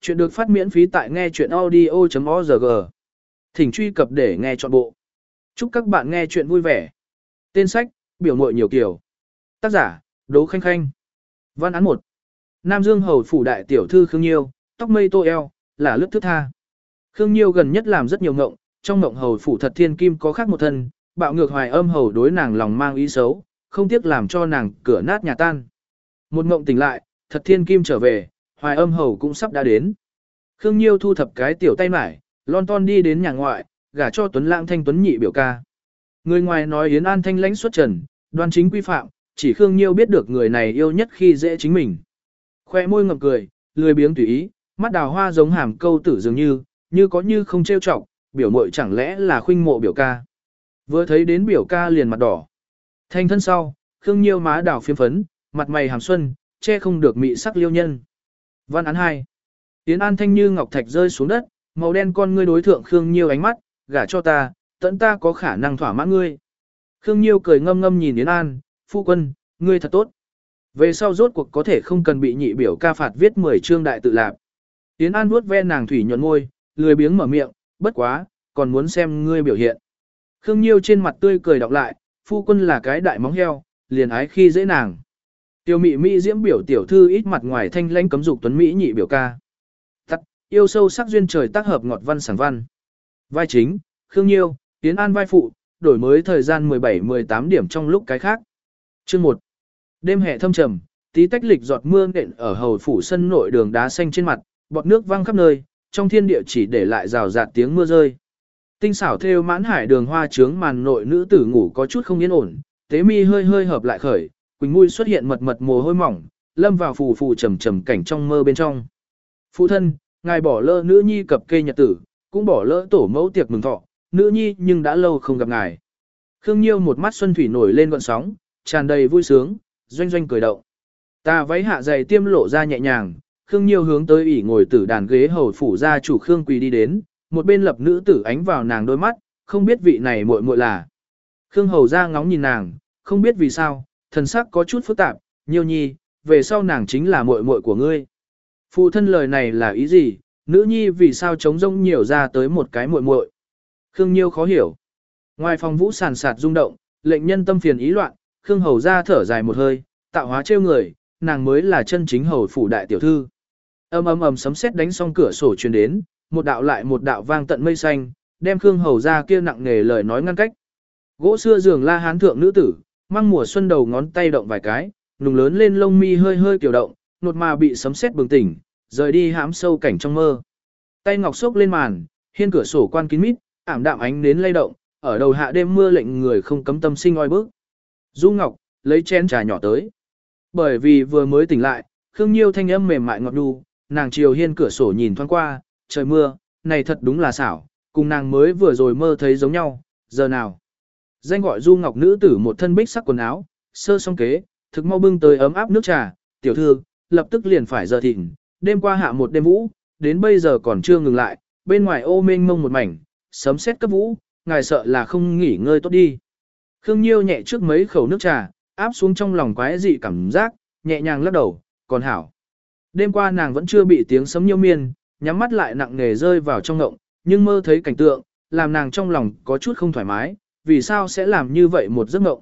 Chuyện được phát miễn phí tại nghe chuyện audio.org. Thỉnh truy cập để nghe trọn bộ. Chúc các bạn nghe chuyện vui vẻ. Tên sách, biểu mội nhiều kiểu. Tác giả, Đỗ Khanh Khanh. Văn án 1. Nam Dương Hầu Phủ Đại Tiểu Thư Khương Nhiêu, tóc mây tô eo, là lướt thức tha. Khương Nhiêu gần nhất làm rất nhiều ngộng, trong ngộng Hầu Phủ thật thiên kim có khác một thân, bạo ngược hoài âm Hầu đối nàng lòng mang ý xấu, không tiếc làm cho nàng cửa nát nhà tan. Một ngộng tỉnh lại, thật thiên kim trở về, hoài âm hầu cũng sắp đã đến. Khương Nhiêu thu thập cái tiểu tay mải, lon ton đi đến nhà ngoại, gả cho Tuấn Lãng Thanh Tuấn nhị biểu ca. Người ngoài nói Yến An Thanh lãnh xuất trần, đoan chính quy phạm, chỉ Khương Nhiêu biết được người này yêu nhất khi dễ chính mình. Khoe môi ngậm cười, lười biếng tùy ý, mắt đào hoa giống hàm câu tử dường như, như có như không trêu chọc, biểu mội chẳng lẽ là khuynh mộ biểu ca. Vừa thấy đến biểu ca liền mặt đỏ. Thanh thân sau, Khương Nhiêu má đào phiếm phấn, mặt mày hàm xuân, che không được mị sắc liêu nhân. Văn án 2. Yến An thanh như ngọc thạch rơi xuống đất, màu đen con ngươi đối thượng Khương Nhiêu ánh mắt, gả cho ta, tận ta có khả năng thỏa mãn ngươi. Khương Nhiêu cười ngâm ngâm nhìn Yến An, phu quân, ngươi thật tốt. Về sau rốt cuộc có thể không cần bị nhị biểu ca phạt viết 10 chương đại tự lạc. Yến An vuốt ve nàng thủy nhuận môi, lười biếng mở miệng, bất quá, còn muốn xem ngươi biểu hiện. Khương Nhiêu trên mặt tươi cười đọc lại, phu quân là cái đại móng heo, liền ái khi dễ nàng. Tiêu mị mỹ diễm biểu tiểu thư ít mặt ngoài thanh lãnh cấm dục tuấn mỹ nhị biểu ca. Tắt, yêu sâu sắc duyên trời tác hợp ngọt văn sảng văn. Vai chính, Khương Nhiêu, Tiến An vai phụ, đổi mới thời gian 17-18 điểm trong lúc cái khác. Chương 1. Đêm hè thâm trầm, tí tách lịch giọt mưa nện ở hầu phủ sân nội đường đá xanh trên mặt, bọt nước văng khắp nơi, trong thiên địa chỉ để lại rào rạt tiếng mưa rơi. Tinh xảo theo mãn hải đường hoa trướng màn nội nữ tử ngủ có chút không yên ổn, tế mi hơi hơi hợp lại khởi, Quỳnh mũi xuất hiện mật mật mồ hôi mỏng, lâm vào phù phù trầm trầm cảnh trong mơ bên trong. Phụ thân, ngài bỏ lỡ nữ nhi cập kê nhật tử, cũng bỏ lỡ tổ mẫu tiệc mừng thọ, nữ nhi nhưng đã lâu không gặp ngài. Khương Nhiêu một mắt xuân thủy nổi lên gọn sóng, tràn đầy vui sướng, doanh doanh cười động. Ta váy hạ dày tiêm lộ ra nhẹ nhàng, Khương Nhiêu hướng tới ỉ ngồi tử đàn ghế hầu phủ gia chủ Khương Quỳ đi đến, một bên lập nữ tử ánh vào nàng đôi mắt, không biết vị này muội muội là. Khương hầu ra ngóng nhìn nàng, không biết vì sao, thần sắc có chút phức tạp, nhiêu nhi, về sau nàng chính là muội muội của ngươi. Phụ thân lời này là ý gì, nữ nhi vì sao trống rông nhiều ra tới một cái muội muội? Khương Nhiêu khó hiểu. Ngoài phòng vũ sàn sạt rung động, lệnh nhân tâm phiền ý loạn, Khương Hầu ra thở dài một hơi, tạo hóa trêu người, nàng mới là chân chính hầu phủ đại tiểu thư. Ầm ầm ầm sấm sét đánh xong cửa sổ truyền đến, một đạo lại một đạo vang tận mây xanh, đem Khương Hầu ra kia nặng nề lời nói ngăn cách. Gỗ xưa giường la hán thượng nữ tử, mang mùa xuân đầu ngón tay động vài cái, nùng lớn lên lông mi hơi hơi kiểu động, nột mà bị sấm sét bừng tỉnh, rời đi hãm sâu cảnh trong mơ. Tay ngọc xốc lên màn, hiên cửa sổ quan kín mít, ảm đạm ánh nến lay động, ở đầu hạ đêm mưa lệnh người không cấm tâm sinh oi bức. Du Ngọc, lấy chén trà nhỏ tới. Bởi vì vừa mới tỉnh lại, Khương Nhiêu thanh âm mềm mại ngọt đu, nàng chiều hiên cửa sổ nhìn thoáng qua, trời mưa, này thật đúng là xảo, cùng nàng mới vừa rồi mơ thấy giống nhau, giờ nào. Danh gọi Du Ngọc nữ tử một thân bích sắc quần áo, sơ song kế, thực mau bưng tới ấm áp nước trà, tiểu thư, lập tức liền phải giờ thịnh, đêm qua hạ một đêm vũ, đến bây giờ còn chưa ngừng lại, bên ngoài ô mênh mông một mảnh, sấm sét cấp vũ, ngài sợ là không nghỉ ngơi tốt đi. Khương Nhiêu nhẹ trước mấy khẩu nước trà, áp xuống trong lòng quái dị cảm giác, nhẹ nhàng lắc đầu, còn hảo. Đêm qua nàng vẫn chưa bị tiếng sấm nhiêu miên, nhắm mắt lại nặng nề rơi vào trong ngộng, nhưng mơ thấy cảnh tượng, làm nàng trong lòng có chút không thoải mái, vì sao sẽ làm như vậy một giấc mộng.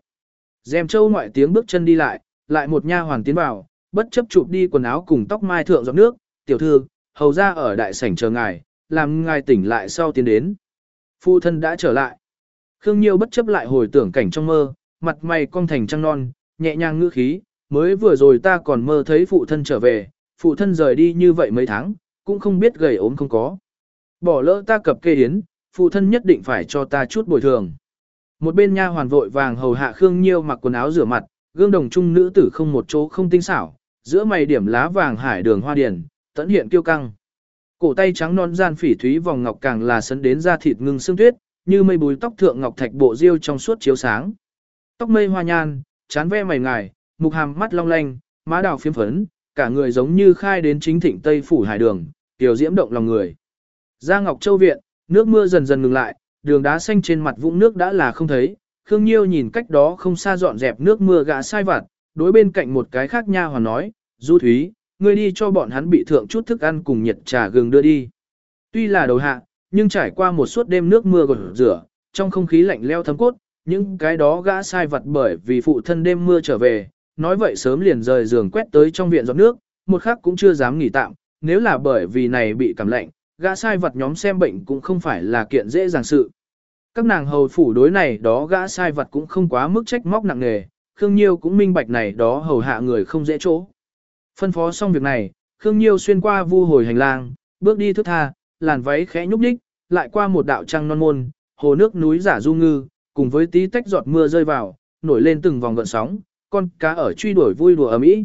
Dèm châu ngoại tiếng bước chân đi lại, lại một nha hoàn tiến vào, bất chấp chụp đi quần áo cùng tóc mai thượng giọt nước, tiểu thư, hầu ra ở đại sảnh chờ ngài, làm ngài tỉnh lại sau tiến đến. Phu thân đã trở lại. Khương Nhiêu bất chấp lại hồi tưởng cảnh trong mơ, mặt mày cong thành trăng non, nhẹ nhàng ngữ khí, mới vừa rồi ta còn mơ thấy phụ thân trở về, phụ thân rời đi như vậy mấy tháng, cũng không biết gầy ốm không có. Bỏ lỡ ta cập kê yến, phụ thân nhất định phải cho ta chút bồi thường. Một bên nha hoàn vội vàng hầu hạ Khương Nhiêu mặc quần áo rửa mặt, gương đồng trung nữ tử không một chỗ không tinh xảo, giữa mày điểm lá vàng hải đường hoa điển, tận hiện kiêu căng. Cổ tay trắng non gian phỉ thúy vòng ngọc càng là sấn đến da thịt ngưng xương tuyết, như mây bùi tóc thượng ngọc thạch bộ diêu trong suốt chiếu sáng. Tóc mây hoa nhan, chán ve mày ngài, mục hàm mắt long lanh, má đào phiếm phấn, cả người giống như khai đến chính thịnh Tây phủ hải đường, tiểu diễm động lòng người. Ra Ngọc Châu viện, nước mưa dần dần ngừng lại, đường đá xanh trên mặt vũng nước đã là không thấy, Khương Nhiêu nhìn cách đó không xa dọn dẹp nước mưa gã sai vặt, đối bên cạnh một cái khác nha hoàn nói, Du Thúy, ngươi đi cho bọn hắn bị thượng chút thức ăn cùng nhiệt trà gừng đưa đi. Tuy là đầu hạ, nhưng trải qua một suốt đêm nước mưa gột rửa, trong không khí lạnh leo thấm cốt, những cái đó gã sai vật bởi vì phụ thân đêm mưa trở về, nói vậy sớm liền rời giường quét tới trong viện giọt nước, một khắc cũng chưa dám nghỉ tạm, nếu là bởi vì này bị cảm lạnh, gã sai vật nhóm xem bệnh cũng không phải là kiện dễ dàng sự. Các nàng hầu phủ đối này đó gã sai vật cũng không quá mức trách móc nặng nề, Khương Nhiêu cũng minh bạch này đó hầu hạ người không dễ chỗ. Phân phó xong việc này, Khương Nhiêu xuyên qua vu hồi hành lang, bước đi thức tha, làn váy khẽ nhúc nhích, lại qua một đạo trăng non môn, hồ nước núi giả du ngư, cùng với tí tách giọt mưa rơi vào, nổi lên từng vòng gợn sóng, con cá ở truy đuổi vui đùa ầm ĩ.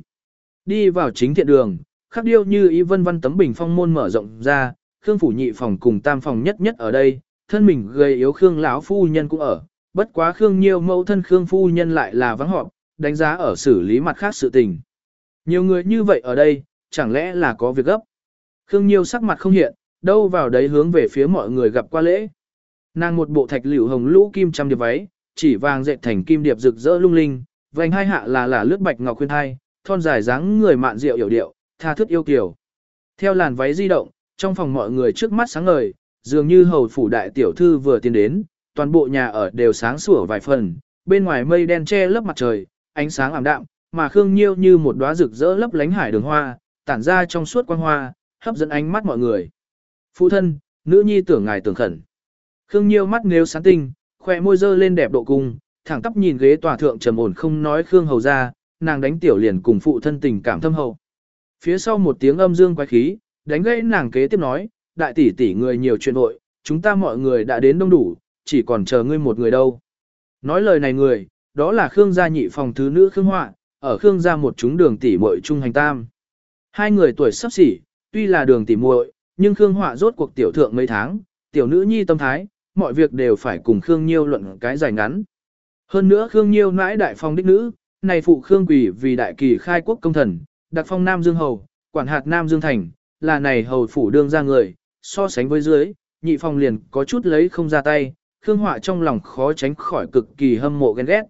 Đi vào chính thiện đường, khắc điêu như ý vân văn tấm bình phong môn mở rộng ra, Khương phủ nhị phòng cùng tam phòng nhất nhất ở đây, thân mình gầy yếu Khương lão phu nhân cũng ở, bất quá Khương Nhiêu mẫu thân Khương phu nhân lại là vắng họp, đánh giá ở xử lý mặt khác sự tình. Nhiều người như vậy ở đây, chẳng lẽ là có việc gấp. Khương Nhiêu sắc mặt không hiện, đâu vào đấy hướng về phía mọi người gặp qua lễ. Nàng một bộ thạch liễu hồng lũ kim trăm điệp váy, chỉ vàng dệt thành kim điệp rực rỡ lung linh, vành hai hạ là là lướt bạch ngọc khuyên hai, thon dài dáng người mạn rượu hiểu điệu, tha thức yêu kiều. Theo làn váy di động, trong phòng mọi người trước mắt sáng ngời, dường như hầu phủ đại tiểu thư vừa tiến đến, toàn bộ nhà ở đều sáng sủa vài phần, bên ngoài mây đen che lấp mặt trời, ánh sáng ảm đạm, mà Khương Nhiêu như một đóa rực rỡ lấp lánh hải đường hoa, tản ra trong suốt quang hoa, hấp dẫn ánh mắt mọi người. Phụ thân, nữ nhi tưởng ngài tưởng khẩn. Khương Nhiêu mắt nếu sáng tinh, khỏe môi dơ lên đẹp độ cung, thẳng tắp nhìn ghế tòa thượng trầm ổn không nói Khương hầu ra, nàng đánh tiểu liền cùng phụ thân tình cảm thâm hậu. Phía sau một tiếng âm dương quái khí, đánh gãy nàng kế tiếp nói, đại tỷ tỷ người nhiều chuyện vội, chúng ta mọi người đã đến đông đủ, chỉ còn chờ ngươi một người đâu. Nói lời này người, đó là Khương gia nhị phòng thứ nữ Khương Họa, ở Khương gia một chúng đường tỷ muội trung hành tam. Hai người tuổi sắp xỉ, tuy là đường tỷ muội, nhưng Khương Họa rốt cuộc tiểu thượng mấy tháng, tiểu nữ nhi tâm thái, mọi việc đều phải cùng Khương Nhiêu luận cái dài ngắn. Hơn nữa Khương Nhiêu nãi đại phong đích nữ, này phụ Khương Quỷ vì đại kỳ khai quốc công thần, đặc phong Nam Dương Hầu, quản hạt Nam Dương Thành, là này hầu phủ đương ra người, so sánh với dưới, nhị phong liền có chút lấy không ra tay, Khương Họa trong lòng khó tránh khỏi cực kỳ hâm mộ ghen ghét.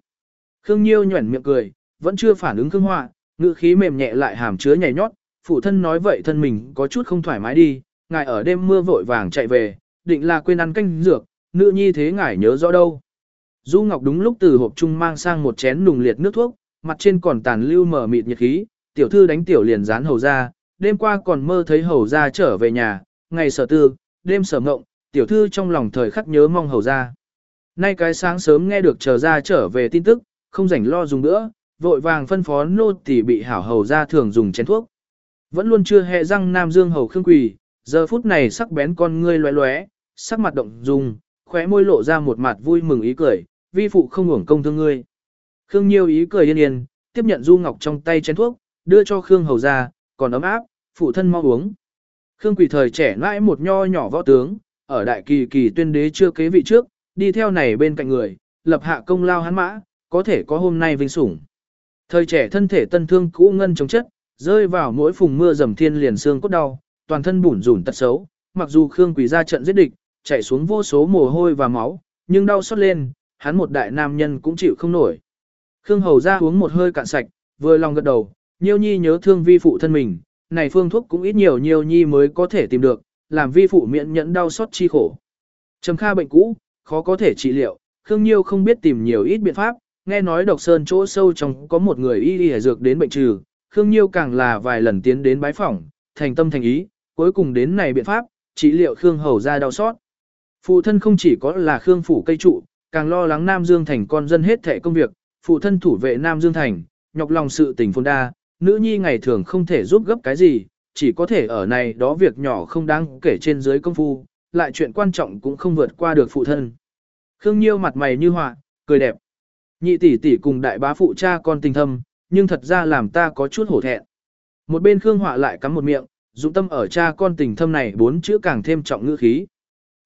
Khương Nhiêu nhuẩn miệng cười, vẫn chưa phản ứng Khương Họa, ngữ khí mềm nhẹ lại hàm chứa nhảy nhót, phụ thân nói vậy thân mình có chút không thoải mái đi, ngài ở đêm mưa vội vàng chạy về, định là quên ăn canh dược, nữ nhi thế ngài nhớ rõ đâu. Du Ngọc đúng lúc từ hộp chung mang sang một chén nùng liệt nước thuốc, mặt trên còn tàn lưu mở mịt nhiệt khí, tiểu thư đánh tiểu liền dán hầu ra, đêm qua còn mơ thấy hầu ra trở về nhà, ngày sở tư, đêm sở ngộng, tiểu thư trong lòng thời khắc nhớ mong hầu ra. Nay cái sáng sớm nghe được chờ ra trở về tin tức, không rảnh lo dùng nữa, vội vàng phân phó nô tỳ bị hảo hầu ra thường dùng chén thuốc. Vẫn luôn chưa hề răng Nam Dương hầu khương quỳ, giờ phút này sắc bén con ngươi loé loé, sắc mặt động dùng, khóe môi lộ ra một mặt vui mừng ý cười, vi phụ không hưởng công thương ngươi. Khương Nhiêu ý cười yên yên, tiếp nhận Du Ngọc trong tay chén thuốc, đưa cho Khương hầu ra, còn ấm áp, phụ thân mau uống. Khương Quỷ thời trẻ nãi một nho nhỏ võ tướng, ở đại kỳ kỳ tuyên đế chưa kế vị trước, đi theo này bên cạnh người, lập hạ công lao hắn mã, có thể có hôm nay vinh sủng. Thời trẻ thân thể tân thương cũ ngân chống chất, rơi vào mỗi phùng mưa dầm thiên liền xương cốt đau, toàn thân bủn rủn tật xấu, mặc dù Khương Quỷ ra trận giết địch, chạy xuống vô số mồ hôi và máu, nhưng đau xót lên, hắn một đại nam nhân cũng chịu không nổi. Khương Hầu ra uống một hơi cạn sạch, vừa lòng gật đầu, Nhiêu Nhi nhớ thương vi phụ thân mình, này phương thuốc cũng ít nhiều nhiều Nhi mới có thể tìm được, làm vi phụ miễn nhẫn đau xót chi khổ. Trầm kha bệnh cũ, khó có thể trị liệu, Khương Nhiêu không biết tìm nhiều ít biện pháp, nghe nói độc sơn chỗ sâu trong có một người y y dược đến bệnh trừ, Khương Nhiêu càng là vài lần tiến đến bái phỏng, thành tâm thành ý, cuối cùng đến này biện pháp, trị liệu Khương Hầu ra đau xót. Phụ thân không chỉ có là Khương phủ cây trụ, càng lo lắng Nam Dương Thành con dân hết thẻ công việc, phụ thân thủ vệ Nam Dương Thành, nhọc lòng sự tình phồn đa, nữ nhi ngày thường không thể giúp gấp cái gì, chỉ có thể ở này đó việc nhỏ không đáng kể trên dưới công phu, lại chuyện quan trọng cũng không vượt qua được phụ thân. Khương Nhiêu mặt mày như họa, cười đẹp. Nhị tỷ tỷ cùng đại bá phụ cha con tình thâm, nhưng thật ra làm ta có chút hổ thẹn. Một bên Khương Họa lại cắm một miệng, dụng tâm ở cha con tình thâm này bốn chữ càng thêm trọng ngữ khí.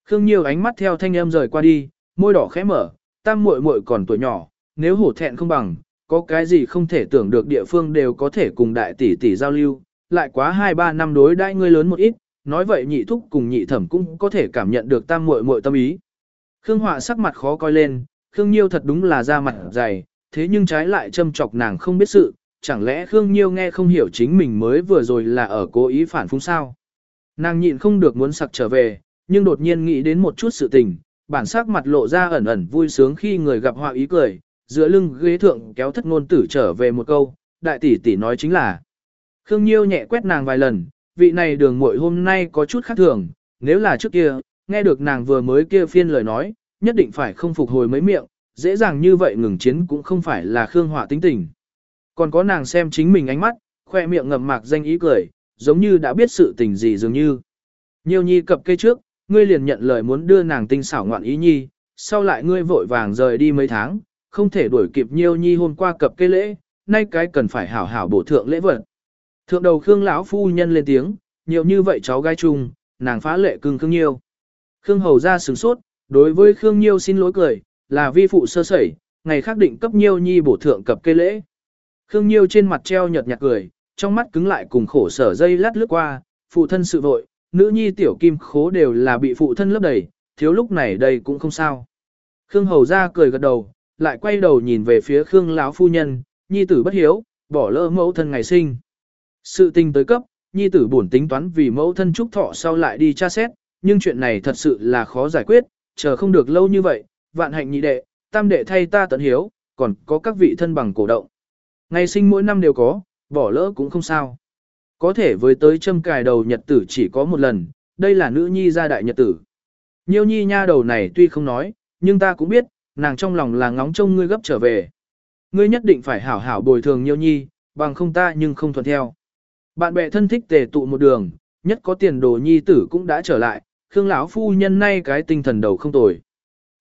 Khương Nhiêu ánh mắt theo thanh âm rời qua đi, môi đỏ khẽ mở, tam muội muội còn tuổi nhỏ, nếu hổ thẹn không bằng, có cái gì không thể tưởng được địa phương đều có thể cùng đại tỷ tỷ giao lưu, lại quá 2-3 năm đối đãi ngươi lớn một ít, nói vậy nhị thúc cùng nhị thẩm cũng có thể cảm nhận được tam muội muội tâm ý. Khương Họa sắc mặt khó coi lên, Khương Nhiêu thật đúng là da mặt dày, thế nhưng trái lại châm chọc nàng không biết sự, chẳng lẽ Khương Nhiêu nghe không hiểu chính mình mới vừa rồi là ở cố ý phản phúng sao? Nàng nhịn không được muốn sặc trở về, nhưng đột nhiên nghĩ đến một chút sự tình, bản sắc mặt lộ ra ẩn ẩn vui sướng khi người gặp họa ý cười, giữa lưng ghế thượng kéo thất ngôn tử trở về một câu, đại tỷ tỷ nói chính là. Khương Nhiêu nhẹ quét nàng vài lần, vị này đường muội hôm nay có chút khác thường, nếu là trước kia, nghe được nàng vừa mới kia phiên lời nói, nhất định phải không phục hồi mấy miệng, dễ dàng như vậy ngừng chiến cũng không phải là Khương hỏa tính tình. Còn có nàng xem chính mình ánh mắt, khoe miệng ngậm mạc danh ý cười, giống như đã biết sự tình gì dường như. Nhiêu nhi cập cây trước, ngươi liền nhận lời muốn đưa nàng tinh xảo ngoạn ý nhi, sau lại ngươi vội vàng rời đi mấy tháng, không thể đuổi kịp nhiêu nhi hôm qua cập cây lễ, nay cái cần phải hảo hảo bổ thượng lễ vật. Thượng đầu Khương lão phu nhân lên tiếng, nhiều như vậy cháu gái chung, nàng phá lệ cưng Khương Nhiêu. Khương hầu ra sửng sốt, đối với Khương Nhiêu xin lỗi cười, là vi phụ sơ sẩy, ngày khác định cấp Nhiêu nhi bổ thượng cập cây lễ. Khương Nhiêu trên mặt treo nhợt nhạt cười, trong mắt cứng lại cùng khổ sở dây lát lướt qua, phụ thân sự vội, nữ nhi tiểu kim khố đều là bị phụ thân lấp đầy, thiếu lúc này đây cũng không sao. Khương hầu ra cười gật đầu, lại quay đầu nhìn về phía Khương lão phu nhân, nhi tử bất hiếu, bỏ lỡ mẫu thân ngày sinh. Sự tình tới cấp, nhi tử buồn tính toán vì mẫu thân trúc thọ sau lại đi tra xét, nhưng chuyện này thật sự là khó giải quyết, chờ không được lâu như vậy, vạn hạnh nhị đệ, tam đệ thay ta tận hiếu, còn có các vị thân bằng cổ động. Ngày sinh mỗi năm đều có, bỏ lỡ cũng không sao. Có thể với tới châm cài đầu nhật tử chỉ có một lần, đây là nữ nhi gia đại nhật tử. Nhiêu nhi nha đầu này tuy không nói, nhưng ta cũng biết, nàng trong lòng là ngóng trông ngươi gấp trở về. Ngươi nhất định phải hảo hảo bồi thường nhiêu nhi, bằng không ta nhưng không thuận theo. Bạn bè thân thích tề tụ một đường, nhất có tiền đồ nhi tử cũng đã trở lại, Khương lão phu nhân nay cái tinh thần đầu không tồi.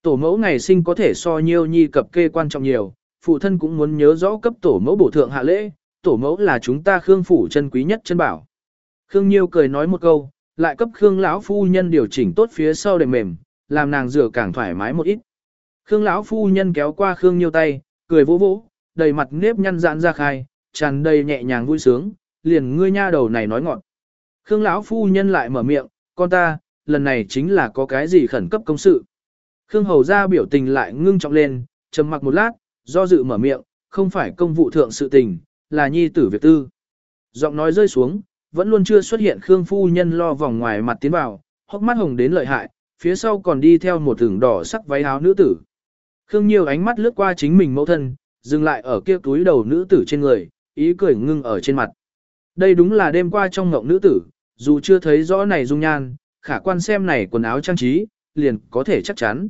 Tổ mẫu ngày sinh có thể so nhiêu nhi cập kê quan trọng nhiều, phụ thân cũng muốn nhớ rõ cấp tổ mẫu bổ thượng hạ lễ, tổ mẫu là chúng ta Khương phủ chân quý nhất chân bảo. Khương Nhiêu cười nói một câu, lại cấp Khương lão phu nhân điều chỉnh tốt phía sau để mềm, làm nàng rửa càng thoải mái một ít. Khương lão phu nhân kéo qua Khương Nhiêu tay, cười vỗ vỗ, đầy mặt nếp nhăn giãn ra khai, tràn đầy nhẹ nhàng vui sướng, liền ngươi nha đầu này nói ngọn. Khương lão phu nhân lại mở miệng, con ta, lần này chính là có cái gì khẩn cấp công sự. Khương hầu ra biểu tình lại ngưng trọng lên, trầm mặc một lát, do dự mở miệng, không phải công vụ thượng sự tình, là nhi tử việc tư. Giọng nói rơi xuống, vẫn luôn chưa xuất hiện Khương phu nhân lo vòng ngoài mặt tiến vào, hốc mắt hồng đến lợi hại, phía sau còn đi theo một thừng đỏ sắc váy áo nữ tử. Khương Nhiêu ánh mắt lướt qua chính mình mẫu thân, dừng lại ở kia túi đầu nữ tử trên người, ý cười ngưng ở trên mặt. Đây đúng là đêm qua trong ngộng nữ tử, dù chưa thấy rõ này dung nhan, khả quan xem này quần áo trang trí, liền có thể chắc chắn.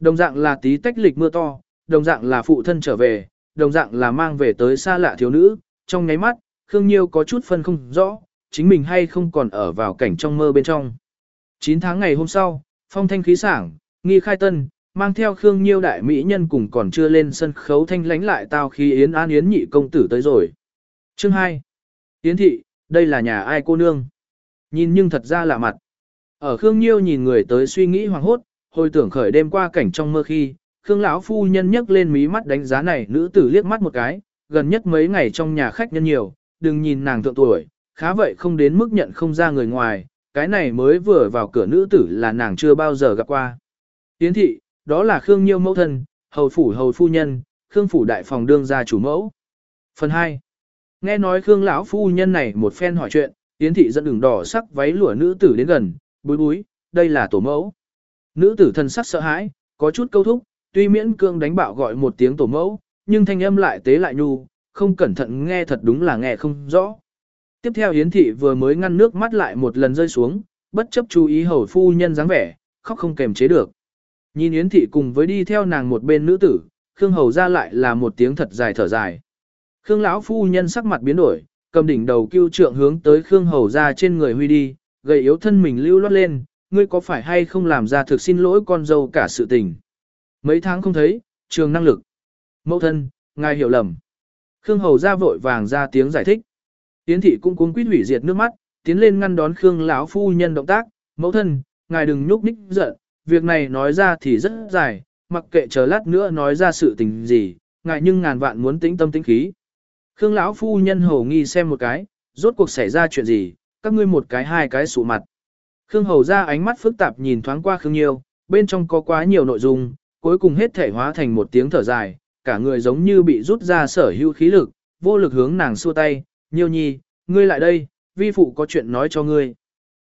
Đồng dạng là tí tách lịch mưa to, đồng dạng là phụ thân trở về, đồng dạng là mang về tới xa lạ thiếu nữ, trong nháy mắt, Khương Nhiêu có chút phân không rõ, chính mình hay không còn ở vào cảnh trong mơ bên trong. 9 tháng ngày hôm sau, phong thanh khí sảng, nghi khai tân, mang theo Khương Nhiêu đại mỹ nhân cùng còn chưa lên sân khấu thanh lánh lại tao khi Yến An Yến nhị công tử tới rồi. Chương 2. Yến thị, đây là nhà ai cô nương? Nhìn nhưng thật ra lạ mặt. Ở Khương Nhiêu nhìn người tới suy nghĩ hoàng hốt, hồi tưởng khởi đêm qua cảnh trong mơ khi, Khương lão phu nhân nhấc lên mí mắt đánh giá này nữ tử liếc mắt một cái, gần nhất mấy ngày trong nhà khách nhân nhiều, đừng nhìn nàng thượng tuổi, khá vậy không đến mức nhận không ra người ngoài, cái này mới vừa vào cửa nữ tử là nàng chưa bao giờ gặp qua. yến thị, đó là Khương Nhiêu mẫu thân, hầu phủ hầu phu nhân, Khương phủ đại phòng đương gia chủ mẫu. Phần 2. Nghe nói Khương lão phu nhân này một phen hỏi chuyện, Yến thị dẫn đường đỏ sắc váy lụa nữ tử đến gần, búi búi, đây là tổ mẫu. Nữ tử thân sắc sợ hãi, có chút câu thúc, tuy miễn cương đánh bạo gọi một tiếng tổ mẫu, nhưng thanh âm lại tế lại nhu, không cẩn thận nghe thật đúng là nghe không rõ. Tiếp theo Yến Thị vừa mới ngăn nước mắt lại một lần rơi xuống, bất chấp chú ý hầu phu nhân dáng vẻ, khóc không kềm chế được. Nhìn Yến Thị cùng với đi theo nàng một bên nữ tử, Khương Hầu ra lại là một tiếng thật dài thở dài. Khương lão phu nhân sắc mặt biến đổi, cầm đỉnh đầu kêu trượng hướng tới Khương Hầu ra trên người huy đi, gầy yếu thân mình lưu loát lên, ngươi có phải hay không làm ra thực xin lỗi con dâu cả sự tình. Mấy tháng không thấy, trường năng lực. Mẫu thân, ngài hiểu lầm. Khương Hầu ra vội vàng ra tiếng giải thích. Yến thị cũng cuống quýt hủy diệt nước mắt, tiến lên ngăn đón Khương lão phu nhân động tác, "Mẫu thân, ngài đừng nhúc nhích giận, việc này nói ra thì rất dài, mặc kệ chờ lát nữa nói ra sự tình gì, Ngại nhưng ngàn vạn muốn tĩnh tâm tĩnh khí." Khương lão phu nhân hầu nghi xem một cái, rốt cuộc xảy ra chuyện gì, các ngươi một cái hai cái sụ mặt. Khương hầu ra ánh mắt phức tạp nhìn thoáng qua Khương Nhiêu, bên trong có quá nhiều nội dung, cuối cùng hết thể hóa thành một tiếng thở dài, cả người giống như bị rút ra sở hữu khí lực, vô lực hướng nàng xua tay, Nhiêu nhi, ngươi lại đây, vi phụ có chuyện nói cho ngươi.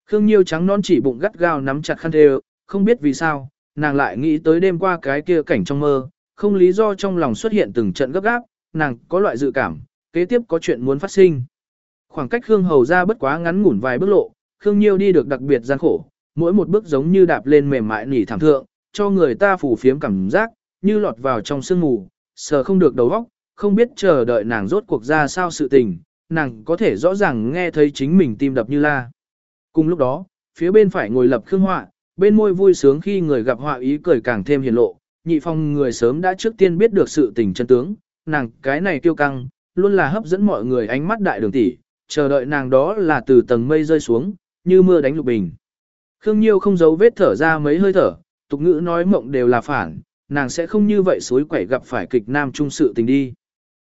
Khương Nhiêu trắng non chỉ bụng gắt gao nắm chặt khăn thề, không biết vì sao, nàng lại nghĩ tới đêm qua cái kia cảnh trong mơ, không lý do trong lòng xuất hiện từng trận gấp gáp, nàng có loại dự cảm, kế tiếp có chuyện muốn phát sinh. Khoảng cách Khương Hầu ra bất quá ngắn ngủn vài bước lộ, Khương Nhiêu đi được đặc biệt gian khổ, mỗi một bước giống như đạp lên mềm mại nỉ thảm thượng, cho người ta phủ phiếm cảm giác, như lọt vào trong sương mù, sờ không được đầu óc, không biết chờ đợi nàng rốt cuộc ra sao sự tình, nàng có thể rõ ràng nghe thấy chính mình tim đập như la. Cùng lúc đó, phía bên phải ngồi lập Khương Họa, bên môi vui sướng khi người gặp họa ý cười càng thêm hiền lộ, nhị phong người sớm đã trước tiên biết được sự tình chân tướng, nàng cái này kiêu căng, luôn là hấp dẫn mọi người ánh mắt đại đường tỷ, chờ đợi nàng đó là từ tầng mây rơi xuống, như mưa đánh lục bình. Khương Nhiêu không giấu vết thở ra mấy hơi thở, tục ngữ nói mộng đều là phản, nàng sẽ không như vậy suối quẩy gặp phải kịch nam trung sự tình đi.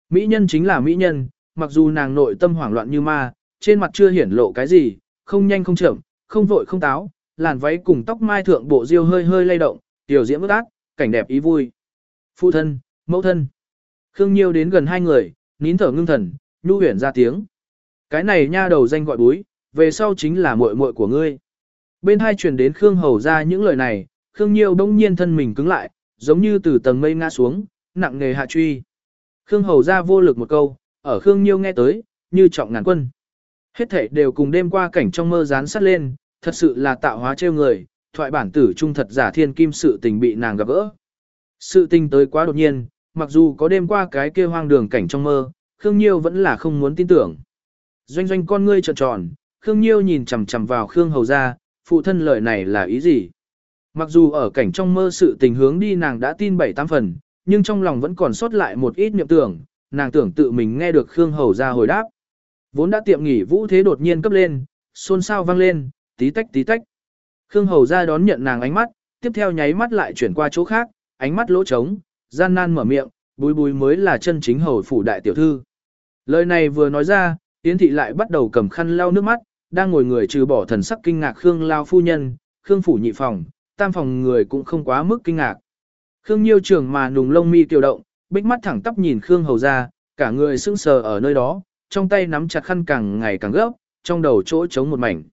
Mỹ nhân chính là mỹ nhân, mặc dù nàng nội tâm hoảng loạn như ma, trên mặt chưa hiển lộ cái gì, không nhanh không chậm, không vội không táo, làn váy cùng tóc mai thượng bộ diêu hơi hơi lay động, tiểu diễm ước ác, cảnh đẹp ý vui. Phụ thân, mẫu thân. Khương Nhiêu đến gần hai người, nín thở ngưng thần, nhu huyển ra tiếng. Cái này nha đầu danh gọi búi, về sau chính là muội muội của ngươi. Bên hai truyền đến Khương Hầu ra những lời này, Khương Nhiêu đông nhiên thân mình cứng lại, giống như từ tầng mây ngã xuống, nặng nề hạ truy. Khương Hầu ra vô lực một câu, ở Khương Nhiêu nghe tới, như trọng ngàn quân. Hết thể đều cùng đêm qua cảnh trong mơ dán sát lên, thật sự là tạo hóa trêu người, thoại bản tử trung thật giả thiên kim sự tình bị nàng gặp gỡ. Sự tình tới quá đột nhiên, mặc dù có đêm qua cái kia hoang đường cảnh trong mơ, Khương Nhiêu vẫn là không muốn tin tưởng. Doanh doanh con ngươi trợn tròn, Khương Nhiêu nhìn chằm chằm vào Khương Hầu ra, phụ thân lời này là ý gì? Mặc dù ở cảnh trong mơ sự tình hướng đi nàng đã tin bảy tám phần, nhưng trong lòng vẫn còn sót lại một ít niệm tưởng, nàng tưởng tự mình nghe được Khương Hầu ra hồi đáp. Vốn đã tiệm nghỉ vũ thế đột nhiên cấp lên, xôn xao vang lên, tí tách tí tách. Khương Hầu ra đón nhận nàng ánh mắt, tiếp theo nháy mắt lại chuyển qua chỗ khác, ánh mắt lỗ trống, gian nan mở miệng, bùi bùi mới là chân chính hầu phủ đại tiểu thư. Lời này vừa nói ra, Yến thị lại bắt đầu cầm khăn lau nước mắt, đang ngồi người trừ bỏ thần sắc kinh ngạc Khương lao phu nhân, Khương phủ nhị phòng, tam phòng người cũng không quá mức kinh ngạc. Khương Nhiêu trưởng mà nùng lông mi tiểu động, bích mắt thẳng tắp nhìn Khương hầu ra, cả người sững sờ ở nơi đó, trong tay nắm chặt khăn càng ngày càng gấp, trong đầu chỗ trống một mảnh.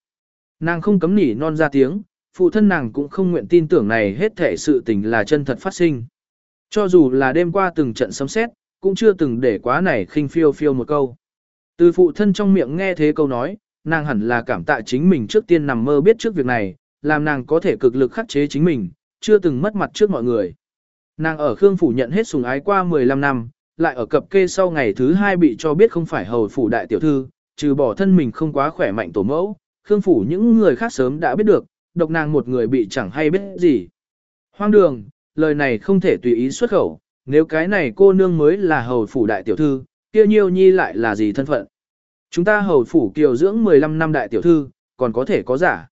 Nàng không cấm nỉ non ra tiếng, phụ thân nàng cũng không nguyện tin tưởng này hết thể sự tình là chân thật phát sinh. Cho dù là đêm qua từng trận sấm xét, cũng chưa từng để quá này khinh phiêu phiêu một câu. Từ phụ thân trong miệng nghe thế câu nói, nàng hẳn là cảm tạ chính mình trước tiên nằm mơ biết trước việc này, làm nàng có thể cực lực khắc chế chính mình, chưa từng mất mặt trước mọi người. Nàng ở Khương phủ nhận hết sùng ái qua 15 năm, lại ở cập kê sau ngày thứ hai bị cho biết không phải hầu phủ đại tiểu thư, trừ bỏ thân mình không quá khỏe mạnh tổ mẫu, Khương phủ những người khác sớm đã biết được, độc nàng một người bị chẳng hay biết gì. Hoang đường, lời này không thể tùy ý xuất khẩu, nếu cái này cô nương mới là hầu phủ đại tiểu thư, kia nhiêu nhi lại là gì thân phận. Chúng ta hầu phủ kiều dưỡng 15 năm đại tiểu thư, còn có thể có giả.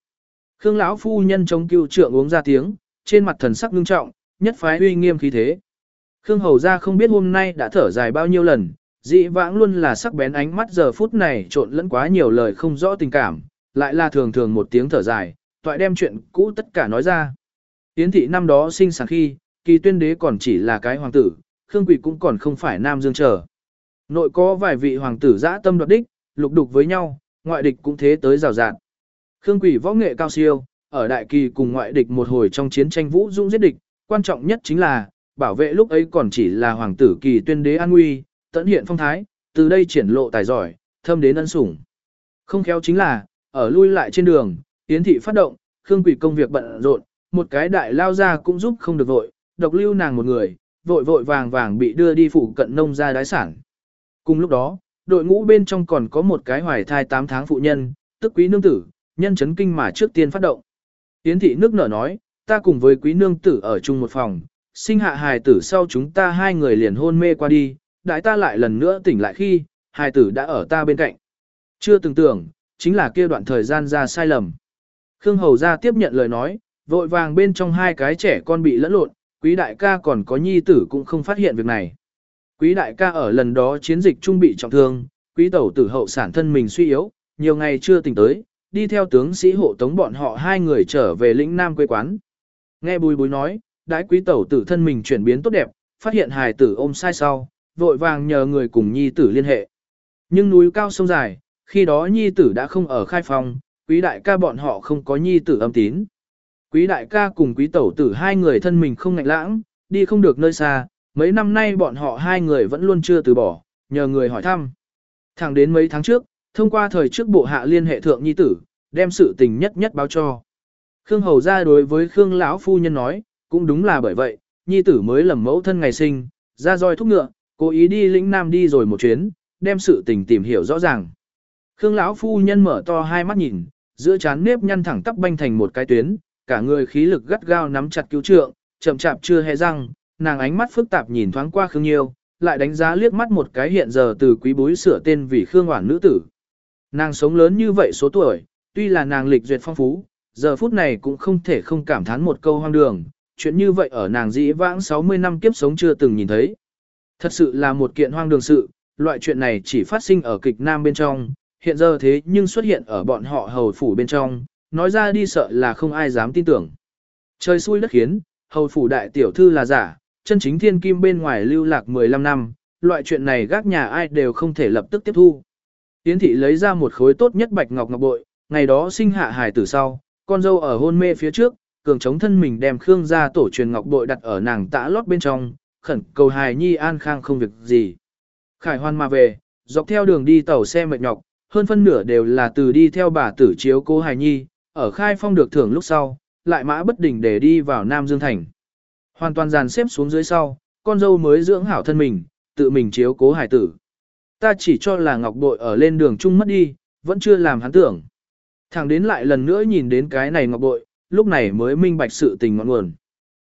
Khương lão phu nhân chống cưu trượng uống ra tiếng, trên mặt thần sắc ngưng trọng, nhất phái uy nghiêm khí thế. Khương hầu ra không biết hôm nay đã thở dài bao nhiêu lần, dị vãng luôn là sắc bén ánh mắt giờ phút này trộn lẫn quá nhiều lời không rõ tình cảm, lại là thường thường một tiếng thở dài, toại đem chuyện cũ tất cả nói ra. Yến thị năm đó sinh sản khi, kỳ tuyên đế còn chỉ là cái hoàng tử, Khương Quỷ cũng còn không phải nam dương trở. Nội có vài vị hoàng tử dã tâm đoạt đích, lục đục với nhau, ngoại địch cũng thế tới rào rạt. Khương Quỷ võ nghệ cao siêu, ở đại kỳ cùng ngoại địch một hồi trong chiến tranh vũ dũng giết địch, quan trọng nhất chính là, bảo vệ lúc ấy còn chỉ là hoàng tử kỳ tuyên đế an nguy, tận hiện phong thái, từ đây triển lộ tài giỏi, thâm đến ân sủng. Không khéo chính là, ở lui lại trên đường, Yến thị phát động, Khương Quỷ công việc bận rộn, một cái đại lao ra cũng giúp không được vội, độc lưu nàng một người, vội vội vàng vàng bị đưa đi phụ cận nông gia đái sản. Cùng lúc đó, đội ngũ bên trong còn có một cái hoài thai 8 tháng phụ nhân, tức quý nương tử, nhân chấn kinh mà trước tiên phát động. Yến thị nước nở nói, ta cùng với quý nương tử ở chung một phòng, sinh hạ hài tử sau chúng ta hai người liền hôn mê qua đi, đại ta lại lần nữa tỉnh lại khi, hài tử đã ở ta bên cạnh. Chưa từng tưởng, chính là kia đoạn thời gian ra sai lầm. Khương Hầu ra tiếp nhận lời nói, vội vàng bên trong hai cái trẻ con bị lẫn lộn, quý đại ca còn có nhi tử cũng không phát hiện việc này. Quý đại ca ở lần đó chiến dịch trung bị trọng thương, quý tẩu tử hậu sản thân mình suy yếu, nhiều ngày chưa tỉnh tới, đi theo tướng sĩ hộ tống bọn họ hai người trở về lĩnh Nam quê quán. Nghe bùi bùi nói, đại quý tẩu tử thân mình chuyển biến tốt đẹp, phát hiện hài tử ôm sai sau, vội vàng nhờ người cùng nhi tử liên hệ. Nhưng núi cao sông dài, khi đó nhi tử đã không ở khai phòng, quý đại ca bọn họ không có nhi tử âm tín. Quý đại ca cùng quý tẩu tử hai người thân mình không ngạnh lãng, đi không được nơi xa, mấy năm nay bọn họ hai người vẫn luôn chưa từ bỏ, nhờ người hỏi thăm. Thẳng đến mấy tháng trước, thông qua thời trước bộ hạ liên hệ thượng nhi tử, đem sự tình nhất nhất báo cho. Khương Hầu ra đối với Khương lão phu nhân nói, cũng đúng là bởi vậy, nhi tử mới lầm mẫu thân ngày sinh, ra roi thúc ngựa, cố ý đi lĩnh nam đi rồi một chuyến, đem sự tình tìm hiểu rõ ràng. Khương lão phu nhân mở to hai mắt nhìn, giữa trán nếp nhăn thẳng tắp banh thành một cái tuyến, cả người khí lực gắt gao nắm chặt cứu trượng, chậm chạp chưa hề răng, nàng ánh mắt phức tạp nhìn thoáng qua Khương Nhiêu, lại đánh giá liếc mắt một cái hiện giờ từ quý bối sửa tên vì Khương Hoản nữ tử. Nàng sống lớn như vậy số tuổi, tuy là nàng lịch duyệt phong phú, giờ phút này cũng không thể không cảm thán một câu hoang đường, chuyện như vậy ở nàng dĩ vãng 60 năm kiếp sống chưa từng nhìn thấy. Thật sự là một kiện hoang đường sự, loại chuyện này chỉ phát sinh ở kịch nam bên trong, hiện giờ thế nhưng xuất hiện ở bọn họ hầu phủ bên trong, nói ra đi sợ là không ai dám tin tưởng. Trời xui đất khiến, hầu phủ đại tiểu thư là giả, chân chính thiên kim bên ngoài lưu lạc 15 năm, loại chuyện này gác nhà ai đều không thể lập tức tiếp thu. Tiến thị lấy ra một khối tốt nhất bạch ngọc ngọc bội, ngày đó sinh hạ hài tử sau, con dâu ở hôn mê phía trước, cường chống thân mình đem Khương gia tổ truyền ngọc bội đặt ở nàng tã lót bên trong, khẩn cầu hài nhi an khang không việc gì. Khải hoan mà về, dọc theo đường đi tàu xe mệt nhọc, hơn phân nửa đều là từ đi theo bà tử chiếu cố hài nhi, ở khai phong được thưởng lúc sau, lại mã bất đình để đi vào Nam Dương Thành. Hoàn toàn dàn xếp xuống dưới sau, con dâu mới dưỡng hảo thân mình, tự mình chiếu cố Hải tử. Ta chỉ cho là ngọc bội ở lên đường chung mất đi, vẫn chưa làm hắn tưởng. thằng đến lại lần nữa nhìn đến cái này ngọc bội, lúc này mới minh bạch sự tình ngọn nguồn.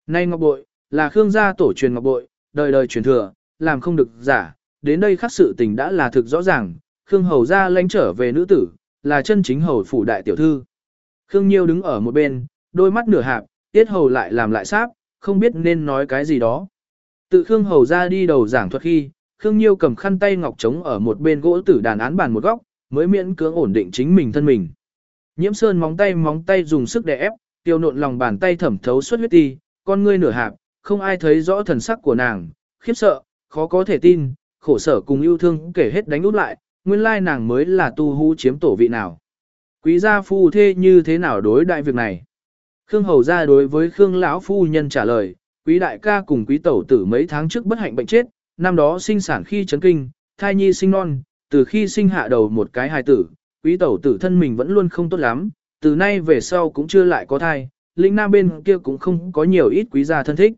Nay ngọc bội, là Khương gia tổ truyền ngọc bội, đời đời truyền thừa, làm không được giả, đến đây khắc sự tình đã là thực rõ ràng, Khương hầu gia lãnh trở về nữ tử, là chân chính hầu phủ đại tiểu thư. Khương Nhiêu đứng ở một bên, đôi mắt nửa hạp, tiết hầu lại làm lại sáp, không biết nên nói cái gì đó. Tự Khương hầu ra đi đầu giảng thuật khi, Khương Nhiêu cầm khăn tay ngọc trống ở một bên gỗ tử đàn án bàn một góc, mới miễn cưỡng ổn định chính mình thân mình. Nhiễm Sơn móng tay móng tay dùng sức đè ép, tiêu nộn lòng bàn tay thẩm thấu suốt huyết ti, con ngươi nửa hạp, không ai thấy rõ thần sắc của nàng, khiếp sợ, khó có thể tin, khổ sở cùng yêu thương kể hết đánh út lại, nguyên lai nàng mới là tu hú chiếm tổ vị nào. Quý gia phu thê như thế nào đối đại việc này? Khương Hầu gia đối với Khương lão phu nhân trả lời, quý đại ca cùng quý tẩu tử mấy tháng trước bất hạnh bệnh chết, năm đó sinh sản khi chấn kinh, thai nhi sinh non, từ khi sinh hạ đầu một cái hài tử, quý tẩu tử thân mình vẫn luôn không tốt lắm, từ nay về sau cũng chưa lại có thai, lĩnh nam bên kia cũng không có nhiều ít quý gia thân thích.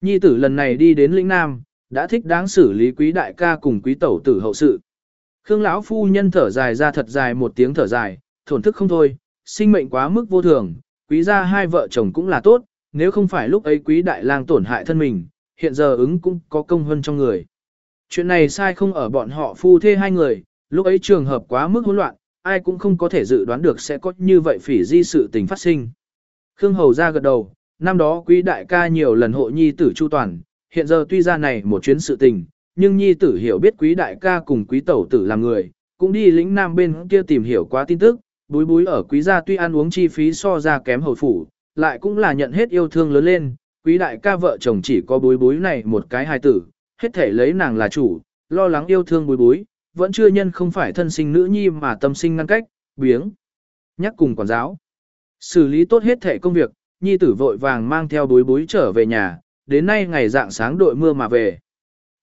Nhi tử lần này đi đến lĩnh nam, đã thích đáng xử lý quý đại ca cùng quý tẩu tử hậu sự. Khương lão phu nhân thở dài ra thật dài một tiếng thở dài, thổn thức không thôi, sinh mệnh quá mức vô thường, quý gia hai vợ chồng cũng là tốt, nếu không phải lúc ấy quý đại lang tổn hại thân mình, hiện giờ ứng cũng có công hơn trong người. Chuyện này sai không ở bọn họ phu thê hai người, lúc ấy trường hợp quá mức hỗn loạn, ai cũng không có thể dự đoán được sẽ có như vậy phỉ di sự tình phát sinh. Khương Hầu ra gật đầu, năm đó quý đại ca nhiều lần hộ nhi tử chu toàn, hiện giờ tuy ra này một chuyến sự tình, nhưng nhi tử hiểu biết quý đại ca cùng quý tẩu tử làm người, cũng đi lĩnh nam bên kia tìm hiểu quá tin tức, búi búi ở quý gia tuy ăn uống chi phí so ra kém hồi phủ, lại cũng là nhận hết yêu thương lớn lên, quý đại ca vợ chồng chỉ có búi búi này một cái hài tử, hết thể lấy nàng là chủ, lo lắng yêu thương búi búi, vẫn chưa nhân không phải thân sinh nữ nhi mà tâm sinh ngăn cách, biếng, nhắc cùng quản giáo. Xử lý tốt hết thể công việc, nhi tử vội vàng mang theo búi búi trở về nhà, đến nay ngày dạng sáng đội mưa mà về.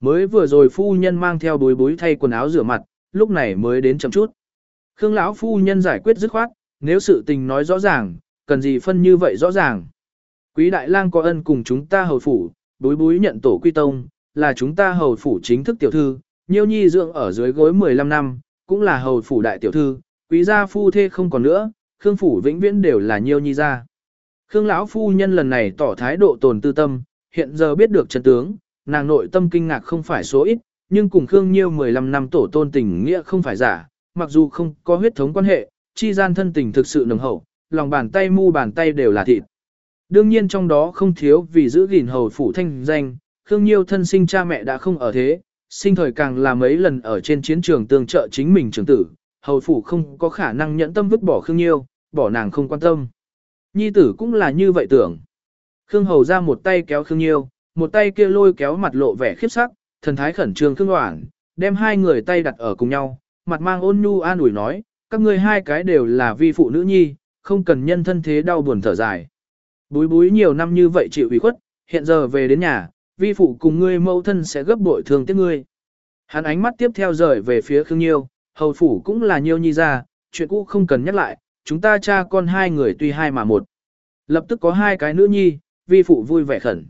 Mới vừa rồi phu nhân mang theo bối bối thay quần áo rửa mặt, lúc này mới đến chậm chút. Khương lão phu nhân giải quyết dứt khoát, nếu sự tình nói rõ ràng, cần gì phân như vậy rõ ràng. Quý đại lang có ân cùng chúng ta hầu phủ, bối bối nhận tổ quy tông, là chúng ta hầu phủ chính thức tiểu thư, nhiêu nhi dưỡng ở dưới gối 15 năm, cũng là hầu phủ đại tiểu thư, quý gia phu thê không còn nữa, khương phủ vĩnh viễn đều là nhiêu nhi gia. Khương lão phu nhân lần này tỏ thái độ tồn tư tâm, hiện giờ biết được chân tướng, nàng nội tâm kinh ngạc không phải số ít, nhưng cùng Khương Nhiêu 15 năm tổ tôn tình nghĩa không phải giả, mặc dù không có huyết thống quan hệ, chi gian thân tình thực sự nồng hậu, lòng bàn tay mu bàn tay đều là thịt. Đương nhiên trong đó không thiếu vì giữ gìn hầu phủ thanh danh, Khương Nhiêu thân sinh cha mẹ đã không ở thế, sinh thời càng là mấy lần ở trên chiến trường tương trợ chính mình trưởng tử, hầu phủ không có khả năng nhẫn tâm vứt bỏ Khương Nhiêu, bỏ nàng không quan tâm. Nhi tử cũng là như vậy tưởng. Khương Hầu ra một tay kéo Khương Nhiêu, một tay kia lôi kéo mặt lộ vẻ khiếp sắc, thần thái khẩn trương Khương Hoảng, đem hai người tay đặt ở cùng nhau, mặt mang ôn nhu an ủi nói, các ngươi hai cái đều là vi phụ nữ nhi, không cần nhân thân thế đau buồn thở dài. Búi búi nhiều năm như vậy chịu ủy khuất, hiện giờ về đến nhà, vi phụ cùng ngươi mẫu thân sẽ gấp bội thương tiếc ngươi. Hắn ánh mắt tiếp theo rời về phía Khương Nhiêu, hầu phủ cũng là Nhiêu nhi ra, chuyện cũ không cần nhắc lại, chúng ta cha con hai người tuy hai mà một. Lập tức có hai cái nữ nhi, vi phụ vui vẻ khẩn.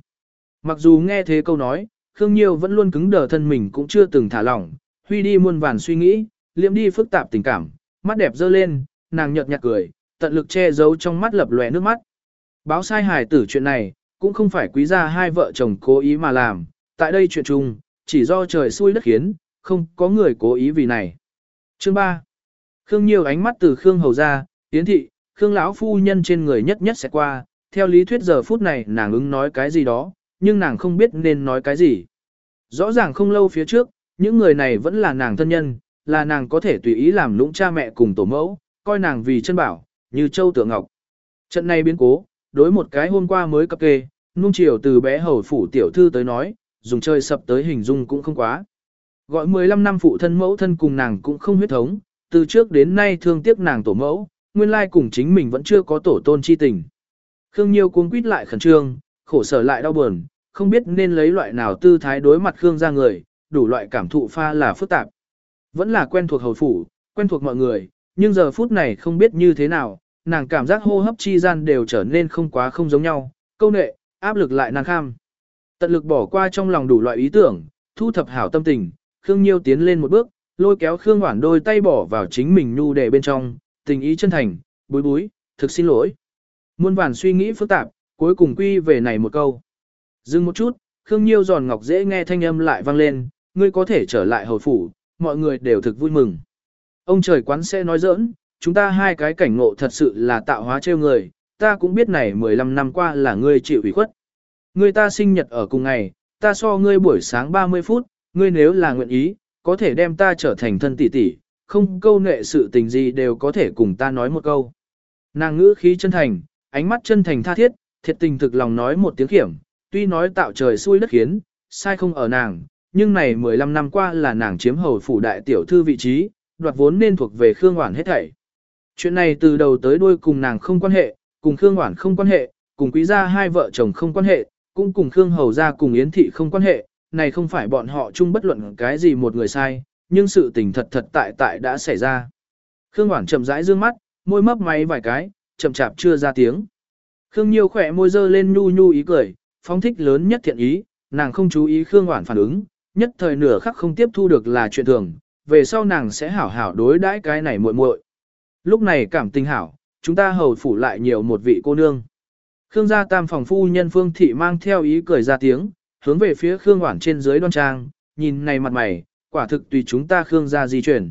Mặc dù nghe thế câu nói, Khương Nhiêu vẫn luôn cứng đờ thân mình cũng chưa từng thả lỏng, huy đi muôn vàn suy nghĩ, liệm đi phức tạp tình cảm, mắt đẹp dơ lên, nàng nhợt nhạt cười, tận lực che giấu trong mắt lập lòe nước mắt. Báo sai hài tử chuyện này, cũng không phải quý gia hai vợ chồng cố ý mà làm, tại đây chuyện chung, chỉ do trời xui đất khiến, không có người cố ý vì này. Chương 3. Khương nhiêu ánh mắt từ Khương hầu ra, tiến thị, Khương lão phu nhân trên người nhất nhất sẽ qua, theo lý thuyết giờ phút này nàng ứng nói cái gì đó, nhưng nàng không biết nên nói cái gì. Rõ ràng không lâu phía trước, những người này vẫn là nàng thân nhân, là nàng có thể tùy ý làm lũng cha mẹ cùng tổ mẫu, coi nàng vì chân bảo, như châu tượng ngọc. Trận này biến cố, đối một cái hôm qua mới cập kê, nung chiều từ bé hầu phủ tiểu thư tới nói, dùng chơi sập tới hình dung cũng không quá. Gọi 15 năm phụ thân mẫu thân cùng nàng cũng không huyết thống, từ trước đến nay thương tiếc nàng tổ mẫu, nguyên lai cùng chính mình vẫn chưa có tổ tôn chi tình. Khương Nhiêu cuống quýt lại khẩn trương, khổ sở lại đau buồn, không biết nên lấy loại nào tư thái đối mặt Khương gia người, đủ loại cảm thụ pha là phức tạp. Vẫn là quen thuộc hầu phủ, quen thuộc mọi người, nhưng giờ phút này không biết như thế nào, nàng cảm giác hô hấp chi gian đều trở nên không quá không giống nhau, câu nệ, áp lực lại nàng kham. Tận lực bỏ qua trong lòng đủ loại ý tưởng, thu thập hảo tâm tình, Khương Nhiêu tiến lên một bước, lôi kéo Khương Hoản đôi tay bỏ vào chính mình nhu đề bên trong, tình ý chân thành, bối bối, thực xin lỗi. Muôn vàn suy nghĩ phức tạp, cuối cùng quy về này một câu. Dừng một chút, Khương Nhiêu giòn ngọc dễ nghe thanh âm lại vang lên, ngươi có thể trở lại hồi phủ, mọi người đều thực vui mừng. Ông trời quán sẽ nói giỡn, chúng ta hai cái cảnh ngộ thật sự là tạo hóa trêu người, ta cũng biết này 15 năm qua là ngươi chịu ủy khuất. Ngươi ta sinh nhật ở cùng ngày, ta so ngươi buổi sáng 30 phút, ngươi nếu là nguyện ý, có thể đem ta trở thành thân tỷ tỷ, không câu nệ sự tình gì đều có thể cùng ta nói một câu. Nàng ngữ khí chân thành, ánh mắt chân thành tha thiết, thiệt tình thực lòng nói một tiếng khiểm, tuy nói tạo trời xui đất khiến, sai không ở nàng, nhưng này 15 năm qua là nàng chiếm hầu phủ đại tiểu thư vị trí, đoạt vốn nên thuộc về Khương Hoản hết thảy. Chuyện này từ đầu tới đuôi cùng nàng không quan hệ, cùng Khương Hoản không quan hệ, cùng quý gia hai vợ chồng không quan hệ, cũng cùng Khương Hầu gia cùng Yến Thị không quan hệ, này không phải bọn họ chung bất luận cái gì một người sai, nhưng sự tình thật thật tại tại đã xảy ra. Khương Hoản chậm rãi dương mắt, môi mấp máy vài cái, chậm chạp chưa ra tiếng. Khương Nhiêu khỏe môi dơ lên nhu nhu ý cười, phóng thích lớn nhất thiện ý, nàng không chú ý Khương Hoản phản ứng, nhất thời nửa khắc không tiếp thu được là chuyện thường, về sau nàng sẽ hảo hảo đối đãi cái này muội muội. Lúc này cảm tình hảo, chúng ta hầu phủ lại nhiều một vị cô nương. Khương gia tam phòng phu nhân Phương Thị mang theo ý cười ra tiếng, hướng về phía Khương Hoản trên dưới đoan trang, nhìn này mặt mày, quả thực tùy chúng ta Khương gia di chuyển.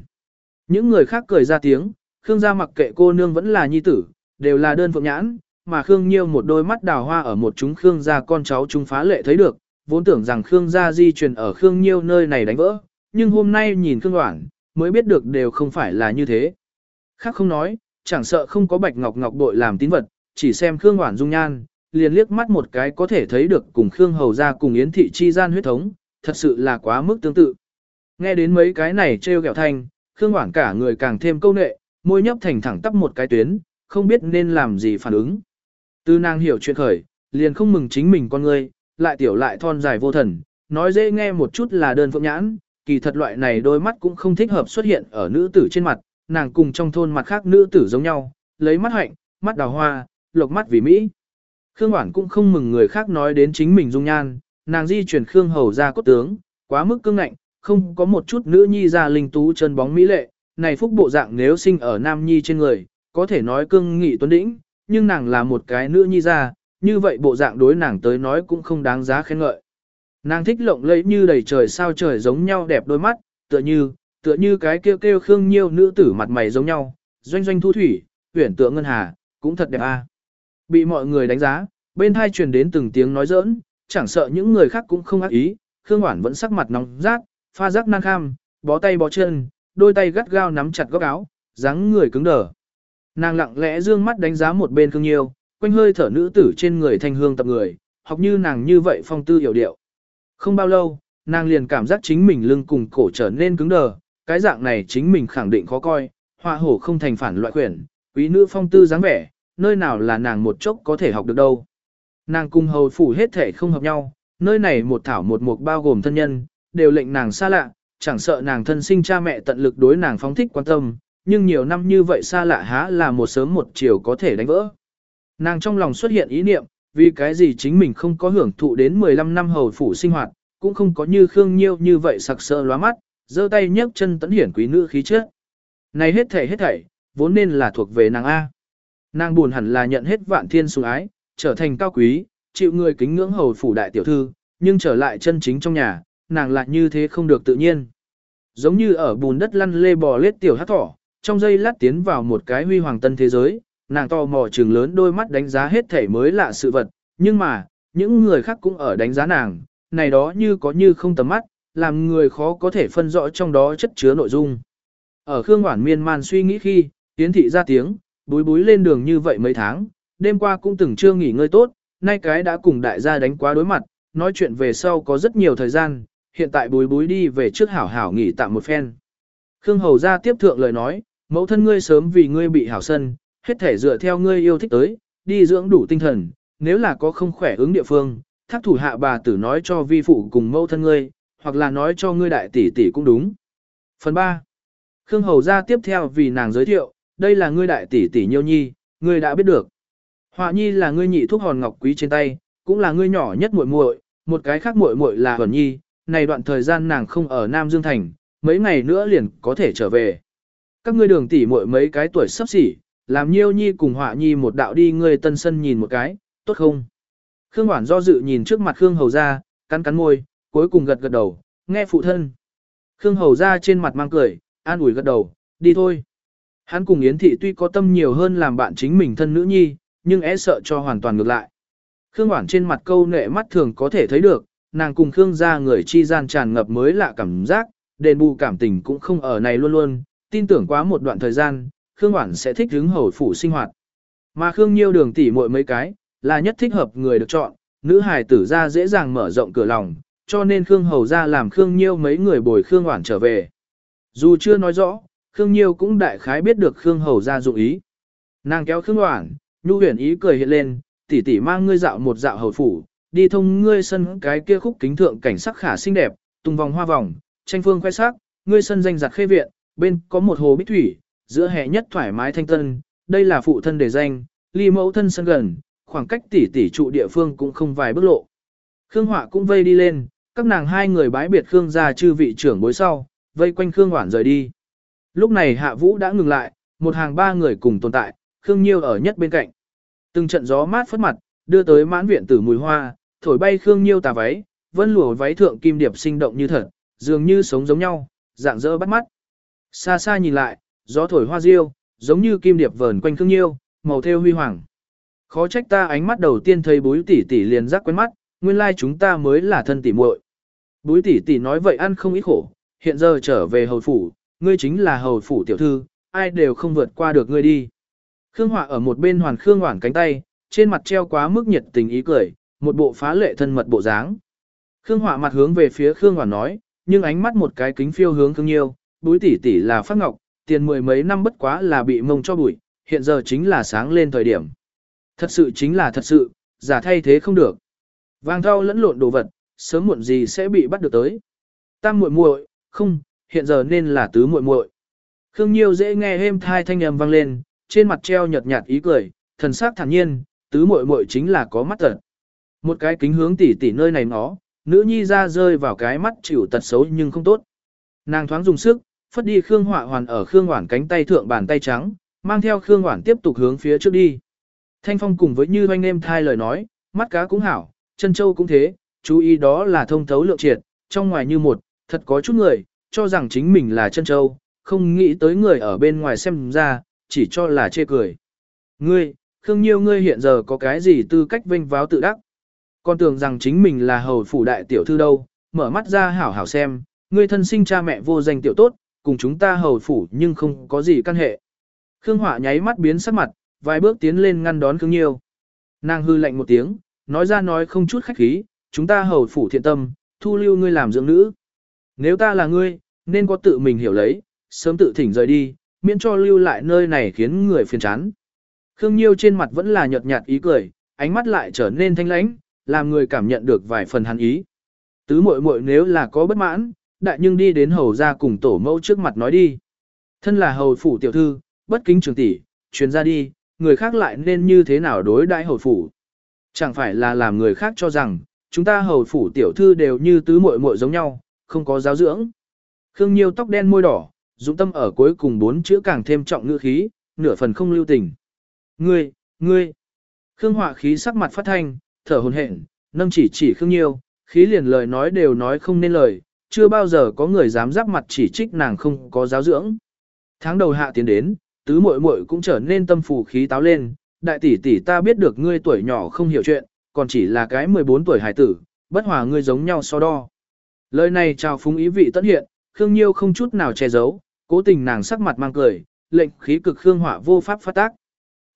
Những người khác cười ra tiếng, Khương gia mặc kệ cô nương vẫn là nhi tử, đều là đơn phượng nhãn, mà Khương Nhiêu một đôi mắt đào hoa ở một chúng Khương gia con cháu chúng phá lệ thấy được, vốn tưởng rằng Khương gia di truyền ở Khương Nhiêu nơi này đánh vỡ, nhưng hôm nay nhìn Khương Hoảng, mới biết được đều không phải là như thế. Khác không nói, chẳng sợ không có bạch ngọc ngọc bội làm tín vật, chỉ xem Khương Hoảng dung nhan, liền liếc mắt một cái có thể thấy được cùng Khương Hầu gia cùng Yến Thị chi gian huyết thống, thật sự là quá mức tương tự. Nghe đến mấy cái này trêu ghẹo thanh, Khương Hoảng cả người càng thêm câu nệ, môi nhấp thành thẳng tắp một cái tuyến, không biết nên làm gì phản ứng. Từ nàng hiểu chuyện khởi, liền không mừng chính mình con người, lại tiểu lại thon dài vô thần, nói dễ nghe một chút là đơn phượng nhãn, kỳ thật loại này đôi mắt cũng không thích hợp xuất hiện ở nữ tử trên mặt, nàng cùng trong thôn mặt khác nữ tử giống nhau, lấy mắt hạnh, mắt đào hoa, lộc mắt vì Mỹ. Khương Hoản cũng không mừng người khác nói đến chính mình dung nhan, nàng di chuyển Khương Hầu ra cốt tướng, quá mức cương ngạnh, không có một chút nữ nhi ra linh tú chân bóng mỹ lệ, này phúc bộ dạng nếu sinh ở nam nhi trên người, có thể nói cương nghị tuấn đĩnh, nhưng nàng là một cái nữ nhi ra, như vậy bộ dạng đối nàng tới nói cũng không đáng giá khen ngợi. Nàng thích lộng lẫy như đầy trời sao trời giống nhau đẹp đôi mắt, tựa như, tựa như cái kêu kêu khương nhiêu nữ tử mặt mày giống nhau, doanh doanh thu thủy, huyển tượng ngân hà, cũng thật đẹp a. Bị mọi người đánh giá, bên hai truyền đến từng tiếng nói giỡn, chẳng sợ những người khác cũng không ác ý, Khương Hoản vẫn sắc mặt nóng rát, pha rắc nan kham, bó tay bó chân, đôi tay gắt gao nắm chặt góc áo, dáng người cứng đờ. Nàng lặng lẽ dương mắt đánh giá một bên Khương Nhiêu, quanh hơi thở nữ tử trên người thanh hương tập người, học như nàng như vậy phong tư hiểu điệu. Không bao lâu, nàng liền cảm giác chính mình lưng cùng cổ trở nên cứng đờ, cái dạng này chính mình khẳng định khó coi, họa hổ không thành phản loại quyển, quý nữ phong tư dáng vẻ, nơi nào là nàng một chốc có thể học được đâu. Nàng cùng hầu phủ hết thể không hợp nhau, nơi này một thảo một mục bao gồm thân nhân, đều lệnh nàng xa lạ, chẳng sợ nàng thân sinh cha mẹ tận lực đối nàng phóng thích quan tâm, nhưng nhiều năm như vậy xa lạ há là một sớm một chiều có thể đánh vỡ. Nàng trong lòng xuất hiện ý niệm, vì cái gì chính mình không có hưởng thụ đến 15 năm hầu phủ sinh hoạt, cũng không có như Khương Nhiêu như vậy sặc sỡ lóa mắt, giơ tay nhấc chân tấn hiển quý nữ khí chất. Này hết thảy hết thảy, vốn nên là thuộc về nàng A. Nàng buồn hẳn là nhận hết vạn thiên sủng ái, trở thành cao quý, chịu người kính ngưỡng hầu phủ đại tiểu thư, nhưng trở lại chân chính trong nhà, nàng lại như thế không được tự nhiên. Giống như ở bùn đất lăn lê bò lết tiểu hát thỏ, trong giây lát tiến vào một cái huy hoàng tân thế giới, nàng to mò trừng lớn đôi mắt đánh giá hết thể mới lạ sự vật, nhưng mà, những người khác cũng ở đánh giá nàng, này đó như có như không tầm mắt, làm người khó có thể phân rõ trong đó chất chứa nội dung. Ở Khương Hoản miên man suy nghĩ khi, tiến thị ra tiếng, búi búi lên đường như vậy mấy tháng, đêm qua cũng từng chưa nghỉ ngơi tốt, nay cái đã cùng đại gia đánh quá đối mặt, nói chuyện về sau có rất nhiều thời gian, hiện tại búi búi đi về trước hảo hảo nghỉ tạm một phen. Khương Hầu ra tiếp thượng lời nói, mẫu thân ngươi sớm vì ngươi bị hảo sân, hết thể dựa theo ngươi yêu thích tới, đi dưỡng đủ tinh thần, nếu là có không khỏe ứng địa phương, thác thủ hạ bà tử nói cho vi phụ cùng mẫu thân ngươi, hoặc là nói cho ngươi đại tỷ tỷ cũng đúng. Phần 3. Khương Hầu ra tiếp theo vì nàng giới thiệu, đây là ngươi đại tỷ tỷ Nhiêu Nhi, ngươi đã biết được. Họa Nhi là ngươi nhị thuốc hòn ngọc quý trên tay, cũng là ngươi nhỏ nhất muội muội, một cái khác muội muội là Huẩn Nhi, này đoạn thời gian nàng không ở Nam Dương Thành, mấy ngày nữa liền có thể trở về. Các ngươi đường tỷ muội mấy cái tuổi sắp xỉ, làm Nhiêu Nhi cùng Họa Nhi một đạo đi ngươi tân sân nhìn một cái, tốt không? Khương Hoản do dự nhìn trước mặt Khương Hầu ra, cắn cắn môi, cuối cùng gật gật đầu, nghe phụ thân. Khương Hầu ra trên mặt mang cười, an ủi gật đầu, đi thôi. Hắn cùng Yến Thị tuy có tâm nhiều hơn làm bạn chính mình thân nữ nhi, nhưng é e sợ cho hoàn toàn ngược lại. Khương Hoản trên mặt câu nệ mắt thường có thể thấy được, nàng cùng Khương gia người chi gian tràn ngập mới lạ cảm giác, đền bù cảm tình cũng không ở này luôn luôn, tin tưởng quá một đoạn thời gian, Khương Hoản sẽ thích hứng hầu phủ sinh hoạt. Mà Khương Nhiêu đường tỉ muội mấy cái, là nhất thích hợp người được chọn, nữ hài tử ra dễ dàng mở rộng cửa lòng, cho nên Khương Hầu ra làm Khương Nhiêu mấy người bồi Khương Hoản trở về. Dù chưa nói rõ, Khương Nhiêu cũng đại khái biết được Khương Hầu ra dụng ý. Nàng kéo Khương Hoản, nhu huyền ý cười hiện lên, tỷ tỷ mang ngươi dạo một dạo hầu phủ, đi thông ngươi sân cái kia khúc kính thượng cảnh sắc khả xinh đẹp, tung vòng hoa vòng, tranh phương khoe sắc, ngươi sân danh giặt khê viện, bên có một hồ bích thủy, giữa hè nhất thoải mái thanh tân, đây là phụ thân đề danh, ly mẫu thân sân gần, khoảng cách tỷ tỷ trụ địa phương cũng không vài bước lộ. Khương Họa cũng vây đi lên, các nàng hai người bái biệt Khương gia chư vị trưởng bối sau, vây quanh Khương Hoản rời đi. Lúc này Hạ Vũ đã ngừng lại, một hàng ba người cùng tồn tại, Khương Nhiêu ở nhất bên cạnh. Từng trận gió mát phất mặt, đưa tới mãn viện tử mùi hoa, thổi bay Khương Nhiêu tà váy, vân lùa váy thượng kim điệp sinh động như thật, dường như sống giống nhau, dạng dỡ bắt mắt. Xa xa nhìn lại, gió thổi hoa diêu, giống như kim điệp vờn quanh Khương Nhiêu, màu theo huy hoàng. Khó trách ta ánh mắt đầu tiên thấy bối tỷ tỷ liền rắc quen mắt, nguyên lai chúng ta mới là thân tỷ muội. Bối tỷ tỷ nói vậy ăn không ít khổ, hiện giờ trở về hầu phủ, ngươi chính là hầu phủ tiểu thư, ai đều không vượt qua được ngươi đi. Khương Họa ở một bên hoàn Khương Hoản cánh tay, trên mặt treo quá mức nhiệt tình ý cười, một bộ phá lệ thân mật bộ dáng. Khương Họa mặt hướng về phía Khương Hoản nói, nhưng ánh mắt một cái kính phiêu hướng Khương Nhiêu, búi tỷ tỷ là phát ngọc, tiền mười mấy năm bất quá là bị mông cho bụi, hiện giờ chính là sáng lên thời điểm. Thật sự chính là thật sự, giả thay thế không được. Vàng thau lẫn lộn đồ vật, sớm muộn gì sẽ bị bắt được tới. Tam muội muội, không, hiện giờ nên là tứ muội muội. Khương Nhiêu dễ nghe êm thai thanh âm vang lên, trên mặt treo nhợt nhạt ý cười, thần sắc thản nhiên, tứ muội muội chính là có mắt tật. Một cái kính hướng tỉ tỉ nơi này nó, nữ nhi ra rơi vào cái mắt chịu tật xấu nhưng không tốt. Nàng thoáng dùng sức, phất đi Khương Họa hoàn ở Khương Hoản cánh tay thượng bàn tay trắng, mang theo Khương Hoản tiếp tục hướng phía trước đi. Thanh Phong cùng với như anh em thai lời nói, mắt cá cũng hảo, chân châu cũng thế, chú ý đó là thông thấu lượng triệt, trong ngoài như một, thật có chút người, cho rằng chính mình là chân châu, không nghĩ tới người ở bên ngoài xem ra, chỉ cho là chê cười. Ngươi, Khương Nhiêu ngươi hiện giờ có cái gì tư cách vinh váo tự đắc? Con tưởng rằng chính mình là hầu phủ đại tiểu thư đâu, mở mắt ra hảo hảo xem, ngươi thân sinh cha mẹ vô danh tiểu tốt, cùng chúng ta hầu phủ nhưng không có gì căn hệ. Khương Họa nháy mắt biến sắc mặt, vài bước tiến lên ngăn đón Khương Nhiêu. Nàng hư lạnh một tiếng, nói ra nói không chút khách khí, chúng ta hầu phủ thiện tâm, thu lưu ngươi làm dưỡng nữ. Nếu ta là ngươi, nên có tự mình hiểu lấy, sớm tự thỉnh rời đi, miễn cho lưu lại nơi này khiến người phiền chán. Khương Nhiêu trên mặt vẫn là nhợt nhạt ý cười, ánh mắt lại trở nên thanh lãnh, làm người cảm nhận được vài phần hắn ý. Tứ muội muội nếu là có bất mãn, đại nhưng đi đến hầu ra cùng tổ mẫu trước mặt nói đi. Thân là hầu phủ tiểu thư, bất kính trường tỷ, truyền ra đi, người khác lại nên như thế nào đối đại hầu phủ. Chẳng phải là làm người khác cho rằng, chúng ta hầu phủ tiểu thư đều như tứ muội muội giống nhau, không có giáo dưỡng. Khương Nhiêu tóc đen môi đỏ, dụng tâm ở cuối cùng bốn chữ càng thêm trọng ngữ khí, nửa phần không lưu tình. Ngươi, ngươi. Khương Họa khí sắc mặt phát thanh, thở hồn hển, nâng chỉ chỉ Khương Nhiêu, khí liền lời nói đều nói không nên lời, chưa bao giờ có người dám giáp mặt chỉ trích nàng không có giáo dưỡng. Tháng đầu hạ tiến đến, tứ muội muội cũng trở nên tâm phù khí táo lên, đại tỷ tỷ ta biết được ngươi tuổi nhỏ không hiểu chuyện, còn chỉ là cái 14 tuổi hải tử, bất hòa ngươi giống nhau so đo. Lời này chào phúng ý vị tất hiện, Khương Nhiêu không chút nào che giấu, cố tình nàng sắc mặt mang cười, lệnh khí cực Khương Họa vô pháp phát tác.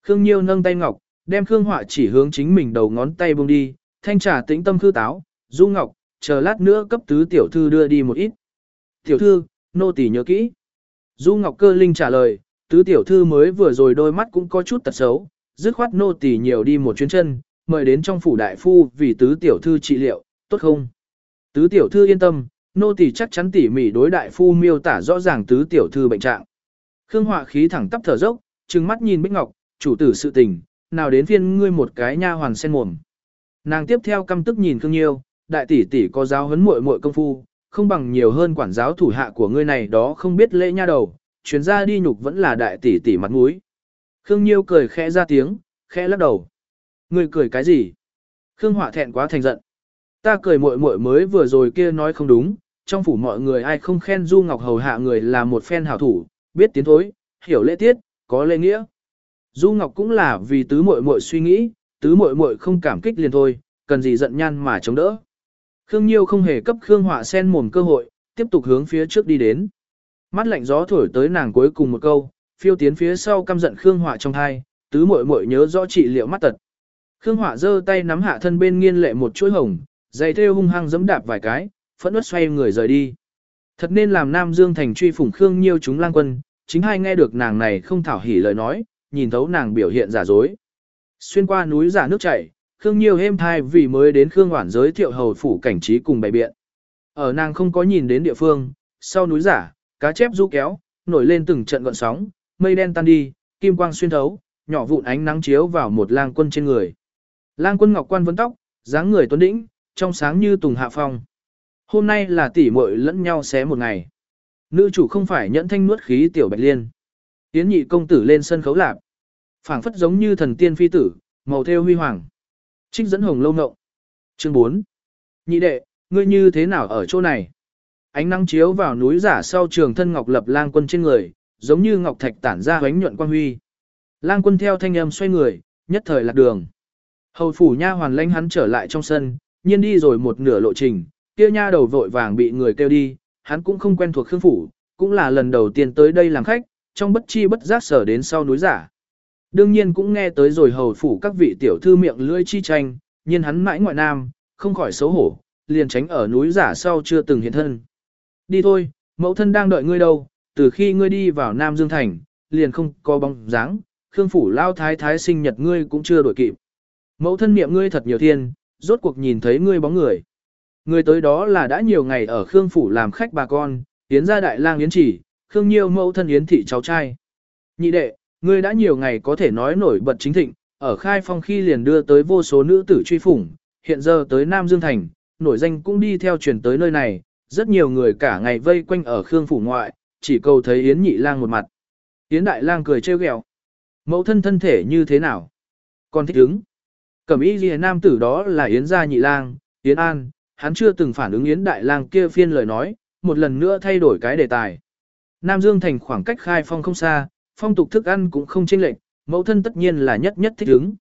Khương Nhiêu nâng tay ngọc, đem Khương Họa chỉ hướng chính mình đầu ngón tay buông đi, thanh trà tĩnh tâm khư táo, du ngọc, chờ lát nữa cấp tứ tiểu thư đưa đi một ít. Tiểu thư, nô tỳ nhớ kỹ. Du Ngọc Cơ Linh trả lời, tứ tiểu thư mới vừa rồi đôi mắt cũng có chút tật xấu, dứt khoát nô tỳ nhiều đi một chuyến chân, mời đến trong phủ đại phu vì tứ tiểu thư trị liệu, tốt không? Tứ tiểu thư yên tâm, nô tỳ chắc chắn tỉ mỉ đối đại phu miêu tả rõ ràng tứ tiểu thư bệnh trạng. Khương Họa khí thẳng tắp thở dốc, trừng mắt nhìn Bích Ngọc, chủ tử sự tình, nào đến phiên ngươi một cái nha hoàn sen mồm. Nàng tiếp theo căm tức nhìn Khương Nhiêu, đại tỷ tỷ có giáo huấn muội muội công phu, không bằng nhiều hơn quản giáo thủ hạ của ngươi này đó không biết lễ nha đầu, chuyến ra đi nhục vẫn là đại tỷ tỷ mặt mũi. Khương Nhiêu cười khẽ ra tiếng, khẽ lắc đầu. Ngươi cười cái gì? Khương Họa thẹn quá thành giận. Ta cười muội muội mới vừa rồi kia nói không đúng, trong phủ mọi người ai không khen Du Ngọc hầu hạ người là một phen hảo thủ, biết tiến thối, hiểu lễ tiết, có lễ nghĩa. Du Ngọc cũng là vì tứ muội muội suy nghĩ, tứ muội muội không cảm kích liền thôi, cần gì giận nhan mà chống đỡ. Khương Nhiêu không hề cấp Khương Họa sen mồm cơ hội, tiếp tục hướng phía trước đi đến. Mắt lạnh gió thổi tới nàng cuối cùng một câu, phiêu tiến phía sau căm giận Khương Họa trong hai, tứ muội muội nhớ rõ trị liệu mắt tật. Khương Họa giơ tay nắm hạ thân bên nghiên lệ một chuỗi hồng, giày thêu hung hăng giẫm đạp vài cái, phẫn uất xoay người rời đi. Thật nên làm Nam Dương thành truy phủng Khương Nhiêu chúng lang quân, chính hai nghe được nàng này không thảo hỉ lời nói, nhìn thấu nàng biểu hiện giả dối. Xuyên qua núi giả nước chảy, Khương Nhiêu êm thai vì mới đến Khương Hoản giới thiệu hầu phủ cảnh trí cùng bày biện. Ở nàng không có nhìn đến địa phương, sau núi giả, cá chép du kéo, nổi lên từng trận gọn sóng, mây đen tan đi, kim quang xuyên thấu, nhỏ vụn ánh nắng chiếu vào một lang quân trên người. Lang quân ngọc quan vấn tóc, dáng người tuấn đĩnh, trong sáng như tùng hạ phong. Hôm nay là tỉ muội lẫn nhau xé một ngày. Nữ chủ không phải nhẫn thanh nuốt khí tiểu bạch liên. Tiến nhị công tử lên sân khấu lạp. phảng phất giống như thần tiên phi tử, màu theo huy hoàng. Trích dẫn hồng lâu ngộng. Chương 4. Nhị đệ, ngươi như thế nào ở chỗ này? Ánh nắng chiếu vào núi giả sau trường thân ngọc lập lang quân trên người, giống như ngọc thạch tản ra ánh nhuận quang huy. Lang quân theo thanh âm xoay người, nhất thời lạc đường. Hầu phủ nha hoàn lãnh hắn trở lại trong sân, nhiên đi rồi một nửa lộ trình, kia nha đầu vội vàng bị người kêu đi, hắn cũng không quen thuộc khương phủ, cũng là lần đầu tiên tới đây làm khách, trong bất chi bất giác sở đến sau núi giả. Đương nhiên cũng nghe tới rồi hầu phủ các vị tiểu thư miệng lưỡi chi tranh, nhưng hắn mãi ngoại nam, không khỏi xấu hổ, liền tránh ở núi giả sau chưa từng hiện thân. Đi thôi, mẫu thân đang đợi ngươi đâu, từ khi ngươi đi vào Nam Dương Thành, liền không có bóng dáng, Khương phủ lao thái thái sinh nhật ngươi cũng chưa đổi kịp. Mẫu thân niệm ngươi thật nhiều thiên, rốt cuộc nhìn thấy ngươi bóng người. Người tới đó là đã nhiều ngày ở Khương phủ làm khách bà con, Yến gia đại lang Yến chỉ, Khương Nhiêu mẫu thân Yến thị cháu trai. Nhị đệ, ngươi đã nhiều ngày có thể nói nổi bật chính thịnh, ở khai phong khi liền đưa tới vô số nữ tử truy phủng, hiện giờ tới Nam Dương Thành, nổi danh cũng đi theo truyền tới nơi này, rất nhiều người cả ngày vây quanh ở Khương phủ ngoại, chỉ cầu thấy Yến nhị lang một mặt. Yến đại lang cười trêu ghẹo. Mẫu thân thân thể như thế nào? Còn thích ứng. Cẩm ý ghi nam tử đó là Yến gia nhị lang, Yến An, hắn chưa từng phản ứng Yến đại lang kia phiên lời nói, một lần nữa thay đổi cái đề tài. Nam Dương thành khoảng cách khai phong không xa, phong tục thức ăn cũng không chênh lệch, mẫu thân tất nhiên là nhất nhất thích ứng.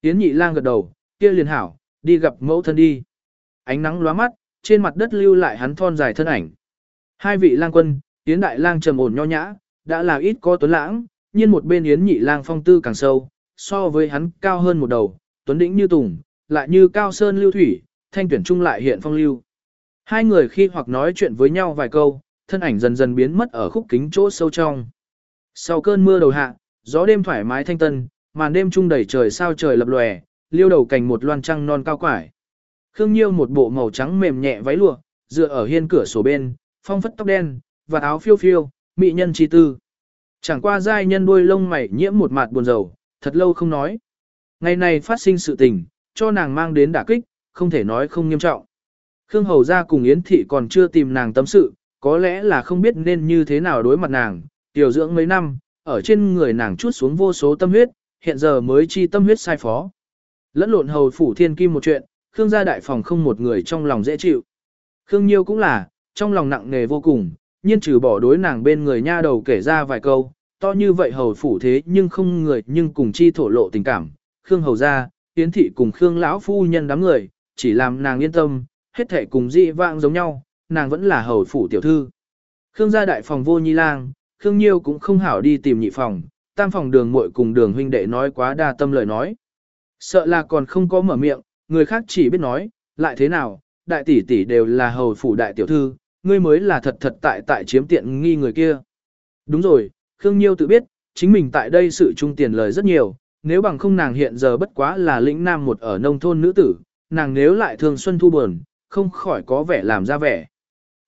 Yến nhị lang gật đầu, kia liền hảo, đi gặp mẫu thân đi. Ánh nắng lóa mắt, trên mặt đất lưu lại hắn thon dài thân ảnh. Hai vị lang quân, Yến đại lang trầm ổn nho nhã, đã là ít có tuấn lãng, nhiên một bên Yến nhị lang phong tư càng sâu, so với hắn cao hơn một đầu, tuấn đĩnh như tùng, lại như cao sơn lưu thủy, thanh tuyển trung lại hiện phong lưu. Hai người khi hoặc nói chuyện với nhau vài câu, thân ảnh dần dần biến mất ở khúc kính chỗ sâu trong. Sau cơn mưa đầu hạ, gió đêm thoải mái thanh tân, màn đêm trung đầy trời sao trời lập lòe, liêu đầu cành một loan trăng non cao quải. Khương Nhiêu một bộ màu trắng mềm nhẹ váy lụa, dựa ở hiên cửa sổ bên, phong phất tóc đen, và áo phiêu phiêu, mỹ nhân chi tư. Chẳng qua giai nhân đuôi lông mày nhiễm một mặt buồn rầu, thật lâu không nói. Ngày này phát sinh sự tình, cho nàng mang đến đả kích, không thể nói không nghiêm trọng. Khương Hầu ra cùng Yến Thị còn chưa tìm nàng tâm sự, có lẽ là không biết nên như thế nào đối mặt nàng, tiểu dưỡng mấy năm, ở trên người nàng chút xuống vô số tâm huyết, hiện giờ mới chi tâm huyết sai phó. Lẫn lộn hầu phủ thiên kim một chuyện, Khương gia đại phòng không một người trong lòng dễ chịu. Khương Nhiêu cũng là, trong lòng nặng nề vô cùng, nhiên trừ bỏ đối nàng bên người nha đầu kể ra vài câu, to như vậy hầu phủ thế nhưng không người nhưng cùng chi thổ lộ tình cảm. Khương hầu gia, tiến thị cùng Khương lão phu nhân đám người, chỉ làm nàng yên tâm, hết thể cùng dị vãng giống nhau, nàng vẫn là hầu phủ tiểu thư. Khương gia đại phòng vô nhi lang, Khương Nhiêu cũng không hảo đi tìm nhị phòng, tam phòng đường muội cùng đường huynh đệ nói quá đa tâm lời nói. Sợ là còn không có mở miệng, người khác chỉ biết nói, lại thế nào, đại tỷ tỷ đều là hầu phủ đại tiểu thư, ngươi mới là thật thật tại tại chiếm tiện nghi người kia. Đúng rồi, Khương Nhiêu tự biết, chính mình tại đây sự trung tiền lời rất nhiều, nếu bằng không nàng hiện giờ bất quá là lĩnh nam một ở nông thôn nữ tử, nàng nếu lại thường xuân thu buồn, không khỏi có vẻ làm ra vẻ.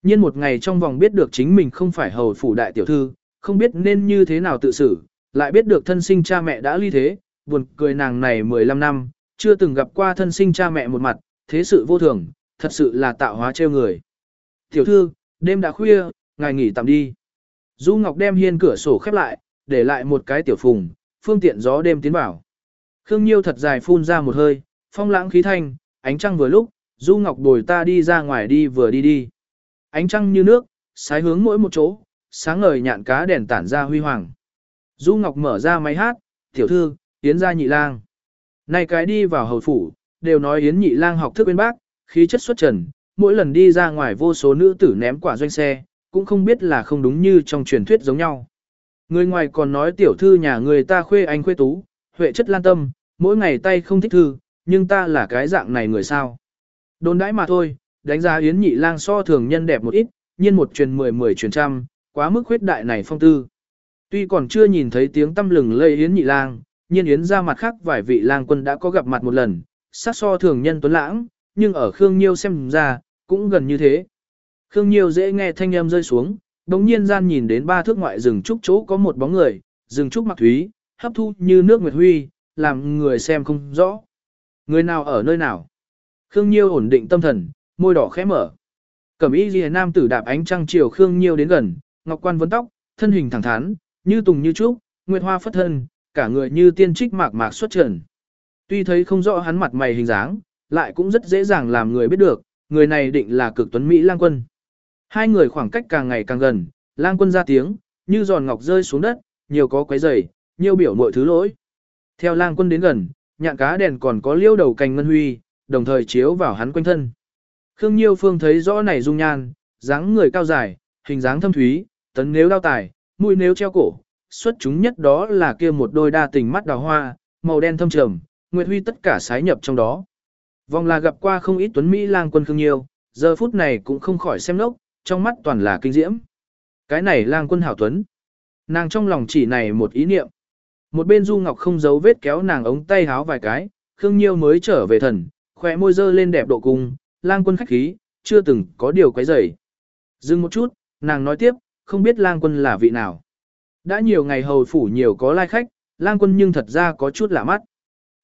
nhiên một ngày trong vòng biết được chính mình không phải hầu phủ đại tiểu thư, không biết nên như thế nào tự xử, lại biết được thân sinh cha mẹ đã ly thế, buồn cười nàng này 15 năm, chưa từng gặp qua thân sinh cha mẹ một mặt, thế sự vô thường, thật sự là tạo hóa treo người. Tiểu thư, đêm đã khuya, ngài nghỉ tạm đi. Du Ngọc đem hiên cửa sổ khép lại, để lại một cái tiểu phùng, phương tiện gió đêm tiến vào. Khương Nhiêu thật dài phun ra một hơi, phong lãng khí thanh, ánh trăng vừa lúc, Du Ngọc bồi ta đi ra ngoài đi vừa đi đi. Ánh trăng như nước, sái hướng mỗi một chỗ, sáng ngời nhạn cá đèn tản ra huy hoàng. Du Ngọc mở ra máy hát, tiểu thư, Yến gia nhị lang. Này cái đi vào hầu phủ, đều nói Yến nhị lang học thức bên bác, khí chất xuất trần, mỗi lần đi ra ngoài vô số nữ tử ném quả doanh xe, cũng không biết là không đúng như trong truyền thuyết giống nhau. Người ngoài còn nói tiểu thư nhà người ta khuê anh khuê tú, huệ chất lan tâm, mỗi ngày tay không thích thư, nhưng ta là cái dạng này người sao. Đồn đãi mà thôi, đánh giá Yến nhị lang so thường nhân đẹp một ít, nhiên một truyền mười mười truyền trăm, quá mức khuyết đại này phong tư. Tuy còn chưa nhìn thấy tiếng tâm lừng lây Yến nhị lang, nhiên Yến ra mặt khác vài vị lang quân đã có gặp mặt một lần, sát so thường nhân tuấn lãng, nhưng ở Khương Nhiêu xem ra, cũng gần như thế. Khương Nhiêu dễ nghe thanh âm rơi xuống, đồng nhiên gian nhìn đến ba thước ngoại rừng trúc chỗ có một bóng người, rừng trúc mặc thúy, hấp thu như nước nguyệt huy, làm người xem không rõ. Người nào ở nơi nào? Khương Nhiêu ổn định tâm thần, môi đỏ khẽ mở. Cẩm y ghi nam tử đạp ánh trăng chiều Khương Nhiêu đến gần, ngọc quan vấn tóc, thân hình thẳng thắn, như tùng như trúc, nguyệt hoa phất thân, cả người như tiên trích mạc mạc xuất trần. Tuy thấy không rõ hắn mặt mày hình dáng, lại cũng rất dễ dàng làm người biết được, người này định là cực tuấn Mỹ lang quân. Hai người khoảng cách càng ngày càng gần, lang quân ra tiếng, như giòn ngọc rơi xuống đất, nhiều có quấy rầy, nhiều biểu mọi thứ lỗi. Theo lang quân đến gần, nhạn cá đèn còn có liêu đầu cành ngân huy, đồng thời chiếu vào hắn quanh thân. Khương Nhiêu Phương thấy rõ này dung nhan, dáng người cao dài, hình dáng thâm thúy, tấn nếu đao tài, mũi nếu treo cổ, xuất chúng nhất đó là kia một đôi đa tình mắt đào hoa, màu đen thâm trầm, Nguyệt Huy tất cả sái nhập trong đó. Vòng là gặp qua không ít tuấn Mỹ lang quân Khương Nhiêu, giờ phút này cũng không khỏi xem lốc, trong mắt toàn là kinh diễm. Cái này lang quân hảo tuấn. Nàng trong lòng chỉ này một ý niệm. Một bên Du Ngọc không giấu vết kéo nàng ống tay háo vài cái, Khương Nhiêu mới trở về thần, khỏe môi dơ lên đẹp độ cùng, lang quân khách khí, chưa từng có điều quấy rầy. Dừng một chút, nàng nói tiếp, không biết lang quân là vị nào. Đã nhiều ngày hầu phủ nhiều có lai khách, lang quân nhưng thật ra có chút lạ mắt.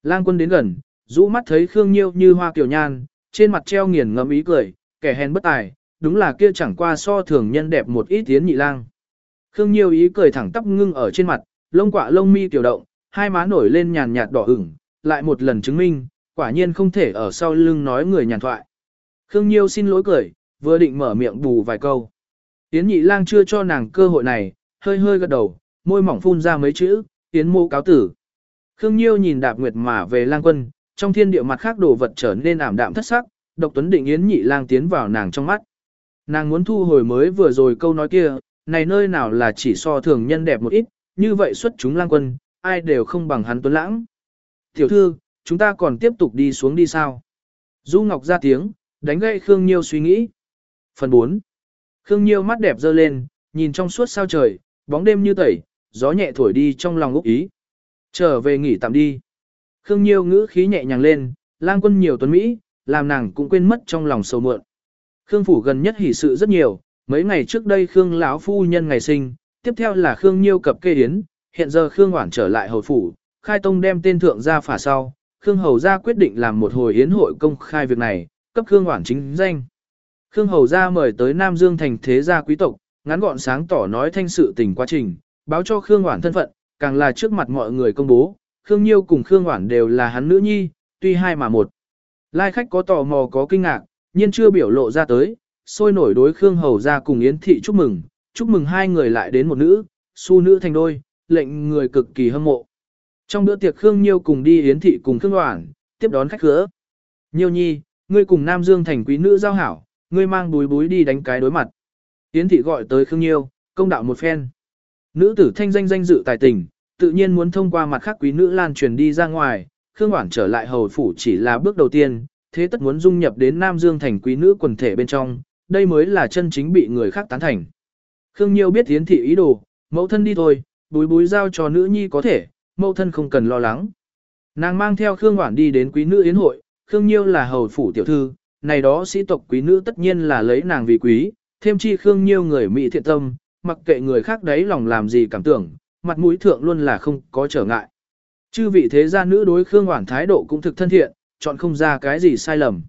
Lang quân đến gần, rũ mắt thấy Khương Nhiêu như hoa kiều nhan, trên mặt treo nghiền ngẫm ý cười, kẻ hèn bất tài, đúng là kia chẳng qua so thường nhân đẹp một ít tiến nhị lang. Khương Nhiêu ý cười thẳng tắp ngưng ở trên mặt, lông quạ lông mi tiểu động, hai má nổi lên nhàn nhạt đỏ ửng, lại một lần chứng minh, quả nhiên không thể ở sau lưng nói người nhàn thoại. Khương Nhiêu xin lỗi cười, vừa định mở miệng bù vài câu. Yến nhị lang chưa cho nàng cơ hội này, hơi hơi gật đầu, môi mỏng phun ra mấy chữ, Yến mô cáo tử. Khương Nhiêu nhìn đạp nguyệt mà về lang quân, trong thiên địa mặt khác đồ vật trở nên ảm đạm thất sắc, độc tuấn định yến nhị lang tiến vào nàng trong mắt. Nàng muốn thu hồi mới vừa rồi câu nói kia, này nơi nào là chỉ so thường nhân đẹp một ít, như vậy xuất chúng lang quân, ai đều không bằng hắn tuấn lãng. Tiểu thư, chúng ta còn tiếp tục đi xuống đi sao? Du Ngọc ra tiếng, đánh gậy Khương Nhiêu suy nghĩ. Phần 4. Khương Nhiêu mắt đẹp dơ lên, nhìn trong suốt sao trời, bóng đêm như tẩy, gió nhẹ thổi đi trong lòng úc ý. Trở về nghỉ tạm đi. Khương Nhiêu ngữ khí nhẹ nhàng lên, lang quân nhiều tuấn Mỹ, làm nàng cũng quên mất trong lòng sầu muộn. Khương phủ gần nhất hỷ sự rất nhiều, mấy ngày trước đây Khương lão phu nhân ngày sinh, tiếp theo là Khương Nhiêu cập kê yến, hiện giờ Khương Hoản trở lại hồi phủ, khai tông đem tên thượng ra phả sau, Khương Hầu gia quyết định làm một hồi yến hội công khai việc này, cấp Khương Hoản chính danh. Khương Hầu gia mời tới Nam Dương thành thế gia quý tộc, ngắn gọn sáng tỏ nói thanh sự tình quá trình, báo cho Khương Hoản thân phận, càng là trước mặt mọi người công bố, Khương Nhiêu cùng Khương Hoản đều là hắn nữ nhi, tuy hai mà một. Lai khách có tò mò có kinh ngạc, nhiên chưa biểu lộ ra tới, sôi nổi đối Khương Hầu gia cùng Yến Thị chúc mừng, chúc mừng hai người lại đến một nữ, su nữ thành đôi, lệnh người cực kỳ hâm mộ. Trong bữa tiệc Khương Nhiêu cùng đi Yến Thị cùng Khương Hoản, tiếp đón khách khứa. Nhiêu nhi, ngươi cùng Nam Dương thành quý nữ giao hảo, ngươi mang búi búi đi đánh cái đối mặt. Yến Thị gọi tới Khương Nhiêu, công đạo một phen. Nữ tử thanh danh danh dự tài tình, tự nhiên muốn thông qua mặt khác quý nữ lan truyền đi ra ngoài, Khương Hoản trở lại hầu phủ chỉ là bước đầu tiên, thế tất muốn dung nhập đến Nam Dương thành quý nữ quần thể bên trong, đây mới là chân chính bị người khác tán thành. Khương Nhiêu biết Yến Thị ý đồ, mẫu thân đi thôi, búi búi giao cho nữ nhi có thể, mẫu thân không cần lo lắng. Nàng mang theo Khương Hoản đi đến quý nữ yến hội, Khương Nhiêu là hầu phủ tiểu thư, này đó sĩ tộc quý nữ tất nhiên là lấy nàng vì quý, thêm chi Khương Nhiêu người mỹ thiện tâm, mặc kệ người khác đấy lòng làm gì cảm tưởng, mặt mũi thượng luôn là không có trở ngại. Chư vị thế gia nữ đối Khương Hoản thái độ cũng thực thân thiện, chọn không ra cái gì sai lầm.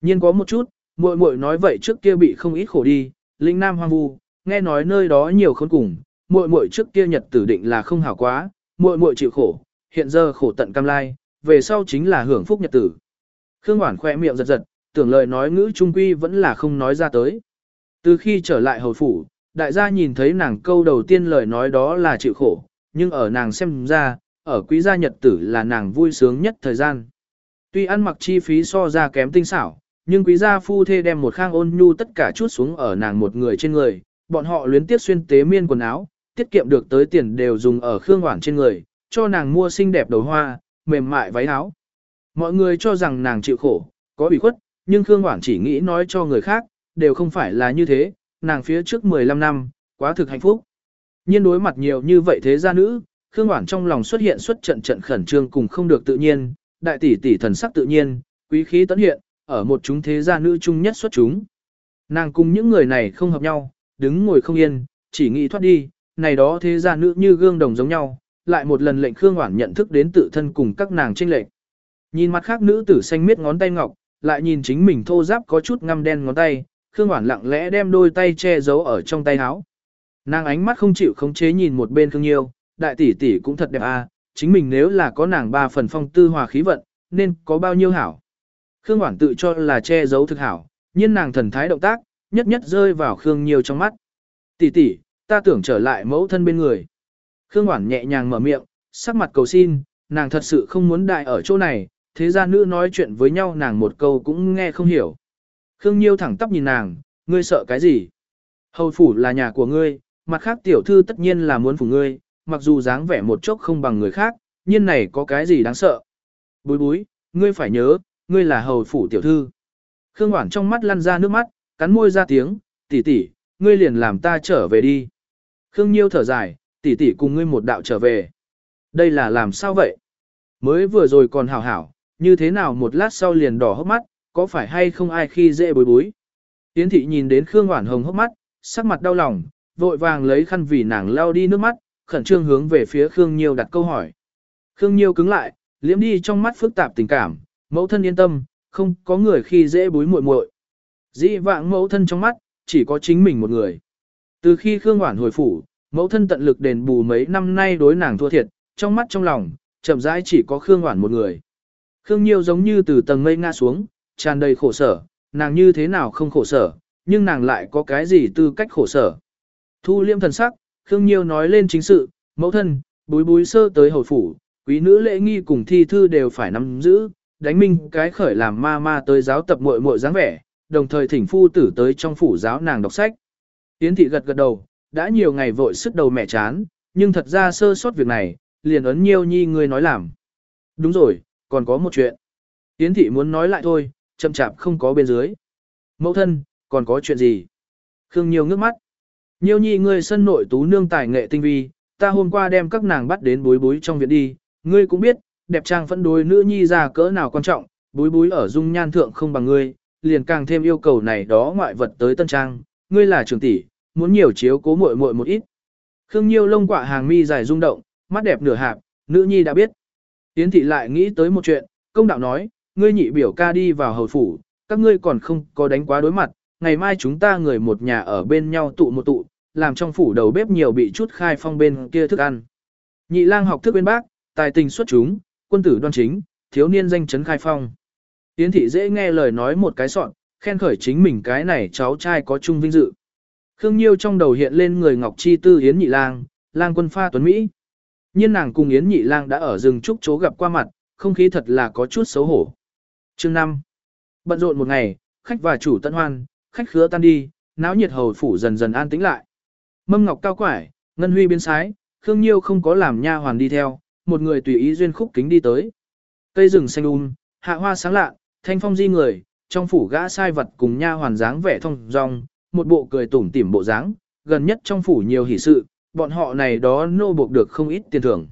nhiên có một chút, muội muội nói vậy trước kia bị không ít khổ đi, linh nam hoang vu, nghe nói nơi đó nhiều khốn cùng, muội muội trước kia nhật tử định là không hảo quá, muội muội chịu khổ, hiện giờ khổ tận cam lai, về sau chính là hưởng phúc nhật tử. Khương Hoản khoe miệng giật giật, tưởng lời nói ngữ trung quy vẫn là không nói ra tới. Từ khi trở lại hầu phủ, đại gia nhìn thấy nàng câu đầu tiên lời nói đó là chịu khổ, nhưng ở nàng xem ra, ở quý gia nhật tử là nàng vui sướng nhất thời gian. Tuy ăn mặc chi phí so ra kém tinh xảo, nhưng quý gia phu thê đem một khang ôn nhu tất cả chút xuống ở nàng một người trên người, bọn họ luyến tiếc xuyên tế miên quần áo, tiết kiệm được tới tiền đều dùng ở khương hoảng trên người, cho nàng mua xinh đẹp đầu hoa, mềm mại váy áo. Mọi người cho rằng nàng chịu khổ, có ủy khuất, nhưng Khương Hoảng chỉ nghĩ nói cho người khác, đều không phải là như thế, nàng phía trước 15 năm, quá thực hạnh phúc. Nhiên đối mặt nhiều như vậy thế gia nữ, Khương Hoảng trong lòng xuất hiện xuất trận trận khẩn trương cùng không được tự nhiên, đại tỷ tỷ thần sắc tự nhiên, quý khí tấn hiện, ở một chúng thế gia nữ chung nhất xuất chúng. Nàng cùng những người này không hợp nhau, đứng ngồi không yên, chỉ nghĩ thoát đi, này đó thế gia nữ như gương đồng giống nhau, lại một lần lệnh Khương Hoảng nhận thức đến tự thân cùng các nàng tranh lệch. Nhìn mặt khác nữ tử xanh miết ngón tay ngọc, lại nhìn chính mình thô giáp có chút ngăm đen ngón tay, Khương Hoản lặng lẽ đem đôi tay che giấu ở trong tay áo. Nàng ánh mắt không chịu khống chế nhìn một bên Khương Nhiêu, đại tỷ tỷ cũng thật đẹp à, chính mình nếu là có nàng ba phần phong tư hòa khí vận, nên có bao nhiêu hảo. Khương Hoản tự cho là che giấu thực hảo, nhưng nàng thần thái động tác, nhất nhất rơi vào Khương Nhiêu trong mắt. Tỷ tỷ, ta tưởng trở lại mẫu thân bên người. Khương Hoản nhẹ nhàng mở miệng, sắc mặt cầu xin, nàng thật sự không muốn đại ở chỗ này, thế gia nữ nói chuyện với nhau nàng một câu cũng nghe không hiểu. Khương Nhiêu thẳng tắp nhìn nàng, ngươi sợ cái gì? Hầu phủ là nhà của ngươi, mặt khác tiểu thư tất nhiên là muốn phủ ngươi, mặc dù dáng vẻ một chốc không bằng người khác, nhưng này có cái gì đáng sợ? Búi búi, ngươi phải nhớ, ngươi là hầu phủ tiểu thư. Khương Hoảng trong mắt lăn ra nước mắt, cắn môi ra tiếng, tỷ tỷ, ngươi liền làm ta trở về đi. Khương Nhiêu thở dài, tỷ tỷ cùng ngươi một đạo trở về. Đây là làm sao vậy? Mới vừa rồi còn hảo hảo, như thế nào một lát sau liền đỏ hốc mắt, có phải hay không ai khi dễ bối bối? Yến thị nhìn đến Khương Hoản hồng hốc mắt, sắc mặt đau lòng, vội vàng lấy khăn vì nàng lau đi nước mắt, khẩn trương hướng về phía Khương Nhiêu đặt câu hỏi. Khương Nhiêu cứng lại, liếm đi trong mắt phức tạp tình cảm, mẫu thân yên tâm, không có người khi dễ bối muội muội. Dĩ vãng mẫu thân trong mắt, chỉ có chính mình một người. Từ khi Khương Hoản hồi phủ, mẫu thân tận lực đền bù mấy năm nay đối nàng thua thiệt, trong mắt trong lòng, chậm rãi chỉ có Khương Hoản một người. Khương Nhiêu giống như từ tầng mây ngã xuống, tràn đầy khổ sở, nàng như thế nào không khổ sở, nhưng nàng lại có cái gì tư cách khổ sở. Thu liêm thần sắc, Khương Nhiêu nói lên chính sự, mẫu thân, búi búi sơ tới hồi phủ, quý nữ lễ nghi cùng thi thư đều phải nắm giữ, đánh minh cái khởi làm ma ma tới giáo tập muội muội dáng vẻ, đồng thời thỉnh phu tử tới trong phủ giáo nàng đọc sách. Tiến thị gật gật đầu, đã nhiều ngày vội sức đầu mẹ chán, nhưng thật ra sơ sót việc này, liền ấn nhiêu nhi người nói làm. Đúng rồi, còn có một chuyện. Yến thị muốn nói lại thôi, chậm chạp không có bên dưới. Mẫu thân, còn có chuyện gì? Khương Nhiêu ngước mắt. Nhiêu nhi ngươi sân nội tú nương tài nghệ tinh vi, ta hôm qua đem các nàng bắt đến bối bối trong viện đi, ngươi cũng biết, đẹp trang phẫn đối nữ nhi ra cỡ nào quan trọng, bối bối ở dung nhan thượng không bằng ngươi, liền càng thêm yêu cầu này đó ngoại vật tới tân trang, ngươi là trưởng tỷ, muốn nhiều chiếu cố muội muội một ít. Khương Nhiêu lông quạ hàng mi dài rung động, mắt đẹp nửa hạp, nữ nhi đã biết. Yến thị lại nghĩ tới một chuyện, công đạo nói, ngươi nhị biểu ca đi vào hầu phủ, các ngươi còn không có đánh quá đối mặt, ngày mai chúng ta người một nhà ở bên nhau tụ một tụ, làm trong phủ đầu bếp nhiều bị chút khai phong bên kia thức ăn. Nhị lang học thức bên bác, tài tình xuất chúng, quân tử đoan chính, thiếu niên danh chấn khai phong. Yến thị dễ nghe lời nói một cái soạn, khen khởi chính mình cái này cháu trai có chung vinh dự. Khương Nhiêu trong đầu hiện lên người Ngọc Chi Tư Yến Nhị Lang, lang quân pha tuấn Mỹ. Nhiên nàng cùng Yến Nhị Lang đã ở rừng trúc chỗ gặp qua mặt, không khí thật là có chút xấu hổ. Chương 5. Bận rộn một ngày, khách và chủ tận hoan, khách khứa tan đi, náo nhiệt hầu phủ dần dần an tĩnh lại. Mâm ngọc cao quải, ngân huy biến sái, Khương Nhiêu không có làm nha hoàn đi theo, một người tùy ý duyên khúc kính đi tới. Cây rừng xanh um, hạ hoa sáng lạ, thanh phong di người, trong phủ gã sai vật cùng nha hoàn dáng vẻ thông dong, một bộ cười tủm tỉm bộ dáng, gần nhất trong phủ nhiều hỷ sự, bọn họ này đó nô buộc được không ít tiền thưởng.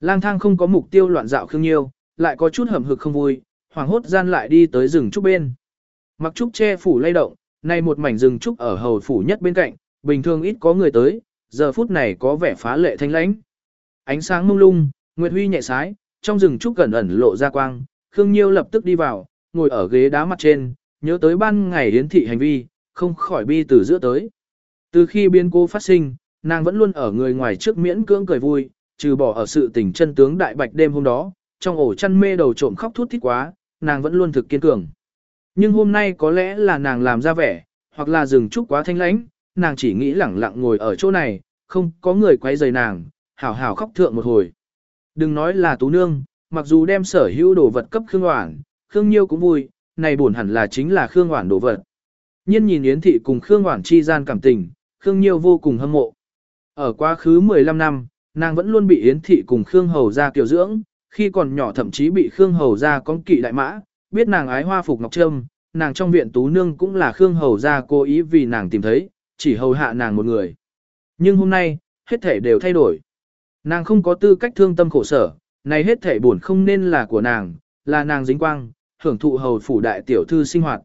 Lang thang không có mục tiêu loạn dạo Khương Nhiêu, lại có chút hầm hực không vui, hoàng hốt gian lại đi tới rừng trúc bên. Mặc trúc che phủ lay động, nay một mảnh rừng trúc ở hầu phủ nhất bên cạnh, bình thường ít có người tới, giờ phút này có vẻ phá lệ thanh lãnh. Ánh sáng mông lung, nguyệt huy nhẹ sái, trong rừng trúc gần ẩn lộ ra quang, Khương Nhiêu lập tức đi vào, ngồi ở ghế đá mặt trên, nhớ tới ban ngày yến thị hành vi, không khỏi bi từ giữa tới. Từ khi biên cô phát sinh, nàng vẫn luôn ở người ngoài trước miễn cưỡng cười vui, trừ bỏ ở sự tình chân tướng đại bạch đêm hôm đó, trong ổ chăn mê đầu trộm khóc thút thít quá, nàng vẫn luôn thực kiên cường. Nhưng hôm nay có lẽ là nàng làm ra vẻ, hoặc là dừng chút quá thanh lãnh, nàng chỉ nghĩ lẳng lặng ngồi ở chỗ này, không có người quay rầy nàng, hảo hảo khóc thượng một hồi. Đừng nói là tú nương, mặc dù đem sở hữu đồ vật cấp Khương Hoảng, Khương Nhiêu cũng vui, này buồn hẳn là chính là Khương Hoảng đồ vật. Nhiên nhìn Yến Thị cùng Khương Hoảng chi gian cảm tình, Khương Nhiêu vô cùng hâm mộ. Ở quá khứ 15 năm, nàng vẫn luôn bị Yến Thị cùng Khương Hầu ra kiều dưỡng, khi còn nhỏ thậm chí bị Khương Hầu ra con kỵ đại mã, biết nàng ái hoa phục ngọc trâm, nàng trong viện tú nương cũng là Khương Hầu ra cố ý vì nàng tìm thấy, chỉ hầu hạ nàng một người. Nhưng hôm nay, hết thể đều thay đổi. Nàng không có tư cách thương tâm khổ sở, này hết thể buồn không nên là của nàng, là nàng dính quang, hưởng thụ hầu phủ đại tiểu thư sinh hoạt.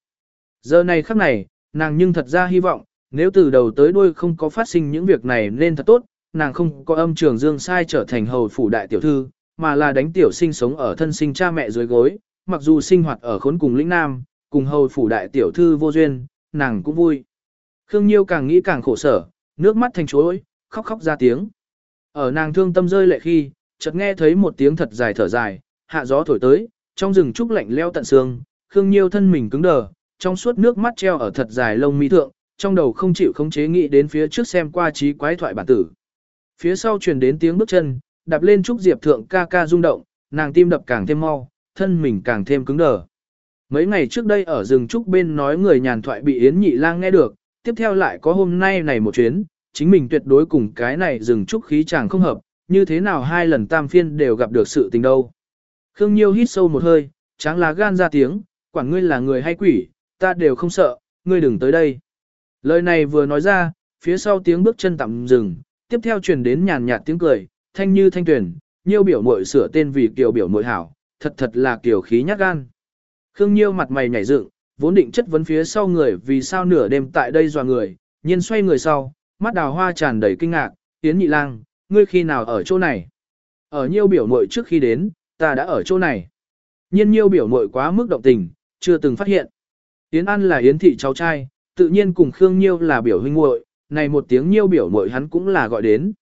Giờ này khắc này, nàng nhưng thật ra hy vọng, nếu từ đầu tới đuôi không có phát sinh những việc này nên thật tốt, nàng không có âm trường dương sai trở thành hầu phủ đại tiểu thư, mà là đánh tiểu sinh sống ở thân sinh cha mẹ dưới gối, mặc dù sinh hoạt ở khốn cùng lĩnh nam, cùng hầu phủ đại tiểu thư vô duyên, nàng cũng vui. Khương Nhiêu càng nghĩ càng khổ sở, nước mắt thành chối, khóc khóc ra tiếng. Ở nàng thương tâm rơi lệ khi, chợt nghe thấy một tiếng thật dài thở dài, hạ gió thổi tới, trong rừng trúc lạnh leo tận xương, Khương Nhiêu thân mình cứng đờ, trong suốt nước mắt treo ở thật dài lông mi thượng, trong đầu không chịu khống chế nghĩ đến phía trước xem qua trí quái thoại bản tử. Phía sau truyền đến tiếng bước chân, đạp lên trúc diệp thượng ca ca rung động, nàng tim đập càng thêm mau, thân mình càng thêm cứng đờ. Mấy ngày trước đây ở rừng trúc bên nói người nhàn thoại bị Yến Nhị Lang nghe được, tiếp theo lại có hôm nay này một chuyến, chính mình tuyệt đối cùng cái này rừng trúc khí chàng không hợp, như thế nào hai lần tam phiên đều gặp được sự tình đâu. Khương Nhiêu hít sâu một hơi, tráng lá gan ra tiếng, quản ngươi là người hay quỷ, ta đều không sợ, ngươi đừng tới đây. Lời này vừa nói ra, phía sau tiếng bước chân tạm dừng, tiếp theo truyền đến nhàn nhạt tiếng cười, thanh như thanh tuyển, nhiêu biểu muội sửa tên vì kiều biểu muội hảo, thật thật là kiều khí nhát gan. Khương Nhiêu mặt mày nhảy dựng, vốn định chất vấn phía sau người vì sao nửa đêm tại đây dò người, nhiên xoay người sau, mắt đào hoa tràn đầy kinh ngạc, tiến nhị lang, ngươi khi nào ở chỗ này? Ở nhiêu biểu muội trước khi đến, ta đã ở chỗ này. Nhiên nhiêu biểu muội quá mức động tình, chưa từng phát hiện. Yến An là Yến thị cháu trai, tự nhiên cùng Khương Nhiêu là biểu huynh muội, này một tiếng Nhiêu biểu muội hắn cũng là gọi đến.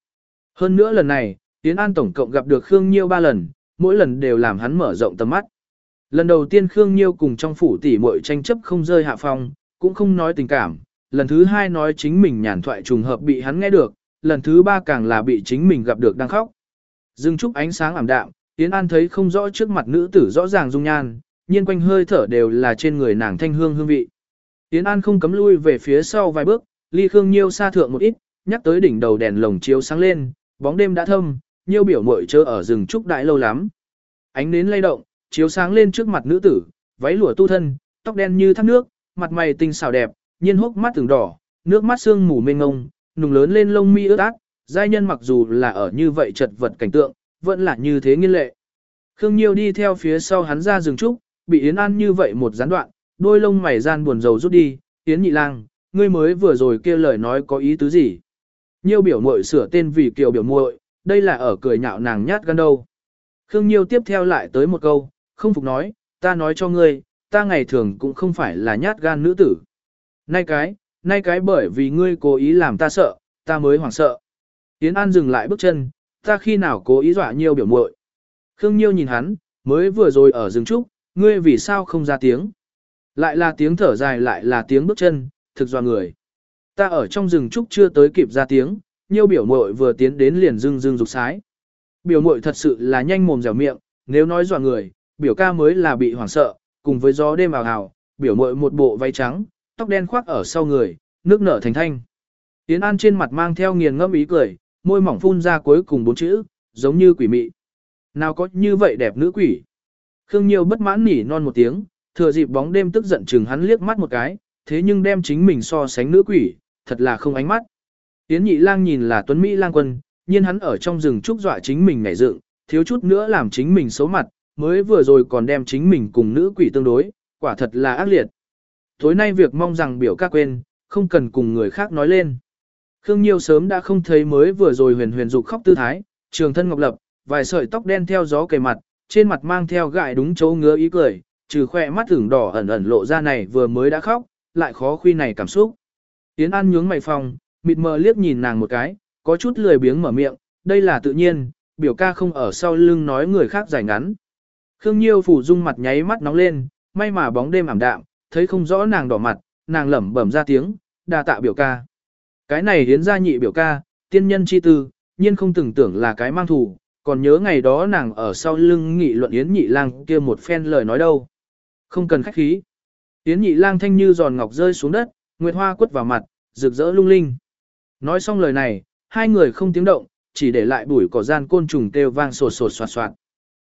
Hơn nữa lần này, Tiến An tổng cộng gặp được Khương Nhiêu ba lần, mỗi lần đều làm hắn mở rộng tầm mắt. Lần đầu tiên Khương Nhiêu cùng trong phủ tỷ muội tranh chấp không rơi hạ phong, cũng không nói tình cảm, lần thứ hai nói chính mình nhàn thoại trùng hợp bị hắn nghe được, lần thứ ba càng là bị chính mình gặp được đang khóc. Dừng chút ánh sáng ảm đạm, Tiến An thấy không rõ trước mặt nữ tử rõ ràng dung nhan, nhiên quanh hơi thở đều là trên người nàng thanh hương hương vị. Yến An không cấm lui về phía sau vài bước, ly Khương Nhiêu xa thượng một ít, nhắc tới đỉnh đầu đèn lồng chiếu sáng lên, bóng đêm đã thâm, Nhiêu biểu muội chớ ở rừng trúc đại lâu lắm. Ánh nến lay động, chiếu sáng lên trước mặt nữ tử, váy lụa tu thân, tóc đen như thác nước, mặt mày tinh xảo đẹp, nhiên hốc mắt từng đỏ, nước mắt sương mù mênh ngông, nùng lớn lên lông mi ướt át, giai nhân mặc dù là ở như vậy chật vật cảnh tượng, vẫn là như thế nghiên lệ. Khương Nhiêu đi theo phía sau hắn ra rừng trúc, bị Yến An như vậy một gián đoạn, đôi lông mày gian buồn rầu rút đi, Yến nhị lang, ngươi mới vừa rồi kia lời nói có ý tứ gì? Nhiêu biểu muội sửa tên vì kiều biểu muội, đây là ở cười nhạo nàng nhát gan đâu. Khương Nhiêu tiếp theo lại tới một câu, không phục nói, ta nói cho ngươi, ta ngày thường cũng không phải là nhát gan nữ tử. Nay cái, nay cái bởi vì ngươi cố ý làm ta sợ, ta mới hoảng sợ. Yến An dừng lại bước chân, ta khi nào cố ý dọa Nhiêu biểu muội. Khương Nhiêu nhìn hắn, mới vừa rồi ở rừng trúc, ngươi vì sao không ra tiếng. Lại là tiếng thở dài lại là tiếng bước chân, thực dò người. Ta ở trong rừng trúc chưa tới kịp ra tiếng, Nhiêu biểu muội vừa tiến đến liền rưng rưng rục sái. Biểu muội thật sự là nhanh mồm dẻo miệng, nếu nói dò người, biểu ca mới là bị hoảng sợ, cùng với gió đêm ào ào, biểu muội một bộ váy trắng, tóc đen khoác ở sau người, nước nở thành thanh. Tiến An trên mặt mang theo nghiền ngẫm ý cười, môi mỏng phun ra cuối cùng bốn chữ, giống như quỷ mị. Nào có như vậy đẹp nữ quỷ. Khương Nhiêu bất mãn nỉ non một tiếng, thừa dịp bóng đêm tức giận chừng hắn liếc mắt một cái, thế nhưng đem chính mình so sánh nữ quỷ, thật là không ánh mắt. tiến Nhị Lang nhìn là Tuấn Mỹ Lang Quân, nhiên hắn ở trong rừng trúc dọa chính mình nhảy dựng, thiếu chút nữa làm chính mình xấu mặt, mới vừa rồi còn đem chính mình cùng nữ quỷ tương đối, quả thật là ác liệt. Tối nay việc mong rằng biểu ca quên, không cần cùng người khác nói lên. Khương Nhiêu sớm đã không thấy mới vừa rồi huyền huyền dục khóc tư thái, trường thân ngọc lập, vài sợi tóc đen theo gió kề mặt, trên mặt mang theo gại đúng chỗ ngứa ý cười, trừ khoe mắt tưởng đỏ ẩn ẩn lộ ra này vừa mới đã khóc, lại khó khuy này cảm xúc. Yến An nhướng mày phòng, mịt mờ liếc nhìn nàng một cái, có chút lười biếng mở miệng, đây là tự nhiên, biểu ca không ở sau lưng nói người khác giải ngắn. Khương Nhiêu phủ dung mặt nháy mắt nóng lên, may mà bóng đêm ảm đạm, thấy không rõ nàng đỏ mặt, nàng lẩm bẩm ra tiếng, đa tạ biểu ca. Cái này hiến ra nhị biểu ca, tiên nhân chi tư, nhiên không từng tưởng là cái mang thù, còn nhớ ngày đó nàng ở sau lưng nghị luận Yến Nhị Lang kia một phen lời nói đâu. Không cần khách khí. Yến Nhị Lang thanh như giòn ngọc rơi xuống đất, nguyệt hoa quất vào mặt, rực rỡ lung linh. Nói xong lời này, hai người không tiếng động, chỉ để lại bụi cỏ gian côn trùng kêu vang sột sột soạt soạt.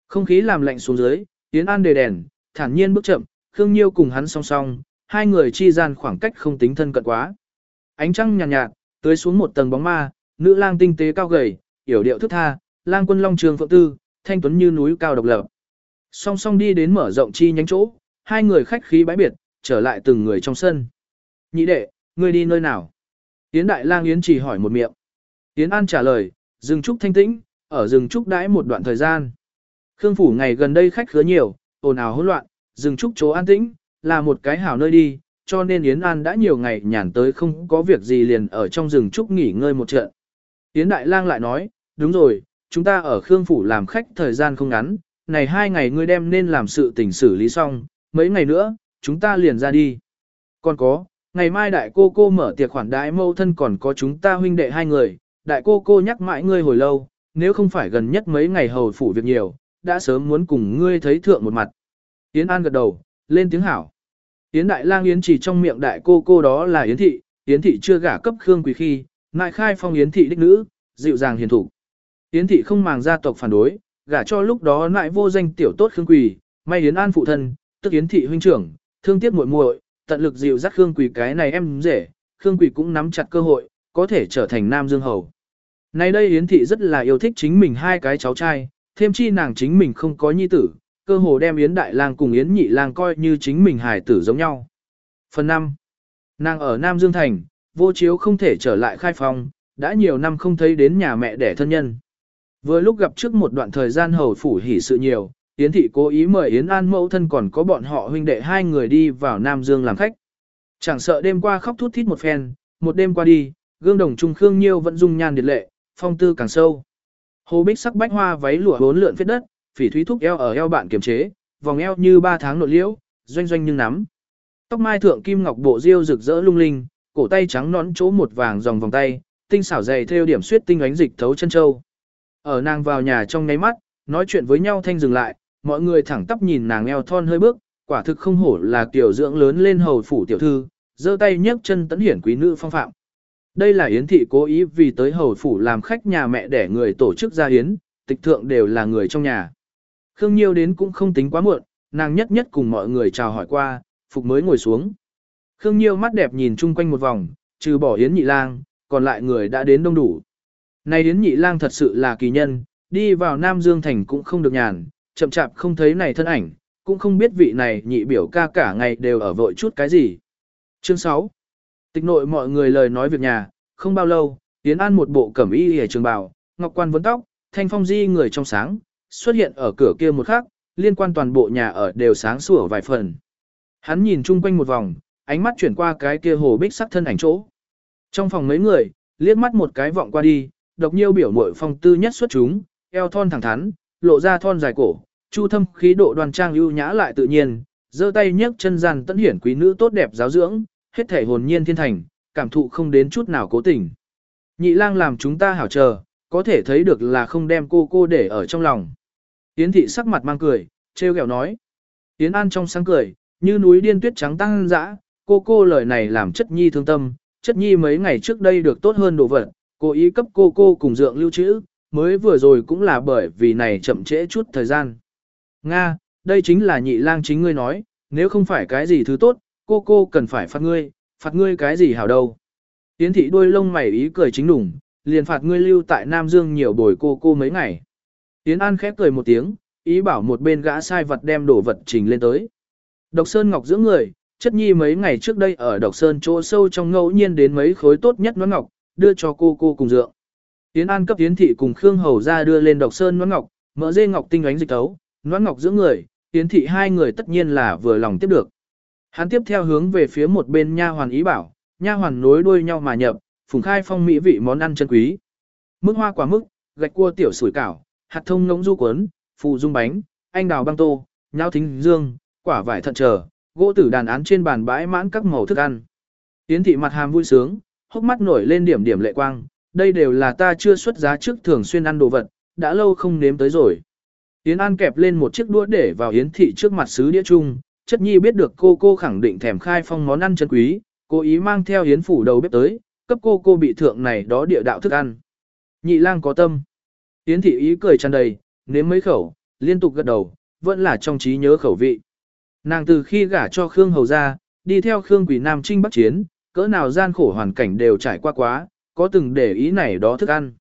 Không khí làm lạnh xuống dưới, Yến An đề đèn, thản nhiên bước chậm, Khương Nhiêu cùng hắn song song, hai người chi gian khoảng cách không tính thân cận quá. Ánh trăng nhàn nhạt, nhạt, tới xuống một tầng bóng ma, nữ lang tinh tế cao gầy, yểu điệu thức tha, lang quân long trường phượng tư, thanh tuấn như núi cao độc lập. Song song đi đến mở rộng chi nhánh chỗ, hai người khách khí bãi biệt, trở lại từng người trong sân. Nhị đệ, ngươi đi nơi nào? Yến Đại Lang Yến chỉ hỏi một miệng. Yến An trả lời, rừng trúc thanh tĩnh, ở rừng trúc đãi một đoạn thời gian. Khương phủ ngày gần đây khách khứa nhiều, ồn ào hỗn loạn, rừng trúc chỗ an tĩnh, là một cái hảo nơi đi, cho nên Yến An đã nhiều ngày nhàn tới không có việc gì liền ở trong rừng trúc nghỉ ngơi một trận. Yến Đại Lang lại nói, đúng rồi, chúng ta ở Khương Phủ làm khách thời gian không ngắn, này hai ngày ngươi đem nên làm sự tình xử lý xong, mấy ngày nữa, chúng ta liền ra đi. Còn có, ngày mai đại cô cô mở tiệc khoản đại mâu thân còn có chúng ta huynh đệ hai người, đại cô cô nhắc mãi ngươi hồi lâu, nếu không phải gần nhất mấy ngày hầu phủ việc nhiều, đã sớm muốn cùng ngươi thấy thượng một mặt. Yến An gật đầu, lên tiếng hảo. Yến Đại Lang Yến chỉ trong miệng đại cô cô đó là Yến Thị, Yến Thị chưa gả cấp Khương Quý khi, ngại khai phong Yến Thị đích nữ, dịu dàng hiền thủ. Yến Thị không màng gia tộc phản đối, gả cho lúc đó lại vô danh tiểu tốt Khương Quỳ, may Yến An phụ thân, tức Yến Thị huynh trưởng, thương tiếc muội muội, tận lực dịu dắt Khương Quỳ cái này em rể, Khương Quỳ cũng nắm chặt cơ hội, có thể trở thành Nam Dương Hầu. Nay đây Yến Thị rất là yêu thích chính mình hai cái cháu trai, thêm chi nàng chính mình không có nhi tử, cơ hồ đem Yến Đại Lang cùng Yến Nhị Lang coi như chính mình hài tử giống nhau. Phần 5. Nàng ở Nam Dương Thành, vô chiếu không thể trở lại khai phòng đã nhiều năm không thấy đến nhà mẹ đẻ thân nhân. Vừa lúc gặp trước một đoạn thời gian hầu phủ hỉ sự nhiều, Yến Thị cố ý mời Yến An mẫu thân còn có bọn họ huynh đệ hai người đi vào Nam Dương làm khách. Chẳng sợ đêm qua khóc thút thít một phen, một đêm qua đi, gương đồng trung Khương Nhiêu vẫn dung nhan điệt lệ, phong tư càng sâu. Hồ bích sắc bách hoa váy lụa bốn lượn phết đất, phỉ thúy thúc eo ở eo bạn kiềm chế, vòng eo như ba tháng nội liễu, doanh doanh nhưng nắm. Tóc mai thượng kim ngọc bộ diêu rực rỡ lung linh, cổ tay trắng nón chỗ một vàng dòng vòng tay, tinh xảo dày theo điểm suyết tinh ánh dịch thấu chân châu. Ở nàng vào nhà trong ngáy mắt, nói chuyện với nhau thanh dừng lại, mọi người thẳng tắp nhìn nàng eo thon hơi bước, quả thực không hổ là tiểu dưỡng lớn lên hầu phủ tiểu thư, giơ tay nhấc chân tấn hiển quý nữ phong phạm. Đây là yến thị cố ý vì tới hầu phủ làm khách nhà mẹ để người tổ chức ra yến, tịch thượng đều là người trong nhà. Khương Nhiêu đến cũng không tính quá muộn, nàng nhất nhất cùng mọi người chào hỏi qua, phục mới ngồi xuống. Khương Nhiêu mắt đẹp nhìn chung quanh một vòng, trừ bỏ Yến Nhị Lang, còn lại người đã đến đông đủ. Này Yến Nhị Lang thật sự là kỳ nhân, đi vào Nam Dương Thành cũng không được nhàn, chậm chạp không thấy này thân ảnh, cũng không biết vị này nhị biểu ca cả ngày đều ở vội chút cái gì. Chương 6 Tịch nội mọi người lời nói việc nhà, không bao lâu, Yến An một bộ cẩm y hề trường bào, ngọc quan vấn tóc, thanh phong di người trong sáng, xuất hiện ở cửa kia một khắc, liên quan toàn bộ nhà ở đều sáng sủa vài phần. Hắn nhìn chung quanh một vòng, ánh mắt chuyển qua cái kia hồ bích sắc thân ảnh chỗ. Trong phòng mấy người, liếc mắt một cái vọng qua đi, độc nhiêu biểu mội phong tư nhất xuất chúng, eo thon thẳng thắn, lộ ra thon dài cổ, chu thâm khí độ đoan trang ưu nhã lại tự nhiên, giơ tay nhấc chân gian tận hiển quý nữ tốt đẹp giáo dưỡng, hết thể hồn nhiên thiên thành, cảm thụ không đến chút nào cố tình. Nhị lang làm chúng ta hảo chờ, có thể thấy được là không đem cô cô để ở trong lòng. Yến thị sắc mặt mang cười, trêu ghẹo nói. Yến An trong sáng cười, như núi điên tuyết trắng tăng dã, cô cô lời này làm chất nhi thương tâm, chất nhi mấy ngày trước đây được tốt hơn đồ vật, cố ý cấp cô cô cùng dượng lưu trữ, mới vừa rồi cũng là bởi vì này chậm trễ chút thời gian. Nga, đây chính là nhị lang chính ngươi nói, nếu không phải cái gì thứ tốt, cô cô cần phải phạt ngươi, phạt ngươi cái gì hảo đâu. Tiến thị đôi lông mày ý cười chính đủng, liền phạt ngươi lưu tại Nam Dương nhiều bồi cô cô mấy ngày. Tiến An khép cười một tiếng, ý bảo một bên gã sai vật đem đồ vật trình lên tới. Độc Sơn Ngọc giữ người, chất nhi mấy ngày trước đây ở Độc Sơn chỗ sâu trong ngẫu nhiên đến mấy khối tốt nhất nón ngọc, đưa cho cô cô cùng dượng. Tiến An cấp Tiến thị cùng Khương Hầu ra đưa lên Độc Sơn nón ngọc, mỡ dê ngọc tinh ánh dịch tấu, noãn ngọc dưỡng người, Yến thị hai người tất nhiên là vừa lòng tiếp được. Hắn tiếp theo hướng về phía một bên nha hoàn ý bảo, nha hoàn nối đuôi nhau mà nhập, phùng khai phong mỹ vị món ăn chân quý. Mức hoa quả mức, gạch cua tiểu sủi cảo, hạt thông ngỗng du cuốn, phù dung bánh, anh đào băng tô, nhau thính dương, quả vải thận trở, gỗ tử đàn án trên bàn bãi mãn các màu thức ăn. Yến thị mặt hàm vui sướng, hốc mắt nổi lên điểm điểm lệ quang, đây đều là ta chưa xuất giá trước thường xuyên ăn đồ vật, đã lâu không nếm tới rồi. Yến An kẹp lên một chiếc đũa để vào Yến thị trước mặt sứ đĩa chung, chất nhi biết được cô cô khẳng định thèm khai phong món ăn chân quý, cố ý mang theo Yến phủ đầu bếp tới, cấp cô cô bị thượng này đó địa đạo thức ăn. Nhị lang có tâm. Yến thị ý cười tràn đầy, nếm mấy khẩu, liên tục gật đầu, vẫn là trong trí nhớ khẩu vị. Nàng từ khi gả cho Khương Hầu ra, đi theo Khương Quỷ Nam Trinh Bắc Chiến, cỡ nào gian khổ hoàn cảnh đều trải qua quá, có từng để ý này đó thức ăn.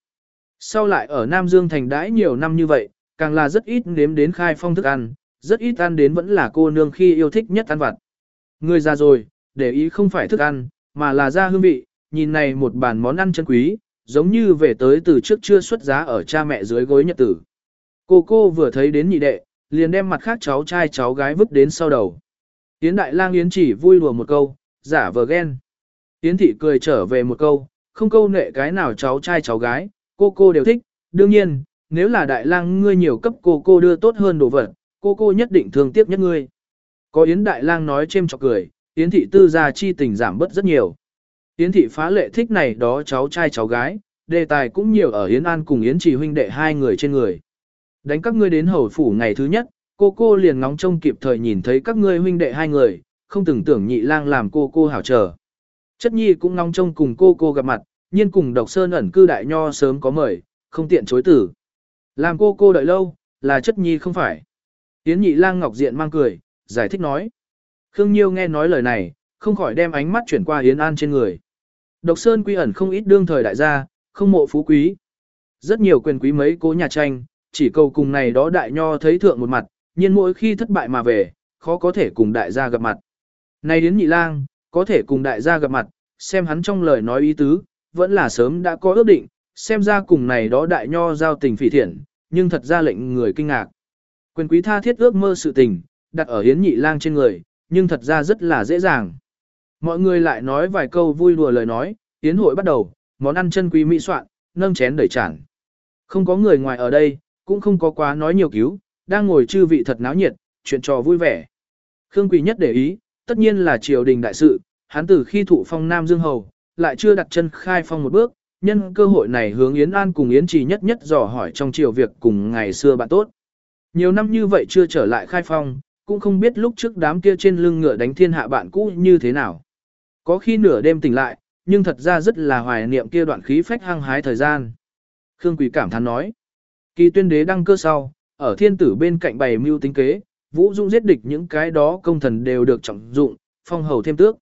Sau lại ở Nam Dương thành đãi nhiều năm như vậy, càng là rất ít nếm đến khai phong thức ăn, rất ít ăn đến vẫn là cô nương khi yêu thích nhất ăn vặt. Người già rồi, để ý không phải thức ăn, mà là ra hương vị, nhìn này một bàn món ăn chân quý, giống như về tới từ trước chưa xuất giá ở cha mẹ dưới gối nhật tử. Cô cô vừa thấy đến nhị đệ, liền đem mặt khác cháu trai cháu gái vứt đến sau đầu. Yến Đại Lang Yến chỉ vui đùa một câu, giả vờ ghen. Yến Thị cười trở về một câu, không câu nệ cái nào cháu trai cháu gái, cô cô đều thích, đương nhiên, nếu là Đại Lang ngươi nhiều cấp cô cô đưa tốt hơn đồ vật, cô cô nhất định thương tiếc nhất ngươi. Có Yến Đại Lang nói chêm chọc cười, Yến Thị tư gia chi tình giảm bớt rất nhiều. Yến Thị phá lệ thích này đó cháu trai cháu gái, đề tài cũng nhiều ở Yến An cùng Yến trì huynh đệ hai người trên người. Đánh các ngươi đến hầu phủ ngày thứ nhất, cô cô liền ngóng trông kịp thời nhìn thấy các ngươi huynh đệ hai người, không từng tưởng nhị lang làm cô cô hảo chờ. Chất nhi cũng ngóng trông cùng cô cô gặp mặt, nhiên cùng độc sơn ẩn cư đại nho sớm có mời, không tiện chối tử. Làm cô cô đợi lâu, là chất nhi không phải. Yến nhị lang ngọc diện mang cười, giải thích nói. Khương Nhiêu nghe nói lời này, không khỏi đem ánh mắt chuyển qua Yến An trên người. Độc Sơn quy ẩn không ít đương thời đại gia, không mộ phú quý. Rất nhiều quyền quý mấy cố nhà tranh, chỉ cầu cùng này đó đại nho thấy thượng một mặt, nhưng mỗi khi thất bại mà về, khó có thể cùng đại gia gặp mặt. Này đến nhị lang, có thể cùng đại gia gặp mặt, xem hắn trong lời nói ý tứ, vẫn là sớm đã có ước định, xem ra cùng này đó đại nho giao tình phỉ thiện, nhưng thật ra lệnh người kinh ngạc. Quyền quý tha thiết ước mơ sự tình, đặt ở hiến nhị lang trên người, nhưng thật ra rất là dễ dàng. Mọi người lại nói vài câu vui đùa lời nói, tiến hội bắt đầu, món ăn chân quý mỹ soạn, nâng chén đẩy chản. Không có người ngoài ở đây, cũng không có quá nói nhiều cứu, đang ngồi chư vị thật náo nhiệt, chuyện trò vui vẻ. Khương Quỳ nhất để ý, tất nhiên là triều đình đại sự, hắn từ khi thụ phong Nam Dương Hầu, lại chưa đặt chân khai phong một bước, nhân cơ hội này hướng Yến An cùng Yến Trì nhất nhất dò hỏi trong chiều việc cùng ngày xưa bạn tốt. Nhiều năm như vậy chưa trở lại khai phong, cũng không biết lúc trước đám kia trên lưng ngựa đánh thiên hạ bạn cũ như thế nào. Có khi nửa đêm tỉnh lại, nhưng thật ra rất là hoài niệm kia đoạn khí phách hăng hái thời gian. Khương Quỳ cảm thán nói. Kỳ tuyên đế đăng cơ sau, ở thiên tử bên cạnh bày mưu tính kế, vũ dung giết địch những cái đó công thần đều được trọng dụng, phong hầu thêm tước.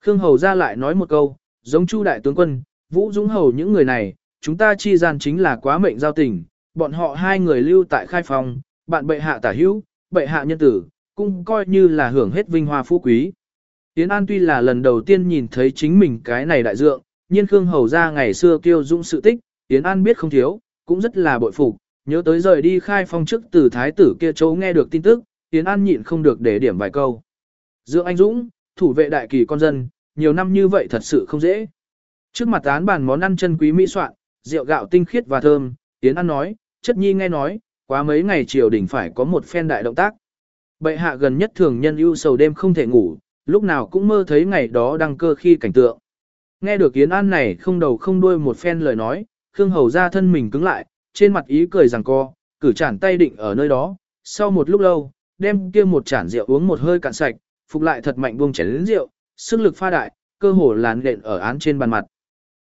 Khương Hầu ra lại nói một câu, Giống Chu đại tướng quân, Vũ Dũng Hầu những người này, chúng ta chi gian chính là quá mệnh giao tình, bọn họ hai người lưu tại khai phòng, bạn bệ hạ tả hữu, bệ hạ nhân tử, cũng coi như là hưởng hết vinh hoa phú quý. Yến An tuy là lần đầu tiên nhìn thấy chính mình cái này đại dượng, nhiên Khương Hầu ra ngày xưa kêu dũng sự tích, Yến An biết không thiếu, cũng rất là bội phục, nhớ tới rời đi khai phong trước từ thái tử kia chỗ nghe được tin tức, Yến An nhịn không được để điểm vài câu. Dượng anh dũng, thủ vệ đại kỳ con dân, nhiều năm như vậy thật sự không dễ. Trước mặt án bàn món ăn chân quý mỹ soạn, rượu gạo tinh khiết và thơm, Yến An nói, chất nhi nghe nói, quá mấy ngày triều đình phải có một phen đại động tác. Bệ hạ gần nhất thường nhân ưu sầu đêm không thể ngủ, lúc nào cũng mơ thấy ngày đó đăng cơ khi cảnh tượng. Nghe được Yến An này không đầu không đuôi một phen lời nói, Khương Hầu ra thân mình cứng lại, trên mặt ý cười rằng co, cử chản tay định ở nơi đó, sau một lúc lâu, đem kia một chản rượu uống một hơi cạn sạch, phục lại thật mạnh buông chén rượu, sức lực pha đại, cơ hồ làn đện ở án trên bàn mặt.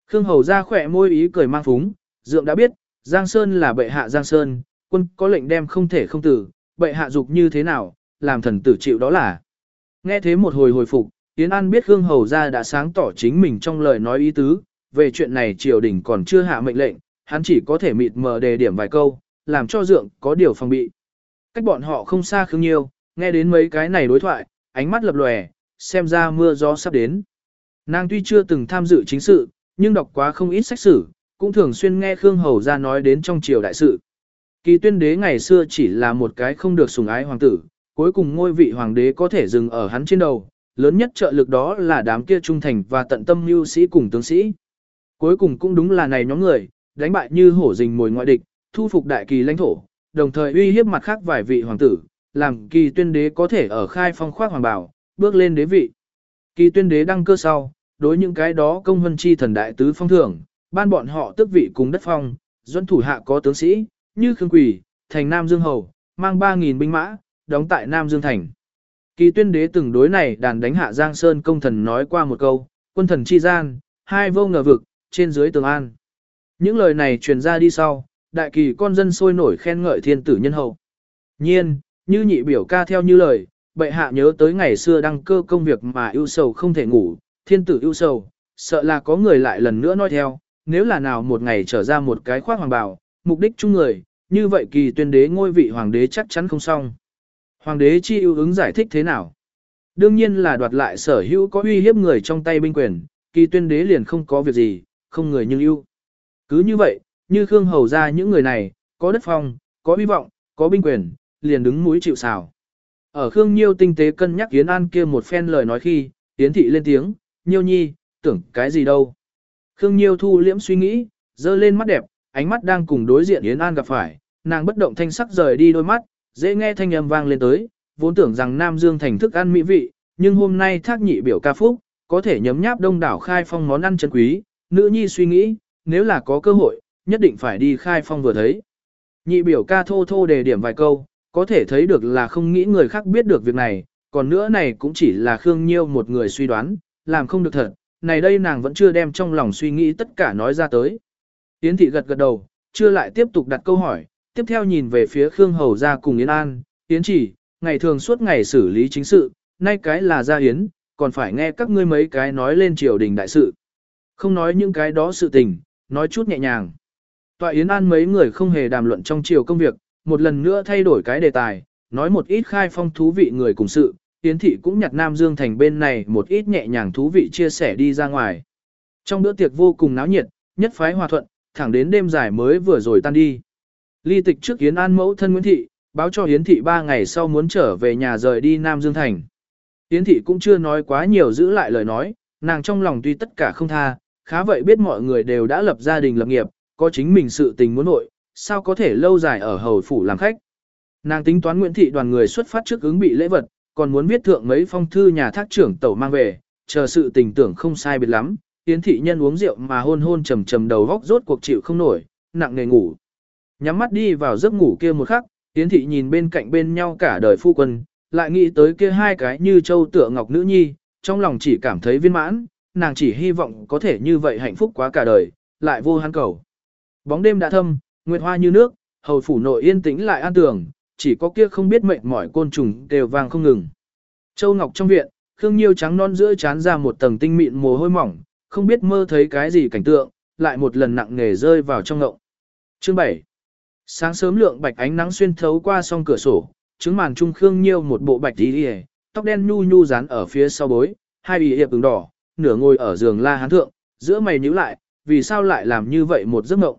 Khương Hầu ra khỏe môi ý cười mang phúng, dượng đã biết, Giang Sơn là bệ hạ Giang Sơn, quân có lệnh đem không thể không tử, bệ hạ dục như thế nào, làm thần tử chịu đó là. Nghe thế một hồi hồi phục, Yến An biết Khương Hầu ra đã sáng tỏ chính mình trong lời nói ý tứ, về chuyện này triều đình còn chưa hạ mệnh lệnh, hắn chỉ có thể mịt mờ đề điểm vài câu, làm cho dượng có điều phòng bị. Cách bọn họ không xa khương nhiêu, nghe đến mấy cái này đối thoại, ánh mắt lập lòe, xem ra mưa gió sắp đến. Nàng tuy chưa từng tham dự chính sự, nhưng đọc quá không ít sách sử, cũng thường xuyên nghe Khương Hầu ra nói đến trong triều đại sự. Kỳ tuyên đế ngày xưa chỉ là một cái không được sủng ái hoàng tử, cuối cùng ngôi vị hoàng đế có thể dừng ở hắn trên đầu, lớn nhất trợ lực đó là đám kia trung thành và tận tâm mưu sĩ cùng tướng sĩ. Cuối cùng cũng đúng là này nhóm người, đánh bại như hổ rình mồi ngoại địch, thu phục đại kỳ lãnh thổ, đồng thời uy hiếp mặt khác vài vị hoàng tử, làm kỳ tuyên đế có thể ở khai phong khoác hoàng bảo, bước lên đế vị. Kỳ tuyên đế đăng cơ sau, đối những cái đó công hân chi thần đại tứ phong thưởng, ban bọn họ tước vị cùng đất phong, dẫn thủ hạ có tướng sĩ, như Khương quỷ thành Nam Dương Hầu, mang 3.000 binh mã, đóng tại Nam Dương Thành. Kỳ tuyên đế từng đối này đàn đánh hạ Giang Sơn công thần nói qua một câu, quân thần chi gian, hai vô ngờ vực, trên dưới tường an. Những lời này truyền ra đi sau, đại kỳ con dân sôi nổi khen ngợi thiên tử nhân hậu. Nhiên, như nhị biểu ca theo như lời, bệ hạ nhớ tới ngày xưa đăng cơ công việc mà ưu sầu không thể ngủ, thiên tử ưu sầu, sợ là có người lại lần nữa nói theo, nếu là nào một ngày trở ra một cái khoác hoàng bào, mục đích chung người, như vậy kỳ tuyên đế ngôi vị hoàng đế chắc chắn không xong. Hoàng đế chi ưu ứng giải thích thế nào? Đương nhiên là đoạt lại sở hữu có uy hiếp người trong tay binh quyền, kỳ tuyên đế liền không có việc gì, không người nhưng ưu. Cứ như vậy, như Khương Hầu ra những người này, có đất phong, có uy vọng, có binh quyền, liền đứng mũi chịu sào. Ở Khương Nhiêu tinh tế cân nhắc Yến An kia một phen lời nói khi, Yến Thị lên tiếng, Nhiêu nhi, tưởng cái gì đâu. Khương Nhiêu thu liễm suy nghĩ, dơ lên mắt đẹp, ánh mắt đang cùng đối diện Yến An gặp phải, nàng bất động thanh sắc rời đi đôi mắt, dễ nghe thanh âm vang lên tới, vốn tưởng rằng Nam Dương thành thức ăn mỹ vị, nhưng hôm nay thác nhị biểu ca phúc, có thể nhấm nháp đông đảo khai phong món ăn chân quý, nữ nhi suy nghĩ, nếu là có cơ hội, nhất định phải đi khai phong vừa thấy. Nhị biểu ca thô thô đề điểm vài câu, có thể thấy được là không nghĩ người khác biết được việc này, còn nữa này cũng chỉ là Khương Nhiêu một người suy đoán, làm không được thật, này đây nàng vẫn chưa đem trong lòng suy nghĩ tất cả nói ra tới. Yến thị gật gật đầu, chưa lại tiếp tục đặt câu hỏi, tiếp theo nhìn về phía Khương Hầu ra cùng Yến An, Yến chỉ, ngày thường suốt ngày xử lý chính sự, nay cái là gia Yến, còn phải nghe các ngươi mấy cái nói lên triều đình đại sự. Không nói những cái đó sự tình, nói chút nhẹ nhàng. Tọa Yến An mấy người không hề đàm luận trong triều công việc, một lần nữa thay đổi cái đề tài, nói một ít khai phong thú vị người cùng sự, Yến Thị cũng nhặt Nam Dương Thành bên này một ít nhẹ nhàng thú vị chia sẻ đi ra ngoài. Trong bữa tiệc vô cùng náo nhiệt, nhất phái hòa thuận, thẳng đến đêm dài mới vừa rồi tan đi. Ly tịch trước Yến An mẫu thân Nguyễn Thị, báo cho Yến Thị ba ngày sau muốn trở về nhà rời đi Nam Dương Thành. Yến Thị cũng chưa nói quá nhiều giữ lại lời nói, nàng trong lòng tuy tất cả không tha, khá vậy biết mọi người đều đã lập gia đình lập nghiệp, có chính mình sự tình muốn nội, sao có thể lâu dài ở hầu phủ làm khách. Nàng tính toán Nguyễn Thị đoàn người xuất phát trước ứng bị lễ vật, còn muốn viết thượng mấy phong thư nhà thác trưởng tẩu mang về, chờ sự tình tưởng không sai biệt lắm. Yến thị nhân uống rượu mà hôn hôn trầm trầm đầu góc rốt cuộc chịu không nổi, nặng nề ngủ. Nhắm mắt đi vào giấc ngủ kia một khắc, Yến thị nhìn bên cạnh bên nhau cả đời phu quân, lại nghĩ tới kia hai cái như châu tựa ngọc nữ nhi, trong lòng chỉ cảm thấy viên mãn, nàng chỉ hy vọng có thể như vậy hạnh phúc quá cả đời, lại vô hắn cầu. Bóng đêm đã thâm, nguyệt hoa như nước, hầu phủ nội yên tĩnh lại an tường, chỉ có kia không biết mệnh mỏi côn trùng đều vàng không ngừng. Châu Ngọc trong viện, Khương Nhiêu trắng non giữa chán ra một tầng tinh mịn mồ hôi mỏng, không biết mơ thấy cái gì cảnh tượng, lại một lần nặng nề rơi vào trong ngộng. Chương 7 Sáng sớm lượng bạch ánh nắng xuyên thấu qua song cửa sổ, trứng màn trung khương nhiêu một bộ bạch tí hề, tóc đen nhu nhu dán ở phía sau bối, hai bì hiệp ứng đỏ, nửa ngồi ở giường la hán thượng, giữa mày nhíu lại, vì sao lại làm như vậy một giấc mộng.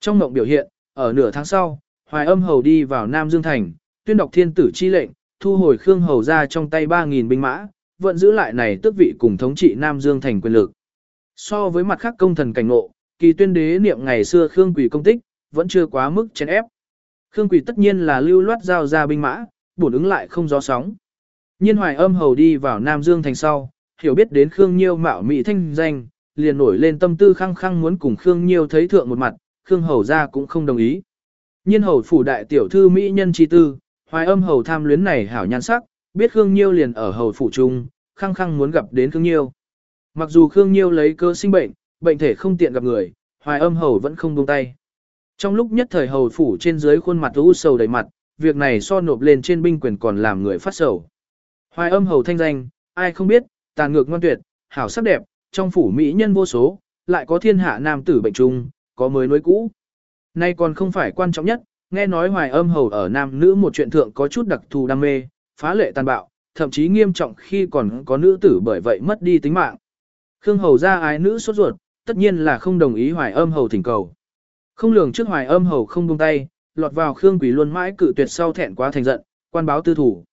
Trong mộng biểu hiện, ở nửa tháng sau, Hoài Âm Hầu đi vào Nam Dương Thành, tuyên đọc thiên tử chi lệnh, thu hồi Khương Hầu ra trong tay 3.000 binh mã, vẫn giữ lại này tước vị cùng thống trị Nam Dương Thành quyền lực. So với mặt khác công thần cảnh ngộ, kỳ tuyên đế niệm ngày xưa Khương Quỷ công tích, vẫn chưa quá mức chèn ép. Khương Quỷ tất nhiên là lưu loát giao ra binh mã, bổn ứng lại không gió sóng. Nhiên hoài âm hầu đi vào Nam Dương thành sau, hiểu biết đến Khương Nhiêu mạo mỹ thanh danh, liền nổi lên tâm tư khăng khăng muốn cùng Khương Nhiêu thấy thượng một mặt, Khương hầu ra cũng không đồng ý. Nhiên hầu phủ đại tiểu thư mỹ nhân chi tư, hoài âm hầu tham luyến này hảo nhan sắc, biết Khương Nhiêu liền ở hầu phủ trung, khăng khăng muốn gặp đến Khương Nhiêu. Mặc dù Khương Nhiêu lấy cơ sinh bệnh, bệnh thể không tiện gặp người, hoài âm hầu vẫn không buông tay. Trong lúc nhất thời hầu phủ trên dưới khuôn mặt u sầu đầy mặt, việc này so nộp lên trên binh quyền còn làm người phát sầu. Hoài âm hầu thanh danh, ai không biết, tàn ngược ngoan tuyệt, hảo sắc đẹp, trong phủ mỹ nhân vô số, lại có thiên hạ nam tử bệnh trung, có mới nối cũ. Nay còn không phải quan trọng nhất, nghe nói hoài âm hầu ở nam nữ một chuyện thượng có chút đặc thù đam mê, phá lệ tàn bạo, thậm chí nghiêm trọng khi còn có nữ tử bởi vậy mất đi tính mạng. Khương hầu ra ái nữ sốt ruột, tất nhiên là không đồng ý hoài âm hầu thỉnh cầu. Không lường trước hoài âm hầu không buông tay, lọt vào Khương Quỷ luôn mãi cự tuyệt sau thẹn quá thành giận, quan báo tư thủ.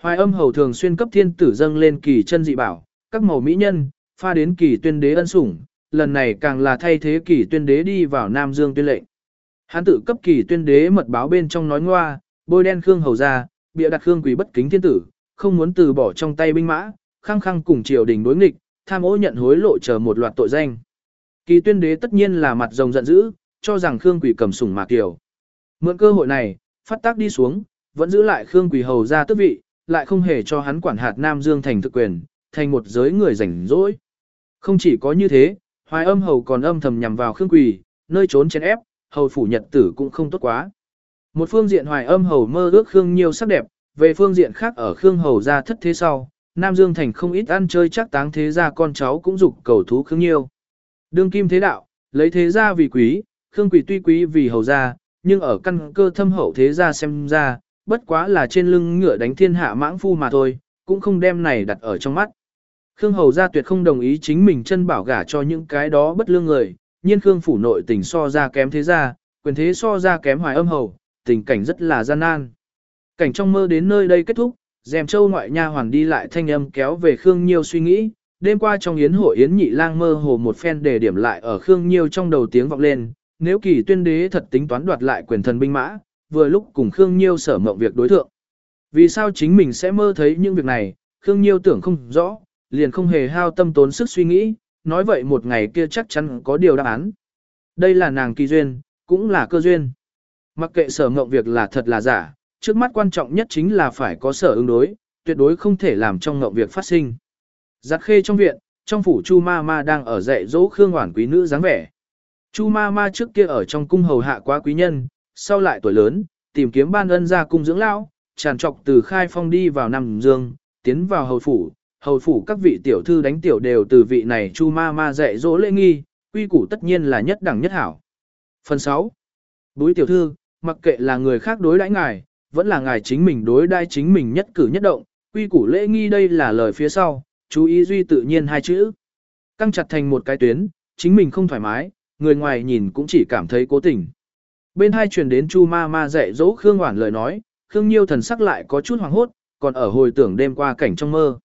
Hoài âm hầu thường xuyên cấp thiên tử dâng lên kỳ chân dị bảo, các màu mỹ nhân, pha đến kỳ tuyên đế ân sủng, lần này càng là thay thế kỳ tuyên đế đi vào Nam Dương tuyên lệnh. Hắn tự cấp kỳ tuyên đế mật báo bên trong nói ngoa, bôi đen Khương hầu ra, bịa đặt Khương Quỷ bất kính thiên tử, không muốn từ bỏ trong tay binh mã, khăng khăng cùng triều đình đối nghịch, tham ô nhận hối lộ chờ một loạt tội danh. Kỳ tuyên đế tất nhiên là mặt rồng giận dữ, cho rằng Khương Quỷ cầm sủng mà kiều. Mượn cơ hội này, phát tác đi xuống, vẫn giữ lại Khương Quỷ hầu ra tước vị, lại không hề cho hắn quản hạt Nam Dương thành thực quyền, thành một giới người rảnh rỗi. Không chỉ có như thế, Hoài Âm hầu còn âm thầm nhằm vào Khương Quỷ, nơi trốn chèn ép, hầu phủ nhật tử cũng không tốt quá. Một phương diện Hoài Âm hầu mơ ước Khương nhiều sắc đẹp, về phương diện khác ở Khương hầu ra thất thế sau, Nam Dương thành không ít ăn chơi chắc táng thế gia con cháu cũng dục cầu thú Khương nhiều. Đương kim thế đạo, lấy thế gia vì quý, Khương Quỷ tuy quý vì hầu gia, nhưng ở căn cơ thâm hậu thế gia xem ra, bất quá là trên lưng ngựa đánh thiên hạ mãng phu mà thôi, cũng không đem này đặt ở trong mắt. Khương hầu gia tuyệt không đồng ý chính mình chân bảo gả cho những cái đó bất lương người, nhiên Khương phủ nội tình so ra kém thế gia, quyền thế so ra kém hoài âm hầu, tình cảnh rất là gian nan. Cảnh trong mơ đến nơi đây kết thúc, dèm châu ngoại nha hoàn đi lại thanh âm kéo về Khương Nhiêu suy nghĩ, đêm qua trong yến hội yến nhị lang mơ hồ một phen để điểm lại ở Khương Nhiêu trong đầu tiếng vọng lên, nếu kỳ tuyên đế thật tính toán đoạt lại quyền thần binh mã, vừa lúc cùng Khương Nhiêu sở mộng việc đối thượng. Vì sao chính mình sẽ mơ thấy những việc này, Khương Nhiêu tưởng không rõ, liền không hề hao tâm tốn sức suy nghĩ, nói vậy một ngày kia chắc chắn có điều đáp án. Đây là nàng kỳ duyên, cũng là cơ duyên. Mặc kệ sở mộng việc là thật là giả, trước mắt quan trọng nhất chính là phải có sở ứng đối, tuyệt đối không thể làm trong mộng việc phát sinh. Giặt khê trong viện, trong phủ Chu Ma Ma đang ở dạy dỗ Khương Hoản quý nữ dáng vẻ. Chu Ma Ma trước kia ở trong cung hầu hạ quá quý nhân, sau lại tuổi lớn, tìm kiếm ban ân ra cung dưỡng lão, tràn trọc từ khai phong đi vào Nam Dương, tiến vào hầu phủ, hầu phủ các vị tiểu thư đánh tiểu đều từ vị này Chu Ma Ma dạy dỗ lễ nghi, quy củ tất nhiên là nhất đẳng nhất hảo. Phần 6. Búi tiểu thư, mặc kệ là người khác đối đãi ngài, vẫn là ngài chính mình đối đãi chính mình nhất cử nhất động, quy củ lễ nghi đây là lời phía sau, chú ý duy tự nhiên hai chữ. Căng chặt thành một cái tuyến, chính mình không thoải mái, người ngoài nhìn cũng chỉ cảm thấy cố tình. Bên hai truyền đến Chu Ma Ma dạy dỗ Khương Hoản lời nói, Khương Nhiêu thần sắc lại có chút hoàng hốt, còn ở hồi tưởng đêm qua cảnh trong mơ.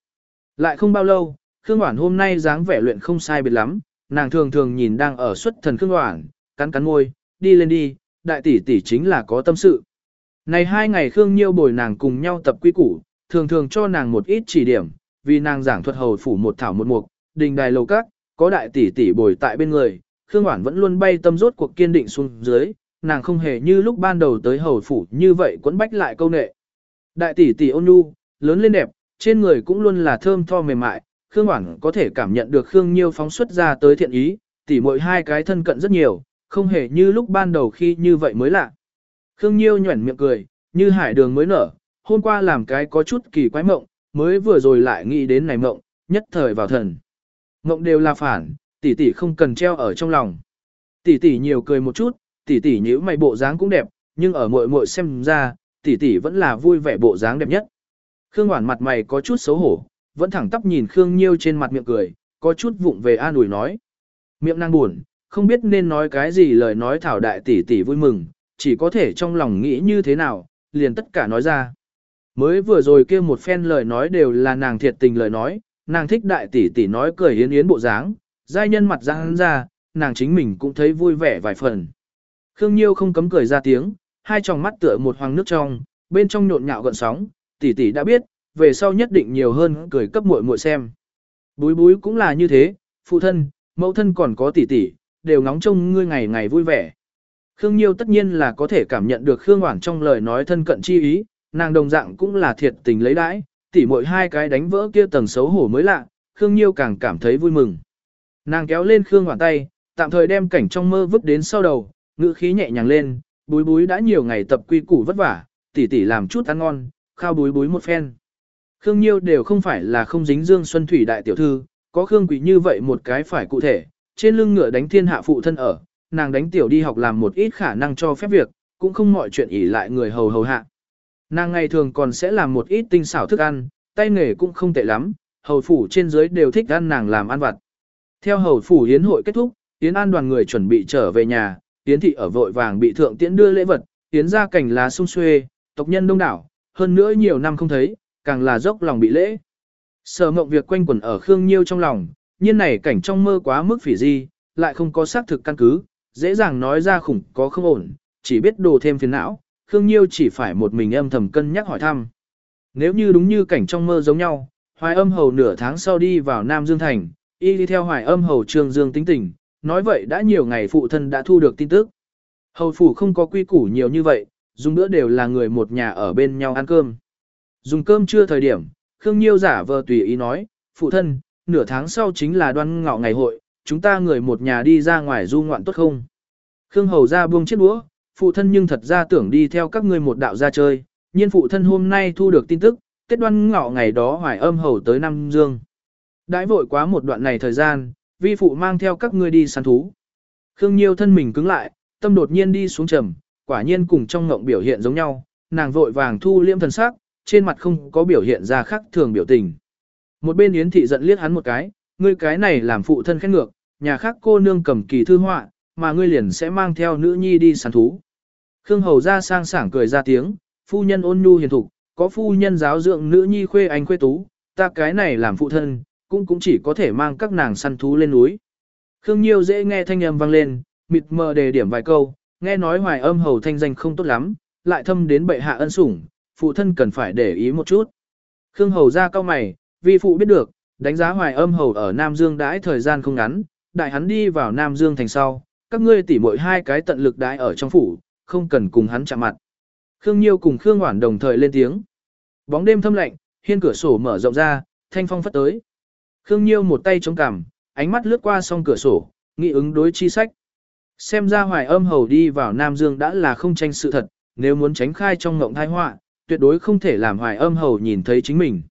Lại không bao lâu, Khương Hoản hôm nay dáng vẻ luyện không sai biệt lắm, nàng thường thường nhìn đang ở xuất thần Khương Hoản, cắn cắn môi, đi lên đi, đại tỷ tỷ chính là có tâm sự. Này hai ngày Khương Nhiêu bồi nàng cùng nhau tập quy củ, thường thường cho nàng một ít chỉ điểm, vì nàng giảng thuật hầu phủ một thảo một mục, đình đài lầu các, có đại tỷ tỷ bồi tại bên người, Khương Hoản vẫn luôn bay tâm rốt cuộc kiên định xuống dưới, nàng không hề như lúc ban đầu tới hầu phủ như vậy quấn bách lại câu nệ. Đại tỷ tỷ ôn nhu, lớn lên đẹp, trên người cũng luôn là thơm tho mềm mại, Khương Hoảng có thể cảm nhận được Khương Nhiêu phóng xuất ra tới thiện ý, tỷ mỗi hai cái thân cận rất nhiều, không hề như lúc ban đầu khi như vậy mới lạ. Khương Nhiêu nhuẩn miệng cười, như hải đường mới nở, hôm qua làm cái có chút kỳ quái mộng, mới vừa rồi lại nghĩ đến này mộng, nhất thời vào thần. Mộng đều là phản, tỷ tỷ không cần treo ở trong lòng. Tỷ tỷ nhiều cười một chút, tỷ tỷ nhíu mày bộ dáng cũng đẹp, nhưng ở muội muội xem ra, tỷ tỷ vẫn là vui vẻ bộ dáng đẹp nhất. Khương Hoản mặt mày có chút xấu hổ, vẫn thẳng tắp nhìn Khương Nhiêu trên mặt miệng cười, có chút vụng về an ủi nói. Miệng năng buồn, không biết nên nói cái gì lời nói thảo đại tỷ tỷ vui mừng, chỉ có thể trong lòng nghĩ như thế nào, liền tất cả nói ra. Mới vừa rồi kia một phen lời nói đều là nàng thiệt tình lời nói, nàng thích đại tỷ tỷ nói cười yến yến bộ dáng, giai nhân mặt răng ra, nàng chính mình cũng thấy vui vẻ vài phần. Khương Nhiêu không cấm cười ra tiếng, hai tròng mắt tựa một hoàng nước trong, bên trong nhộn nhạo gợn sóng, tỷ tỷ đã biết, về sau nhất định nhiều hơn cười cấp muội muội xem. Búi búi cũng là như thế, phụ thân, mẫu thân còn có tỷ tỷ, đều ngóng trông ngươi ngày ngày vui vẻ. Khương Nhiêu tất nhiên là có thể cảm nhận được Khương Hoảng trong lời nói thân cận chi ý, nàng đồng dạng cũng là thiệt tình lấy đãi, tỷ muội hai cái đánh vỡ kia tầng xấu hổ mới lạ, Khương Nhiêu càng cảm thấy vui mừng. Nàng kéo lên Khương Hoảng tay, tạm thời đem cảnh trong mơ vứt đến sau đầu, ngữ khí nhẹ nhàng lên, búi búi đã nhiều ngày tập quy củ vất vả, tỷ tỷ làm chút ăn ngon, khao bối bối một phen. Khương Nhiêu đều không phải là không dính dương xuân thủy đại tiểu thư, có Khương Quỷ như vậy một cái phải cụ thể, trên lưng ngựa đánh thiên hạ phụ thân ở, nàng đánh tiểu đi học làm một ít khả năng cho phép việc, cũng không mọi chuyện ỷ lại người hầu hầu hạ. Nàng ngày thường còn sẽ làm một ít tinh xảo thức ăn, tay nghề cũng không tệ lắm, hầu phủ trên dưới đều thích ăn nàng làm ăn vặt. Theo hầu phủ hiến hội kết thúc, Yến An đoàn người chuẩn bị trở về nhà, Yến thị ở vội vàng bị thượng tiễn đưa lễ vật, Yến ra cảnh lá sung xuê, tộc nhân đông đảo, hơn nữa nhiều năm không thấy, càng là dốc lòng bị lễ. Sở mộng việc quanh quẩn ở Khương Nhiêu trong lòng, nhiên này cảnh trong mơ quá mức phỉ di, lại không có xác thực căn cứ, dễ dàng nói ra khủng có không ổn, chỉ biết đồ thêm phiền não, Khương Nhiêu chỉ phải một mình âm thầm cân nhắc hỏi thăm. Nếu như đúng như cảnh trong mơ giống nhau, Hoài âm hầu nửa tháng sau đi vào Nam Dương Thành, y đi theo Hoài âm hầu Trương Dương tính tình, nói vậy đã nhiều ngày phụ thân đã thu được tin tức. Hầu phủ không có quy củ nhiều như vậy, dùng bữa đều là người một nhà ở bên nhau ăn cơm. Dùng cơm chưa thời điểm, Khương Nhiêu giả vờ tùy ý nói, phụ thân, nửa tháng sau chính là đoan ngọ ngày hội, chúng ta người một nhà đi ra ngoài du ngoạn tốt không? Khương Hầu ra buông chiếc đũa, phụ thân nhưng thật ra tưởng đi theo các ngươi một đạo ra chơi, nhiên phụ thân hôm nay thu được tin tức, Tết đoan ngọ ngày đó hoài âm hầu tới Nam Dương. Đãi vội quá một đoạn này thời gian, vi phụ mang theo các ngươi đi săn thú. Khương Nhiêu thân mình cứng lại, tâm đột nhiên đi xuống trầm, quả nhiên cùng trong ngộng biểu hiện giống nhau, nàng vội vàng thu liêm thần sắc, trên mặt không có biểu hiện ra khác thường biểu tình. Một bên Yến thị giận liếc hắn một cái, ngươi cái này làm phụ thân khét ngược, nhà khác cô nương cầm kỳ thư họa, mà ngươi liền sẽ mang theo nữ nhi đi săn thú. Khương Hầu ra sang sảng cười ra tiếng, phu nhân ôn nhu hiền thục, có phu nhân giáo dưỡng nữ nhi khuê anh khuê tú, ta cái này làm phụ thân, cũng cũng chỉ có thể mang các nàng săn thú lên núi. Khương Nhiêu dễ nghe thanh âm vang lên, mịt mờ đề điểm vài câu, nghe nói hoài âm hầu thanh danh không tốt lắm, lại thâm đến bệ hạ ân sủng, phụ thân cần phải để ý một chút. Khương Hầu ra cao mày, vi phụ biết được, đánh giá hoài âm hầu ở Nam Dương đãi thời gian không ngắn, đại hắn đi vào Nam Dương thành sau, các ngươi tỉ mỗi hai cái tận lực đãi ở trong phủ, không cần cùng hắn chạm mặt. Khương Nhiêu cùng Khương Hoản đồng thời lên tiếng. Bóng đêm thâm lạnh, hiên cửa sổ mở rộng ra, thanh phong phất tới. Khương Nhiêu một tay chống cằm, ánh mắt lướt qua song cửa sổ, nghị ứng đối chi sách. Xem ra hoài âm hầu đi vào Nam Dương đã là không tranh sự thật, nếu muốn tránh khai trong ngộng thai họa, tuyệt đối không thể làm hoài âm hầu nhìn thấy chính mình.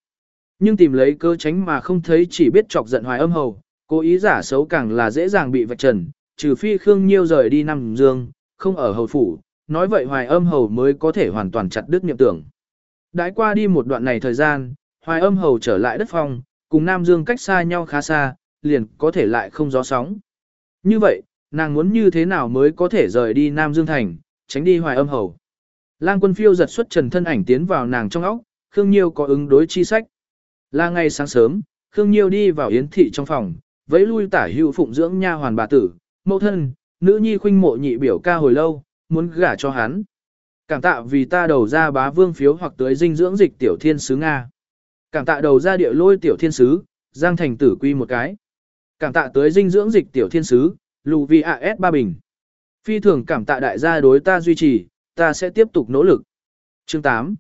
Nhưng tìm lấy cơ tránh mà không thấy chỉ biết chọc giận hoài âm hầu, cố ý giả xấu càng là dễ dàng bị vạch trần, trừ phi Khương Nhiêu rời đi Nam Dương, không ở hầu phủ, nói vậy hoài âm hầu mới có thể hoàn toàn chặt đứt niệm tưởng. Đãi qua đi một đoạn này thời gian, hoài âm hầu trở lại đất phong, cùng Nam Dương cách xa nhau khá xa, liền có thể lại không gió sóng. Như vậy, nàng muốn như thế nào mới có thể rời đi Nam Dương Thành, tránh đi hoài âm hầu. Lang quân phiêu giật xuất trần thân ảnh tiến vào nàng trong óc, Khương Nhiêu có ứng đối chi sách. Là ngày sáng sớm, Khương Nhiêu đi vào yến thị trong phòng, vẫy lui tả hữu phụng dưỡng nha hoàn bà tử, mẫu thân, nữ nhi khuynh mộ nhị biểu ca hồi lâu, muốn gả cho hắn. Cảm tạ vì ta đầu ra bá vương phiếu hoặc tới dinh dưỡng dịch tiểu thiên sứ Nga. Cảm tạ đầu ra địa lôi tiểu thiên sứ, giang thành tử quy một cái. Cảm tạ tới dinh dưỡng dịch tiểu thiên sứ, lù vi AS ba bình. Phi thường cảm tạ đại gia đối ta duy trì, ta sẽ tiếp tục nỗ lực. Chương 8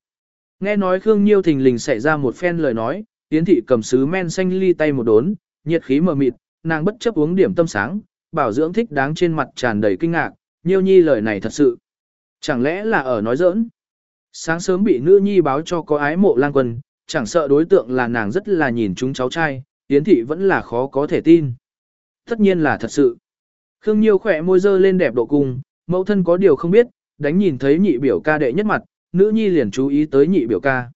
Nghe nói Khương Nhiêu thình lình xảy ra một phen lời nói, tiến thị cầm sứ men xanh ly tay một đốn, nhiệt khí mờ mịt, nàng bất chấp uống điểm tâm sáng, bảo dưỡng thích đáng trên mặt tràn đầy kinh ngạc, Nhiêu nhi lời này thật sự. Chẳng lẽ là ở nói giỡn? Sáng sớm bị nữ nhi báo cho có ái mộ lang quân, chẳng sợ đối tượng là nàng rất là nhìn chúng cháu trai, tiến thị vẫn là khó có thể tin. Tất nhiên là thật sự. Khương Nhiêu khỏe môi dơ lên đẹp độ cung, mẫu thân có điều không biết, đánh nhìn thấy nhị biểu ca đệ nhất mặt, nữ nhi liền chú ý tới nhị biểu ca.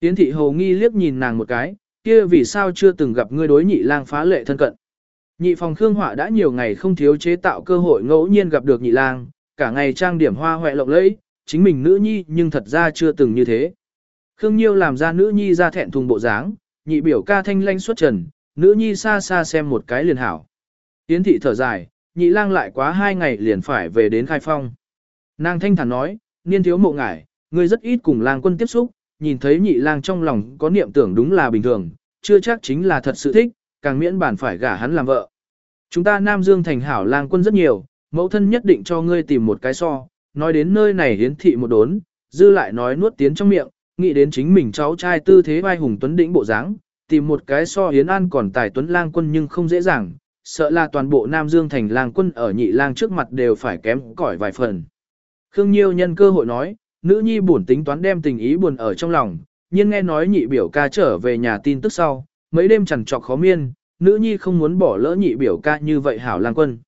Yến thị hầu nghi liếc nhìn nàng một cái, kia vì sao chưa từng gặp ngươi đối nhị lang phá lệ thân cận. Nhị phòng Khương Họa đã nhiều ngày không thiếu chế tạo cơ hội ngẫu nhiên gặp được nhị lang, cả ngày trang điểm hoa hoẹ lộng lẫy, chính mình nữ nhi nhưng thật ra chưa từng như thế. Khương Nhiêu làm ra nữ nhi ra thẹn thùng bộ dáng, nhị biểu ca thanh lanh xuất trần, nữ nhi xa xa xem một cái liền hảo. Yến thị thở dài, nhị lang lại quá hai ngày liền phải về đến khai phong. Nàng thanh thản nói, niên thiếu mộ ngải, ngươi rất ít cùng lang quân tiếp xúc, nhìn thấy nhị lang trong lòng có niệm tưởng đúng là bình thường, chưa chắc chính là thật sự thích, càng miễn bản phải gả hắn làm vợ. Chúng ta Nam Dương thành hảo lang quân rất nhiều, mẫu thân nhất định cho ngươi tìm một cái so, nói đến nơi này hiến thị một đốn, dư lại nói nuốt tiến trong miệng, nghĩ đến chính mình cháu trai tư thế vai hùng tuấn đỉnh bộ dáng, tìm một cái so hiến an còn tài tuấn lang quân nhưng không dễ dàng, sợ là toàn bộ Nam Dương thành lang quân ở nhị lang trước mặt đều phải kém cỏi vài phần. Khương Nhiêu nhân cơ hội nói, nữ nhi buồn tính toán đem tình ý buồn ở trong lòng, nhưng nghe nói nhị biểu ca trở về nhà tin tức sau, mấy đêm chẳng trọc khó miên, nữ nhi không muốn bỏ lỡ nhị biểu ca như vậy hảo lang quân.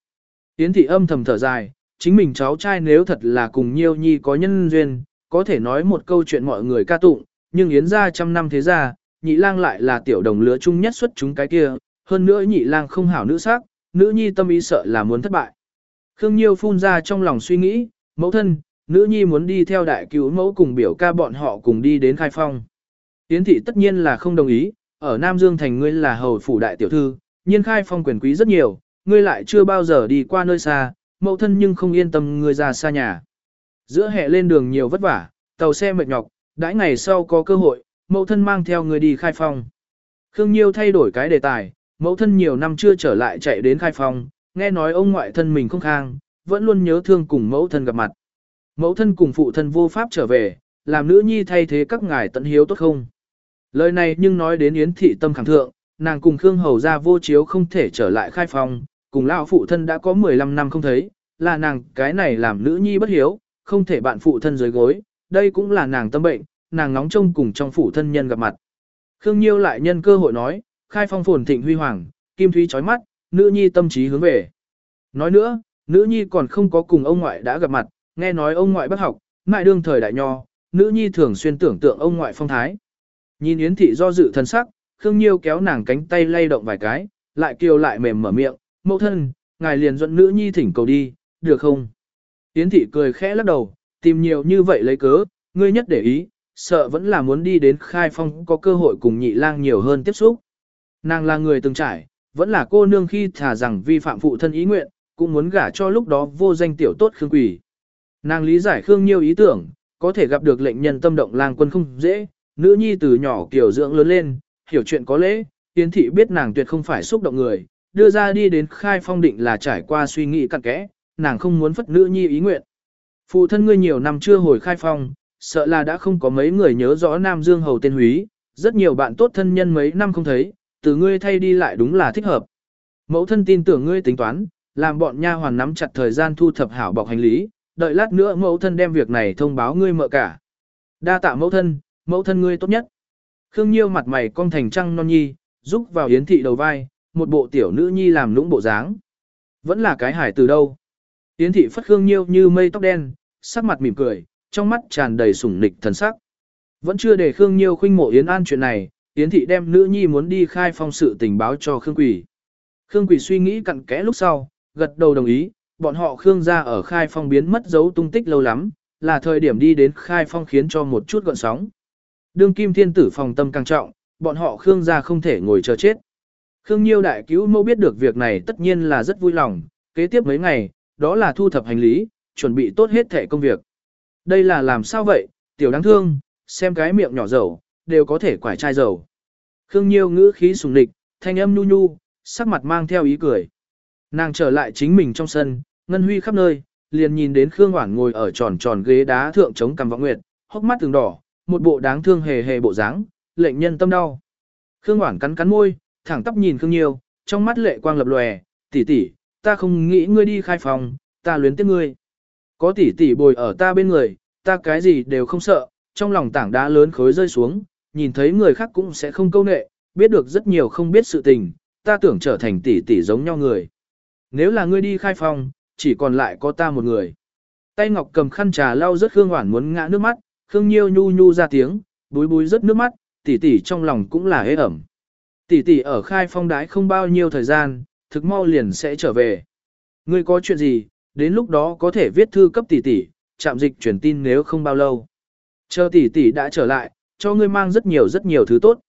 Yến thị âm thầm thở dài, chính mình cháu trai nếu thật là cùng Nhiêu nhi có nhân duyên, có thể nói một câu chuyện mọi người ca tụng, nhưng Yến ra trăm năm thế ra, nhị lang lại là tiểu đồng lứa chung nhất xuất chúng cái kia, hơn nữa nhị lang không hảo nữ sắc, nữ nhi tâm ý sợ là muốn thất bại. Khương Nhiêu phun ra trong lòng suy nghĩ, mẫu thân, nữ nhi muốn đi theo đại cứu mẫu cùng biểu ca bọn họ cùng đi đến khai phong. Yến thị tất nhiên là không đồng ý, ở Nam Dương thành ngươi là hầu phủ đại tiểu thư, nhiên khai phong quyền quý rất nhiều, ngươi lại chưa bao giờ đi qua nơi xa, mẫu thân nhưng không yên tâm ngươi ra xa nhà. Giữa hè lên đường nhiều vất vả, tàu xe mệt nhọc, đãi ngày sau có cơ hội, mẫu thân mang theo ngươi đi khai phong. Khương Nhiêu thay đổi cái đề tài, mẫu thân nhiều năm chưa trở lại chạy đến khai phòng, nghe nói ông ngoại thân mình không khang, vẫn luôn nhớ thương cùng mẫu thân gặp mặt. Mẫu thân cùng phụ thân vô pháp trở về, làm nữ nhi thay thế các ngài tận hiếu tốt không? Lời này nhưng nói đến Yến thị tâm khẳng thượng, nàng cùng Khương Hầu ra vô chiếu không thể trở lại khai phòng, cùng lão phụ thân đã có 15 năm không thấy, là nàng cái này làm nữ nhi bất hiếu, không thể bạn phụ thân dưới gối, đây cũng là nàng tâm bệnh, nàng nóng trông cùng trong phụ thân nhân gặp mặt. Khương Nhiêu lại nhân cơ hội nói, khai phong phồn thịnh huy hoàng, kim thúy chói mắt, nữ nhi tâm trí hướng về. Nói nữa, nữ nhi còn không có cùng ông ngoại đã gặp mặt, nghe nói ông ngoại bất học, mại đương thời đại nho, nữ nhi thường xuyên tưởng tượng ông ngoại phong thái. Nhìn Yến thị do dự thân sắc, Khương Nhiêu kéo nàng cánh tay lay động vài cái, lại kêu lại mềm mở miệng, mẫu thân, ngài liền dẫn nữ nhi thỉnh cầu đi, được không? Yến thị cười khẽ lắc đầu, tìm nhiều như vậy lấy cớ, ngươi nhất để ý, sợ vẫn là muốn đi đến khai phong có cơ hội cùng nhị lang nhiều hơn tiếp xúc. Nàng là người từng trải, vẫn là cô nương khi thả rằng vi phạm phụ thân ý nguyện, cũng muốn gả cho lúc đó vô danh tiểu tốt Khương Quỷ. Nàng lý giải Khương Nhiêu ý tưởng, có thể gặp được lệnh nhân tâm động lang quân không dễ, nữ nhi từ nhỏ kiểu dưỡng lớn lên, hiểu chuyện có lễ, Yến thị biết nàng tuyệt không phải xúc động người, đưa ra đi đến khai phong định là trải qua suy nghĩ cặn kẽ, nàng không muốn phất nữ nhi ý nguyện. Phụ thân ngươi nhiều năm chưa hồi khai phong, sợ là đã không có mấy người nhớ rõ Nam Dương Hầu tên húy, rất nhiều bạn tốt thân nhân mấy năm không thấy, từ ngươi thay đi lại đúng là thích hợp. Mẫu thân tin tưởng ngươi tính toán, làm bọn nha hoàn nắm chặt thời gian thu thập hảo bọc hành lý, đợi lát nữa mẫu thân đem việc này thông báo ngươi mợ cả. Đa tạ mẫu thân, mẫu thân ngươi tốt nhất. Khương Nhiêu mặt mày cong thành trăng non nhi, giúp vào yến thị đầu vai, một bộ tiểu nữ nhi làm lũng bộ dáng. Vẫn là cái hải từ đâu. Yến thị phất Khương Nhiêu như mây tóc đen, sắc mặt mỉm cười, trong mắt tràn đầy sủng nịch thần sắc. Vẫn chưa để Khương Nhiêu khinh mộ Yến An chuyện này, Yến thị đem nữ nhi muốn đi khai phong sự tình báo cho Khương Quỷ. Khương Quỷ suy nghĩ cặn kẽ lúc sau, gật đầu đồng ý, bọn họ Khương gia ở khai phong biến mất dấu tung tích lâu lắm, là thời điểm đi đến khai phong khiến cho một chút gọn sóng. Đương kim thiên tử phòng tâm càng trọng, bọn họ Khương gia không thể ngồi chờ chết. Khương Nhiêu đại cứu mẫu biết được việc này tất nhiên là rất vui lòng, kế tiếp mấy ngày, đó là thu thập hành lý, chuẩn bị tốt hết thể công việc. Đây là làm sao vậy, tiểu đáng thương, xem cái miệng nhỏ dầu, đều có thể quải chai dầu. Khương Nhiêu ngữ khí sùng địch, thanh âm nhu nhu, sắc mặt mang theo ý cười. Nàng trở lại chính mình trong sân, ngân huy khắp nơi, liền nhìn đến Khương Hoản ngồi ở tròn tròn ghế đá thượng chống cằm vọng nguyệt, hốc mắt từng đỏ, một bộ đáng thương hề hề bộ dáng, lệnh nhân tâm đau. Khương Hoản cắn cắn môi, thẳng tắp nhìn Khương Nhiêu, trong mắt lệ quang lập lòe, tỷ tỷ, ta không nghĩ ngươi đi khai phòng, ta luyến tiếc ngươi. Có tỷ tỷ bồi ở ta bên người, ta cái gì đều không sợ, trong lòng tảng đá lớn khối rơi xuống, nhìn thấy người khác cũng sẽ không câu nệ, biết được rất nhiều không biết sự tình, ta tưởng trở thành tỷ tỷ giống nhau người. Nếu là ngươi đi khai phòng, chỉ còn lại có ta một người. Tay Ngọc cầm khăn trà lau rất Khương Hoản muốn ngã nước mắt, Khương Nhiêu nhu nhu ra tiếng, búi búi rất nước mắt, tỷ tỷ trong lòng cũng là hế ẩm. Tỷ tỷ ở khai phong đái không bao nhiêu thời gian, thực mau liền sẽ trở về. Ngươi có chuyện gì, đến lúc đó có thể viết thư cấp tỷ tỷ, chạm dịch truyền tin nếu không bao lâu. Chờ tỷ tỷ đã trở lại, cho ngươi mang rất nhiều rất nhiều thứ tốt.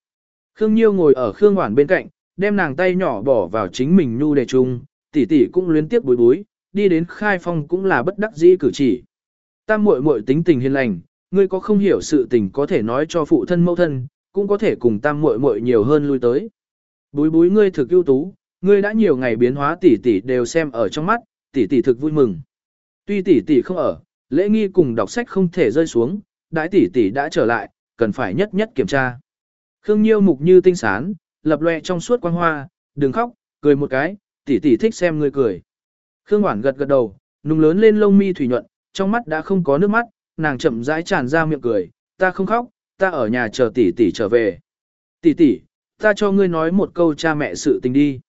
Khương Nhiêu ngồi ở Khương Hoản bên cạnh, đem nàng tay nhỏ bỏ vào chính mình nhu đề chung, tỷ tỷ cũng luyến tiếp bối bối, đi đến khai phong cũng là bất đắc dĩ cử chỉ. Tam muội muội tính tình hiền lành, ngươi có không hiểu sự tình có thể nói cho phụ thân mẫu thân, cũng có thể cùng tam muội muội nhiều hơn lui tới. Bối bối ngươi thực ưu tú, ngươi đã nhiều ngày biến hóa tỷ tỷ đều xem ở trong mắt, tỷ tỷ thực vui mừng. Tuy tỷ tỷ không ở, lễ nghi cùng đọc sách không thể rơi xuống, đại tỷ tỷ đã trở lại, cần phải nhất nhất kiểm tra. Khương Nhiêu mục như tinh sán, lập loè trong suốt quang hoa, đừng khóc, cười một cái, tỷ tỷ thích xem ngươi cười. Khương Hoản gật gật đầu, nung lớn lên lông mi thủy nhuận, trong mắt đã không có nước mắt, nàng chậm rãi tràn ra miệng cười, ta không khóc, ta ở nhà chờ tỷ tỷ trở về. Tỷ tỷ, ta cho ngươi nói một câu cha mẹ sự tình đi.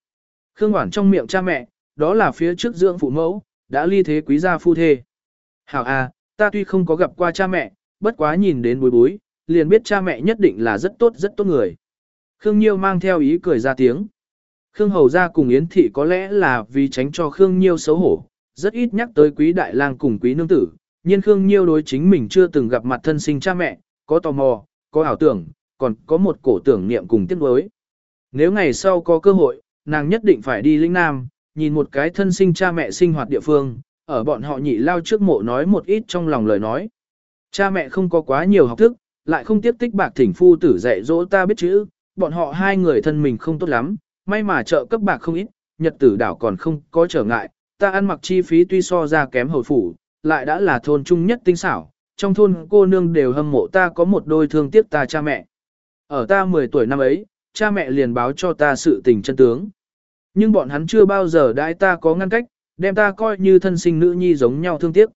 Khương Hoản trong miệng cha mẹ, đó là phía trước dưỡng phụ mẫu, đã ly thế quý gia phu thê. Hảo à, ta tuy không có gặp qua cha mẹ, bất quá nhìn đến bối bối, liền biết cha mẹ nhất định là rất tốt rất tốt người. Khương Nhiêu mang theo ý cười ra tiếng. Khương Hầu ra cùng Yến Thị có lẽ là vì tránh cho Khương Nhiêu xấu hổ, rất ít nhắc tới quý đại lang cùng quý nương tử, nhưng Khương Nhiêu đối chính mình chưa từng gặp mặt thân sinh cha mẹ, có tò mò, có ảo tưởng, còn có một cổ tưởng niệm cùng tiếc nuối. Nếu ngày sau có cơ hội, nàng nhất định phải đi Linh Nam, nhìn một cái thân sinh cha mẹ sinh hoạt địa phương, ở bọn họ nhị lao trước mộ nói một ít trong lòng lời nói. Cha mẹ không có quá nhiều học thức, lại không tiếp tích bạc thỉnh phu tử dạy dỗ ta biết chữ, bọn họ hai người thân mình không tốt lắm, may mà trợ cấp bạc không ít, nhật tử đảo còn không có trở ngại, ta ăn mặc chi phí tuy so ra kém hồi phủ, lại đã là thôn trung nhất tinh xảo, trong thôn cô nương đều hâm mộ ta có một đôi thương tiếc ta cha mẹ. Ở ta 10 tuổi năm ấy, cha mẹ liền báo cho ta sự tình chân tướng. Nhưng bọn hắn chưa bao giờ đãi ta có ngăn cách, đem ta coi như thân sinh nữ nhi giống nhau thương tiếc.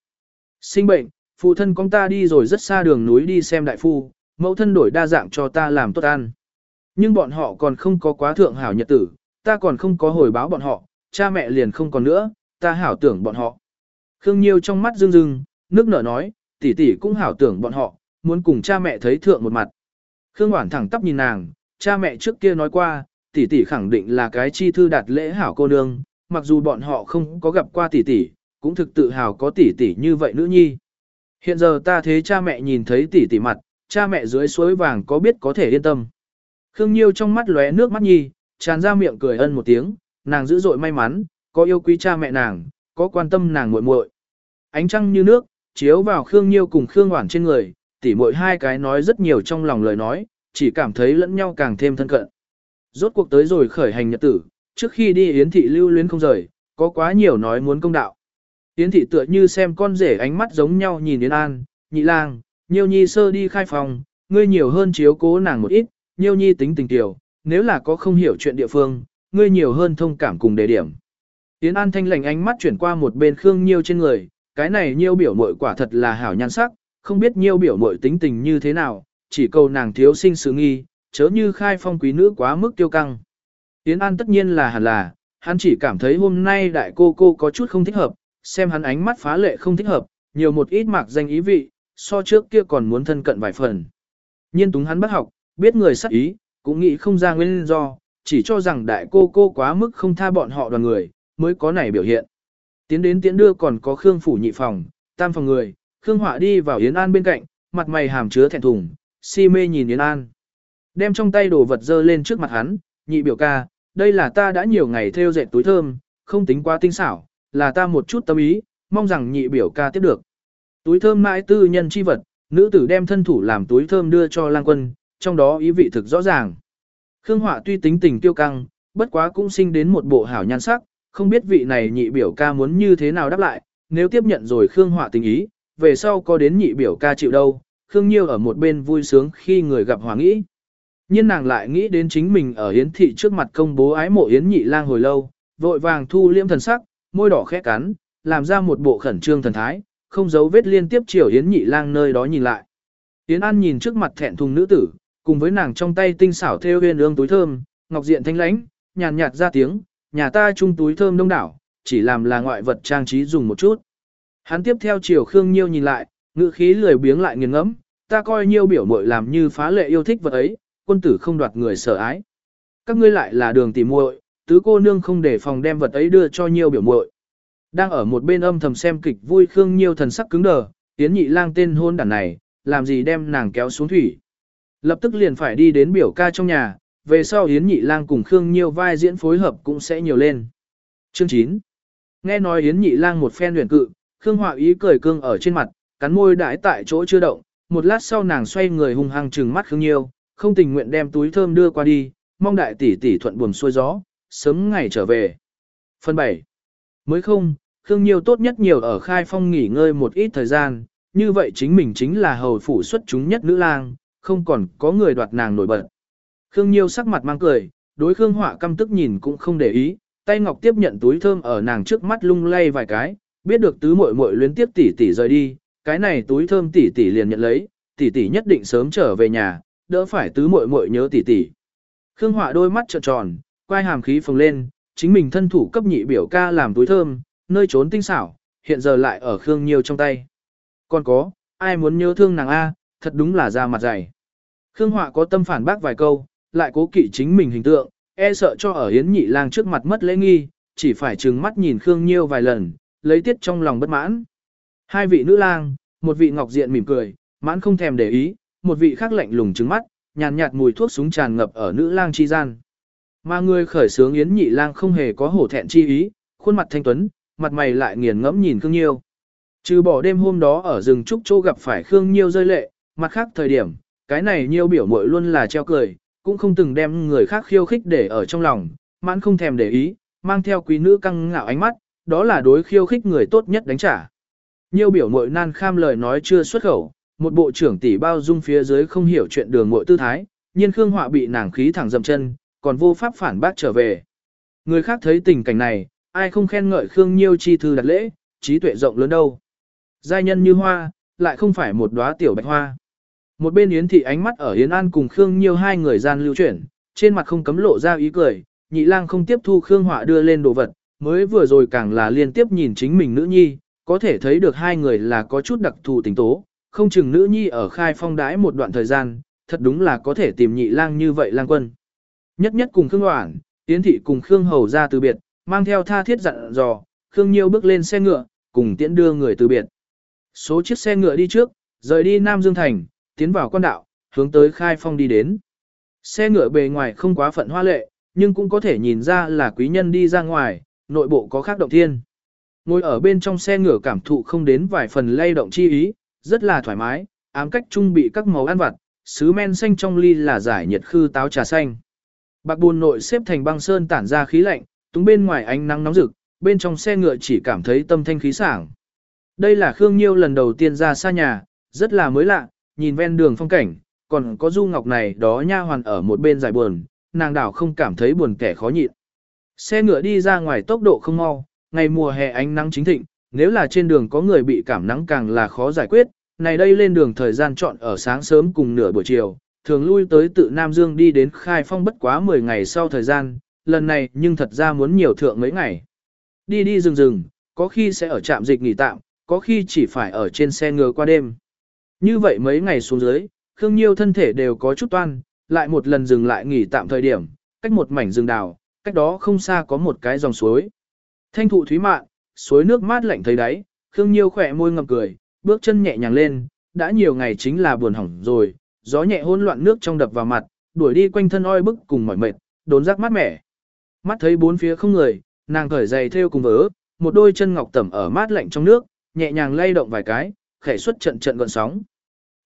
Sinh bệnh, phụ thân con ta đi rồi rất xa đường núi đi xem đại phu, mẫu thân đổi đa dạng cho ta làm tốt ăn. Nhưng bọn họ còn không có quá thượng hảo nhật tử, ta còn không có hồi báo bọn họ, cha mẹ liền không còn nữa, ta hảo tưởng bọn họ. Khương Nhiêu trong mắt rưng rưng, nước nở nói, tỷ tỷ cũng hảo tưởng bọn họ, muốn cùng cha mẹ thấy thượng một mặt. Khương Hoản thẳng tắp nhìn nàng, cha mẹ trước kia nói qua, tỷ tỷ khẳng định là cái chi thư đạt lễ hảo cô nương, mặc dù bọn họ không có gặp qua tỷ tỷ, cũng thực tự hào có tỷ tỷ như vậy nữ nhi. Hiện giờ ta thế cha mẹ nhìn thấy tỷ tỷ mặt, cha mẹ dưới suối vàng có biết có thể yên tâm. Khương Nhiêu trong mắt lóe nước mắt nhi, tràn ra miệng cười ân một tiếng, nàng dữ dội may mắn, có yêu quý cha mẹ nàng, có quan tâm nàng muội muội. Ánh trăng như nước, chiếu vào Khương Nhiêu cùng Khương Hoản trên người, tỷ muội hai cái nói rất nhiều trong lòng lời nói, chỉ cảm thấy lẫn nhau càng thêm thân cận. Rốt cuộc tới rồi khởi hành nhật tử, trước khi đi Yến thị lưu luyến không rời, có quá nhiều nói muốn công đạo. Yến thị tựa như xem con rể ánh mắt giống nhau nhìn Yến An, nhị lang, nhiều nhi sơ đi khai phòng, ngươi nhiều hơn chiếu cố nàng một ít, nhiều nhi tính tình tiểu, nếu là có không hiểu chuyện địa phương, ngươi nhiều hơn thông cảm cùng đề điểm. Yến An thanh lành ánh mắt chuyển qua một bên Khương Nhiêu trên người, cái này Nhiêu biểu mội quả thật là hảo nhan sắc, không biết Nhiêu biểu mội tính tình như thế nào, chỉ cầu nàng thiếu sinh sự nghi, chớ như khai phong quý nữ quá mức tiêu căng. Yến An tất nhiên là hẳn là, hắn chỉ cảm thấy hôm nay đại cô cô có chút không thích hợp, xem hắn ánh mắt phá lệ không thích hợp, nhiều một ít mạc danh ý vị, so trước kia còn muốn thân cận vài phần. Nhiên túng hắn bắt học, biết người sắc ý, cũng nghĩ không ra nguyên do, chỉ cho rằng đại cô cô quá mức không tha bọn họ đoàn người, mới có này biểu hiện. Tiến đến tiễn đưa còn có Khương phủ nhị phòng, tam phòng người, Khương Họa đi vào Yến An bên cạnh, mặt mày hàm chứa thẹn thùng, si mê nhìn Yến An. Đem trong tay đồ vật dơ lên trước mặt hắn, nhị biểu ca, đây là ta đã nhiều ngày theo dệt túi thơm, không tính quá tinh xảo, là ta một chút tâm ý, mong rằng nhị biểu ca tiếp được. Túi thơm mãi tư nhân chi vật, nữ tử đem thân thủ làm túi thơm đưa cho lang quân, trong đó ý vị thực rõ ràng. Khương Họa tuy tính tình tiêu căng, bất quá cũng sinh đến một bộ hảo nhan sắc, không biết vị này nhị biểu ca muốn như thế nào đáp lại, nếu tiếp nhận rồi Khương Họa tình ý, về sau có đến nhị biểu ca chịu đâu, Khương Nhiêu ở một bên vui sướng khi người gặp hòa nghĩ. Nhưng nàng lại nghĩ đến chính mình ở Yến thị trước mặt công bố ái mộ Yến nhị lang hồi lâu, vội vàng thu liêm thần sắc, môi đỏ khẽ cắn, làm ra một bộ khẩn trương thần thái, không giấu vết liên tiếp chiều Yến nhị lang nơi đó nhìn lại. Yến An nhìn trước mặt thẹn thùng nữ tử, cùng với nàng trong tay tinh xảo theo huyền ương túi thơm, ngọc diện thanh lãnh, nhàn nhạt ra tiếng, nhà ta chung túi thơm đông đảo, chỉ làm là ngoại vật trang trí dùng một chút. Hắn tiếp theo chiều Khương Nhiêu nhìn lại, ngữ khí lười biếng lại nghiền ngẫm, ta coi Nhiêu biểu muội làm như phá lệ yêu thích vật ấy, quân tử không đoạt người sợ ái. Các ngươi lại là đường tỉ muội, tứ cô nương không để phòng đem vật ấy đưa cho nhiều biểu muội. Đang ở một bên âm thầm xem kịch vui Khương Nhiêu thần sắc cứng đờ, tiến nhị lang tên hôn đản này, làm gì đem nàng kéo xuống thủy. Lập tức liền phải đi đến biểu ca trong nhà, về sau Yến Nhị Lang cùng Khương Nhiêu vai diễn phối hợp cũng sẽ nhiều lên. Chương 9 Nghe nói Yến Nhị Lang một phen luyện cự, Khương Họa ý cười cương ở trên mặt, cắn môi đãi tại chỗ chưa động, một lát sau nàng xoay người hung hăng trừng mắt Khương Nhiêu, không tình nguyện đem túi thơm đưa qua đi, mong đại tỷ tỷ thuận buồm xuôi gió, sớm ngày trở về. Phần 7 Mới không, Khương Nhiêu tốt nhất nhiều ở khai phong nghỉ ngơi một ít thời gian, như vậy chính mình chính là hầu phủ xuất chúng nhất nữ lang, không còn có người đoạt nàng nổi bật. Khương Nhiêu sắc mặt mang cười, đối Khương Họa căm tức nhìn cũng không để ý, tay ngọc tiếp nhận túi thơm ở nàng trước mắt lung lay vài cái, biết được tứ muội muội luyến tiếp tỷ tỷ rời đi, cái này túi thơm tỷ tỷ liền nhận lấy, tỷ tỷ nhất định sớm trở về nhà, đỡ phải tứ muội muội nhớ tỷ tỷ. Khương Họa đôi mắt trợn tròn, quai hàm khí phồng lên, chính mình thân thủ cấp nhị biểu ca làm túi thơm, nơi trốn tinh xảo, hiện giờ lại ở Khương Nhiêu trong tay. Còn có, ai muốn nhớ thương nàng A, thật đúng là ra mặt dày. Khương Họa có tâm phản bác vài câu, lại cố kỵ chính mình hình tượng, e sợ cho ở hiến Nhị Lang trước mặt mất lễ nghi, chỉ phải trừng mắt nhìn Khương Nhiêu vài lần, lấy tiết trong lòng bất mãn. Hai vị nữ lang, một vị ngọc diện mỉm cười, mãn không thèm để ý, một vị khác lạnh lùng trừng mắt, nhàn nhạt mùi thuốc súng tràn ngập ở nữ lang chi gian. Mà người khởi sướng Yến Nhị Lang không hề có hổ thẹn chi ý, khuôn mặt thanh tuấn, mặt mày lại nghiền ngẫm nhìn Khương Nhiêu. Trừ bỏ đêm hôm đó ở rừng trúc châu gặp phải Khương Nhiêu rơi lệ, mặt khác thời điểm, cái này Nhiêu biểu muội luôn là treo cười, cũng không từng đem người khác khiêu khích để ở trong lòng, mãn không thèm để ý, mang theo quý nữ căng ngạo ánh mắt, đó là đối khiêu khích người tốt nhất đánh trả. Nhiêu biểu muội nan kham lời nói chưa xuất khẩu, một bộ trưởng tỷ bao dung phía dưới không hiểu chuyện đường muội tư thái, nhiên Khương Họa bị nàng khí thẳng dầm chân, còn vô pháp phản bác trở về. Người khác thấy tình cảnh này, ai không khen ngợi Khương Nhiêu chi thư đặt lễ, trí tuệ rộng lớn đâu. Giai nhân như hoa, lại không phải một đóa tiểu bạch hoa. Một bên Yến Thị ánh mắt ở Yến An cùng Khương Nhiêu hai người gian lưu chuyển, trên mặt không cấm lộ ra ý cười, nhị lang không tiếp thu Khương Họa đưa lên đồ vật, mới vừa rồi càng là liên tiếp nhìn chính mình nữ nhi, có thể thấy được hai người là có chút đặc thù tình tố, không chừng nữ nhi ở khai phong đái một đoạn thời gian, thật đúng là có thể tìm nhị lang như vậy lang quân. Nhất nhất cùng Khương Hoảng, tiến Thị cùng Khương Hầu ra từ biệt, mang theo tha thiết dặn dò, Khương Nhiêu bước lên xe ngựa, cùng tiễn đưa người từ biệt. Số chiếc xe ngựa đi trước, rời đi Nam Dương Thành, tiến vào quan đạo, hướng tới khai phong đi đến. Xe ngựa bề ngoài không quá phận hoa lệ, nhưng cũng có thể nhìn ra là quý nhân đi ra ngoài, nội bộ có khác động thiên. Ngồi ở bên trong xe ngựa cảm thụ không đến vài phần lay động chi ý, rất là thoải mái, ám cách trung bị các màu ăn vặt, sứ men xanh trong ly là giải nhiệt khư táo trà xanh. Bạc buồn nội xếp thành băng sơn tản ra khí lạnh, túng bên ngoài ánh nắng nóng rực, bên trong xe ngựa chỉ cảm thấy tâm thanh khí sảng. Đây là Khương Nhiêu lần đầu tiên ra xa nhà, rất là mới lạ, nhìn ven đường phong cảnh, còn có du ngọc này đó nha hoàn ở một bên dài buồn, nàng đảo không cảm thấy buồn kẻ khó nhịn. Xe ngựa đi ra ngoài tốc độ không mau, ngày mùa hè ánh nắng chính thịnh, nếu là trên đường có người bị cảm nắng càng là khó giải quyết, này đây lên đường thời gian chọn ở sáng sớm cùng nửa buổi chiều, thường lui tới tự Nam Dương đi đến khai phong bất quá 10 ngày sau thời gian, lần này nhưng thật ra muốn nhiều thượng mấy ngày. Đi đi rừng rừng, có khi sẽ ở trạm dịch nghỉ tạm, có khi chỉ phải ở trên xe ngựa qua đêm. Như vậy mấy ngày xuống dưới, Khương Nhiêu thân thể đều có chút toan, lại một lần dừng lại nghỉ tạm thời điểm, cách một mảnh rừng đào, cách đó không xa có một cái dòng suối. Thanh thụ thúy mạn, suối nước mát lạnh thấy đáy, Khương Nhiêu khỏe môi ngậm cười, bước chân nhẹ nhàng lên, đã nhiều ngày chính là buồn hỏng rồi, gió nhẹ hỗn loạn nước trong đập vào mặt, đuổi đi quanh thân oi bức cùng mỏi mệt, đốn rác mát mẻ. Mắt thấy bốn phía không người, nàng cởi giày theo cùng vớ, một đôi chân ngọc tẩm ở mát lạnh trong nước, nhẹ nhàng lay động vài cái, khẽ xuất trận trận gọn sóng.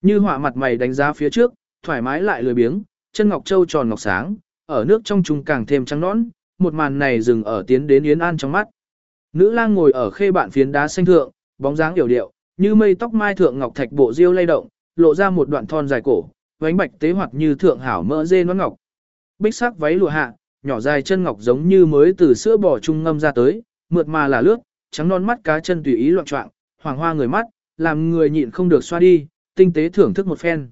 Như họa mặt mày đánh giá phía trước, thoải mái lại lười biếng, chân ngọc châu tròn ngọc sáng, ở nước trong trung càng thêm trắng nõn, một màn này dừng ở tiến đến Yến An trong mắt. Nữ lang ngồi ở khê bạn phiến đá xanh thượng, bóng dáng điều điệu, như mây tóc mai thượng ngọc thạch bộ diêu lay động, lộ ra một đoạn thon dài cổ, vánh bạch tế hoạt như thượng hảo mỡ dê nón ngọc. Bích sắc váy lụa hạ, nhỏ dài chân ngọc giống như mới từ sữa bò trung ngâm ra tới, mượt mà là lướt, trắng non mắt cá chân tùy ý loạn trọng, hoàng hoa người mắt, làm người nhịn không được xoa đi, tinh tế thưởng thức một phen.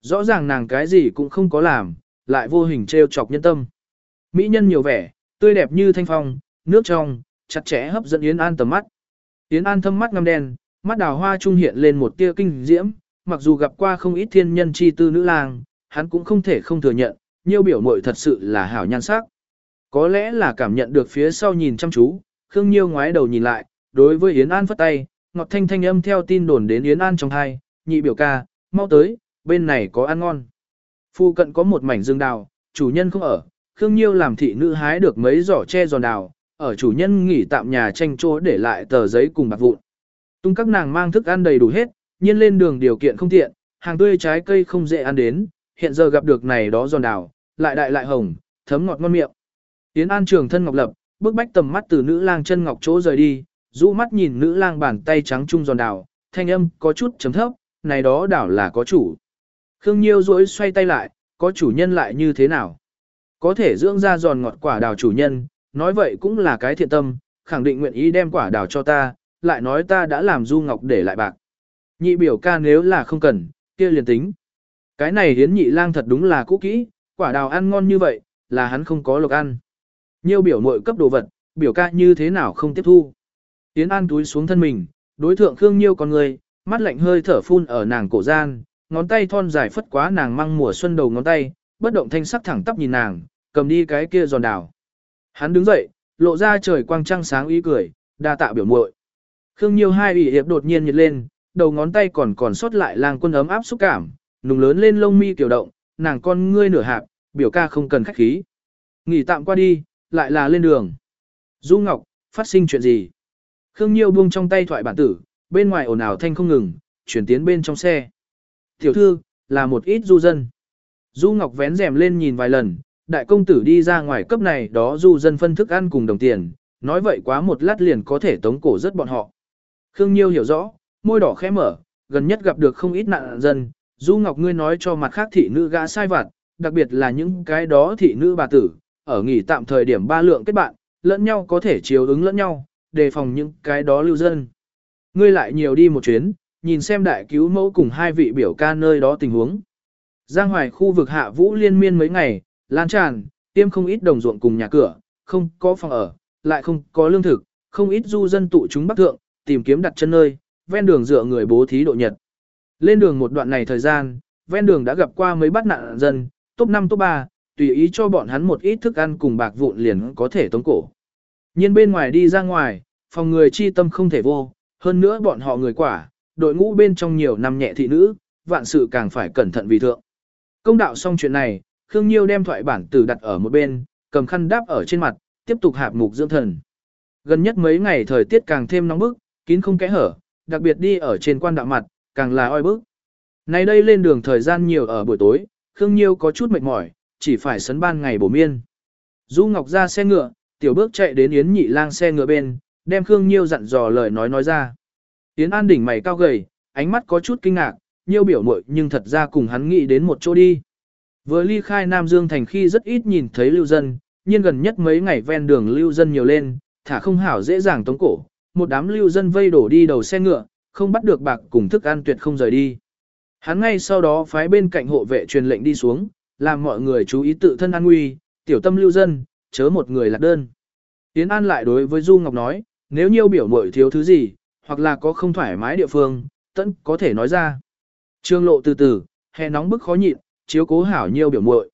Rõ ràng nàng cái gì cũng không có làm, lại vô hình trêu chọc nhân tâm. Mỹ nhân nhiều vẻ, tươi đẹp như thanh phong, nước trong, chặt chẽ hấp dẫn Yến An tầm mắt. Yến An thâm mắt ngăm đen, mắt đào hoa trung hiện lên một tia kinh diễm, mặc dù gặp qua không ít thiên nhân chi tư nữ lang, hắn cũng không thể không thừa nhận, Nhiêu biểu muội thật sự là hảo nhan sắc. Có lẽ là cảm nhận được phía sau nhìn chăm chú, Khương Nhiêu ngoái đầu nhìn lại, đối với Yến An phất tay, ngọt thanh thanh âm theo tin đồn đến Yến An trong hai, nhị biểu ca, mau tới, bên này có ăn ngon. Phu cận có một mảnh rừng đào, chủ nhân không ở, Khương Nhiêu làm thị nữ hái được mấy giỏ tre giòn đào, ở chủ nhân nghỉ tạm nhà tranh chỗ để lại tờ giấy cùng bạc vụn. Tung các nàng mang thức ăn đầy đủ hết, nhiên lên đường điều kiện không tiện, hàng tươi trái cây không dễ ăn đến, hiện giờ gặp được này đó giòn đào, lại đại lại hồng, thấm ngọt ngon miệng. Tiến An trường thân ngọc lập, bước bách tầm mắt từ nữ lang chân ngọc chỗ rời đi, rũ mắt nhìn nữ lang bàn tay trắng trung giòn đào, thanh âm có chút chấm thấp, này đó đảo là có chủ. Khương Nhiêu rỗi xoay tay lại, có chủ nhân lại như thế nào? Có thể dưỡng ra giòn ngọt quả đào chủ nhân, nói vậy cũng là cái thiện tâm, khẳng định nguyện ý đem quả đào cho ta, lại nói ta đã làm du ngọc để lại bạc. Nhị biểu ca nếu là không cần, kia liền tính. Cái này hiến nhị lang thật đúng là cũ kỹ, quả đào ăn ngon như vậy, là hắn không có lộc ăn. Nhiều biểu mội cấp đồ vật, biểu ca như thế nào không tiếp thu. Tiến An túi xuống thân mình, đối thượng Khương Nhiêu con người, mắt lạnh hơi thở phun ở nàng cổ gian, ngón tay thon dài phất quá nàng mang mùa xuân đầu ngón tay, bất động thanh sắc thẳng tắp nhìn nàng, cầm đi cái kia giòn đào. Hắn đứng dậy, lộ ra trời quang trăng sáng ý cười, đa tạ biểu muội. Khương Nhiêu hai ủy hiệp đột nhiên nhiệt lên, đầu ngón tay còn còn sót lại lang quân ấm áp xúc cảm, nùng lớn lên lông mi kiểu động, nàng con ngươi nửa hạp, biểu ca không cần khách khí. Nghỉ tạm qua đi, lại là lên đường. Du Ngọc, phát sinh chuyện gì? Khương Nhiêu buông trong tay thoại bản tử, bên ngoài ồn ào thanh không ngừng, chuyển tiến bên trong xe. Tiểu thư, là một ít du dân. Du Ngọc vén rèm lên nhìn vài lần, đại công tử đi ra ngoài cấp này đó du dân phân thức ăn cùng đồng tiền, nói vậy quá một lát liền có thể tống cổ rất bọn họ. Khương Nhiêu hiểu rõ, môi đỏ khẽ mở, gần nhất gặp được không ít nạn dân, Du Ngọc ngươi nói cho mặt khác thị nữ gã sai vặt, đặc biệt là những cái đó thị nữ bà tử, ở nghỉ tạm thời điểm ba lượng kết bạn, lẫn nhau có thể chiếu ứng lẫn nhau, đề phòng những cái đó lưu dân. Ngươi lại nhiều đi một chuyến, nhìn xem đại cứu mẫu cùng hai vị biểu ca nơi đó tình huống. Giang Hoài khu vực hạ vũ liên miên mấy ngày, lan tràn, tiêm không ít đồng ruộng cùng nhà cửa, không có phòng ở, lại không có lương thực, không ít du dân tụ chúng bắc thượng, tìm kiếm đặt chân nơi, ven đường dựa người bố thí độ nhật. Lên đường một đoạn này thời gian, ven đường đã gặp qua mấy bắt nạn dân, top 5 top 3, tùy ý cho bọn hắn một ít thức ăn cùng bạc vụn liền có thể tống cổ. Nhân bên ngoài đi ra ngoài, phòng người chi tâm không thể vô, hơn nữa bọn họ người quả, đội ngũ bên trong nhiều năm nhẹ thị nữ, vạn sự càng phải cẩn thận vì thượng. Công đạo xong chuyện này, Khương Nhiêu đem thoại bản tử đặt ở một bên, cầm khăn đáp ở trên mặt, tiếp tục hạp mục dưỡng thần. Gần nhất mấy ngày thời tiết càng thêm nóng bức, kín không kẽ hở, đặc biệt đi ở trên quan đạo mặt, càng là oi bức. Nay đây lên đường thời gian nhiều ở buổi tối, Khương Nhiêu có chút mệt mỏi, chỉ phải sấn ban ngày bổ miên. Du Ngọc ra xe ngựa, tiểu bước chạy đến Yến Nhị Lang xe ngựa bên, đem Khương Nhiêu dặn dò lời nói nói ra. Yến An đỉnh mày cao gầy, ánh mắt có chút kinh ngạc, Nhiêu biểu muội nhưng thật ra cùng hắn nghĩ đến một chỗ đi. Vừa ly khai Nam Dương thành khi rất ít nhìn thấy lưu dân, nhưng gần nhất mấy ngày ven đường lưu dân nhiều lên, thả không hảo dễ dàng tống cổ, một đám lưu dân vây đổ đi đầu xe ngựa, không bắt được bạc cùng thức ăn tuyệt không rời đi. Hắn ngay sau đó phái bên cạnh hộ vệ truyền lệnh đi xuống, làm mọi người chú ý tự thân an nguy, tiểu tâm lưu dân, chớ một người lạc đơn. Tiến An lại đối với Du Ngọc nói, nếu nhiêu biểu muội thiếu thứ gì, hoặc là có không thoải mái địa phương, tẫn có thể nói ra. Trương lộ từ từ, hè nóng bức khó nhịn, chiếu cố hảo nhiêu biểu muội.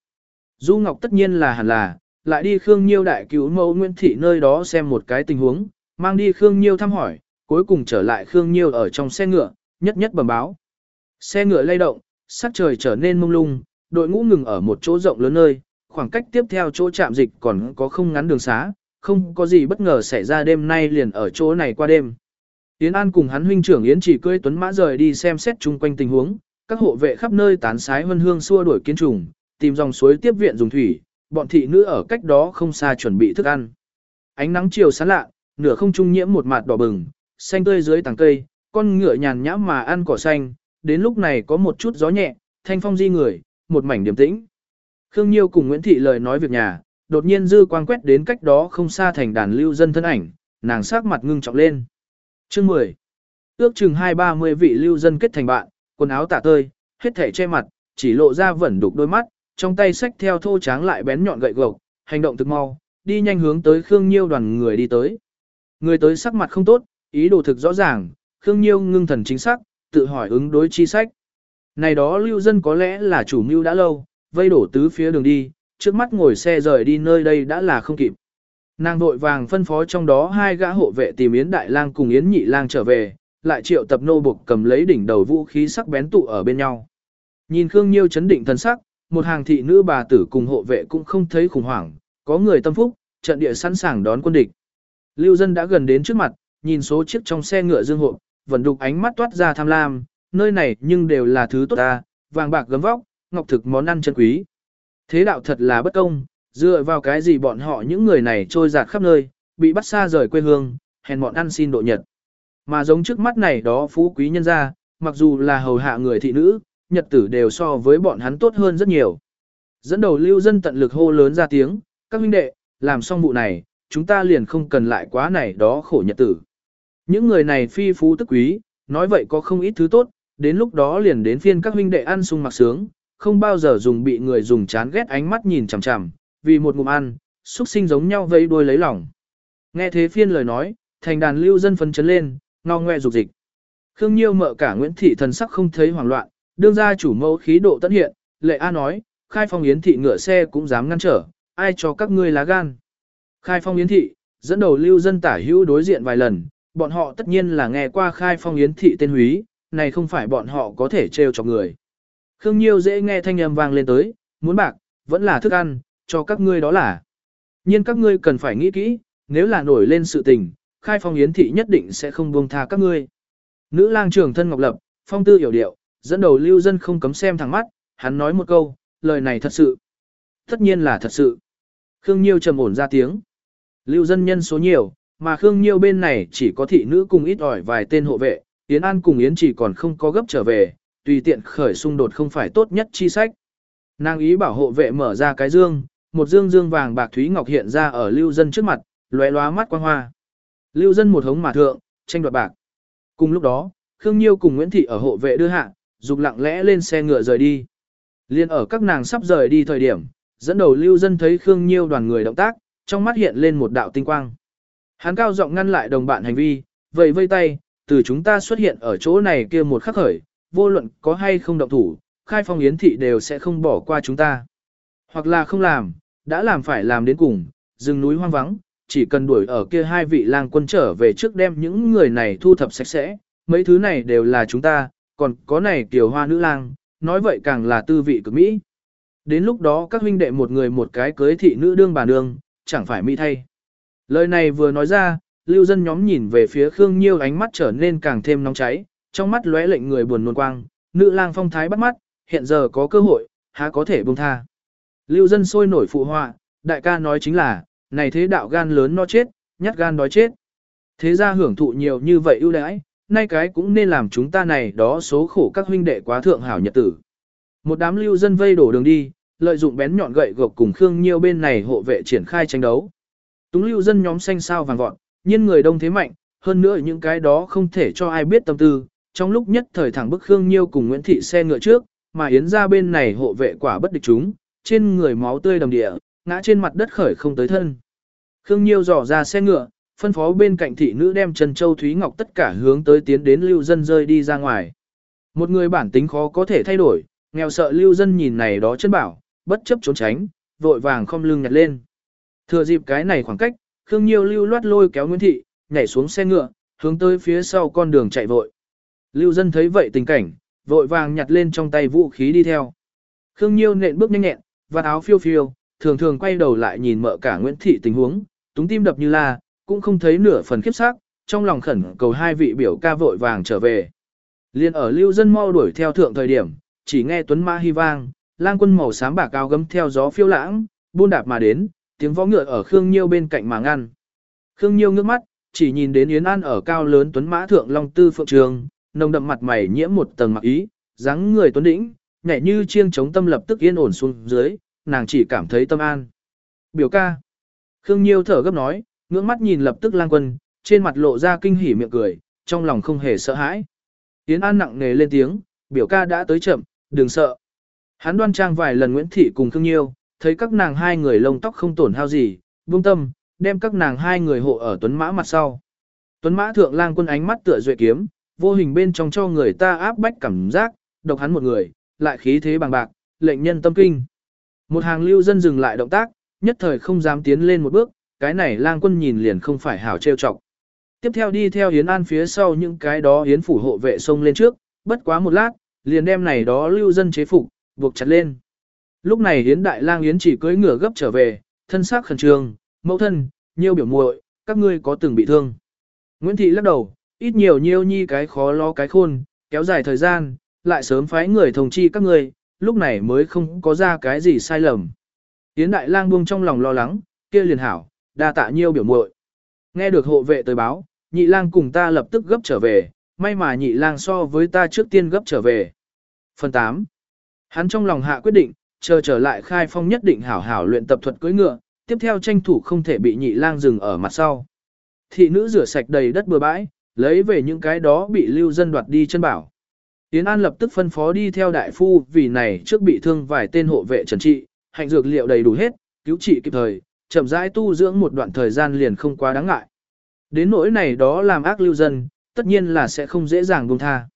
Du Ngọc tất nhiên là hẳn là, lại đi Khương Nhiêu đại cứu mẫu Nguyễn Thị nơi đó xem một cái tình huống, mang đi Khương Nhiêu thăm hỏi, cuối cùng trở lại Khương Nhiêu ở trong xe ngựa, nhất nhất bẩm báo. Xe ngựa lay động, sắc trời trở nên mông lung, đội ngũ ngừng ở một chỗ rộng lớn nơi, khoảng cách tiếp theo chỗ trạm dịch còn có không ngắn đường xá, không có gì bất ngờ xảy ra đêm nay liền ở chỗ này qua đêm. Yến An cùng hắn huynh trưởng Yến chỉ cưỡi tuấn mã rời đi xem xét chung quanh tình huống, các hộ vệ khắp nơi tán sái vân hương xua đuổi kiến trùng, tìm dòng suối tiếp viện dùng thủy, bọn thị nữ ở cách đó không xa chuẩn bị thức ăn. Ánh nắng chiều sáng lạ, nửa không trung nhiễm một mạt đỏ bừng, xanh tươi dưới tàng cây, con ngựa nhàn nhã mà ăn cỏ xanh, đến lúc này có một chút gió nhẹ, thanh phong di người, một mảnh điềm tĩnh. Khương Nhiêu cùng Nguyễn Thị lời nói việc nhà, đột nhiên dư quang quét đến cách đó không xa thành đàn lưu dân thân ảnh, nàng sắc mặt ngưng trọng lên. Chương 10. Ước chừng hai ba mươi vị lưu dân kết thành bạn, quần áo tả tơi, hết thể che mặt, chỉ lộ ra vẩn đục đôi mắt, trong tay sách theo thô tráng lại bén nhọn gậy gộc, hành động thực mau, đi nhanh hướng tới Khương Nhiêu đoàn người đi tới. Người tới sắc mặt không tốt, ý đồ thực rõ ràng, Khương Nhiêu ngưng thần chính xác, tự hỏi ứng đối chi sách. Này đó lưu dân có lẽ là chủ mưu đã lâu, vây đổ tứ phía đường đi, trước mắt ngồi xe rời đi nơi đây đã là không kịp. Nàng vội vàng phân phó trong đó hai gã hộ vệ tìm Yến Đại Lang cùng Yến Nhị Lang trở về, lại triệu tập nô buộc cầm lấy đỉnh đầu vũ khí sắc bén tụ ở bên nhau. Nhìn Khương Nhiêu chấn định thần sắc, một hàng thị nữ bà tử cùng hộ vệ cũng không thấy khủng hoảng, có người tâm phúc, trận địa sẵn sàng đón quân địch. Lưu dân đã gần đến trước mặt, nhìn số chiếc trong xe ngựa dương hộp, vẫn đục ánh mắt toát ra tham lam, nơi này nhưng đều là thứ tốt ta, vàng bạc gấm vóc, ngọc thực món ăn chân quý. Thế đạo thật là bất công, dựa vào cái gì bọn họ những người này trôi giạt khắp nơi, bị bắt xa rời quê hương, hèn bọn ăn xin độ nhật. Mà giống trước mắt này đó phú quý nhân gia, mặc dù là hầu hạ người thị nữ, nhật tử đều so với bọn hắn tốt hơn rất nhiều. Dẫn đầu lưu dân tận lực hô lớn ra tiếng, các huynh đệ, làm xong vụ này, chúng ta liền không cần lại quá này đó khổ nhật tử. Những người này phi phú tức quý, nói vậy có không ít thứ tốt, đến lúc đó liền đến phiên các huynh đệ ăn sung mặc sướng, không bao giờ dùng bị người dùng chán ghét ánh mắt nhìn chằm chằm, vì một ngụm ăn, xuất sinh giống nhau vây đuôi lấy lòng. Nghe thế phiên lời nói, thành đàn lưu dân phấn chấn lên, ngo ngoe dục dịch. Khương Nhiêu mợ cả Nguyễn Thị thần sắc không thấy hoảng loạn, đương ra chủ mẫu khí độ tận hiện, lệ A nói, khai phong yến thị ngựa xe cũng dám ngăn trở, ai cho các ngươi lá gan. Khai phong yến thị, dẫn đầu lưu dân tả hữu đối diện vài lần, bọn họ tất nhiên là nghe qua khai phong yến thị tên húy, này không phải bọn họ có thể trêu cho người. Khương Nhiêu dễ nghe thanh âm vang lên tới, muốn bạc, vẫn là thức ăn, cho các ngươi đó là. Nhưng các ngươi cần phải nghĩ kỹ, nếu là nổi lên sự tình, khai phong yến thị nhất định sẽ không buông tha các ngươi. Nữ lang trưởng thân ngọc lập, phong tư hiểu điệu, dẫn đầu lưu dân không cấm xem thẳng mắt, hắn nói một câu, lời này thật sự. Tất nhiên là thật sự. Khương Nhiêu trầm ổn ra tiếng. Lưu dân nhân số nhiều, mà Khương Nhiêu bên này chỉ có thị nữ cùng ít ỏi vài tên hộ vệ, Yến An cùng Yến chỉ còn không có gấp trở về, tùy tiện khởi xung đột không phải tốt nhất chi sách. Nàng ý bảo hộ vệ mở ra cái dương, một dương dương vàng bạc thúy ngọc hiện ra ở lưu dân trước mặt, lóe lóa mắt quang hoa. Lưu dân một hống mà thượng, tranh đoạt bạc. Cùng lúc đó, Khương Nhiêu cùng Nguyễn Thị ở hộ vệ đưa hạ, dục lặng lẽ lên xe ngựa rời đi. Liên ở các nàng sắp rời đi thời điểm, dẫn đầu lưu dân thấy Khương Nhiêu đoàn người động tác, trong mắt hiện lên một đạo tinh quang. Hắn cao giọng ngăn lại đồng bạn hành vi, vẫy vây tay, từ chúng ta xuất hiện ở chỗ này kia một khắc khởi, vô luận có hay không động thủ, khai phong yến thị đều sẽ không bỏ qua chúng ta. Hoặc là không làm, đã làm phải làm đến cùng, rừng núi hoang vắng, chỉ cần đuổi ở kia hai vị lang quân trở về trước đem những người này thu thập sạch sẽ, mấy thứ này đều là chúng ta, còn có này tiểu hoa nữ lang, nói vậy càng là tư vị cực mỹ. Đến lúc đó các huynh đệ một người một cái cưới thị nữ đương bà nương, chẳng phải mỹ thay. Lời này vừa nói ra, lưu dân nhóm nhìn về phía Khương Nhiêu ánh mắt trở nên càng thêm nóng cháy, trong mắt lóe lệnh người buồn nôn quang, nữ lang phong thái bắt mắt, hiện giờ có cơ hội, há có thể buông tha. Lưu dân sôi nổi phụ họa, đại ca nói chính là, này thế đạo gan lớn nó chết, nhát gan đói chết. Thế ra hưởng thụ nhiều như vậy ưu đãi, nay cái cũng nên làm chúng ta này đó số khổ các huynh đệ quá thượng hảo nhật tử. Một đám lưu dân vây đổ đường đi, lợi dụng bén nhọn gậy gộc cùng Khương Nhiêu bên này hộ vệ triển khai tranh đấu. Túng lưu dân nhóm xanh sao vàng vọt, nhưng người đông thế mạnh, hơn nữa những cái đó không thể cho ai biết tâm tư, trong lúc nhất thời thẳng bức Khương Nhiêu cùng Nguyễn Thị xe ngựa trước, mà Yến ra bên này hộ vệ quả bất địch chúng, trên người máu tươi đầm địa, ngã trên mặt đất khởi không tới thân. Khương Nhiêu dò ra xe ngựa, phân phó bên cạnh thị nữ đem Trần Châu Thúy Ngọc tất cả hướng tới tiến đến lưu dân rơi đi ra ngoài. Một người bản tính khó có thể thay đổi, nghèo sợ lưu dân nhìn này đó chân bảo, bất chấp trốn tránh, vội vàng không lưng nhặt lên. Thừa dịp cái này khoảng cách, Khương Nhiêu lưu loát lôi kéo Nguyễn Thị, nhảy xuống xe ngựa, hướng tới phía sau con đường chạy vội. Lưu dân thấy vậy tình cảnh, vội vàng nhặt lên trong tay vũ khí đi theo. Khương Nhiêu nện bước nhanh nhẹn, và áo phiêu phiêu, thường thường quay đầu lại nhìn mợ cả Nguyễn Thị tình huống, túng tim đập như la, cũng không thấy nửa phần khiếp sắc, trong lòng khẩn cầu hai vị biểu ca vội vàng trở về. Liên ở lưu dân mau đuổi theo thượng thời điểm, chỉ nghe tuấn ma hy vang, lang quân màu xám bạc cao gấm theo gió phiêu lãng, buôn đạp mà đến, tiếng võ ngựa ở Khương Nhiêu bên cạnh mà ngăn. Khương Nhiêu ngước mắt, chỉ nhìn đến Yến An ở cao lớn tuấn mã thượng long tư phượng trường, nồng đậm mặt mày nhiễm một tầng mặc ý, dáng người tuấn đĩnh, nhẹ như chiêng chống tâm lập tức yên ổn xuống dưới, nàng chỉ cảm thấy tâm an. Biểu ca. Khương Nhiêu thở gấp nói, ngưỡng mắt nhìn lập tức lang quân, trên mặt lộ ra kinh hỉ miệng cười, trong lòng không hề sợ hãi. Yến An nặng nề lên tiếng, biểu ca đã tới chậm, đừng sợ. Hắn đoan trang vài lần Nguyễn Thị cùng Khương Nhiêu, thấy các nàng hai người lông tóc không tổn hao gì, buông tâm, đem các nàng hai người hộ ở tuấn mã mặt sau. Tuấn mã thượng lang quân ánh mắt tựa duệ kiếm, vô hình bên trong cho người ta áp bách cảm giác, độc hắn một người, lại khí thế bằng bạc, lệnh nhân tâm kinh. Một hàng lưu dân dừng lại động tác, nhất thời không dám tiến lên một bước, cái này lang quân nhìn liền không phải hảo trêu chọc. Tiếp theo đi theo Yến An phía sau những cái đó Yến phủ hộ vệ xông lên trước, bất quá một lát, liền đem này đó lưu dân chế phục, buộc chặt lên. Lúc này Yến Đại Lang Yến chỉ cưỡi ngựa gấp trở về, thân xác khẩn trương, mẫu thân, nhiêu biểu muội, các ngươi có từng bị thương. Nguyễn Thị lắc đầu, ít nhiều nhiêu nhi cái khó lo cái khôn, kéo dài thời gian, lại sớm phái người thông chi các ngươi, lúc này mới không có ra cái gì sai lầm. Yến Đại Lang buông trong lòng lo lắng, kia liền hảo, đa tạ nhiêu biểu muội. Nghe được hộ vệ tới báo, nhị lang cùng ta lập tức gấp trở về, may mà nhị lang so với ta trước tiên gấp trở về. Phần 8. Hắn trong lòng hạ quyết định, chờ trở lại khai phong nhất định hảo hảo luyện tập thuật cưỡi ngựa, tiếp theo tranh thủ không thể bị nhị lang dừng ở mặt sau. Thị nữ rửa sạch đầy đất bừa bãi, lấy về những cái đó bị lưu dân đoạt đi chân bảo. Tiến An lập tức phân phó đi theo đại phu vì này trước bị thương vài tên hộ vệ trần trị, hạnh dược liệu đầy đủ hết, cứu trị kịp thời, chậm rãi tu dưỡng một đoạn thời gian liền không quá đáng ngại. Đến nỗi này đó làm ác lưu dân, tất nhiên là sẽ không dễ dàng buông tha.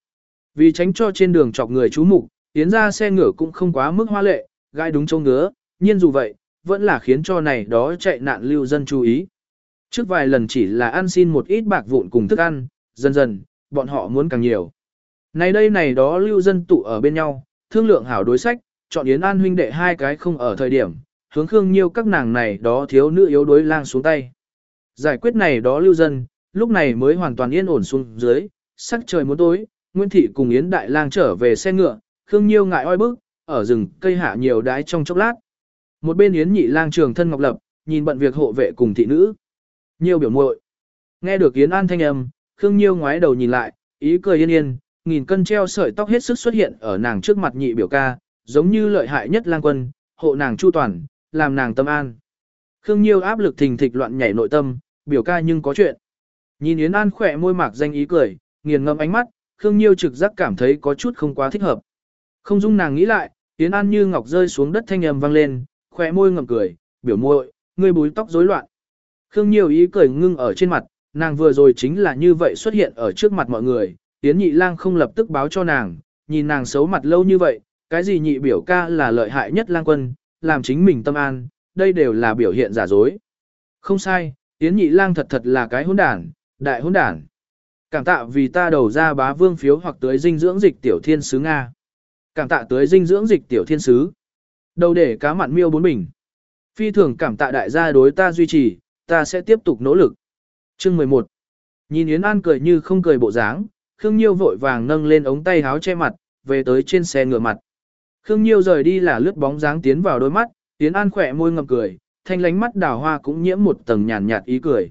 Vì tránh cho trên đường chọc người chú mục, tiến ra xe ngựa cũng không quá mức hoa lệ, gai đúng châu ngứa, nhưng dù vậy, vẫn là khiến cho này đó chạy nạn lưu dân chú ý. Trước vài lần chỉ là ăn xin một ít bạc vụn cùng thức ăn, dần dần, bọn họ muốn càng nhiều. Này đây này đó lưu dân tụ ở bên nhau, thương lượng hảo đối sách, chọn Yến An huynh đệ hai cái không ở thời điểm, hướng Khương Nhiêu các nàng này đó thiếu nữ yếu đối lang xuống tay. Giải quyết này đó lưu dân, lúc này mới hoàn toàn yên ổn xuống dưới, sắc trời muốn tối, Nguyễn Thị cùng Yến Đại Lang trở về xe ngựa, Khương Nhiêu ngại oi bức, ở rừng cây hạ nhiều đái trong chốc lát. Một bên Yến Nhị Lang trường thân ngọc lập, nhìn bận việc hộ vệ cùng thị nữ. Nhiêu biểu muội. Nghe được Yến An thanh âm, Khương Nhiêu ngoái đầu nhìn lại, ý cười yên yên, nghìn cân treo sợi tóc hết sức xuất hiện ở nàng trước mặt nhị biểu ca, giống như lợi hại nhất lang quân, hộ nàng chu toàn, làm nàng tâm an. Khương Nhiêu áp lực thình thịch loạn nhảy nội tâm, biểu ca nhưng có chuyện. Nhìn Yến An khỏe môi mạc danh ý cười, nghiền ngâm ánh mắt, Khương Nhiêu trực giác cảm thấy có chút không quá thích hợp. Không dung nàng nghĩ lại, Yến An như ngọc rơi xuống đất thanh âm vang lên, khỏe môi ngậm cười, biểu muội, ngươi búi tóc rối loạn. Khương nhiều ý cười ngưng ở trên mặt, nàng vừa rồi chính là như vậy xuất hiện ở trước mặt mọi người, Yến Nhị Lang không lập tức báo cho nàng, nhìn nàng xấu mặt lâu như vậy, cái gì nhị biểu ca là lợi hại nhất lang quân, làm chính mình tâm an, đây đều là biểu hiện giả dối. Không sai, Yến Nhị Lang thật thật là cái hỗn đản, đại hỗn đản. Cảm tạ vì ta đầu ra bá vương phiếu hoặc tới dinh dưỡng dịch tiểu thiên sứ Nga. Cảm tạ tới dinh dưỡng dịch tiểu thiên sứ. Đầu để cá mặn miêu bốn bình. Phi thường cảm tạ đại gia đối ta duy trì, ta sẽ tiếp tục nỗ lực. Chương 11. Nhìn Yến An cười như không cười bộ dáng, Khương Nhiêu vội vàng nâng lên ống tay háo che mặt, về tới trên xe ngựa mặt. Khương Nhiêu rời đi là lướt bóng dáng tiến vào đôi mắt, Yến An khỏe môi ngậm cười, thanh lánh mắt đào hoa cũng nhiễm một tầng nhàn nhạt ý cười.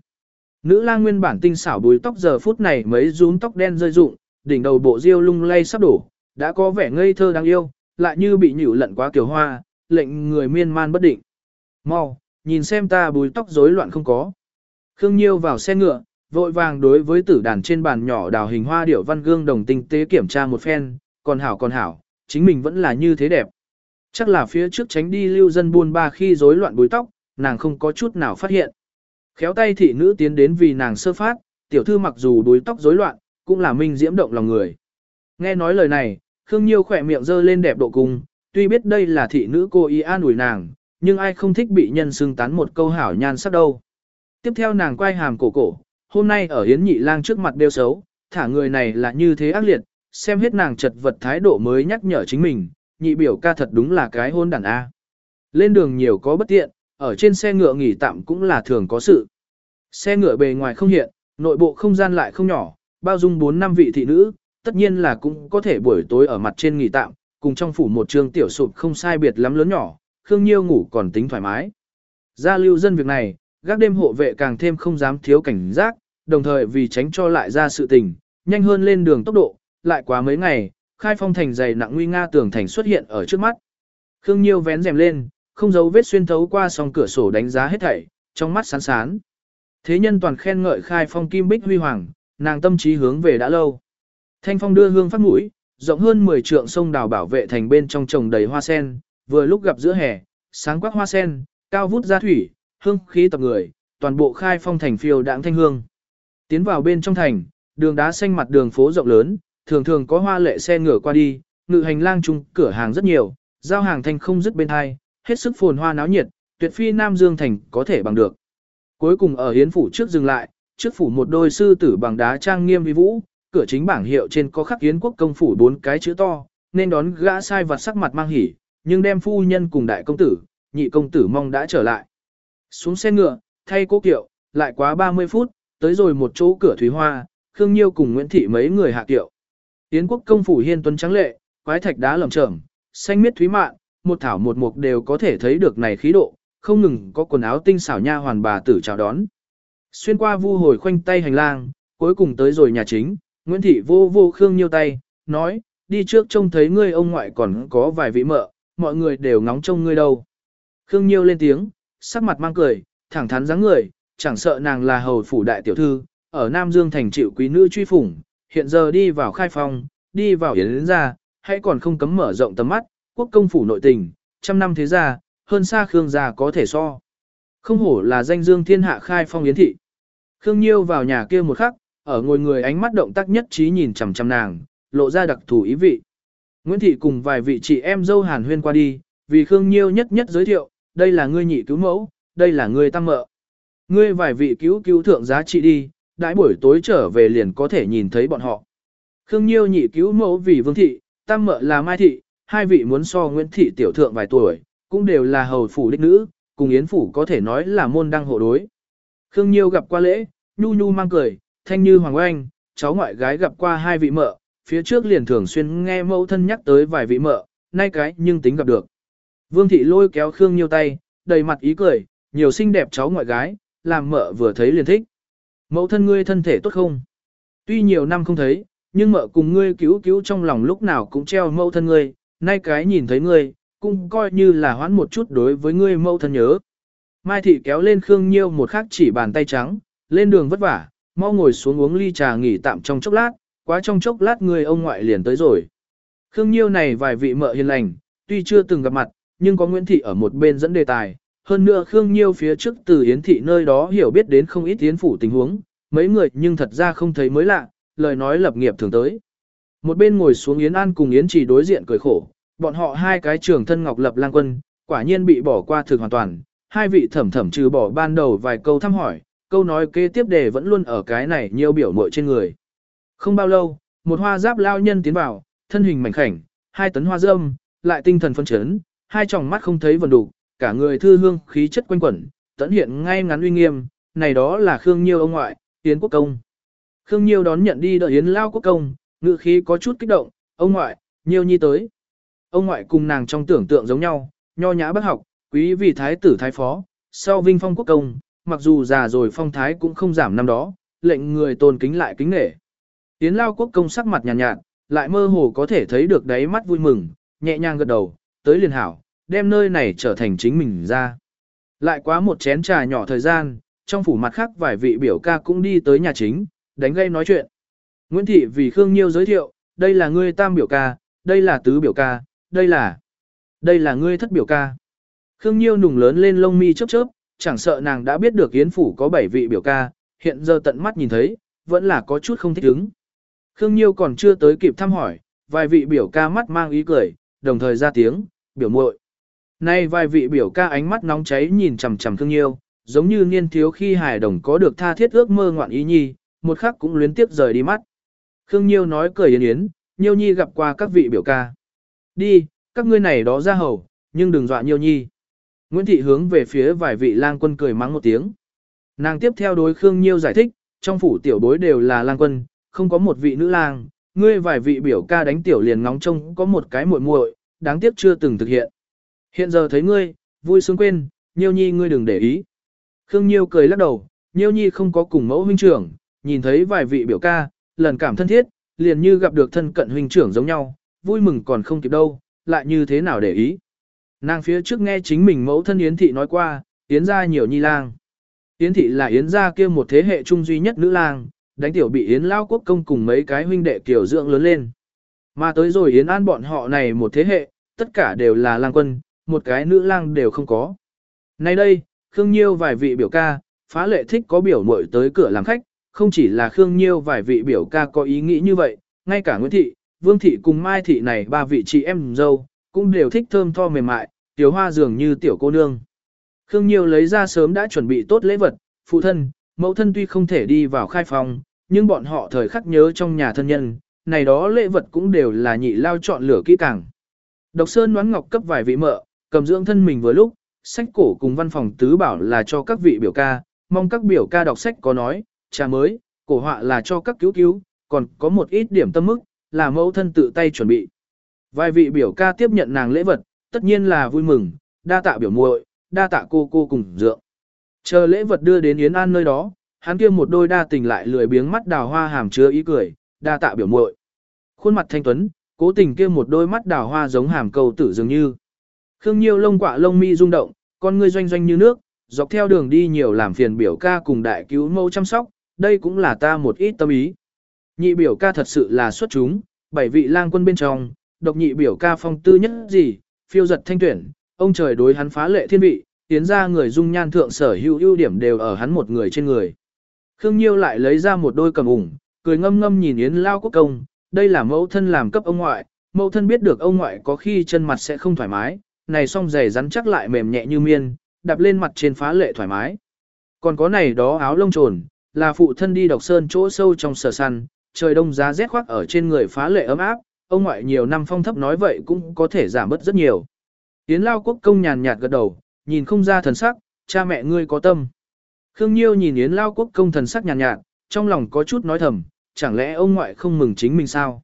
Nữ lang nguyên bản tinh xảo bùi tóc giờ phút này mấy rúm tóc đen rơi rụng, đỉnh đầu bộ diêu lung lay sắp đổ, đã có vẻ ngây thơ đáng yêu, lại như bị nhũ lận quá kiểu hoa, lệnh người miên man bất định. Mau, nhìn xem ta bùi tóc rối loạn không có. Khương Nhiêu vào xe ngựa, vội vàng đối với tử đàn trên bàn nhỏ đào hình hoa điểu văn gương đồng tinh tế kiểm tra một phen, còn hảo còn hảo, chính mình vẫn là như thế đẹp. Chắc là phía trước tránh đi lưu dân buôn ba khi rối loạn bùi tóc, nàng không có chút nào phát hiện. Khéo tay thị nữ tiến đến vì nàng sơ phát, tiểu thư mặc dù bùi tóc rối loạn, cũng là minh diễm động lòng người. Nghe nói lời này, Khương Nhiêu khỏe miệng dơ lên đẹp độ cùng. tuy biết đây là thị nữ cô y an ủi nàng, nhưng ai không thích bị nhân xưng tán một câu hảo nhan sắc đâu. Tiếp theo nàng quay hàm cổ cổ, hôm nay ở Yến Nhị Lang trước mặt đeo xấu, thả người này là như thế ác liệt, xem hết nàng chật vật thái độ mới nhắc nhở chính mình, nhị biểu ca thật đúng là cái hôn đàn A. Lên đường nhiều có bất tiện, ở trên xe ngựa nghỉ tạm cũng là thường có sự. Xe ngựa bề ngoài không hiện, nội bộ không gian lại không nhỏ, bao dung 4 năm vị thị nữ, tất nhiên là cũng có thể buổi tối ở mặt trên nghỉ tạm, cùng trong phủ một trường tiểu sụp không sai biệt lắm lớn nhỏ, Khương Nhiêu ngủ còn tính thoải mái. Gia lưu dân việc này, gác đêm hộ vệ càng thêm không dám thiếu cảnh giác, đồng thời vì tránh cho lại ra sự tình, nhanh hơn lên đường tốc độ, lại quá mấy ngày, khai phong thành dày nặng nguy nga tường thành xuất hiện ở trước mắt. Khương Nhiêu vén rèm lên, không giấu vết xuyên thấu qua song cửa sổ đánh giá hết thảy, trong mắt sáng sán. Thế nhân toàn khen ngợi khai phong kim bích huy hoàng, nàng tâm trí hướng về đã lâu. Thanh phong đưa hương phát mũi, rộng hơn 10 trượng sông đào bảo vệ thành bên trong trồng đầy hoa sen, vừa lúc gặp giữa hè, sáng quắc hoa sen, cao vút ra thủy, hương khí tập người, toàn bộ khai phong thành phiêu đãng thanh hương. Tiến vào bên trong thành, đường đá xanh mặt đường phố rộng lớn, thường thường có hoa lệ xe ngựa qua đi, ngự hành lang chung cửa hàng rất nhiều, giao hàng thanh không dứt bên hai, hết sức phồn hoa náo nhiệt, tuyệt phi Nam Dương thành có thể bằng được. Cuối cùng ở hiến phủ trước dừng lại, trước phủ một đôi sư tử bằng đá trang nghiêm vi vũ, cửa chính bảng hiệu trên có khắc Yến quốc công phủ bốn cái chữ to, nên đón gã sai vặt sắc mặt mang hỉ, nhưng đem phu nhân cùng đại công tử, nhị công tử mong đã trở lại. Xuống xe ngựa, thay cố kiệu, lại quá 30 phút, tới rồi một chỗ cửa thủy hoa, Khương Nhiêu cùng Nguyễn Thị mấy người hạ kiệu. Yến quốc công phủ hiên tuấn trắng lệ, quái thạch đá lởm chởm, xanh miết thúy mạn, một thảo một mục đều có thể thấy được này khí độ, không ngừng có quần áo tinh xảo nha hoàn bà tử chào đón. Xuyên qua vu hồi khoanh tay hành lang, cuối cùng tới rồi nhà chính, Nguyễn Thị vô vô Khương Nhiêu tay, nói, đi trước trông thấy ngươi ông ngoại còn có vài vị mợ, mọi người đều ngóng trông ngươi đâu. Khương Nhiêu lên tiếng, sắc mặt mang cười, thẳng thắn dáng người, chẳng sợ nàng là hầu phủ đại tiểu thư, ở Nam Dương thành chịu quý nữ truy phủng, hiện giờ đi vào khai phong, đi vào yến ra, hãy còn không cấm mở rộng tầm mắt, quốc công phủ nội tình, trăm năm thế gia, hơn xa Khương gia có thể so. Không hổ là danh dương thiên hạ khai phong yến thị. Khương Nhiêu vào nhà kia một khắc, ở ngồi người ánh mắt động tác nhất trí nhìn chằm chằm nàng, lộ ra đặc thù ý vị. Nguyễn Thị cùng vài vị chị em dâu hàn huyên qua đi, vì Khương Nhiêu nhất nhất giới thiệu, đây là ngươi nhị cứu mẫu, đây là ngươi tăng mợ. Ngươi vài vị cứu cứu thượng giá trị đi, đãi buổi tối trở về liền có thể nhìn thấy bọn họ. Khương Nhiêu nhị cứu mẫu vì Vương Thị, tăng mợ là Mai Thị, hai vị muốn so Nguyễn Thị tiểu thượng vài tuổi, cũng đều là hầu phủ đích nữ, cùng Yến phủ có thể nói là môn đăng hộ đối. Khương Nhiêu gặp qua lễ, nhu nhu mang cười, thanh như hoàng oanh, cháu ngoại gái gặp qua hai vị mợ, phía trước liền thường xuyên nghe mẫu thân nhắc tới vài vị mợ, nay cái nhưng tính gặp được. Vương thị lôi kéo Khương Nhiêu tay, đầy mặt ý cười, nhiều xinh đẹp cháu ngoại gái, làm mợ vừa thấy liền thích. Mẫu thân ngươi thân thể tốt không? Tuy nhiều năm không thấy, nhưng mợ cùng ngươi cứu cứu trong lòng lúc nào cũng treo mẫu thân ngươi, nay cái nhìn thấy ngươi, cũng coi như là hoãn một chút đối với ngươi mẫu thân nhớ. Mai thị kéo lên Khương Nhiêu một khắc chỉ bàn tay trắng, lên đường vất vả, mau ngồi xuống uống ly trà nghỉ tạm trong chốc lát, quá trong chốc lát người ông ngoại liền tới rồi. Khương Nhiêu này vài vị mợ hiền lành, tuy chưa từng gặp mặt, nhưng có Nguyễn Thị ở một bên dẫn đề tài. Hơn nữa Khương Nhiêu phía trước từ Yến Thị nơi đó hiểu biết đến không ít Yến Phủ tình huống, mấy người nhưng thật ra không thấy mới lạ, lời nói lập nghiệp thường tới. Một bên ngồi xuống Yến An cùng Yến Chỉ đối diện cười khổ, bọn họ hai cái trưởng thân ngọc lập lang quân, quả nhiên bị bỏ qua thực hoàn toàn, hai vị thẩm thẩm trừ bỏ ban đầu vài câu thăm hỏi, câu nói kế tiếp đề vẫn luôn ở cái này nhiều biểu mội trên người. Không bao lâu, một hoa giáp lao nhân tiến vào, thân hình mảnh khảnh, hai tấn hoa dâm, lại tinh thần phân chấn, hai tròng mắt không thấy vần đủ, cả người thư hương khí chất quanh quẩn, tận hiện ngay ngắn uy nghiêm, này đó là Khương Nhiêu ông ngoại, Yến Quốc Công. Khương Nhiêu đón nhận đi đợi Yến Lao Quốc Công, ngự khí có chút kích động, ông ngoại, Nhiêu nhi tới. Ông ngoại cùng nàng trong tưởng tượng giống nhau, nho nhã bác học, quý vị thái tử thái phó, sau vinh phong quốc công, mặc dù già rồi phong thái cũng không giảm năm đó, lệnh người tôn kính lại kính nể. Yến Lao Quốc công sắc mặt nhàn nhạt, nhạt, lại mơ hồ có thể thấy được đáy mắt vui mừng, nhẹ nhàng gật đầu, tới liền hảo, đem nơi này trở thành chính mình ra. Lại quá một chén trà nhỏ thời gian, trong phủ mặt khác vài vị biểu ca cũng đi tới nhà chính, đánh gây nói chuyện. Nguyễn Thị vì Khương Nhiêu giới thiệu, đây là ngươi tam biểu ca, đây là tứ biểu ca, đây là, đây là ngươi thất biểu ca. Khương Nhiêu nùng lớn lên lông mi chớp chớp, chẳng sợ nàng đã biết được Yến Phủ có 7 vị biểu ca, hiện giờ tận mắt nhìn thấy, vẫn là có chút không thích ứng. Khương Nhiêu còn chưa tới kịp thăm hỏi, vài vị biểu ca mắt mang ý cười, đồng thời ra tiếng, biểu muội. Nay vài vị biểu ca ánh mắt nóng cháy nhìn chằm chằm Khương Nhiêu, giống như niên thiếu khi hài đồng có được tha thiết ước mơ ngoạn ý nhi, một khắc cũng luyến tiếp rời đi mắt. Khương Nhiêu nói cười yến yến, Nhiêu nhi gặp qua các vị biểu ca. Đi, các ngươi này đó ra hầu, nhưng đừng dọa Nhiêu nhi. Nguyễn Thị hướng về phía vài vị lang quân cười mắng một tiếng. Nàng tiếp theo đối Khương Nhiêu giải thích, trong phủ tiểu bối đều là lang quân, không có một vị nữ lang, ngươi vài vị biểu ca đánh tiểu liền ngóng trông có một cái muội muội, đáng tiếc chưa từng thực hiện. Hiện giờ thấy ngươi, vui sướng quên, Nhiêu Nhi ngươi đừng để ý. Khương Nhiêu cười lắc đầu, Nhiêu Nhi không có cùng mẫu huynh trưởng, nhìn thấy vài vị biểu ca, lần cảm thân thiết, liền như gặp được thân cận huynh trưởng giống nhau, vui mừng còn không kịp đâu, lại như thế nào để ý. Nàng phía trước nghe chính mình mẫu thân Yến Thị nói qua, Yến gia nhiều nhi lang. Yến Thị là Yến gia kia một thế hệ trung duy nhất nữ lang, đánh tiểu bị Yến Lao Quốc công cùng mấy cái huynh đệ kiểu dưỡng lớn lên. Mà tới rồi Yến An bọn họ này một thế hệ, tất cả đều là lang quân, một cái nữ lang đều không có. Nay đây, Khương Nhiêu vài vị biểu ca, phá lệ thích có biểu muội tới cửa làm khách, không chỉ là Khương Nhiêu vài vị biểu ca có ý nghĩ như vậy, ngay cả Nguyễn Thị, Vương Thị cùng Mai Thị này ba vị chị em dâu, cũng đều thích thơm tho mềm mại, tiểu hoa dường như tiểu cô nương. Khương Nhiêu lấy ra sớm đã chuẩn bị tốt lễ vật, phụ thân, mẫu thân tuy không thể đi vào khai phòng, nhưng bọn họ thời khắc nhớ trong nhà thân nhân, này đó lễ vật cũng đều là nhị lao chọn lửa kỹ càng. Độc Sơn đoán ngọc cấp vài vị mợ, cầm dưỡng thân mình vừa lúc, sách cổ cùng văn phòng tứ bảo là cho các vị biểu ca, mong các biểu ca đọc sách có nói, trà mới, cổ họa là cho các cứu cứu, còn có một ít điểm tâm mức, là mẫu thân tự tay chuẩn bị. Vài vị biểu ca tiếp nhận nàng lễ vật, tất nhiên là vui mừng, đa tạ biểu muội, đa tạ cô cô cùng dượng. Chờ lễ vật đưa đến Yến An nơi đó, hắn kia một đôi đa tình lại lười biếng mắt đào hoa hàm chứa ý cười, đa tạ biểu muội. Khuôn mặt thanh tuấn, cố tình kia một đôi mắt đào hoa giống hàm cầu tử dường như. Khương Nhiêu lông quạ lông mi rung động, con ngươi doanh doanh như nước, dọc theo đường đi nhiều làm phiền biểu ca cùng đại cứu mâu chăm sóc, đây cũng là ta một ít tâm ý. Nhị biểu ca thật sự là xuất chúng, bảy vị lang quân bên trong, độc nhị biểu ca phong tư nhất gì, phiêu giật thanh tuyển, ông trời đối hắn phá lệ thiên vị, tiến ra người dung nhan thượng sở hữu ưu điểm đều ở hắn một người trên người. Khương Nhiêu lại lấy ra một đôi cầm ủng, cười ngâm ngâm nhìn Yến Lao Quốc Công, đây là mẫu thân làm cấp ông ngoại, mẫu thân biết được ông ngoại có khi chân mặt sẽ không thoải mái, này song giày rắn chắc lại mềm nhẹ như miên, đạp lên mặt trên phá lệ thoải mái. Còn có này đó áo lông trồn, là phụ thân đi độc sơn chỗ sâu trong sở săn, trời đông giá rét khoác ở trên người phá lệ ấm áp, ông ngoại nhiều năm phong thấp nói vậy cũng có thể giảm bớt rất nhiều. Yến Lao Quốc công nhàn nhạt gật đầu, nhìn không ra thần sắc, cha mẹ ngươi có tâm. Khương Nhiêu nhìn Yến Lao Quốc công thần sắc nhàn nhạt, trong lòng có chút nói thầm, chẳng lẽ ông ngoại không mừng chính mình sao?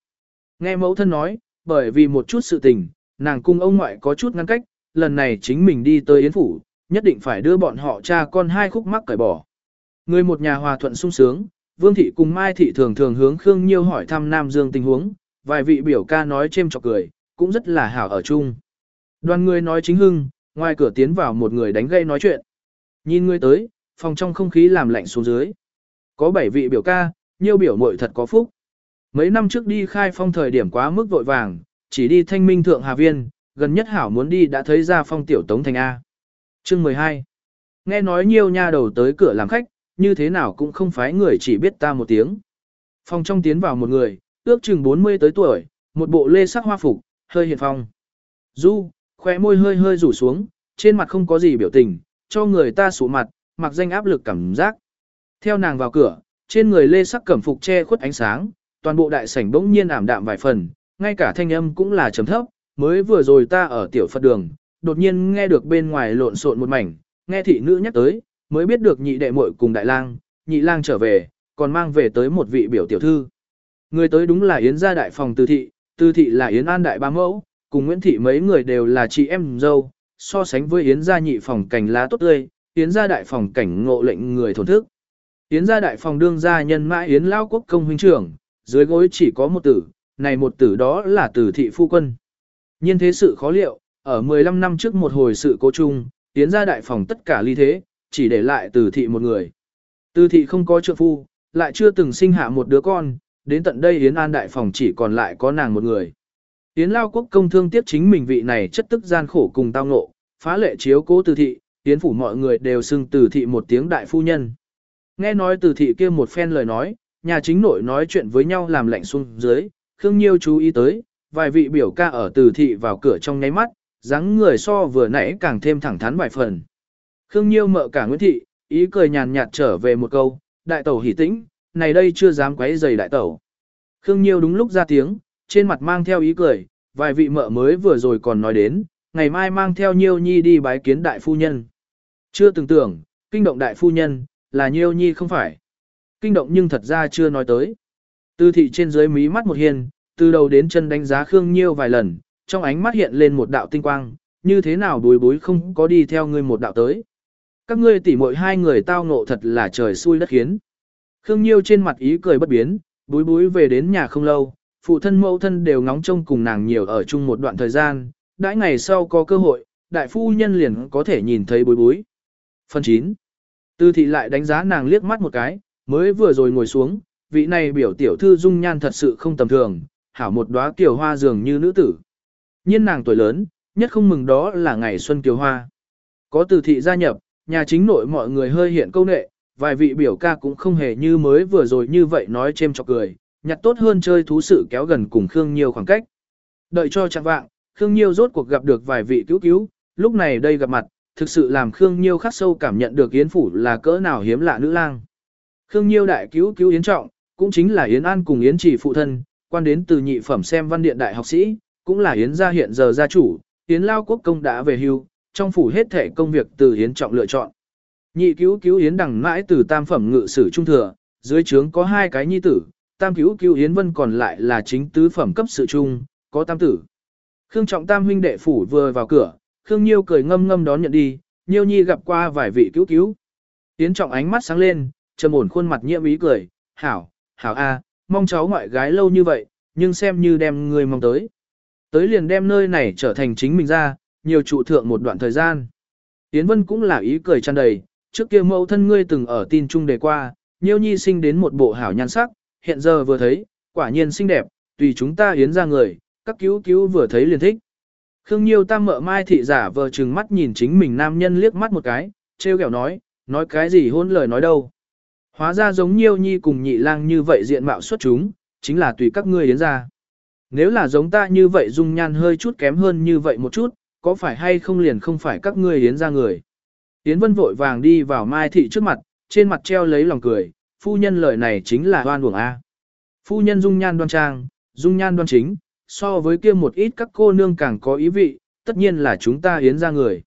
Nghe mẫu thân nói, bởi vì một chút sự tình, nàng cung ông ngoại có chút ngăn cách, lần này chính mình đi tới Yến Phủ, nhất định phải đưa bọn họ cha con hai khúc mắc cởi bỏ. Người một nhà hòa thuận sung sướng, Vương Thị cùng Mai Thị thường thường hướng Khương Nhiêu hỏi thăm Nam Dương tình huống, vài vị biểu ca nói chêm chọc cười, cũng rất là hảo ở chung. Đoàn người nói chính hưng, ngoài cửa tiến vào một người đánh gây nói chuyện. Nhìn người tới, phòng trong không khí làm lạnh xuống dưới. Có bảy vị biểu ca, nhiều biểu muội thật có phúc. Mấy năm trước đi khai phong thời điểm quá mức vội vàng, chỉ đi thanh minh thượng Hà Viên, gần nhất hảo muốn đi đã thấy ra phong tiểu tống thành A. Chương 12 Nghe nói nhiều nha đầu tới cửa làm khách, như thế nào cũng không phải người chỉ biết ta một tiếng. Phòng trong tiến vào một người, ước chừng 40 tới tuổi, một bộ lê sắc hoa phục, hơi hiện phong. Du, khóe môi hơi hơi rủ xuống, trên mặt không có gì biểu tình, cho người ta sủ mặt, mặc danh áp lực cảm giác. Theo nàng vào cửa, trên người lê sắc cẩm phục che khuất ánh sáng, toàn bộ đại sảnh bỗng nhiên ảm đạm vài phần, ngay cả thanh âm cũng là trầm thấp, mới vừa rồi ta ở tiểu Phật đường, đột nhiên nghe được bên ngoài lộn xộn một mảnh, nghe thị nữ nhắc tới, mới biết được nhị đệ muội cùng đại lang, nhị lang trở về, còn mang về tới một vị biểu tiểu thư. Người tới đúng là Yến gia đại phòng từ thị, từ thị là Yến An đại ba mẫu, cùng Nguyễn thị mấy người đều là chị em dâu, so sánh với Yến gia nhị phòng cảnh lá tốt tươi, Yến gia đại phòng cảnh ngộ lệnh người thổn thức. Yến gia đại phòng đương gia nhân mã Yến Lão quốc công huynh trưởng, dưới gối chỉ có một tử, này một tử đó là Từ thị phu quân. Nhiên thế sự khó liệu, ở 15 năm trước một hồi sự cố chung, Yến gia đại phòng tất cả ly thế, chỉ để lại Từ thị một người. Từ thị không có trợ phu, lại chưa từng sinh hạ một đứa con, đến tận đây Yến An đại phòng chỉ còn lại có nàng một người. Yến Lao Quốc công thương tiếc chính mình vị này chất tức gian khổ cùng tao ngộ, phá lệ chiếu cố từ thị, Yến phủ mọi người đều xưng từ thị một tiếng đại phu nhân. Nghe nói từ thị kia một phen lời nói, nhà chính nội nói chuyện với nhau làm lạnh xuống dưới, Khương Nhiêu chú ý tới, vài vị biểu ca ở từ thị vào cửa trong nháy mắt, dáng người so vừa nãy càng thêm thẳng thắn vài phần. Khương Nhiêu mợ cả Nguyễn Thị, ý cười nhàn nhạt trở về một câu, đại tẩu hỉ tĩnh, này đây chưa dám quấy giày đại tẩu. Khương Nhiêu đúng lúc ra tiếng, trên mặt mang theo ý cười, vài vị mợ mới vừa rồi còn nói đến, ngày mai mang theo Nhiêu Nhi đi bái kiến đại phu nhân. Chưa từng tưởng, kinh động đại phu nhân, là Nhiêu Nhi không phải. Kinh động nhưng thật ra chưa nói tới. Tư thị trên dưới mí mắt một hiền, từ đầu đến chân đánh giá Khương Nhiêu vài lần, trong ánh mắt hiện lên một đạo tinh quang, như thế nào đuối bối không có đi theo ngươi một đạo tới. Các ngươi tỉ mội hai người tao ngộ thật là trời xui đất khiến. Khương Nhiêu trên mặt ý cười bất biến, búi búi về đến nhà không lâu, phụ thân mẫu thân đều ngóng trông cùng nàng nhiều ở chung một đoạn thời gian, đãi ngày sau có cơ hội, đại phu nhân liền có thể nhìn thấy búi búi. Phần 9. Tư thị lại đánh giá nàng liếc mắt một cái, mới vừa rồi ngồi xuống, vị này biểu tiểu thư dung nhan thật sự không tầm thường, hảo một đóa kiều hoa dường như nữ tử. Nhiên nàng tuổi lớn, nhất không mừng đó là ngày xuân kiều hoa. Có từ thị gia nhập, nhà chính nội mọi người hơi hiện câu nệ, vài vị biểu ca cũng không hề như mới vừa rồi như vậy nói chêm chọc cười, nhặt tốt hơn chơi thú sự kéo gần cùng Khương Nhiêu khoảng cách. Đợi cho chặng vạng, Khương Nhiêu rốt cuộc gặp được vài vị cứu cứu, lúc này đây gặp mặt, thực sự làm Khương Nhiêu khắc sâu cảm nhận được Yến Phủ là cỡ nào hiếm lạ nữ lang. Khương Nhiêu đại cứu cứu Yến Trọng, cũng chính là Yến An cùng Yến Chỉ phụ thân, quan đến từ nhị phẩm xem văn điện đại học sĩ, cũng là Yến gia hiện giờ gia chủ, Yến Lao Quốc công đã về hưu, trong phủ hết thể công việc từ Yến Trọng lựa chọn. Nhị cứu cứu Yến đằng mãi từ tam phẩm ngự sử trung thừa, dưới trướng có hai cái nhi tử, tam cứu cứu Yến Vân còn lại là chính tứ phẩm cấp sự trung, có tam tử. Khương Trọng Tam huynh đệ phủ vừa vào cửa, Khương Nhiêu cười ngâm ngâm đón nhận đi, Nhiêu Nhi gặp qua vài vị cứu cứu. Yến Trọng ánh mắt sáng lên, trầm ổn khuôn mặt nhiễm ý cười, hảo, hảo a, mong cháu ngoại gái lâu như vậy, nhưng xem như đem người mong tới. Tới liền đem nơi này trở thành chính mình ra, nhiều trụ thượng một đoạn thời gian. Yến Vân cũng là ý cười tràn đầy, trước kia mẫu thân ngươi từng ở tin trung đề qua, Nhiêu Nhi sinh đến một bộ hảo nhan sắc, hiện giờ vừa thấy, quả nhiên xinh đẹp, tùy chúng ta Yến ra người, các cứu cứu vừa thấy liền thích. Khương Nhiêu tam mợ mai thị giả vờ trừng mắt nhìn chính mình nam nhân liếc mắt một cái, trêu ghẹo nói, nói cái gì hôn lời nói đâu. Hóa ra giống Nhiêu Nhi cùng nhị lang như vậy diện mạo xuất chúng, chính là tùy các ngươi yến ra. Nếu là giống ta như vậy dung nhan hơi chút kém hơn như vậy một chút, có phải hay không liền không phải các ngươi yến ra người. Yến Vân vội vàng đi vào Mai Thị trước mặt, trên mặt treo lấy lòng cười, phu nhân lời này chính là hoan uổng A. Phu nhân dung nhan đoan trang, dung nhan đoan chính, so với kia một ít các cô nương càng có ý vị, tất nhiên là chúng ta yến ra người.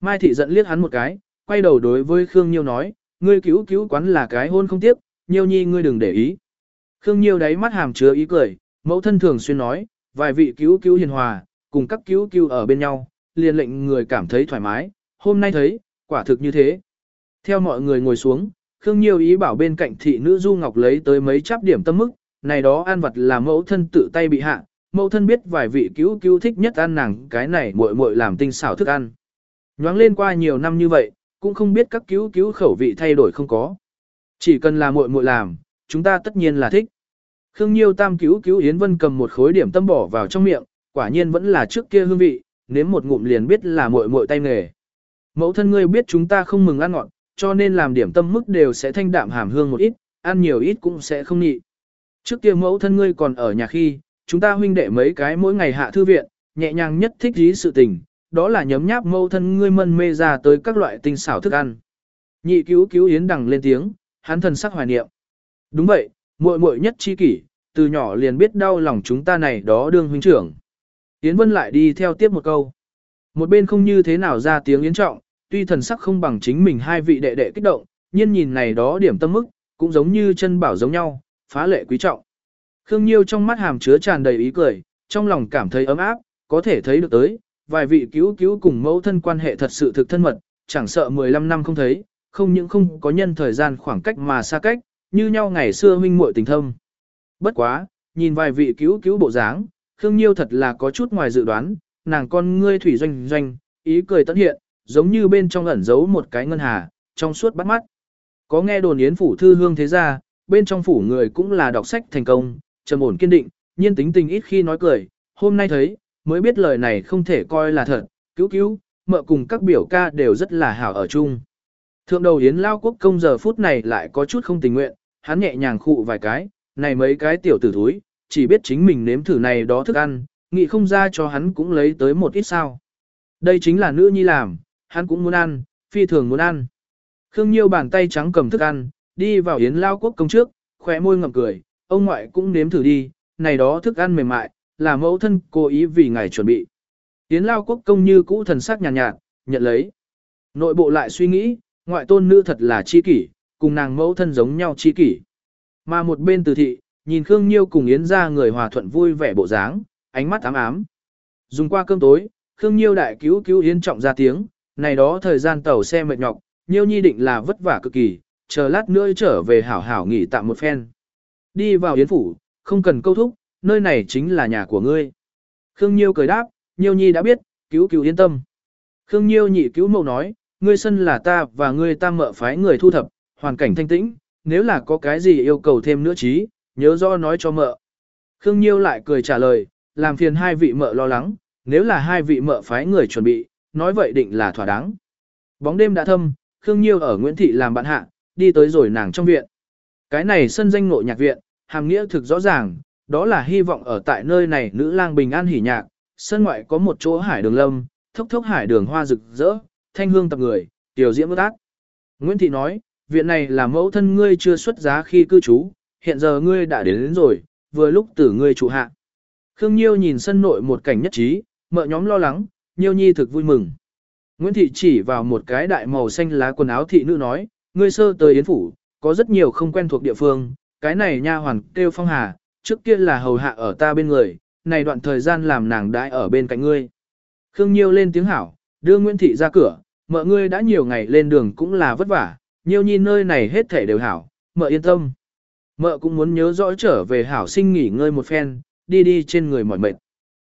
Mai Thị giận liếc hắn một cái, quay đầu đối với Khương Nhiêu nói, ngươi cứu cứu quán là cái hôn không tiếp, Nhiêu nhi ngươi đừng để ý. Khương Nhiêu đáy mắt hàm chứa ý cười, mẫu thân thường xuyên nói, vài vị cứu cứu hiền hòa, cùng các cứu cứu ở bên nhau, liền lệnh người cảm thấy thoải mái, hôm nay thấy, quả thực như thế. Theo mọi người ngồi xuống, Khương Nhiêu ý bảo bên cạnh thị nữ Du Ngọc lấy tới mấy chắp điểm tâm mức, này đó ăn vật là mẫu thân tự tay bị hạ, mẫu thân biết vài vị cứu cứu thích nhất ăn nàng cái này muội muội làm tinh xảo thức ăn. Nhoáng lên qua nhiều năm như vậy, cũng không biết các cứu cứu khẩu vị thay đổi không có. Chỉ cần là muội muội làm, chúng ta tất nhiên là thích. Khương Nhiêu tam cứu cứu Yến Vân cầm một khối điểm tâm bỏ vào trong miệng, quả nhiên vẫn là trước kia hương vị, nếm một ngụm liền biết là muội muội tay nghề. Mẫu thân ngươi biết chúng ta không mừng ăn ngọt, cho nên làm điểm tâm mức đều sẽ thanh đạm hàm hương một ít, ăn nhiều ít cũng sẽ không nhị. Trước kia mẫu thân ngươi còn ở nhà khi, chúng ta huynh đệ mấy cái mỗi ngày hạ thư viện, nhẹ nhàng nhất thích dí sự tình, đó là nhấm nháp mẫu thân ngươi mân mê ra tới các loại tinh xảo thức ăn. Nhị cứu cứu yến đằng lên tiếng, hắn thần sắc hoài niệm. Đúng vậy, muội muội nhất chi kỷ, từ nhỏ liền biết đau lòng chúng ta này đó đương huynh trưởng. Yến Vân lại đi theo tiếp một câu. Một bên không như thế nào ra tiếng yến trọng, tuy thần sắc không bằng chính mình hai vị đệ đệ kích động, nhưng nhìn này đó điểm tâm mức, cũng giống như chân bảo giống nhau, phá lệ quý trọng. Khương Nhiêu trong mắt hàm chứa tràn đầy ý cười, trong lòng cảm thấy ấm áp, có thể thấy được tới, vài vị cứu cứu cùng mẫu thân quan hệ thật sự thực thân mật, chẳng sợ 15 năm không thấy, không những không có nhân thời gian khoảng cách mà xa cách, như nhau ngày xưa huynh muội tình thâm. Bất quá, nhìn vài vị cứu cứu bộ dáng, Khương Nhiêu thật là có chút ngoài dự đoán, nàng con ngươi thủy doanh doanh, ý cười tận hiện, giống như bên trong ẩn giấu một cái ngân hà, trong suốt bắt mắt. Có nghe đồn yến phủ thư hương thế ra, bên trong phủ người cũng là đọc sách thành công, trầm ổn kiên định, nhiên tính tình ít khi nói cười, hôm nay thấy, mới biết lời này không thể coi là thật, cứu cứu, mợ cùng các biểu ca đều rất là hảo ở chung. Thượng đầu Yến Lao Quốc công giờ phút này lại có chút không tình nguyện, hắn nhẹ nhàng khụ vài cái, này mấy cái tiểu tử thúi, chỉ biết chính mình nếm thử này đó thức ăn, nghĩ không ra cho hắn cũng lấy tới một ít sao. Đây chính là nữ nhi làm, hắn cũng muốn ăn, phi thường muốn ăn. Khương Nhiêu bàn tay trắng cầm thức ăn, đi vào Yến Lao Quốc công trước, khỏe môi ngậm cười, ông ngoại cũng nếm thử đi, này đó thức ăn mềm mại, là mẫu thân cố ý vì ngài chuẩn bị. Yến Lao Quốc công như cũ thần sắc nhàn nhạt, nhạt, nhận lấy. Nội bộ lại suy nghĩ, ngoại tôn nữ thật là chi kỷ, cùng nàng mẫu thân giống nhau chi kỷ. Mà một bên từ thị, nhìn Khương Nhiêu cùng Yến ra người hòa thuận vui vẻ bộ dáng, ánh mắt ám ám. Dùng qua cơm tối, Khương Nhiêu đại cứu cứu yên trọng ra tiếng, này đó thời gian tàu xe mệt nhọc, Nhiêu nhi định là vất vả cực kỳ, chờ lát nữa trở về hảo hảo nghỉ tạm một phen. Đi vào Yến phủ, không cần câu thúc, nơi này chính là nhà của ngươi. Khương Nhiêu cười đáp, Nhiêu nhi đã biết, cứu cứu yên tâm. Khương Nhiêu nhị cứu mẫu nói, ngươi sân là ta và ngươi ta mợ phái người thu thập, hoàn cảnh thanh tĩnh, nếu là có cái gì yêu cầu thêm nữa trí, nhớ rõ nói cho mợ. Khương Nhiêu lại cười trả lời, làm phiền hai vị mợ lo lắng, nếu là hai vị mợ phái người chuẩn bị, nói vậy định là thỏa đáng. Bóng đêm đã thâm, Khương Nhiêu ở Nguyễn Thị làm bạn hạ, đi tới rồi nàng trong viện. Cái này sân danh nội nhạc viện, hàm nghĩa thực rõ ràng, đó là hy vọng ở tại nơi này nữ lang bình an hỉ nhạc, sân ngoại có một chỗ hải đường lâm, thốc thốc hải đường hoa rực rỡ, thanh hương tập người, tiểu diễm ước ác. Nguyễn Thị nói, viện này là mẫu thân ngươi chưa xuất giá khi cư trú, hiện giờ ngươi đã đến, đến rồi, vừa lúc tử ngươi trụ hạ. Khương Nhiêu nhìn sân nội một cảnh nhất trí, mợ nhóm lo lắng, Nhiêu Nhi thực vui mừng. Nguyễn Thị chỉ vào một cái đại màu xanh lá quần áo thị nữ nói, ngươi sơ tới Yến Phủ, có rất nhiều không quen thuộc địa phương, cái này nha hoàn kêu phong hà, trước kia là hầu hạ ở ta bên người, này đoạn thời gian làm nàng đãi ở bên cạnh ngươi. Khương Nhiêu lên tiếng hảo, đưa Nguyễn Thị ra cửa, mợ ngươi đã nhiều ngày lên đường cũng là vất vả, Nhiêu Nhi nơi này hết thể đều hảo, mợ yên tâm. Mợ cũng muốn nhớ rõ trở về hảo sinh nghỉ ngơi một phen, đi đi trên người mỏi mệt.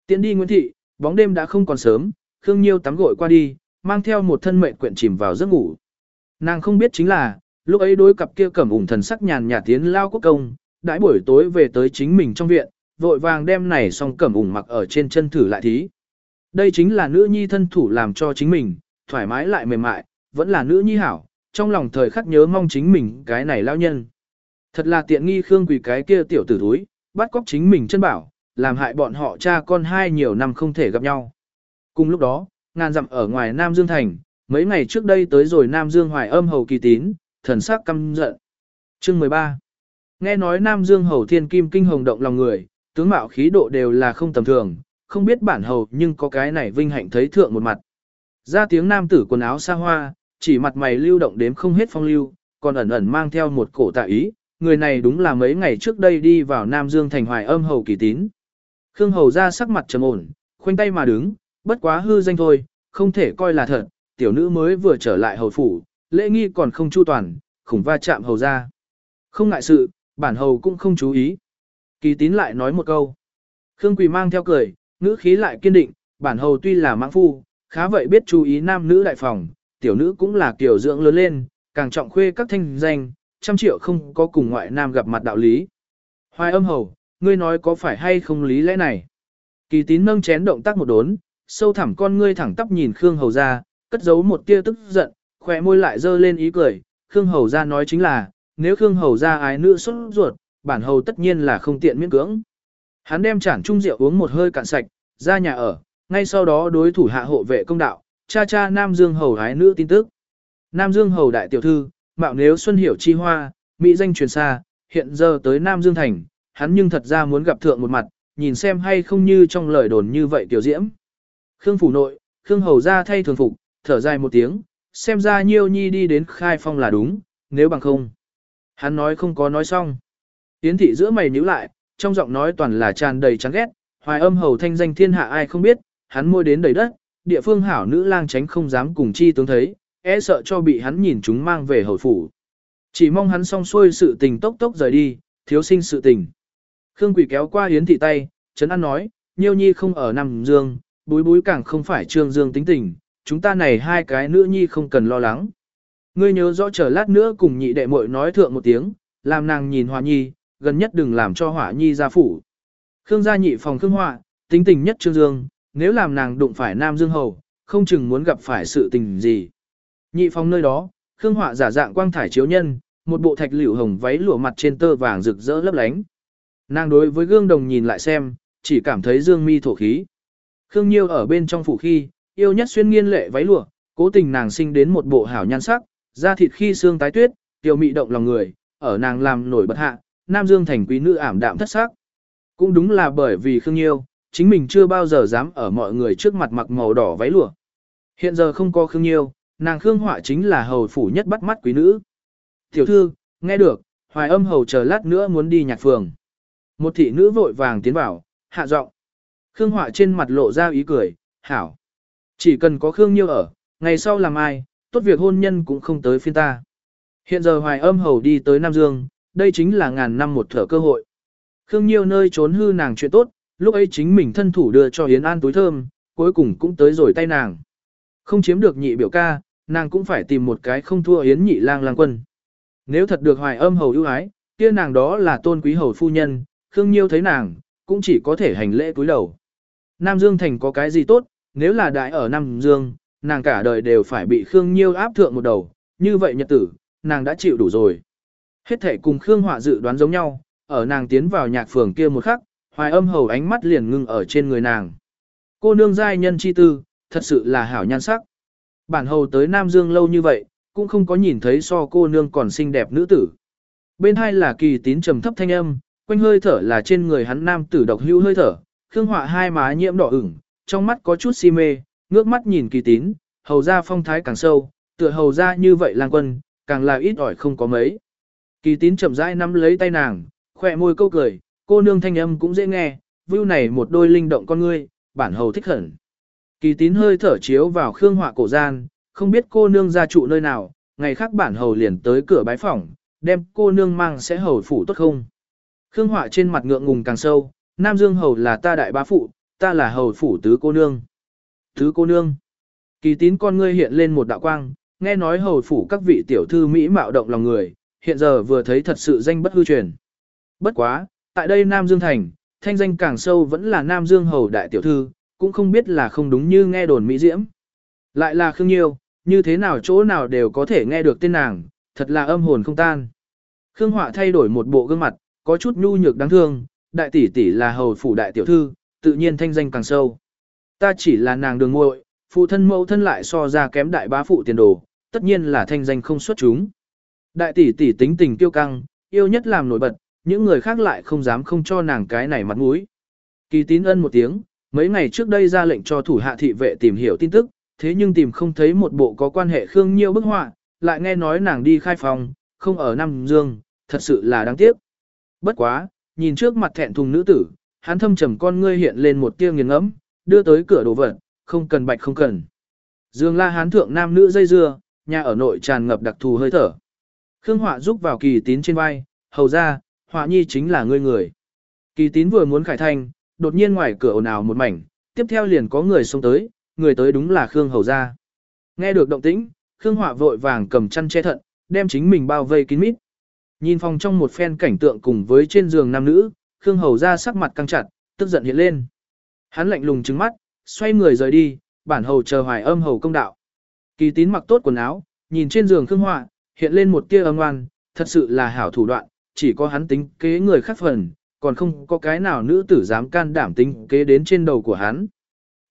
Tiến đi Nguyễn Thị, bóng đêm đã không còn sớm, Khương Nhiêu tắm gội qua đi, mang theo một thân mệnh quyện chìm vào giấc ngủ. Nàng không biết chính là, lúc ấy đối cặp kia cẩm ủng thần sắc nhàn nhà tiến lao quốc công, đãi buổi tối về tới chính mình trong viện, vội vàng đem này xong cẩm ủng mặc ở trên chân thử lại thí. Đây chính là nữ nhi thân thủ làm cho chính mình, thoải mái lại mềm mại, vẫn là nữ nhi hảo, trong lòng thời khắc nhớ mong chính mình cái này lao nhân. Thật là tiện nghi Khương Quỳ cái kia tiểu tử thúi, bắt cóc chính mình chân bảo, làm hại bọn họ cha con hai nhiều năm không thể gặp nhau. Cùng lúc đó, ngàn dặm ở ngoài Nam Dương Thành, mấy ngày trước đây tới rồi Nam Dương Hoài âm hầu kỳ tín, thần sắc căm giận. Chương 13 Nghe nói Nam Dương hầu thiên kim kinh hồng động lòng người, tướng mạo khí độ đều là không tầm thường, không biết bản hầu nhưng có cái này vinh hạnh thấy thượng một mặt. Ra tiếng nam tử quần áo xa hoa, chỉ mặt mày lưu động đếm không hết phong lưu, còn ẩn ẩn mang theo một cổ tạ ý, người này đúng là mấy ngày trước đây đi vào Nam Dương thành hoài âm hầu kỳ tín. Khương hầu ra sắc mặt trầm ổn, khoanh tay mà đứng, bất quá hư danh thôi, không thể coi là thật, tiểu nữ mới vừa trở lại hầu phủ, lễ nghi còn không chu toàn, khủng va chạm hầu ra. Không ngại sự, bản hầu cũng không chú ý. Kỳ tín lại nói một câu. Khương Quỳ mang theo cười, ngữ khí lại kiên định, bản hầu tuy là mãng phu, khá vậy biết chú ý nam nữ đại phòng, tiểu nữ cũng là kiểu dưỡng lớn lên, càng trọng khuê các thanh danh, trăm triệu không có cùng ngoại nam gặp mặt đạo lý. Hoài âm hầu, ngươi nói có phải hay không lý lẽ này? Kỳ tín nâng chén động tác một đốn, sâu thẳm con ngươi thẳng tắp nhìn Khương hầu ra, cất giấu một tia tức giận, khỏe môi lại dơ lên ý cười, Khương hầu ra nói chính là, nếu Khương hầu ra ái nữ xuất ruột, bản hầu tất nhiên là không tiện miễn cưỡng. Hắn đem chản trung rượu uống một hơi cạn sạch, ra nhà ở, ngay sau đó đối thủ hạ hộ vệ công đạo, cha cha Nam Dương hầu ái nữ tin tức. Nam Dương hầu đại tiểu thư, mạo nếu xuân hiểu chi hoa, mỹ danh truyền xa, hiện giờ tới Nam Dương thành, hắn nhưng thật ra muốn gặp thượng một mặt, nhìn xem hay không như trong lời đồn như vậy tiểu diễm. Khương phủ nội, Khương hầu ra thay thường phục, thở dài một tiếng, xem ra nhiêu nhi đi đến khai phong là đúng, nếu bằng không. Hắn nói không có nói xong. Tiến thị giữa mày nhíu lại, trong giọng nói toàn là tràn đầy chán ghét, hoài âm hầu thanh danh thiên hạ ai không biết, hắn môi đến đầy đất, địa phương hảo nữ lang tránh không dám cùng chi tướng thấy, e sợ cho bị hắn nhìn chúng mang về hồi phủ. Chỉ mong hắn xong xuôi sự tình tốc tốc rời đi, thiếu sinh sự tình. Khương Quỷ kéo qua Yến thị tay, Trấn An nói, Nhiêu Nhi không ở Nam Dương, búi búi càng không phải Trương Dương tính tình, chúng ta này hai cái nữ nhi không cần lo lắng. Ngươi nhớ rõ chờ lát nữa cùng nhị đệ muội nói thượng một tiếng, làm nàng nhìn Hòa Nhi, gần nhất đừng làm cho Hỏa Nhi ra phủ. Khương gia nhị phòng Khương Họa, tính tình nhất Trương Dương, nếu làm nàng đụng phải Nam Dương Hầu, không chừng muốn gặp phải sự tình gì. Nhị phòng nơi đó, Khương Họa giả dạng quang thải chiếu nhân, một bộ thạch liễu hồng váy lụa mặt trên tơ vàng rực rỡ lấp lánh. Nàng đối với gương đồng nhìn lại xem, chỉ cảm thấy dương mi thổ khí. Khương Nhiêu ở bên trong phủ khi, yêu nhất xuyên nghiên lệ váy lụa, cố tình nàng sinh đến một bộ hảo nhan sắc, da thịt khi xương tái tuyết, tiểu mị động lòng người, ở nàng làm nổi bật hạ, Nam Dương thành quý nữ ảm đạm thất sắc. Cũng đúng là bởi vì Khương Nhiêu, chính mình chưa bao giờ dám ở mọi người trước mặt mặc màu đỏ váy lụa. Hiện giờ không có Khương Nhiêu, nàng Khương Họa chính là hầu phủ nhất bắt mắt quý nữ. Tiểu thư, nghe được, hoài âm hầu chờ lát nữa muốn đi nhạc phường. Một thị nữ vội vàng tiến vào, hạ giọng. Khương Họa trên mặt lộ ra ý cười, hảo. Chỉ cần có Khương Nhiêu ở, ngày sau làm ai, tốt việc hôn nhân cũng không tới phiên ta. Hiện giờ hoài âm hầu đi tới Nam Dương, đây chính là ngàn năm một thở cơ hội. Khương Nhiêu nơi trốn hư nàng chuyện tốt, lúc ấy chính mình thân thủ đưa cho Yến An túi thơm, cuối cùng cũng tới rồi tay nàng. Không chiếm được nhị biểu ca, nàng cũng phải tìm một cái không thua Yến nhị lang lang quân. Nếu thật được hoài âm hầu ưu ái, kia nàng đó là tôn quý hầu phu nhân, Khương Nhiêu thấy nàng, cũng chỉ có thể hành lễ cúi đầu. Nam Dương Thành có cái gì tốt, nếu là đại ở Nam Dương, nàng cả đời đều phải bị Khương Nhiêu áp thượng một đầu, như vậy nhật tử, nàng đã chịu đủ rồi. Hết thể cùng Khương Họa dự đoán giống nhau, ở nàng tiến vào nhạc phường kia một khắc, hoài âm hầu ánh mắt liền ngưng ở trên người nàng. Cô nương giai nhân chi tư, thật sự là hảo nhan sắc. Bản hầu tới Nam Dương lâu như vậy, cũng không có nhìn thấy so cô nương còn xinh đẹp nữ tử. Bên hai là kỳ tín trầm thấp thanh âm, quanh hơi thở là trên người hắn nam tử độc hưu hơi thở, khương họa hai má nhiễm đỏ ửng, trong mắt có chút si mê, ngước mắt nhìn kỳ tín, hầu ra phong thái càng sâu, tựa hầu ra như vậy lang quân, càng là ít ỏi không có mấy. Kỳ tín chậm rãi nắm lấy tay nàng, khỏe môi câu cười, cô nương thanh âm cũng dễ nghe, view này một đôi linh động con ngươi, bản hầu thích hẳn. Kỳ tín hơi thở chiếu vào khương họa cổ gian, không biết cô nương ra trụ nơi nào, ngày khác bản hầu liền tới cửa bái phỏng, đem cô nương mang sẽ hầu phủ tốt không. Khương họa trên mặt ngượng ngùng càng sâu, Nam Dương hầu là ta đại bá phụ, ta là hầu phủ tứ cô nương. Tứ cô nương. Kỳ tín con ngươi hiện lên một đạo quang, nghe nói hầu phủ các vị tiểu thư Mỹ mạo động lòng người, hiện giờ vừa thấy thật sự danh bất hư truyền. Bất quá, tại đây Nam Dương Thành, thanh danh càng sâu vẫn là Nam Dương hầu đại tiểu thư, cũng không biết là không đúng như nghe đồn Mỹ Diễm. Lại là Khương Nhiêu, như thế nào chỗ nào đều có thể nghe được tên nàng, thật là âm hồn không tan. Khương Họa thay đổi một bộ gương mặt, có chút nhu nhược đáng thương, đại tỷ tỷ là hầu phủ đại tiểu thư, tự nhiên thanh danh càng sâu. Ta chỉ là nàng đường muội, phụ thân mẫu thân lại so ra kém đại bá phụ tiền đồ, tất nhiên là thanh danh không xuất chúng. Đại tỷ tỷ tính tình kiêu căng, yêu nhất làm nổi bật, những người khác lại không dám không cho nàng cái này mặt mũi. Kỳ tín ân một tiếng, mấy ngày trước đây ra lệnh cho thủ hạ thị vệ tìm hiểu tin tức, thế nhưng tìm không thấy một bộ có quan hệ Khương Nhiêu bức họa, lại nghe nói nàng đi khai phòng, không ở Nam Dương, thật sự là đáng tiếc. Bất quá, nhìn trước mặt thẹn thùng nữ tử, hắn thâm trầm con ngươi hiện lên một tia nghiền ngẫm, đưa tới cửa đồ vật, không cần bạch không cần. Dương la hán thượng nam nữ dây dưa, nhà ở nội tràn ngập đặc thù hơi thở. Khương Họa giúp vào kỳ tín trên vai, hầu ra, Họa nhi chính là ngươi người. Kỳ tín vừa muốn khải thành đột nhiên ngoài cửa ồn ào một mảnh, tiếp theo liền có người xông tới, người tới đúng là Khương hầu gia. Nghe được động tĩnh, Khương Họa vội vàng cầm chăn che thận, đem chính mình bao vây kín mít. Nhìn phòng trong một phen cảnh tượng cùng với trên giường nam nữ, Khương Hầu ra sắc mặt căng chặt, tức giận hiện lên. Hắn lạnh lùng trừng mắt, xoay người rời đi, bản hầu chờ hoài âm hầu công đạo. Kỳ tín mặc tốt quần áo, nhìn trên giường Khương Họa, hiện lên một tia âm ngoan, thật sự là hảo thủ đoạn, chỉ có hắn tính kế người khác phần, còn không có cái nào nữ tử dám can đảm tính kế đến trên đầu của hắn.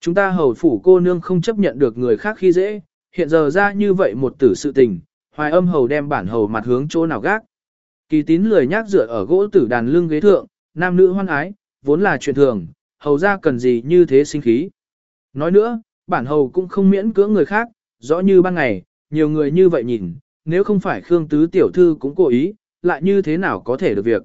Chúng ta hầu phủ cô nương không chấp nhận được người khác khi dễ, hiện giờ ra như vậy một tử sự tình, hoài âm hầu đem bản hầu mặt hướng chỗ nào gác. Kỳ tín lười nhác dựa ở gỗ tử đàn lưng ghế thượng, nam nữ hoan ái, vốn là chuyện thường, hầu ra cần gì như thế sinh khí. Nói nữa, bản hầu cũng không miễn cưỡng người khác, rõ như ban ngày, nhiều người như vậy nhìn, nếu không phải Khương Tứ Tiểu Thư cũng cố ý, lại như thế nào có thể được việc.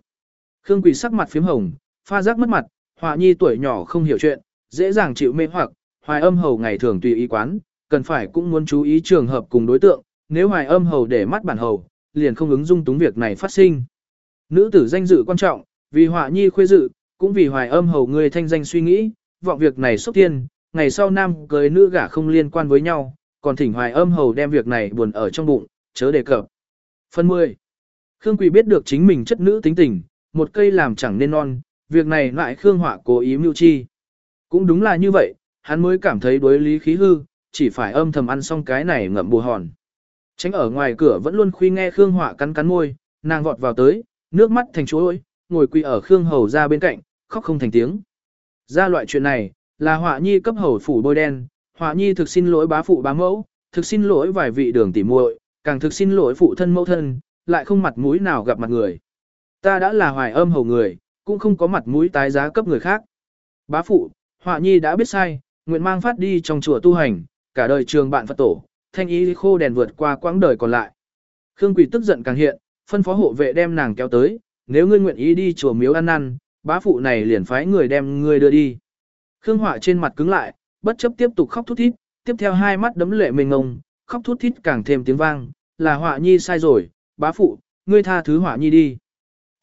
Khương Quỳ sắc mặt phím hồng, pha giác mất mặt, họa nhi tuổi nhỏ không hiểu chuyện, dễ dàng chịu mê hoặc, hoài âm hầu ngày thường tùy ý quán, cần phải cũng muốn chú ý trường hợp cùng đối tượng, nếu hoài âm hầu để mắt bản hầu, liền không ứng dung túng việc này phát sinh. Nữ tử danh dự quan trọng, vì họa nhi khuê dự, cũng vì hoài âm hầu người thanh danh suy nghĩ, vọng việc này xúc tiên, ngày sau nam cưới nữ gả không liên quan với nhau, còn thỉnh hoài âm hầu đem việc này buồn ở trong bụng, chớ đề cập. Phần 10. Khương Quỳ biết được chính mình chất nữ tính tình, một cây làm chẳng nên non, việc này lại Khương Họa cố ý mưu chi. Cũng đúng là như vậy, hắn mới cảm thấy đối lý khí hư, chỉ phải âm thầm ăn xong cái này ngậm bù hòn. Tránh ở ngoài cửa vẫn luôn khuy nghe Khương Họa cắn cắn môi, nàng vọt vào tới, nước mắt thành chuối, ngồi quỳ ở Khương Hầu ra bên cạnh, khóc không thành tiếng. Ra loại chuyện này, là Họa Nhi cấp hầu phủ bôi đen, Họa Nhi thực xin lỗi bá phụ bá mẫu, thực xin lỗi vài vị đường tỉ muội, càng thực xin lỗi phụ thân mẫu thân, lại không mặt mũi nào gặp mặt người. Ta đã là hoài âm hầu người, cũng không có mặt mũi tái giá cấp người khác. Bá phụ, Họa Nhi đã biết sai, nguyện mang phát đi trong chùa tu hành, cả đời trường bạn Phật tổ, thanh ý khô đèn vượt qua quãng đời còn lại. Khương Quỷ tức giận càng hiện, phân phó hộ vệ đem nàng kéo tới, nếu ngươi nguyện ý đi chùa miếu ăn năn, bá phụ này liền phái người đem ngươi đưa đi. Khương Họa trên mặt cứng lại, bất chấp tiếp tục khóc thút thít, tiếp theo hai mắt đấm lệ mình ngông, khóc thút thít càng thêm tiếng vang, là Họa Nhi sai rồi, bá phụ, ngươi tha thứ Họa Nhi đi.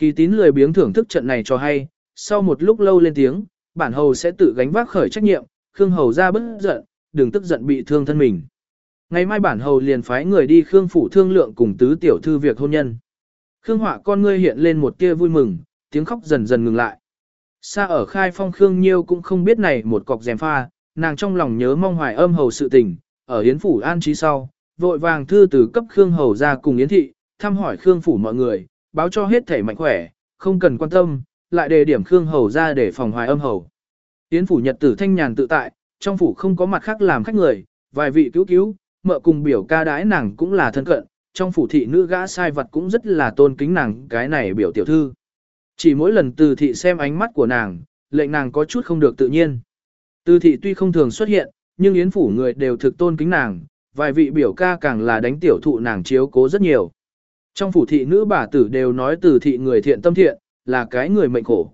Kỳ tín lười biếng thưởng thức trận này cho hay, sau một lúc lâu lên tiếng, bản hầu sẽ tự gánh vác khởi trách nhiệm, Khương hầu ra bất giận, đừng tức giận bị thương thân mình. Ngày mai bản hầu liền phái người đi Khương phủ thương lượng cùng tứ tiểu thư việc hôn nhân. Khương họa con ngươi hiện lên một tia vui mừng, tiếng khóc dần dần ngừng lại. Xa ở khai phong Khương Nhiêu cũng không biết này một cọc dèm pha, nàng trong lòng nhớ mong hoài âm hầu sự tình, ở hiến phủ an trí sau, vội vàng thư từ cấp Khương hầu ra cùng yến thị, thăm hỏi Khương phủ mọi người, báo cho hết thể mạnh khỏe, không cần quan tâm, lại đề điểm Khương hầu ra để phòng hoài âm hầu. Yến phủ nhật tử thanh nhàn tự tại, trong phủ không có mặt khác làm khách người, vài vị cứu cứu, mợ cùng biểu ca đái nàng cũng là thân cận, trong phủ thị nữ gã sai vật cũng rất là tôn kính nàng cái này biểu tiểu thư. Chỉ mỗi lần từ thị xem ánh mắt của nàng, lệnh nàng có chút không được tự nhiên. Từ thị tuy không thường xuất hiện, nhưng yến phủ người đều thực tôn kính nàng, vài vị biểu ca càng là đánh tiểu thụ nàng chiếu cố rất nhiều. Trong phủ thị nữ bà tử đều nói từ thị người thiện tâm thiện, là cái người mệnh khổ.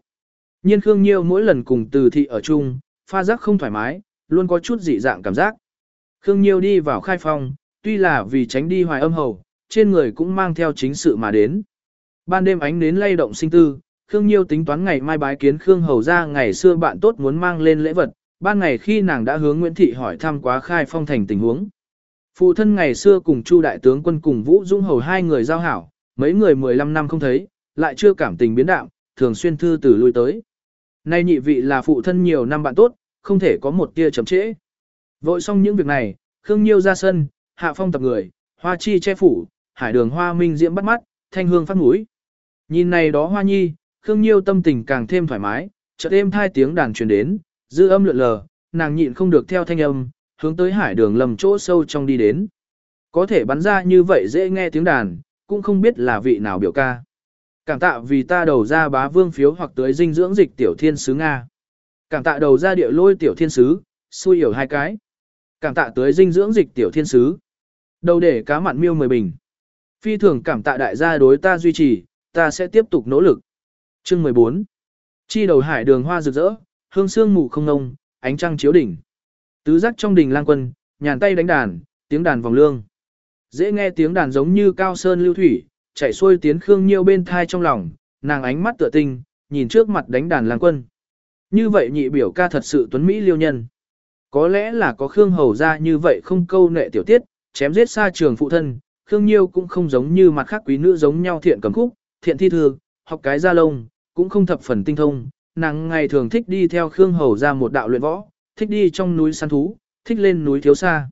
Nhiên Khương Nhiêu mỗi lần cùng từ thị ở chung, pha giác không thoải mái, luôn có chút dị dạng cảm giác. Khương Nhiêu đi vào khai phòng, tuy là vì tránh đi hoài âm hầu, trên người cũng mang theo chính sự mà đến. Ban đêm ánh nến lay động sinh tư, Khương Nhiêu tính toán ngày mai bái kiến Khương Hầu ra ngày xưa bạn tốt muốn mang lên lễ vật, ban ngày khi nàng đã hướng Nguyễn Thị hỏi thăm quá khai phong thành tình huống. Phụ thân ngày xưa cùng Chu đại tướng quân cùng Vũ Dung Hầu hai người giao hảo, mấy người 15 năm không thấy, lại chưa cảm tình biến đạo, thường xuyên thư từ lui tới. Nay nhị vị là phụ thân nhiều năm bạn tốt, không thể có một tia chậm trễ. Vội xong những việc này, Khương Nhiêu ra sân, hạ phong tập người, hoa chi che phủ, hải đường hoa minh diễm bắt mắt, thanh hương phát mũi. Nhìn này đó hoa nhi, Khương Nhiêu tâm tình càng thêm thoải mái, chợt êm hai tiếng đàn truyền đến, dư âm lượn lờ, nàng nhịn không được theo thanh âm, hướng tới hải đường lầm chỗ sâu trong đi đến. Có thể bắn ra như vậy dễ nghe tiếng đàn, cũng không biết là vị nào biểu ca. Cảm tạ vì ta đầu ra bá vương phiếu hoặc tới dinh dưỡng dịch tiểu thiên sứ Nga. Cảm tạ đầu ra địa lôi tiểu thiên sứ, xui hiểu hai cái. Cảm tạ tới dinh dưỡng dịch tiểu thiên sứ. Đầu để cá mặn miêu mười bình. Phi thường cảm tạ đại gia đối ta duy trì, ta sẽ tiếp tục nỗ lực. Chương 14. Chi đầu hải đường hoa rực rỡ, hương sương mù không ngông, ánh trăng chiếu đỉnh. Tứ giác trong đình lang quân, nhàn tay đánh đàn, tiếng đàn vòng lương. Dễ nghe tiếng đàn giống như cao sơn lưu thủy, chảy xuôi tiến Khương Nhiêu bên thai trong lòng, nàng ánh mắt tựa tinh, nhìn trước mặt đánh đàn lang quân. Như vậy nhị biểu ca thật sự tuấn Mỹ liêu nhân. Có lẽ là có Khương Hầu ra như vậy không câu nệ tiểu tiết, chém giết xa trường phụ thân, Khương Nhiêu cũng không giống như mặt khác quý nữ giống nhau thiện cầm khúc, thiện thi thư, học cái da lông, cũng không thập phần tinh thông, nàng ngày thường thích đi theo Khương Hầu ra một đạo luyện võ, thích đi trong núi săn thú, thích lên núi thiếu xa.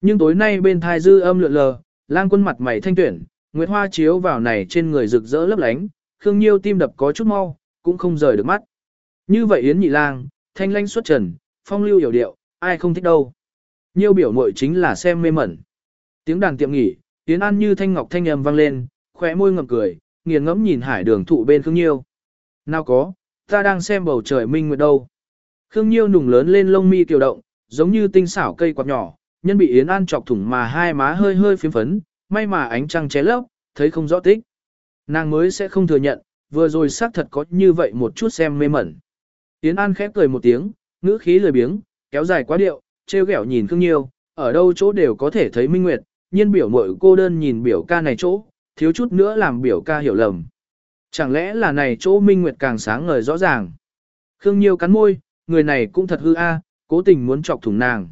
Nhưng tối nay bên thai dư âm lượn lờ, lang quân mặt mày thanh tuyển, nguyệt hoa chiếu vào này trên người rực rỡ lấp lánh, Khương Nhiêu tim đập có chút mau, cũng không rời được mắt. Như vậy Yến Nhị Lang, thanh lanh xuất trần, phong lưu hiểu điệu, ai không thích đâu. Nhiêu biểu muội chính là xem mê mẩn. Tiếng đàn tiệm nghỉ, Yến An như thanh ngọc thanh âm vang lên, khóe môi ngậm cười, nghiền ngẫm nhìn hải đường thụ bên Khương Nhiêu. Nào có, ta đang xem bầu trời minh nguyệt đâu. Khương Nhiêu nùng lớn lên lông mi kiều động, giống như tinh xảo cây quạt nhỏ, nhân bị Yến An chọc thủng mà hai má hơi hơi phím phấn, may mà ánh trăng ché lấp, thấy không rõ tích. Nàng mới sẽ không thừa nhận, vừa rồi xác thật có như vậy một chút xem mê mẩn. Yến An khép cười một tiếng, ngữ khí lười biếng, kéo dài quá điệu, trêu ghẹo nhìn Khương Nhiêu, ở đâu chỗ đều có thể thấy minh nguyệt, nhiên biểu mội cô đơn nhìn biểu ca này chỗ, thiếu chút nữa làm biểu ca hiểu lầm. Chẳng lẽ là này chỗ minh nguyệt càng sáng ngời rõ ràng. Khương Nhiêu cắn môi, người này cũng thật hư a, cố tình muốn chọc thủng nàng.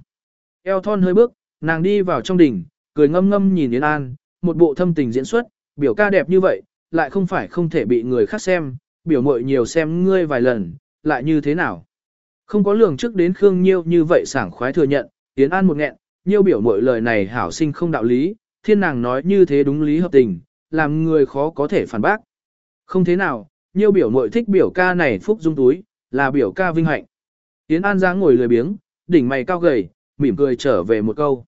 Eo thon hơi bước, nàng đi vào trong đỉnh, cười ngâm ngâm nhìn Yến An, một bộ thâm tình diễn xuất, biểu ca đẹp như vậy, lại không phải không thể bị người khác xem, biểu mội nhiều xem ngươi vài lần, lại như thế nào. Không có lường trước đến Khương Nhiêu như vậy sảng khoái thừa nhận, Yến An một nghẹn, Nhiêu biểu mội lời này hảo sinh không đạo lý, thiên nàng nói như thế đúng lý hợp tình, làm người khó có thể phản bác. Không thế nào, Nhiêu biểu mội thích biểu ca này phúc dung túi, là biểu ca vinh hạnh. Yến An giang ngồi lười biếng, đỉnh mày cao gầy, mỉm cười trở về một câu.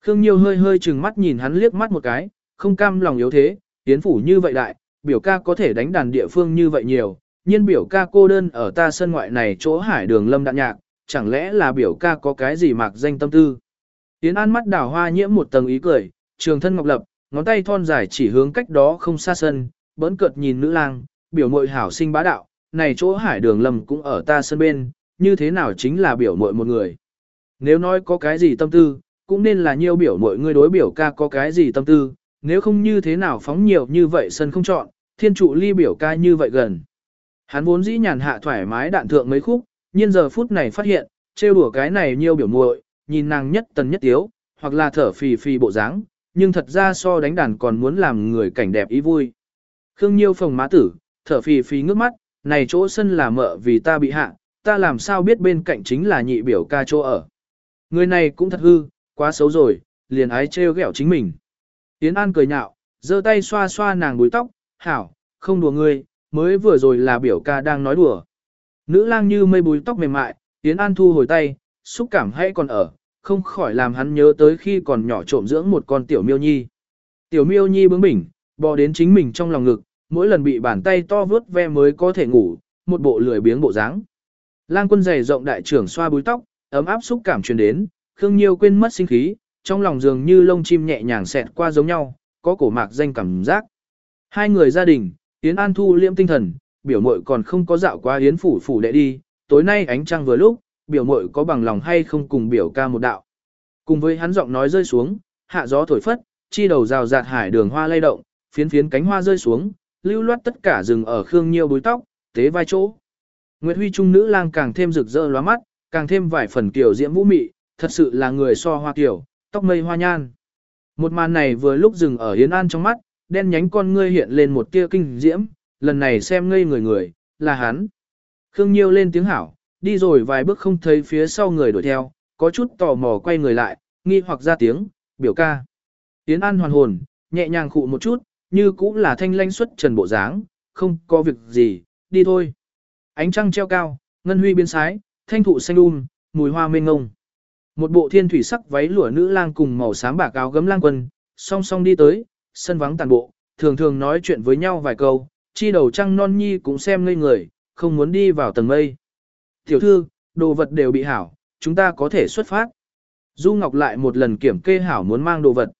Khương Nhiêu hơi hơi chừng mắt nhìn hắn liếc mắt một cái, không cam lòng yếu thế, Yến phủ như vậy đại, biểu ca có thể đánh đàn địa phương như vậy nhiều, nhiên biểu ca cô đơn ở ta sân ngoại này chỗ hải đường lâm đạn nhạc, chẳng lẽ là biểu ca có cái gì mạc danh tâm tư. Yến An mắt đào hoa nhiễm một tầng ý cười, trường thân ngọc lập, ngón tay thon dài chỉ hướng cách đó không xa sân, bỡn cợt nhìn nữ lang, biểu mội hảo sinh bá đạo, này chỗ hải đường lâm cũng ở ta sân bên, như thế nào chính là biểu mội một người. Nếu nói có cái gì tâm tư, cũng nên là nhiều biểu mội người đối biểu ca có cái gì tâm tư, nếu không như thế nào phóng nhiều như vậy sân không chọn, thiên trụ ly biểu ca như vậy gần. Hắn vốn dĩ nhàn hạ thoải mái đạn thượng mấy khúc, nhưng giờ phút này phát hiện, trêu đùa cái này nhiều biểu muội, nhìn nàng nhất tần nhất tiếu, hoặc là thở phì phì bộ dáng, nhưng thật ra so đánh đàn còn muốn làm người cảnh đẹp ý vui. Khương Nhiêu phồng má tử, thở phì phì ngước mắt, này chỗ sân là mợ vì ta bị hạ, ta làm sao biết bên cạnh chính là nhị biểu ca chỗ ở. Người này cũng thật hư, quá xấu rồi, liền ái trêu ghẹo chính mình. Tiến An cười nhạo, giơ tay xoa xoa nàng búi tóc, hảo, không đùa ngươi, mới vừa rồi là biểu ca đang nói đùa. Nữ lang như mây búi tóc mềm mại, Yến An thu hồi tay, xúc cảm hay còn ở, không khỏi làm hắn nhớ tới khi còn nhỏ trộm dưỡng một con tiểu miêu nhi. Tiểu miêu nhi bướng bỉnh, bò đến chính mình trong lòng ngực, mỗi lần bị bàn tay to vướt ve mới có thể ngủ, một bộ lười biếng bộ dáng. Lang quân dày rộng đại trưởng xoa búi tóc, ấm áp xúc cảm truyền đến, Khương Nhiêu quên mất sinh khí, trong lòng dường như lông chim nhẹ nhàng xẹt qua giống nhau, có cổ mạc danh cảm giác. Hai người gia đình, Yến An Thu liễm tinh thần, biểu muội còn không có dạo qua Yến phủ phủ đệ đi, tối nay ánh trăng vừa lúc, biểu muội có bằng lòng hay không cùng biểu ca một đạo. Cùng với hắn giọng nói rơi xuống, hạ gió thổi phất, chi đầu rào rạt hải đường hoa lay động, phiến phiến cánh hoa rơi xuống, lưu loát tất cả rừng ở khương nhiêu búi tóc, tế vai chỗ. Nguyệt Huy trung nữ lang càng thêm rực rỡ lóa mắt, càng thêm vài phần kiểu diễm vũ mị, thật sự là người so hoa kiểu, tóc mây hoa nhan. Một màn này vừa lúc dừng ở Yến An trong mắt, đen nhánh con ngươi hiện lên một tia kinh diễm, lần này xem ngây người người, là hắn. Khương Nhiêu lên tiếng hảo, đi rồi vài bước không thấy phía sau người đuổi theo, có chút tò mò quay người lại, nghi hoặc ra tiếng, biểu ca. Yến An hoàn hồn, nhẹ nhàng khụ một chút, như cũng là thanh lanh xuất trần bộ dáng, không có việc gì, đi thôi. Ánh trăng treo cao, ngân huy biến sái, thanh thụ xanh um, mùi hoa mênh ngông. Một bộ thiên thủy sắc váy lụa nữ lang cùng màu xám bạc áo gấm lang quân, song song đi tới, sân vắng tàn bộ, thường thường nói chuyện với nhau vài câu, chi đầu trăng non nhi cũng xem ngây người, không muốn đi vào tầng mây. Tiểu thư, đồ vật đều bị hảo, chúng ta có thể xuất phát. Du Ngọc lại một lần kiểm kê hảo muốn mang đồ vật.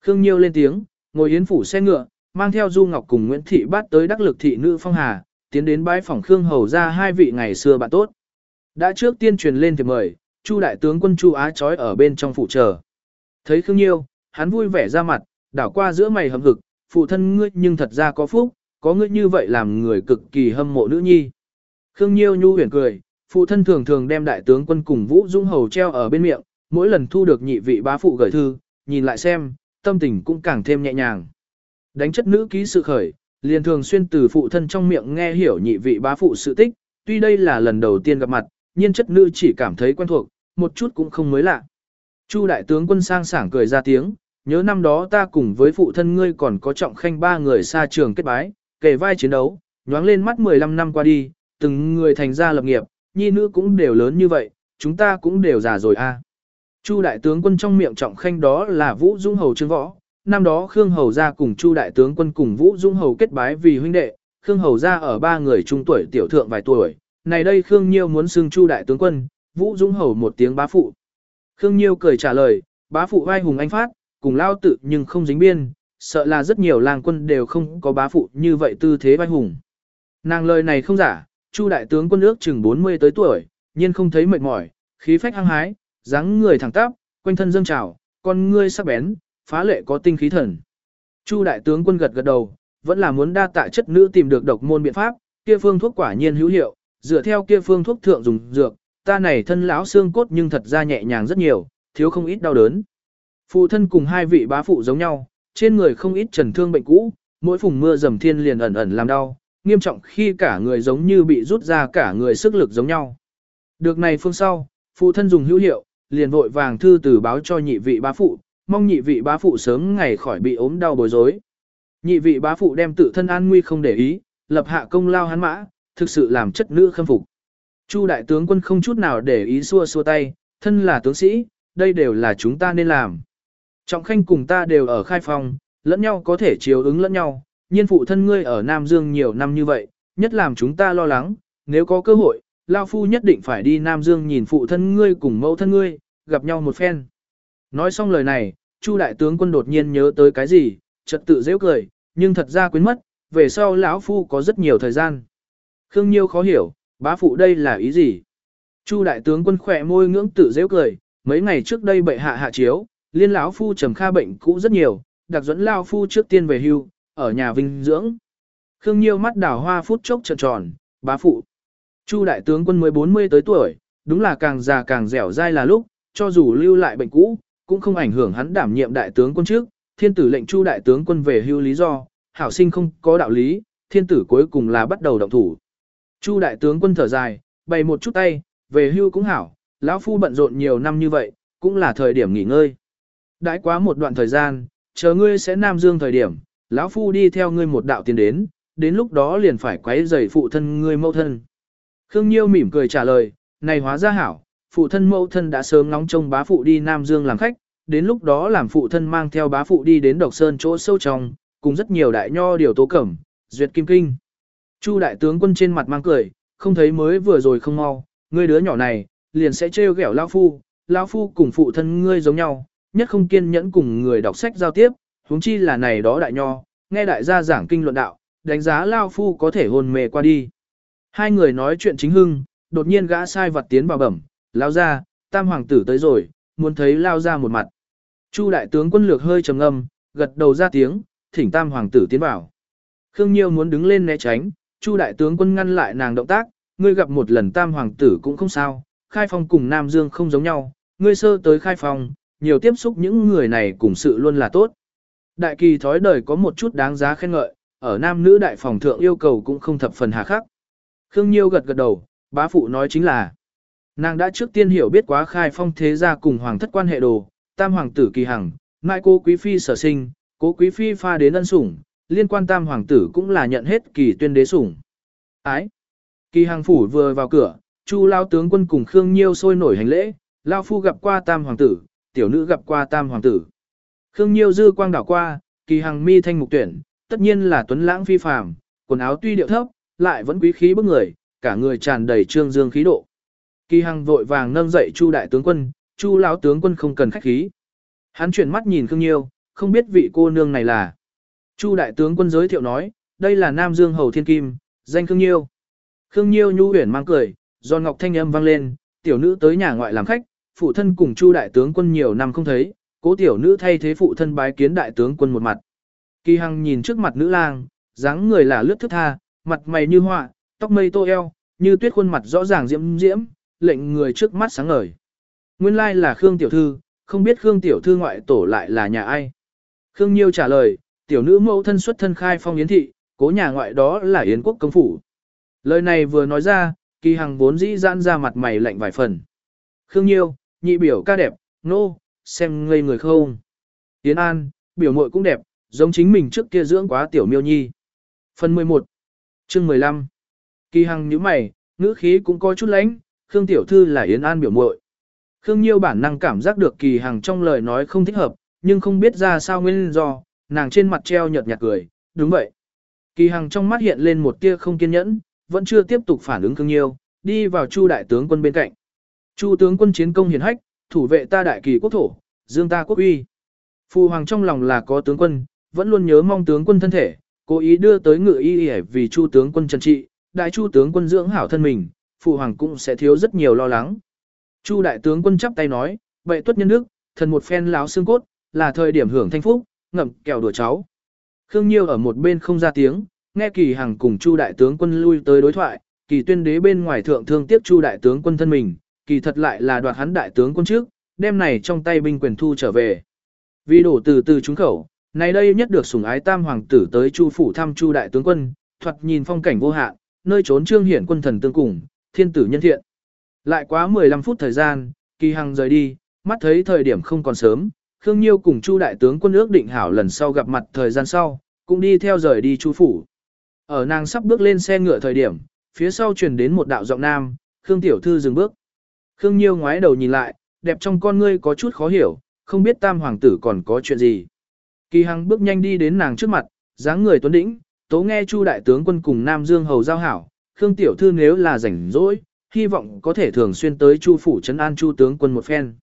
Khương Nhiêu lên tiếng, ngồi yến phủ xe ngựa, mang theo Du Ngọc cùng Nguyễn Thị Bát tới đắc lực thị nữ phong hà, tiến đến bãi phòng Khương Hầu ra hai vị ngày xưa bạn tốt. Đã trước tiên truyền lên thì mời, Chu đại tướng quân Chu Á chói ở bên trong phủ chờ. Thấy Khương Nhiêu, hắn vui vẻ ra mặt, đảo qua giữa mày hầm hực, phụ thân ngươi nhưng thật ra có phúc, có ngươi như vậy làm người cực kỳ hâm mộ nữ nhi. Khương Nhiêu nhu huyền cười, phụ thân thường thường đem đại tướng quân cùng Vũ Dung Hầu treo ở bên miệng, mỗi lần thu được nhị vị bá phụ gửi thư, nhìn lại xem, tâm tình cũng càng thêm nhẹ nhàng. Đánh chất nữ ký sự khởi, liền thường xuyên từ phụ thân trong miệng nghe hiểu nhị vị bá phụ sự tích, tuy đây là lần đầu tiên gặp mặt, nhiên chất nữ chỉ cảm thấy quen thuộc, một chút cũng không mới lạ. Chu đại tướng quân sang sảng cười ra tiếng, nhớ năm đó ta cùng với phụ thân ngươi còn có trọng khanh ba người xa trường kết bái, kề vai chiến đấu, nhoáng lên mắt 15 năm qua đi, từng người thành gia lập nghiệp, nhi nữ cũng đều lớn như vậy, chúng ta cũng đều già rồi a. Chu đại tướng quân trong miệng trọng khanh đó là Vũ Dung Hầu Trương Võ, năm đó Khương Hầu gia cùng Chu đại tướng quân cùng Vũ Dung Hầu kết bái vì huynh đệ, Khương Hầu gia ở ba người trung tuổi tiểu thượng vài tuổi, này đây Khương Nhiêu muốn xưng Chu đại tướng quân, Vũ Dung Hầu một tiếng bá phụ. Khương Nhiêu cười trả lời, bá phụ vai hùng anh phát, cùng lao tự nhưng không dính biên, sợ là rất nhiều làng quân đều không có bá phụ như vậy tư thế vai hùng. Nàng lời này không giả, Chu đại tướng quân ước chừng 40 tới tuổi, nhiên không thấy mệt mỏi, khí phách hăng hái, dáng người thẳng tắp, quanh thân dâng trào, con ngươi sắc bén, phá lệ có tinh khí thần. Chu đại tướng quân gật gật đầu, vẫn là muốn đa tạ chất nữ tìm được độc môn biện pháp, kia phương thuốc quả nhiên hữu hiệu, dựa theo kia phương thuốc thượng dùng dược, ta này thân lão xương cốt nhưng thật ra nhẹ nhàng rất nhiều, thiếu không ít đau đớn. Phụ thân cùng hai vị bá phụ giống nhau, trên người không ít trần thương bệnh cũ, mỗi phùng mưa dầm thiên liền ẩn ẩn làm đau, nghiêm trọng khi cả người giống như bị rút ra cả người sức lực giống nhau. Được này phương sau, phụ thân dùng hữu hiệu, liền vội vàng thư từ báo cho nhị vị bá phụ, mong nhị vị bá phụ sớm ngày khỏi bị ốm đau bối rối. Nhị vị bá phụ đem tự thân an nguy không để ý, lập hạ công lao hắn mã, thực sự làm chất nữ khâm phục. Chu đại tướng quân không chút nào để ý xua xua tay, thân là tướng sĩ, đây đều là chúng ta nên làm. Trọng khanh cùng ta đều ở khai phòng, lẫn nhau có thể chiếu ứng lẫn nhau, nhiên phụ thân ngươi ở Nam Dương nhiều năm như vậy, nhất làm chúng ta lo lắng, nếu có cơ hội, Lao Phu nhất định phải đi Nam Dương nhìn phụ thân ngươi cùng mẫu thân ngươi, gặp nhau một phen. Nói xong lời này, Chu đại tướng quân đột nhiên nhớ tới cái gì, chợt tự dễ cười, nhưng thật ra quên mất, về sau lão phu có rất nhiều thời gian. Khương Nhiêu khó hiểu, bá phụ đây là ý gì? Chu đại tướng quân khỏe môi ngưỡng tự dễ cười, mấy ngày trước đây bệ hạ hạ chiếu, liên lão phu trầm kha bệnh cũ rất nhiều, đặc dẫn lão phu trước tiên về hưu, ở nhà vinh dưỡng. Khương Nhiêu mắt đảo hoa phút chốc trợn tròn, bá phụ. Chu đại tướng quân mới 40 tới tuổi, đúng là càng già càng dẻo dai là lúc, cho dù lưu lại bệnh cũ, cũng không ảnh hưởng hắn đảm nhiệm đại tướng quân trước, thiên tử lệnh Chu đại tướng quân về hưu lý do, hảo sinh không có đạo lý, thiên tử cuối cùng là bắt đầu động thủ. Chu đại tướng quân thở dài, bày một chút tay, về hưu cũng hảo, lão phu bận rộn nhiều năm như vậy, cũng là thời điểm nghỉ ngơi. Đãi quá một đoạn thời gian, chờ ngươi sẽ Nam Dương thời điểm, lão phu đi theo ngươi một đạo tiến đến, đến lúc đó liền phải quấy rầy phụ thân ngươi mẫu thân. Khương Nhiêu mỉm cười trả lời, này hóa ra hảo, phụ thân mẫu thân đã sớm nóng trông bá phụ đi Nam Dương làm khách, đến lúc đó làm phụ thân mang theo bá phụ đi đến độc sơn chỗ sâu trong, cùng rất nhiều đại nho điều tố cẩm, duyệt kim kinh. Chu đại tướng quân trên mặt mang cười, không thấy mới vừa rồi không mau, ngươi đứa nhỏ này, liền sẽ trêu ghẹo lão phu, lão phu cùng phụ thân ngươi giống nhau, nhất không kiên nhẫn cùng người đọc sách giao tiếp, huống chi là này đó đại nho, nghe đại gia giảng kinh luận đạo, đánh giá lão phu có thể hồn mề qua đi. Hai người nói chuyện chính hưng, đột nhiên gã sai vật tiến vào bẩm, lão gia, tam hoàng tử tới rồi, muốn thấy lao ra một mặt. Chu đại tướng quân lược hơi trầm ngâm, gật đầu ra tiếng, thỉnh tam hoàng tử tiến vào. Khương Nhiêu muốn đứng lên né tránh, Chu đại tướng quân ngăn lại nàng động tác, ngươi gặp một lần tam hoàng tử cũng không sao, khai phong cùng Nam Dương không giống nhau, ngươi sơ tới khai phong, nhiều tiếp xúc những người này cùng sự luôn là tốt. Đại kỳ thói đời có một chút đáng giá khen ngợi, ở nam nữ đại phòng thượng yêu cầu cũng không thập phần hà khắc. Khương Nhiêu gật gật đầu, bá phụ nói chính là, nàng đã trước tiên hiểu biết quá khai phong thế gia cùng hoàng thất quan hệ đồ, tam hoàng tử kỳ hằng, mai cô quý phi sở sinh, cố quý phi pha đến ân sủng, liên quan tam hoàng tử cũng là nhận hết kỳ tuyên đế sủng. Ái! Kỳ hằng phủ vừa vào cửa, chu lao tướng quân cùng Khương Nhiêu sôi nổi hành lễ, lao phu gặp qua tam hoàng tử, tiểu nữ gặp qua tam hoàng tử. Khương Nhiêu dư quang đảo qua, kỳ hằng mi thanh mục tuyển, tất nhiên là tuấn lãng phi phàm, quần áo tuy điệu thấp, lại vẫn quý khí bức người, cả người tràn đầy trương dương khí độ. Kỳ hằng vội vàng nâng dậy chu đại tướng quân, chu lão tướng quân không cần khách khí. Hắn chuyển mắt nhìn Khương Nhiêu, không biết vị cô nương này là. Chu đại tướng quân giới thiệu nói, đây là Nam Dương Hầu Thiên Kim, danh Khương Nhiêu. Khương Nhiêu nhu huyền mang cười, giòn ngọc thanh âm vang lên, tiểu nữ tới nhà ngoại làm khách, phụ thân cùng Chu đại tướng quân nhiều năm không thấy, cố tiểu nữ thay thế phụ thân bái kiến đại tướng quân một mặt. Kỳ Hằng nhìn trước mặt nữ lang, dáng người là lướt thức tha, mặt mày như họa, tóc mây tô eo, như tuyết khuôn mặt rõ ràng diễm diễm, lệnh người trước mắt sáng ngời. Nguyên lai là Khương tiểu thư, không biết Khương tiểu thư ngoại tổ lại là nhà ai. Khương Nhiêu trả lời, tiểu nữ mẫu thân xuất thân khai phong yến thị, cố nhà ngoại đó là yến quốc công phủ. Lời này vừa nói ra, kỳ hằng vốn dĩ giãn ra mặt mày lạnh vài phần. Khương Nhiêu, nhị biểu ca đẹp, nô, no, xem ngây người không. Yến An, biểu muội cũng đẹp, giống chính mình trước kia dưỡng quá tiểu miêu nhi. Phần 11 chương 15 Kỳ hằng nhíu mày, ngữ khí cũng có chút lãnh, Khương tiểu thư là Yến An biểu muội. Khương Nhiêu bản năng cảm giác được kỳ hằng trong lời nói không thích hợp, nhưng không biết ra sao nguyên do, nàng trên mặt treo nhợt nhạt cười, đúng vậy. Kỳ hằng trong mắt hiện lên một tia không kiên nhẫn, vẫn chưa tiếp tục phản ứng Khương Nhiêu, đi vào Chu đại tướng quân bên cạnh. Chu tướng quân chiến công hiển hách, thủ vệ ta đại kỳ quốc thổ, dương ta quốc uy. Phu hoàng trong lòng là có tướng quân, vẫn luôn nhớ mong tướng quân thân thể, cố ý đưa tới ngự y y vì Chu tướng quân trần trị, đại Chu tướng quân dưỡng hảo thân mình, phụ hoàng cũng sẽ thiếu rất nhiều lo lắng. Chu đại tướng quân chắp tay nói, vậy tuất nhân đức, thần một phen láo xương cốt, là thời điểm hưởng thanh phúc, ngậm kẹo đùa cháu. Khương Nhiêu ở một bên không ra tiếng, nghe kỳ hằng cùng Chu đại tướng quân lui tới đối thoại, kỳ tuyên đế bên ngoài thượng thương tiếp Chu đại tướng quân thân mình, kỳ thật lại là đoạt hắn đại tướng quân trước, đem này trong tay binh quyền thu trở về. Vì đổ từ từ trúng khẩu, này đây nhất được sủng ái tam hoàng tử tới Chu phủ thăm Chu đại tướng quân, thoạt nhìn phong cảnh vô hạn, nơi trốn trương hiển quân thần tương cùng, thiên tử nhân thiện. Lại quá 15 phút thời gian, kỳ hằng rời đi, mắt thấy thời điểm không còn sớm, Khương Nhiêu cùng Chu đại tướng quân ước định hảo lần sau gặp mặt thời gian sau, cũng đi theo rời đi Chu phủ. Ở nàng sắp bước lên xe ngựa thời điểm, phía sau truyền đến một đạo giọng nam, Khương tiểu thư dừng bước. Khương Nhiêu ngoái đầu nhìn lại, đẹp trong con ngươi có chút khó hiểu, không biết tam hoàng tử còn có chuyện gì. Kỳ Hằng bước nhanh đi đến nàng trước mặt, dáng người tuấn đĩnh, tố nghe Chu đại tướng quân cùng Nam Dương hầu giao hảo, Khương tiểu thư nếu là rảnh rỗi, hy vọng có thể thường xuyên tới Chu phủ trấn an Chu tướng quân một phen.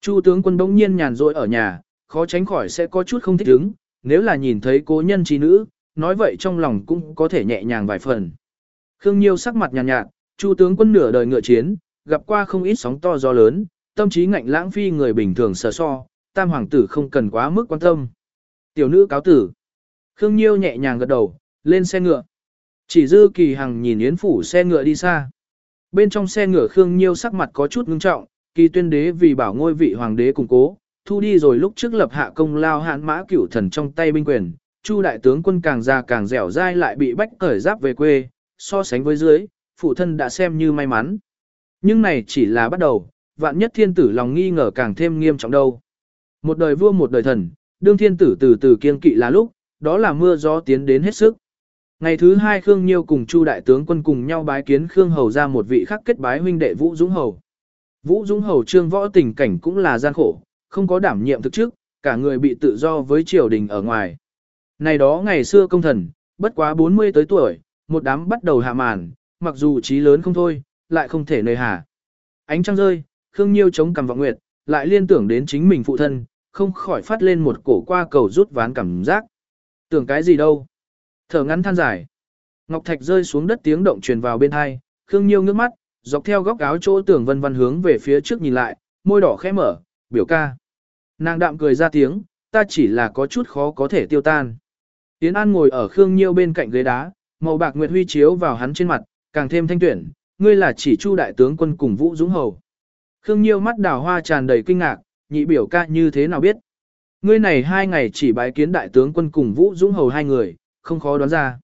Chu tướng quân bỗng nhiên nhàn rỗi ở nhà, khó tránh khỏi sẽ có chút không thích ứng, nếu là nhìn thấy cố nhân trí nữ, nói vậy trong lòng cũng có thể nhẹ nhàng vài phần. Khương Nhiêu sắc mặt nhàn nhạt, nhạt, Chu tướng quân nửa đời ngựa chiến, gặp qua không ít sóng to gió lớn, tâm trí ngạnh lãng phi người bình thường sờ so, tam hoàng tử không cần quá mức quan tâm. Tiểu nữ cáo tử. Khương Nhiêu nhẹ nhàng gật đầu, lên xe ngựa. Chỉ dư kỳ hằng nhìn Yến Phủ xe ngựa đi xa. Bên trong xe ngựa Khương Nhiêu sắc mặt có chút ngưng trọng, kỳ tuyên đế vì bảo ngôi vị hoàng đế củng cố, thu đi rồi lúc trước lập hạ công lao hạn mã cửu thần trong tay binh quyền, Chu đại tướng quân càng già càng dẻo dai lại bị bách cởi giáp về quê, so sánh với dưới, phụ thân đã xem như may mắn. Nhưng này chỉ là bắt đầu, vạn nhất thiên tử lòng nghi ngờ càng thêm nghiêm trọng đâu. Một đời vua một đời thần, đương thiên tử từ từ kiên kỵ là lúc, đó là mưa gió tiến đến hết sức. Ngày thứ hai Khương Nhiêu cùng Chu đại tướng quân cùng nhau bái kiến Khương Hầu ra một vị khắc kết bái huynh đệ Vũ Dũng Hầu. Vũ Dũng Hầu trương võ tình cảnh cũng là gian khổ, không có đảm nhiệm thực chức, cả người bị tự do với triều đình ở ngoài. Này đó ngày xưa công thần, bất quá 40 tới tuổi, một đám bắt đầu hạ màn, mặc dù trí lớn không thôi, lại không thể nơi hà. Ánh trăng rơi, Khương Nhiêu chống cằm vọng nguyệt, lại liên tưởng đến chính mình phụ thân, không khỏi phát lên một cổ qua cầu rút ván cảm giác. Tưởng cái gì đâu? Thở ngắn than dài. Ngọc Thạch rơi xuống đất tiếng động truyền vào bên hai, Khương Nhiêu ngước mắt, dọc theo góc áo chỗ tưởng vân vân hướng về phía trước nhìn lại, môi đỏ khẽ mở, biểu ca. Nàng đạm cười ra tiếng, ta chỉ là có chút khó có thể tiêu tan. Tiến An ngồi ở Khương Nhiêu bên cạnh ghế đá, màu bạc nguyệt huy chiếu vào hắn trên mặt, càng thêm thanh tuyển, ngươi là chỉ chu đại tướng quân cùng Vũ Dũng Hầu. Khương Nhiêu mắt đào hoa tràn đầy kinh ngạc, nhị biểu ca như thế nào biết. Ngươi này hai ngày chỉ bái kiến đại tướng quân cùng Vũ Dũng Hầu hai người, không khó đoán ra.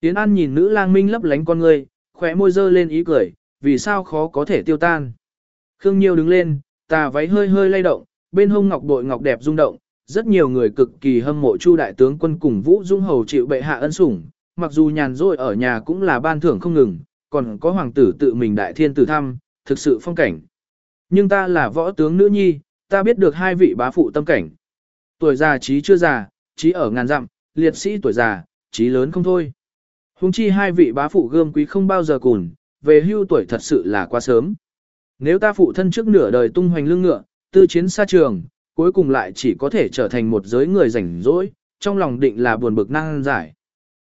Yến An nhìn nữ lang minh lấp lánh con ngươi, khỏe môi dơ lên ý cười, vì sao khó có thể tiêu tan. Khương Nhiêu đứng lên, tà váy hơi hơi lay động, bên hông ngọc bội ngọc đẹp rung động, rất nhiều người cực kỳ hâm mộ Chu đại tướng quân cùng Vũ Dung hầu chịu bệ hạ ân sủng, mặc dù nhàn rỗi ở nhà cũng là ban thưởng không ngừng, còn có hoàng tử tự mình đại thiên tử thăm, thực sự phong cảnh. Nhưng ta là võ tướng nữ nhi, ta biết được hai vị bá phụ tâm cảnh. Tuổi già trí chưa già, trí ở ngàn dặm, liệt sĩ tuổi già, trí lớn không thôi. Hùng chi hai vị bá phụ gươm quý không bao giờ cùn, về hưu tuổi thật sự là quá sớm. Nếu ta phụ thân trước nửa đời tung hoành lưng ngựa, tư chiến xa trường, cuối cùng lại chỉ có thể trở thành một giới người rảnh rỗi, trong lòng định là buồn bực năng giải.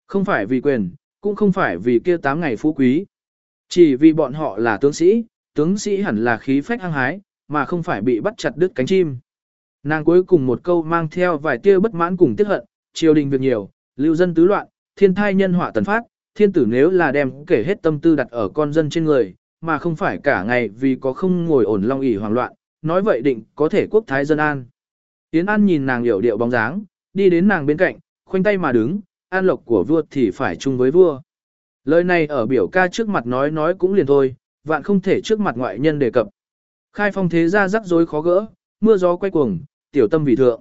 Không phải vì quyền, cũng không phải vì kia tám ngày phú quý. Chỉ vì bọn họ là tướng sĩ, tướng sĩ hẳn là khí phách hăng hái, mà không phải bị bắt chặt đứt cánh chim. Nàng cuối cùng một câu mang theo vài tia bất mãn cùng tiếc hận, triều đình việc nhiều, lưu dân tứ loạn, thiên thai nhân họa tần phát, thiên tử nếu là đem kể hết tâm tư đặt ở con dân trên người, mà không phải cả ngày vì có không ngồi ổn long ỉ hoảng loạn, nói vậy định có thể quốc thái dân an. Yến An nhìn nàng hiểu điệu bóng dáng, đi đến nàng bên cạnh, khoanh tay mà đứng, an lộc của vua thì phải chung với vua. Lời này ở biểu ca trước mặt nói nói cũng liền thôi, vạn không thể trước mặt ngoại nhân đề cập. Khai phong thế ra rắc rối khó gỡ, mưa gió quay cuồng, tiểu tâm vì thượng.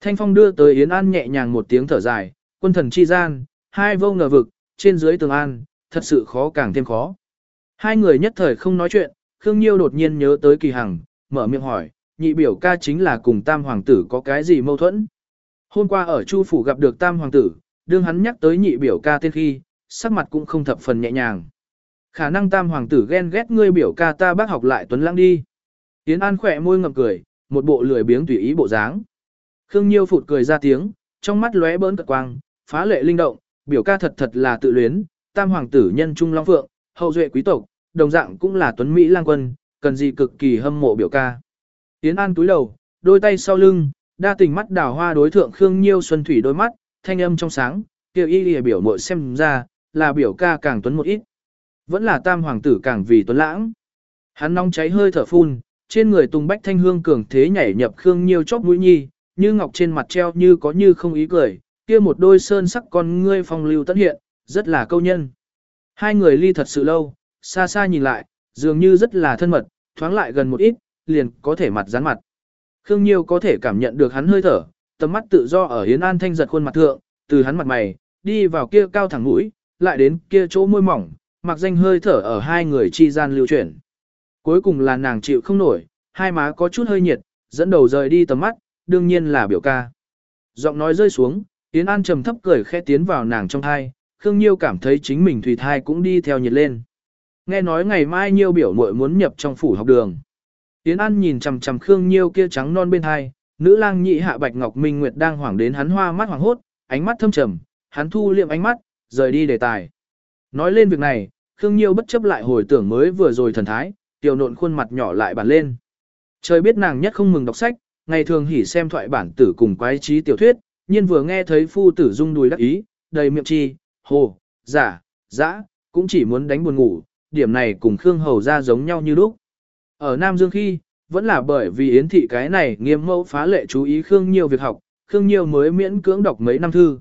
Thanh phong đưa tới Yến An nhẹ nhàng một tiếng thở dài, quân thần chi gian, hai vô ngờ vực, trên dưới tường an, thật sự khó càng thêm khó. Hai người nhất thời không nói chuyện, Khương Nhiêu đột nhiên nhớ tới kỳ hằng, mở miệng hỏi, nhị biểu ca chính là cùng tam hoàng tử có cái gì mâu thuẫn. Hôm qua ở Chu Phủ gặp được tam hoàng tử, đương hắn nhắc tới nhị biểu ca tên khi, sắc mặt cũng không thập phần nhẹ nhàng. Khả năng tam hoàng tử ghen ghét ngươi biểu ca ta bác học lại tuấn lãng đi. Tiến An khỏe môi ngậm cười, một bộ lười biếng tùy ý bộ dáng. Khương Nhiêu phụt cười ra tiếng, trong mắt lóe bỡn cật quang, phá lệ linh động, biểu ca thật thật là tự luyến, tam hoàng tử nhân trung long phượng, hậu duệ quý tộc, đồng dạng cũng là tuấn Mỹ lang quân, cần gì cực kỳ hâm mộ biểu ca. Tiến An túi đầu, đôi tay sau lưng, đa tình mắt đào hoa đối thượng Khương Nhiêu Xuân Thủy đôi mắt, thanh âm trong sáng, kêu y lìa biểu mội xem ra, là biểu ca càng tuấn một ít. Vẫn là tam hoàng tử càng vì tuấn lãng. Hắn nóng cháy hơi thở phun, trên người tung bách thanh hương cường thế nhảy nhập Khương Nhiêu chóp mũi nhi, như ngọc trên mặt treo như có như không ý cười, kia một đôi sơn sắc con ngươi phong lưu tất hiện, rất là câu nhân. Hai người ly thật sự lâu, xa xa nhìn lại, dường như rất là thân mật, thoáng lại gần một ít, liền có thể mặt dán mặt. Khương Nhiêu có thể cảm nhận được hắn hơi thở, tầm mắt tự do ở Yến An thanh giật khuôn mặt thượng, từ hắn mặt mày, đi vào kia cao thẳng mũi, lại đến kia chỗ môi mỏng, mặc danh hơi thở ở hai người chi gian lưu chuyển. Cuối cùng là nàng chịu không nổi, hai má có chút hơi nhiệt, dẫn đầu rời đi tầm mắt, đương nhiên là biểu ca. Giọng nói rơi xuống, Yến An trầm thấp cười khẽ tiến vào nàng trong thai, Khương Nhiêu cảm thấy chính mình thủy thai cũng đi theo nhiệt lên. Nghe nói ngày mai Nhiêu biểu muội muốn nhập trong phủ học đường. Yến An nhìn chằm chằm Khương Nhiêu kia trắng non bên hai, nữ lang nhị hạ Bạch Ngọc Minh Nguyệt đang hoảng đến hắn hoa mắt hoàng hốt, ánh mắt thâm trầm, hắn thu liệm ánh mắt, rời đi đề tài. Nói lên việc này, Khương Nhiêu bất chấp lại hồi tưởng mới vừa rồi thần thái, tiểu nộn khuôn mặt nhỏ lại bản lên. Trời biết nàng nhất không mừng đọc sách, ngày thường hỉ xem thoại bản tử cùng quái trí tiểu thuyết, nhiên vừa nghe thấy phu tử rung đùi đắc ý, đầy miệng chi, hồ, giả, dã, cũng chỉ muốn đánh buồn ngủ, điểm này cùng Khương Hầu ra giống nhau như lúc. Ở Nam Dương khi, vẫn là bởi vì Yến Thị cái này nghiêm mẫu phá lệ chú ý Khương nhiều việc học, Khương nhiều mới miễn cưỡng đọc mấy năm thư.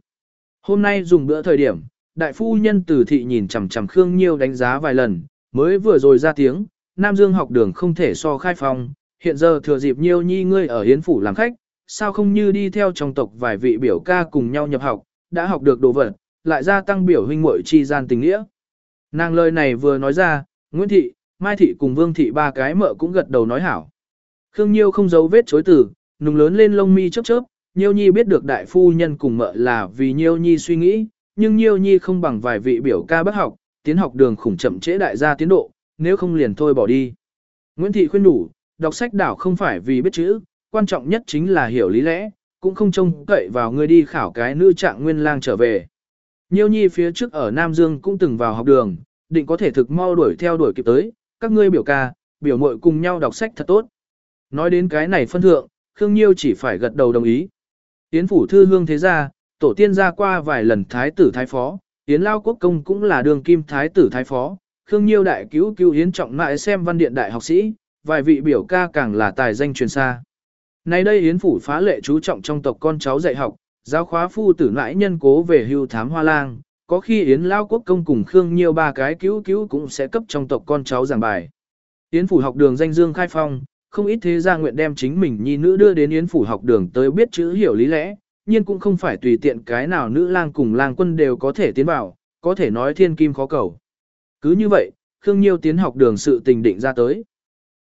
Hôm nay dùng bữa thời điểm, đại phu nhân Tử Thị nhìn chằm chằm Khương Nhiêu đánh giá vài lần, mới vừa rồi ra tiếng, Nam Dương học đường không thể so khai phòng, hiện giờ thừa dịp Nhiêu nhi ngươi ở Yến Phủ làm khách, sao không như đi theo trong tộc vài vị biểu ca cùng nhau nhập học, đã học được đồ vật, lại gia tăng biểu huynh muội chi gian tình nghĩa. Nàng lời này vừa nói ra, Nguyễn Thị, Mai Thị cùng Vương Thị ba cái mợ cũng gật đầu nói hảo. Khương Nhiêu không giấu vết chối từ, nùng lớn lên lông mi chớp chớp, Nhiêu Nhi biết được đại phu nhân cùng mợ là vì Nhiêu Nhi suy nghĩ, nhưng Nhiêu Nhi không bằng vài vị biểu ca bất học, tiến học đường khủng chậm trễ đại gia tiến độ, nếu không liền thôi bỏ đi. Nguyễn Thị khuyên đủ, đọc sách đảo không phải vì biết chữ, quan trọng nhất chính là hiểu lý lẽ, cũng không trông cậy vào người đi khảo cái nữ trạng nguyên lang trở về. Nhiêu Nhi phía trước ở Nam Dương cũng từng vào học đường, định có thể thực mau đuổi theo đuổi kịp tới, các ngươi biểu ca, biểu muội cùng nhau đọc sách thật tốt. Nói đến cái này phân thượng, Khương Nhiêu chỉ phải gật đầu đồng ý. tiến phủ thư hương thế gia, tổ tiên ra qua vài lần thái tử thái phó, Yến Lao Quốc Công cũng là đường kim thái tử thái phó, Khương Nhiêu đại cứu cứu Yến trọng mại xem văn điện đại học sĩ, vài vị biểu ca càng là tài danh truyền xa. Nay đây Yến phủ phá lệ chú trọng trong tộc con cháu dạy học, giáo khóa phu tử nãi nhân cố về hưu thám hoa lang, có khi Yến Lao Quốc Công cùng Khương Nhiêu ba cái cứu cứu cũng sẽ cấp trong tộc con cháu giảng bài. Yến phủ học đường danh dương khai phong, không ít thế gia nguyện đem chính mình nhi nữ đưa đến Yến phủ học đường tới biết chữ hiểu lý lẽ, nhưng cũng không phải tùy tiện cái nào nữ lang cùng lang quân đều có thể tiến vào, có thể nói thiên kim khó cầu. Cứ như vậy, Khương Nhiêu tiến học đường sự tình định ra tới.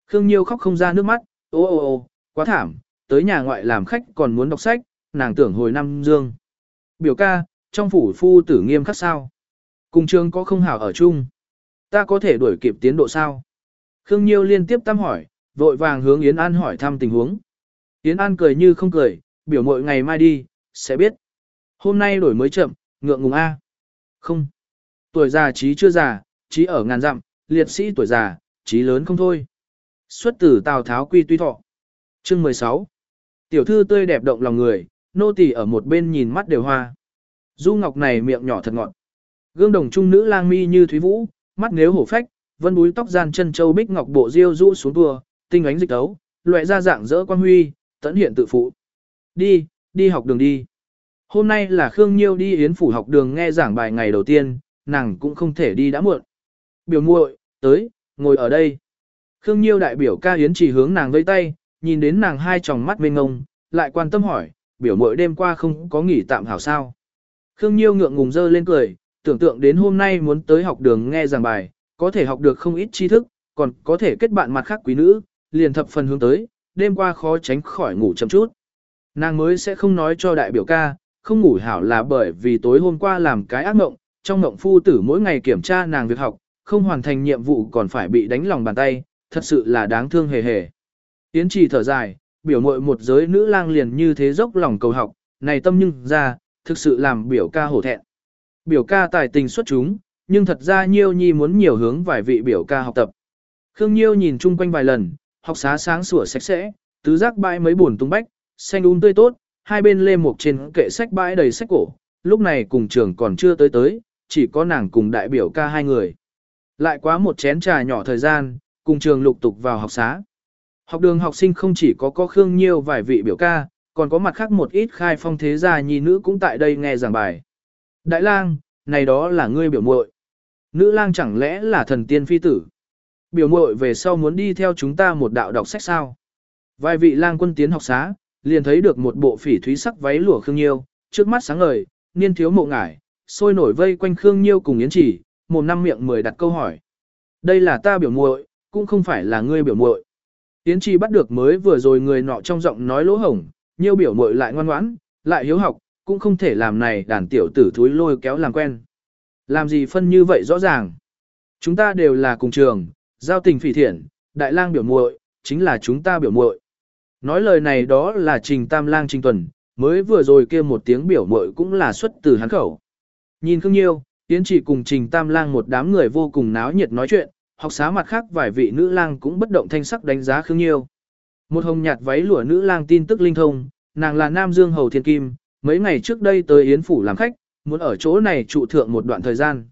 Khương Nhiêu khóc không ra nước mắt, ô ô ô, quá thảm, tới nhà ngoại làm khách còn muốn đọc sách, nàng tưởng hồi năm dương. Biểu ca, trong phủ phu tử nghiêm khắc sao? Cùng trường có không hảo ở chung. Ta có thể đuổi kịp tiến độ sao? Khương Nhiêu liên tiếp tăm hỏi, vội vàng hướng Yến An hỏi thăm tình huống. Yến An cười như không cười, biểu mội ngày mai đi, sẽ biết. Hôm nay đổi mới chậm, ngượng ngùng A. Không. Tuổi già trí chưa già, trí ở ngàn dặm, liệt sĩ tuổi già, trí lớn không thôi. Xuất tử Tào Tháo quy tuy thọ. Chương 16. Tiểu thư tươi đẹp động lòng người, nô tỳ ở một bên nhìn mắt đều hoa. Du Ngọc này miệng nhỏ thật ngọt. Gương đồng trung nữ lang mi như thúy vũ, mắt nếu hổ phách, vân búi tóc gian chân châu bích ngọc bộ diêu rũ xuống tua, tinh ánh dịch tấu, loại ra dạng dỡ quan huy, tẫn hiện tự phụ. Đi, đi học đường đi. Hôm nay là Khương Nhiêu đi yến phủ học đường nghe giảng bài ngày đầu tiên, nàng cũng không thể đi đã muộn. Biểu muội, tới, ngồi ở đây. Khương Nhiêu đại biểu ca yến chỉ hướng nàng vây tay, nhìn đến nàng hai tròng mắt mênh ngông, lại quan tâm hỏi, biểu mỗi đêm qua không có nghỉ tạm hảo sao. Khương Nhiêu ngượng ngùng dơ lên cười, tưởng tượng đến hôm nay muốn tới học đường nghe giảng bài, có thể học được không ít tri thức, còn có thể kết bạn mặt khác quý nữ, liền thập phần hướng tới, đêm qua khó tránh khỏi ngủ chậm chút. Nàng mới sẽ không nói cho đại biểu ca, không ngủ hảo là bởi vì tối hôm qua làm cái ác mộng, trong mộng phu tử mỗi ngày kiểm tra nàng việc học, không hoàn thành nhiệm vụ còn phải bị đánh lòng bàn tay, thật sự là đáng thương hề hề. Tiến trì thở dài, biểu mội một giới nữ lang liền như thế dốc lòng cầu học, này tâm nhưng ra, thực sự làm biểu ca hổ thẹn. Biểu ca tài tình xuất chúng, nhưng thật ra Nhiêu Nhi muốn nhiều hướng vài vị biểu ca học tập. Khương Nhiêu nhìn chung quanh vài lần, học xá sáng sủa sạch sẽ, tứ giác bãi mấy buồn tung bách, xanh um tươi tốt, hai bên lê một trên kệ sách bãi đầy sách cổ, lúc này cùng trường còn chưa tới tới, chỉ có nàng cùng đại biểu ca hai người. Lại quá một chén trà nhỏ thời gian, cùng trường lục tục vào học xá. Học đường học sinh không chỉ có có Khương Nhiêu vài vị biểu ca, còn có mặt khác một ít khai phong thế gia nhi nữ cũng tại đây nghe giảng bài. Đại lang, này đó là ngươi biểu muội. Nữ lang chẳng lẽ là thần tiên phi tử? Biểu muội về sau muốn đi theo chúng ta một đạo đọc sách sao? Vài vị lang quân tiến học xá, liền thấy được một bộ phỉ thúy sắc váy lụa Khương Nhiêu, trước mắt sáng ngời, niên thiếu mộ ngải, sôi nổi vây quanh Khương Nhiêu cùng Yến Chỉ, một năm miệng mười đặt câu hỏi. Đây là ta biểu muội, cũng không phải là ngươi biểu muội. Yến Chỉ bắt được mới vừa rồi người nọ trong giọng nói lỗ hổng, Nhiêu biểu muội lại ngoan ngoãn, lại hiếu học, cũng không thể làm này đàn tiểu tử thúi lôi kéo làm quen. Làm gì phân như vậy rõ ràng. Chúng ta đều là cùng trường, giao tình phỉ thiện, đại lang biểu muội, chính là chúng ta biểu muội. Nói lời này đó là Trình Tam Lang Trình Tuần, mới vừa rồi kia một tiếng biểu muội cũng là xuất từ hắn khẩu. Nhìn Khương Nhiêu, Tiến chỉ cùng Trình Tam Lang một đám người vô cùng náo nhiệt nói chuyện, học xá mặt khác vài vị nữ lang cũng bất động thanh sắc đánh giá Khương Nhiêu. Một hồng nhạt váy lụa nữ lang tin tức linh thông, nàng là Nam Dương Hầu Thiên Kim, mấy ngày trước đây tới Yến Phủ làm khách, muốn ở chỗ này trụ thượng một đoạn thời gian.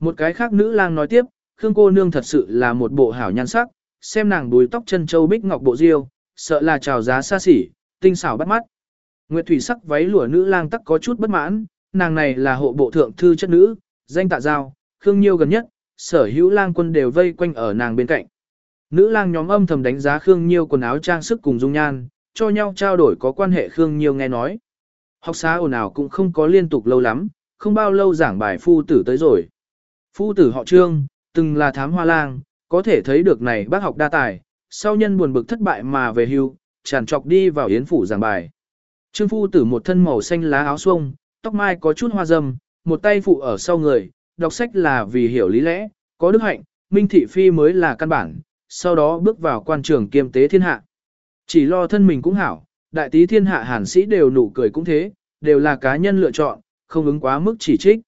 Một cái khác nữ lang nói tiếp, Khương cô nương thật sự là một bộ hảo nhan sắc, xem nàng đuôi tóc chân châu bích ngọc bộ diêu, sợ là trào giá xa xỉ, tinh xảo bắt mắt. Nguyệt thủy sắc váy lụa nữ lang tắc có chút bất mãn, nàng này là hộ bộ thượng thư chất nữ, danh tạ giao, Khương Nhiêu gần nhất, sở hữu lang quân đều vây quanh ở nàng bên cạnh. Nữ lang nhóm âm thầm đánh giá Khương Nhiêu quần áo trang sức cùng dung nhan, cho nhau trao đổi có quan hệ Khương Nhiêu nghe nói. Học xá ồn ào cũng không có liên tục lâu lắm, không bao lâu giảng bài phu tử tới rồi. Phu tử họ trương, từng là thám hoa lang, có thể thấy được này bác học đa tài, sau nhân buồn bực thất bại mà về hưu, tràn trọc đi vào yến phủ giảng bài. Trương phu tử một thân màu xanh lá áo xuông, tóc mai có chút hoa râm, một tay phụ ở sau người, đọc sách là vì hiểu lý lẽ, có đức hạnh, minh thị phi mới là căn bản, sau đó bước vào quan trường kiêm tế thiên hạ. Chỉ lo thân mình cũng hảo, đại tí thiên hạ hàn sĩ đều nụ cười cũng thế, đều là cá nhân lựa chọn, không ứng quá mức chỉ trích.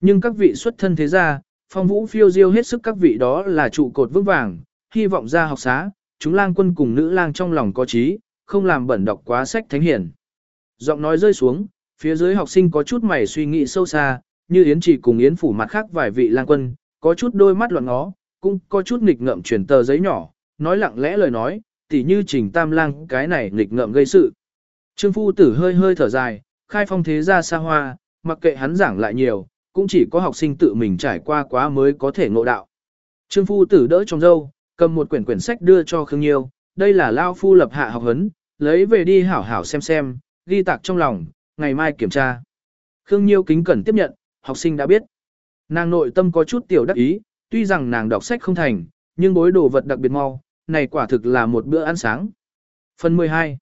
Nhưng các vị xuất thân thế gia, phong vũ phiêu diêu hết sức các vị đó là trụ cột vững vàng, hy vọng ra học xá, chúng lang quân cùng nữ lang trong lòng có trí, không làm bẩn đọc quá sách thánh hiển. Giọng nói rơi xuống, phía dưới học sinh có chút mày suy nghĩ sâu xa, như Yến chỉ cùng Yến phủ mặt khác vài vị lang quân, có chút đôi mắt loạn ngó, cũng có chút nghịch ngợm chuyển tờ giấy nhỏ, nói lặng lẽ lời nói, tỉ như trình tam lang cái này nghịch ngợm gây sự. Trương phu tử hơi hơi thở dài, khai phong thế ra xa hoa, mặc kệ hắn giảng lại nhiều, cũng chỉ có học sinh tự mình trải qua quá mới có thể ngộ đạo. Trương phu tử đỡ trong dâu, cầm một quyển quyển sách đưa cho Khương Nhiêu, đây là Lao phu lập hạ học hấn, lấy về đi hảo hảo xem xem, ghi tạc trong lòng, ngày mai kiểm tra. Khương Nhiêu kính cẩn tiếp nhận, học sinh đã biết. Nàng nội tâm có chút tiểu đắc ý, tuy rằng nàng đọc sách không thành, nhưng bối đồ vật đặc biệt mau, này quả thực là một bữa ăn sáng. Phần 12.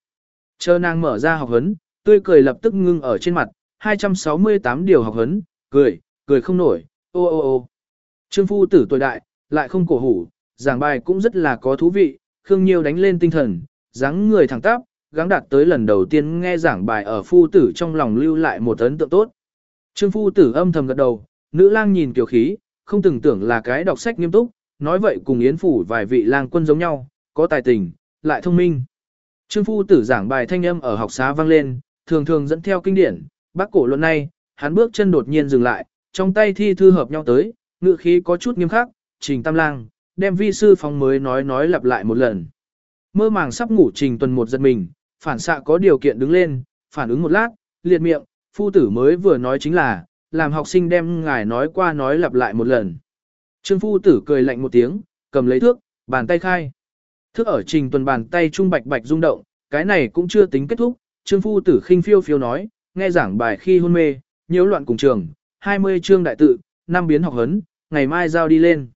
Chờ nàng mở ra học hấn, tươi cười lập tức ngưng ở trên mặt, 268 điều học hấn, cười, cười không nổi, ô ô ô. Trương phu tử tuổi đại, lại không cổ hủ, giảng bài cũng rất là có thú vị, Khương Nhiêu đánh lên tinh thần, dáng người thẳng tắp, gắng đạt tới lần đầu tiên nghe giảng bài ở phu tử trong lòng lưu lại một ấn tượng tốt. Trương phu tử âm thầm gật đầu, nữ lang nhìn kiểu khí, không từng tưởng là cái đọc sách nghiêm túc, nói vậy cùng Yến phủ vài vị lang quân giống nhau, có tài tình, lại thông minh. Trương phu tử giảng bài thanh âm ở học xá vang lên, thường thường dẫn theo kinh điển, bác cổ luận này, hắn bước chân đột nhiên dừng lại, trong tay thi thư hợp nhau tới, ngựa khí có chút nghiêm khắc, trình tam lang, đem vi sư phòng mới nói nói lặp lại một lần. Mơ màng sắp ngủ trình tuần một giật mình, phản xạ có điều kiện đứng lên, phản ứng một lát, liệt miệng, phu tử mới vừa nói chính là, làm học sinh đem ngài nói qua nói lặp lại một lần. Trương phu tử cười lạnh một tiếng, cầm lấy thước, bàn tay khai. Thước ở trình tuần bàn tay trung bạch bạch rung động, cái này cũng chưa tính kết thúc, trương phu tử khinh phiêu phiêu nói, nghe giảng bài khi hôn mê, nhiễu loạn cùng trường, 20 chương đại tự, năm biến học hấn, ngày mai giao đi lên.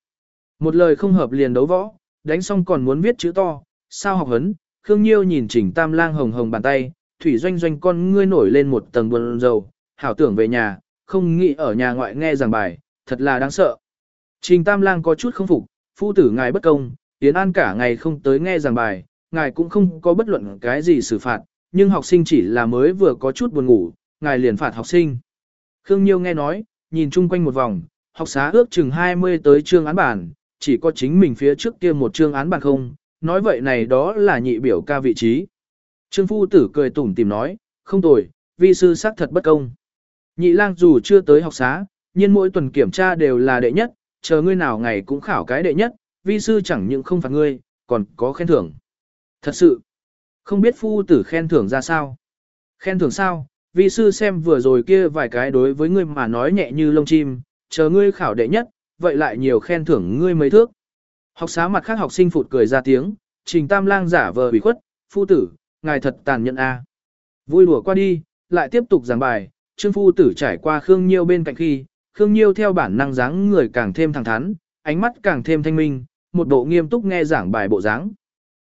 Một lời không hợp liền đấu võ, đánh xong còn muốn viết chữ to, sao học hấn, Khương Nhiêu nhìn Trình Tam Lang hồng hồng bàn tay, thủy doanh doanh con ngươi nổi lên một tầng buồn dầu, hảo tưởng về nhà, không nghĩ ở nhà ngoại nghe giảng bài, thật là đáng sợ. Trình Tam Lang có chút không phục, phu tử ngài bất công, Tiến An cả ngày không tới nghe giảng bài, ngài cũng không có bất luận cái gì xử phạt, nhưng học sinh chỉ là mới vừa có chút buồn ngủ, ngài liền phạt học sinh. Khương Nhiêu nghe nói, nhìn chung quanh một vòng, học xá ước chừng 20 tới trương án bản, chỉ có chính mình phía trước kia một trương án bản không, nói vậy này đó là nhị biểu ca vị trí. Trương phu tử cười tủm tìm nói, không tồi, vi sư xác thật bất công. Nhị lang dù chưa tới học xá, nhưng mỗi tuần kiểm tra đều là đệ nhất, chờ ngươi nào ngày cũng khảo cái đệ nhất, vi sư chẳng những không phạt ngươi, còn có khen thưởng. Thật sự, không biết phu tử khen thưởng ra sao. Khen thưởng sao, vi sư xem vừa rồi kia vài cái đối với ngươi mà nói nhẹ như lông chim, chờ ngươi khảo đệ nhất, vậy lại nhiều khen thưởng ngươi mấy thước. Học xá mặt khác học sinh phụt cười ra tiếng, trình tam lang giả vờ bị khuất, phu tử, ngài thật tàn nhẫn a. Vui lùa qua đi, lại tiếp tục giảng bài, trương phu tử trải qua Khương Nhiêu bên cạnh khi, Khương Nhiêu theo bản năng dáng người càng thêm thẳng thắn, ánh mắt càng thêm thanh minh, một bộ nghiêm túc nghe giảng bài bộ dáng.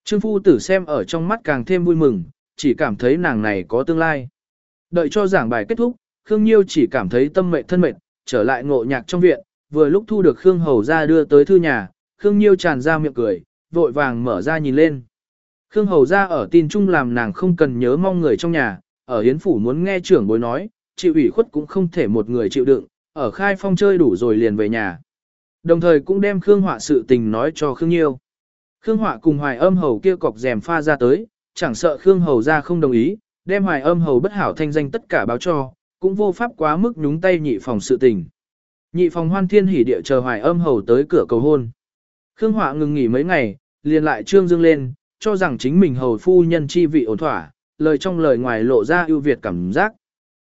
Trương phu tử xem ở trong mắt càng thêm vui mừng, chỉ cảm thấy nàng này có tương lai. Đợi cho giảng bài kết thúc, Khương Nhiêu chỉ cảm thấy tâm mệnh thân mệt, trở lại ngộ nhạc trong viện, vừa lúc thu được Khương Hầu ra đưa tới thư nhà, Khương Nhiêu tràn ra miệng cười, vội vàng mở ra nhìn lên. Khương Hầu ra ở tin chung làm nàng không cần nhớ mong người trong nhà, ở hiến phủ muốn nghe trưởng bối nói, chịu ủy khuất cũng không thể một người chịu đựng, ở khai phong chơi đủ rồi liền về nhà. Đồng thời cũng đem Khương Họa sự tình nói cho Khương Nhiêu. Khương Họa cùng Hoài Âm Hầu kia cọc rèm pha ra tới, chẳng sợ Khương Hầu ra không đồng ý, đem Hoài Âm Hầu bất hảo thanh danh tất cả báo cho, cũng vô pháp quá mức nhúng tay nhị phòng sự tình. Nhị phòng hoan thiên hỉ địa chờ Hoài Âm Hầu tới cửa cầu hôn. Khương Họa ngừng nghỉ mấy ngày, liền lại trương dương lên, cho rằng chính mình hầu phu nhân chi vị ổn thỏa, lời trong lời ngoài lộ ra ưu việt cảm giác.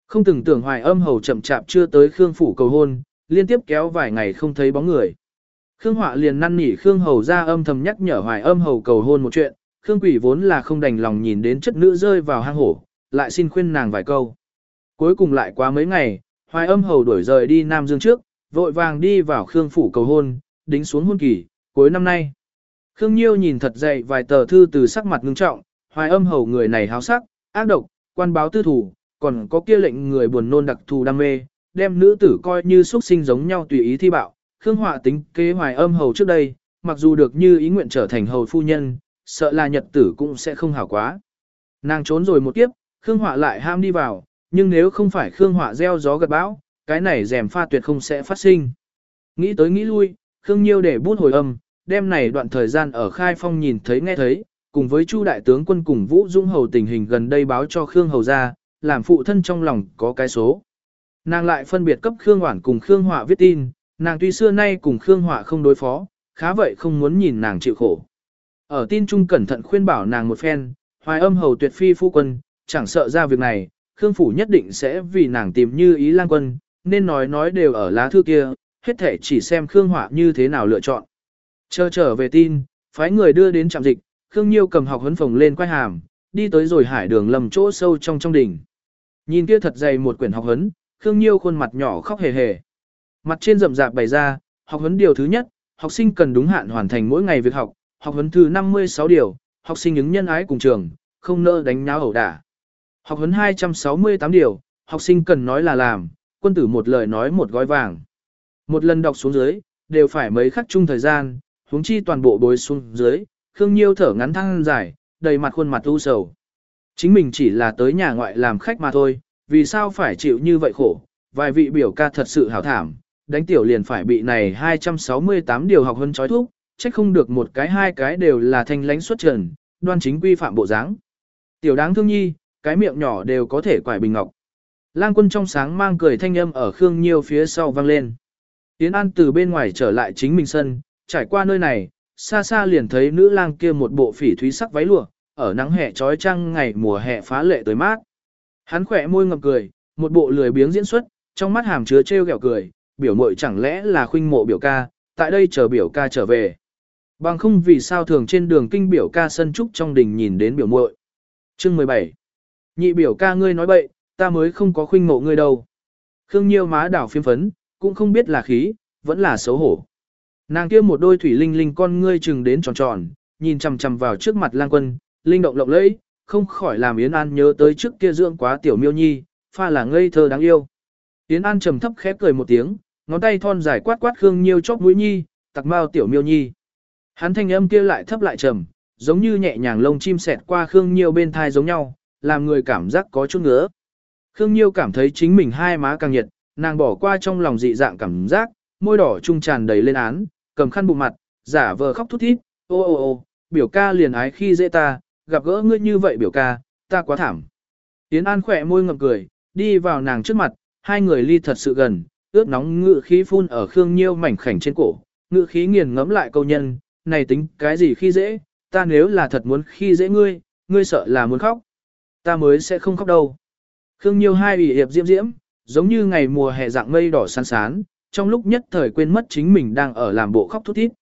Không từng tưởng hoài âm hầu chậm chạp chưa tới Khương phủ cầu hôn, liên tiếp kéo vài ngày không thấy bóng người. Khương Họa liền năn nỉ Khương hầu ra âm thầm nhắc nhở hoài âm hầu cầu hôn một chuyện, Khương quỷ vốn là không đành lòng nhìn đến chất nữ rơi vào hang hổ, lại xin khuyên nàng vài câu. Cuối cùng lại quá mấy ngày, Hoài Âm Hầu đuổi rời đi Nam Dương trước, vội vàng đi vào Khương phủ cầu hôn, đính xuống hôn kỳ, cuối năm nay. Khương Nhiêu nhìn thật dày vài tờ thư từ sắc mặt ngưng trọng, Hoài Âm Hầu người này háo sắc, ác độc, quan báo tư thủ, còn có kia lệnh người buồn nôn đặc thù đam mê, đem nữ tử coi như xuất sinh giống nhau tùy ý thi bạo. Khương Họa tính kế Hoài Âm Hầu trước đây, mặc dù được như ý nguyện trở thành hầu phu nhân, sợ là nhật tử cũng sẽ không hảo quá. Nàng trốn rồi một kiếp, Khương Họa lại ham đi vào, nhưng nếu không phải Khương Họa gieo gió gật bão, cái này rèm pha tuyệt không sẽ phát sinh. Nghĩ tới nghĩ lui, Khương Nhiêu để bút hồi âm, đêm này đoạn thời gian ở Khai Phong nhìn thấy nghe thấy, cùng với Chu đại tướng quân cùng Vũ Dung hầu tình hình gần đây báo cho Khương hầu ra, làm phụ thân trong lòng có cái số. Nàng lại phân biệt cấp Khương Hoản cùng Khương Họa viết tin, nàng tuy xưa nay cùng Khương Họa không đối phó, khá vậy không muốn nhìn nàng chịu khổ. Ở tin trung cẩn thận khuyên bảo nàng một phen, hoài âm hầu tuyệt phi phu quân, chẳng sợ ra việc này, Khương Phủ nhất định sẽ vì nàng tìm như ý lang quân, nên nói nói đều ở lá thư kia, hết thể chỉ xem Khương Họa như thế nào lựa chọn. Chờ trở về tin, phái người đưa đến trạm dịch, Khương Nhiêu cầm học huấn phòng lên quay hàm, đi tới rồi hải đường lầm chỗ sâu trong trong đỉnh. Nhìn kia thật dày một quyển học huấn, Khương Nhiêu khuôn mặt nhỏ khóc hề hề. Mặt trên rậm rạp bày ra, học huấn điều thứ nhất, học sinh cần đúng hạn hoàn thành mỗi ngày việc học, học huấn thứ 56 điều, học sinh ứng nhân ái cùng trường, không nỡ đánh nháo ẩu đả. Học huấn 268 điều, học sinh cần nói là làm, quân tử một lời nói một gói vàng. Một lần đọc xuống dưới, đều phải mấy khắc chung thời gian, huống chi toàn bộ bối xuống dưới, Khương Nhiêu thở ngắn thăng dài, đầy mặt khuôn mặt u sầu. Chính mình chỉ là tới nhà ngoại làm khách mà thôi, vì sao phải chịu như vậy khổ, vài vị biểu ca thật sự hảo thảm, đánh tiểu liền phải bị này 268 điều học hơn trói thuốc, trách không được một cái hai cái đều là thanh lãnh xuất trần, đoan chính quy phạm bộ dáng. Tiểu đáng thương nhi, cái miệng nhỏ đều có thể quải bình ngọc. Lang quân trong sáng mang cười thanh âm ở Khương Nhiêu phía sau vang lên. Yến An từ bên ngoài trở lại chính mình sân, trải qua nơi này, xa xa liền thấy nữ lang kia một bộ phỉ thúy sắc váy lụa, ở nắng hè trói trăng ngày mùa hè phá lệ tới mát. Hắn khỏe môi ngập cười, một bộ lười biếng diễn xuất, trong mắt hàm chứa trêu ghẹo cười, biểu mội chẳng lẽ là khuynh mộ biểu ca, tại đây chờ biểu ca trở về. Bằng không vì sao thường trên đường kinh biểu ca sân trúc trong đình nhìn đến biểu muội. Chương 17. Nhị biểu ca ngươi nói bậy, ta mới không có khuynh mộ ngươi đâu. Khương Nhiêu má đảo phiếm phấn, cũng không biết là khí, vẫn là xấu hổ. Nàng kia một đôi thủy linh linh con ngươi chừng đến tròn tròn, nhìn chằm chằm vào trước mặt lang quân, linh động lộng lẫy, không khỏi làm Yến An nhớ tới trước kia dưỡng quá tiểu miêu nhi, pha là ngây thơ đáng yêu. Yến An trầm thấp khép cười một tiếng, ngón tay thon dài quát quát Khương Nhiêu chóp mũi nhi, tặc mao tiểu miêu nhi. Hắn thanh âm kia lại thấp lại trầm, giống như nhẹ nhàng lông chim sẹt qua Khương Nhiêu bên thai giống nhau, làm người cảm giác có chút ngứa. Khương Nhiêu cảm thấy chính mình hai má càng nhiệt, nàng bỏ qua trong lòng dị dạng cảm giác, môi đỏ trung tràn đầy lên án, cầm khăn bụng mặt, giả vờ khóc thút thít, ô ô ô, biểu ca liền ái khi dễ ta, gặp gỡ ngươi như vậy biểu ca, ta quá thảm. Yến An khỏe môi ngậm cười, đi vào nàng trước mặt, hai người ly thật sự gần, ướt nóng ngự khí phun ở Khương Nhiêu mảnh khảnh trên cổ, ngự khí nghiền ngẫm lại câu nhân, này tính cái gì khi dễ, ta nếu là thật muốn khi dễ ngươi, ngươi sợ là muốn khóc. Ta mới sẽ không khóc đâu. Khương Nhiêu hai ủy hiệp diễm diễm, giống như ngày mùa hè dạng mây đỏ sán sán, trong lúc nhất thời quên mất chính mình đang ở làm bộ khóc thút thít.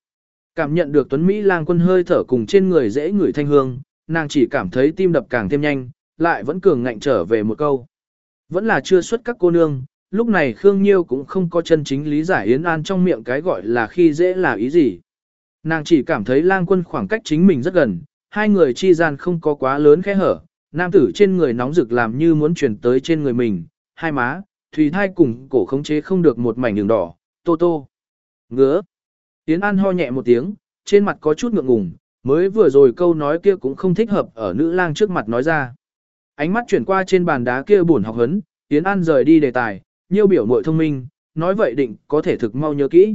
Cảm nhận được Tuấn Mỹ lang quân hơi thở cùng trên người dễ ngửi thanh hương, nàng chỉ cảm thấy tim đập càng thêm nhanh, lại vẫn cường ngạnh trở về một câu. Vẫn là chưa xuất các cô nương, lúc này Khương Nhiêu cũng không có chân chính lý giải Yến An trong miệng cái gọi là khi dễ là ý gì. Nàng chỉ cảm thấy lang quân khoảng cách chính mình rất gần, hai người chi gian không có quá lớn khẽ hở, nam tử trên người nóng rực làm như muốn chuyển tới trên người mình, hai má, thùy thai cùng cổ khống chế không được một mảnh đường đỏ, tô tô. Ngứa. Yến An ho nhẹ một tiếng, trên mặt có chút ngượng ngùng, mới vừa rồi câu nói kia cũng không thích hợp ở nữ lang trước mặt nói ra. Ánh mắt chuyển qua trên bàn đá kia buồn học hấn, Yến An rời đi đề tài, nhiêu biểu muội thông minh, nói vậy định có thể thực mau nhớ kỹ.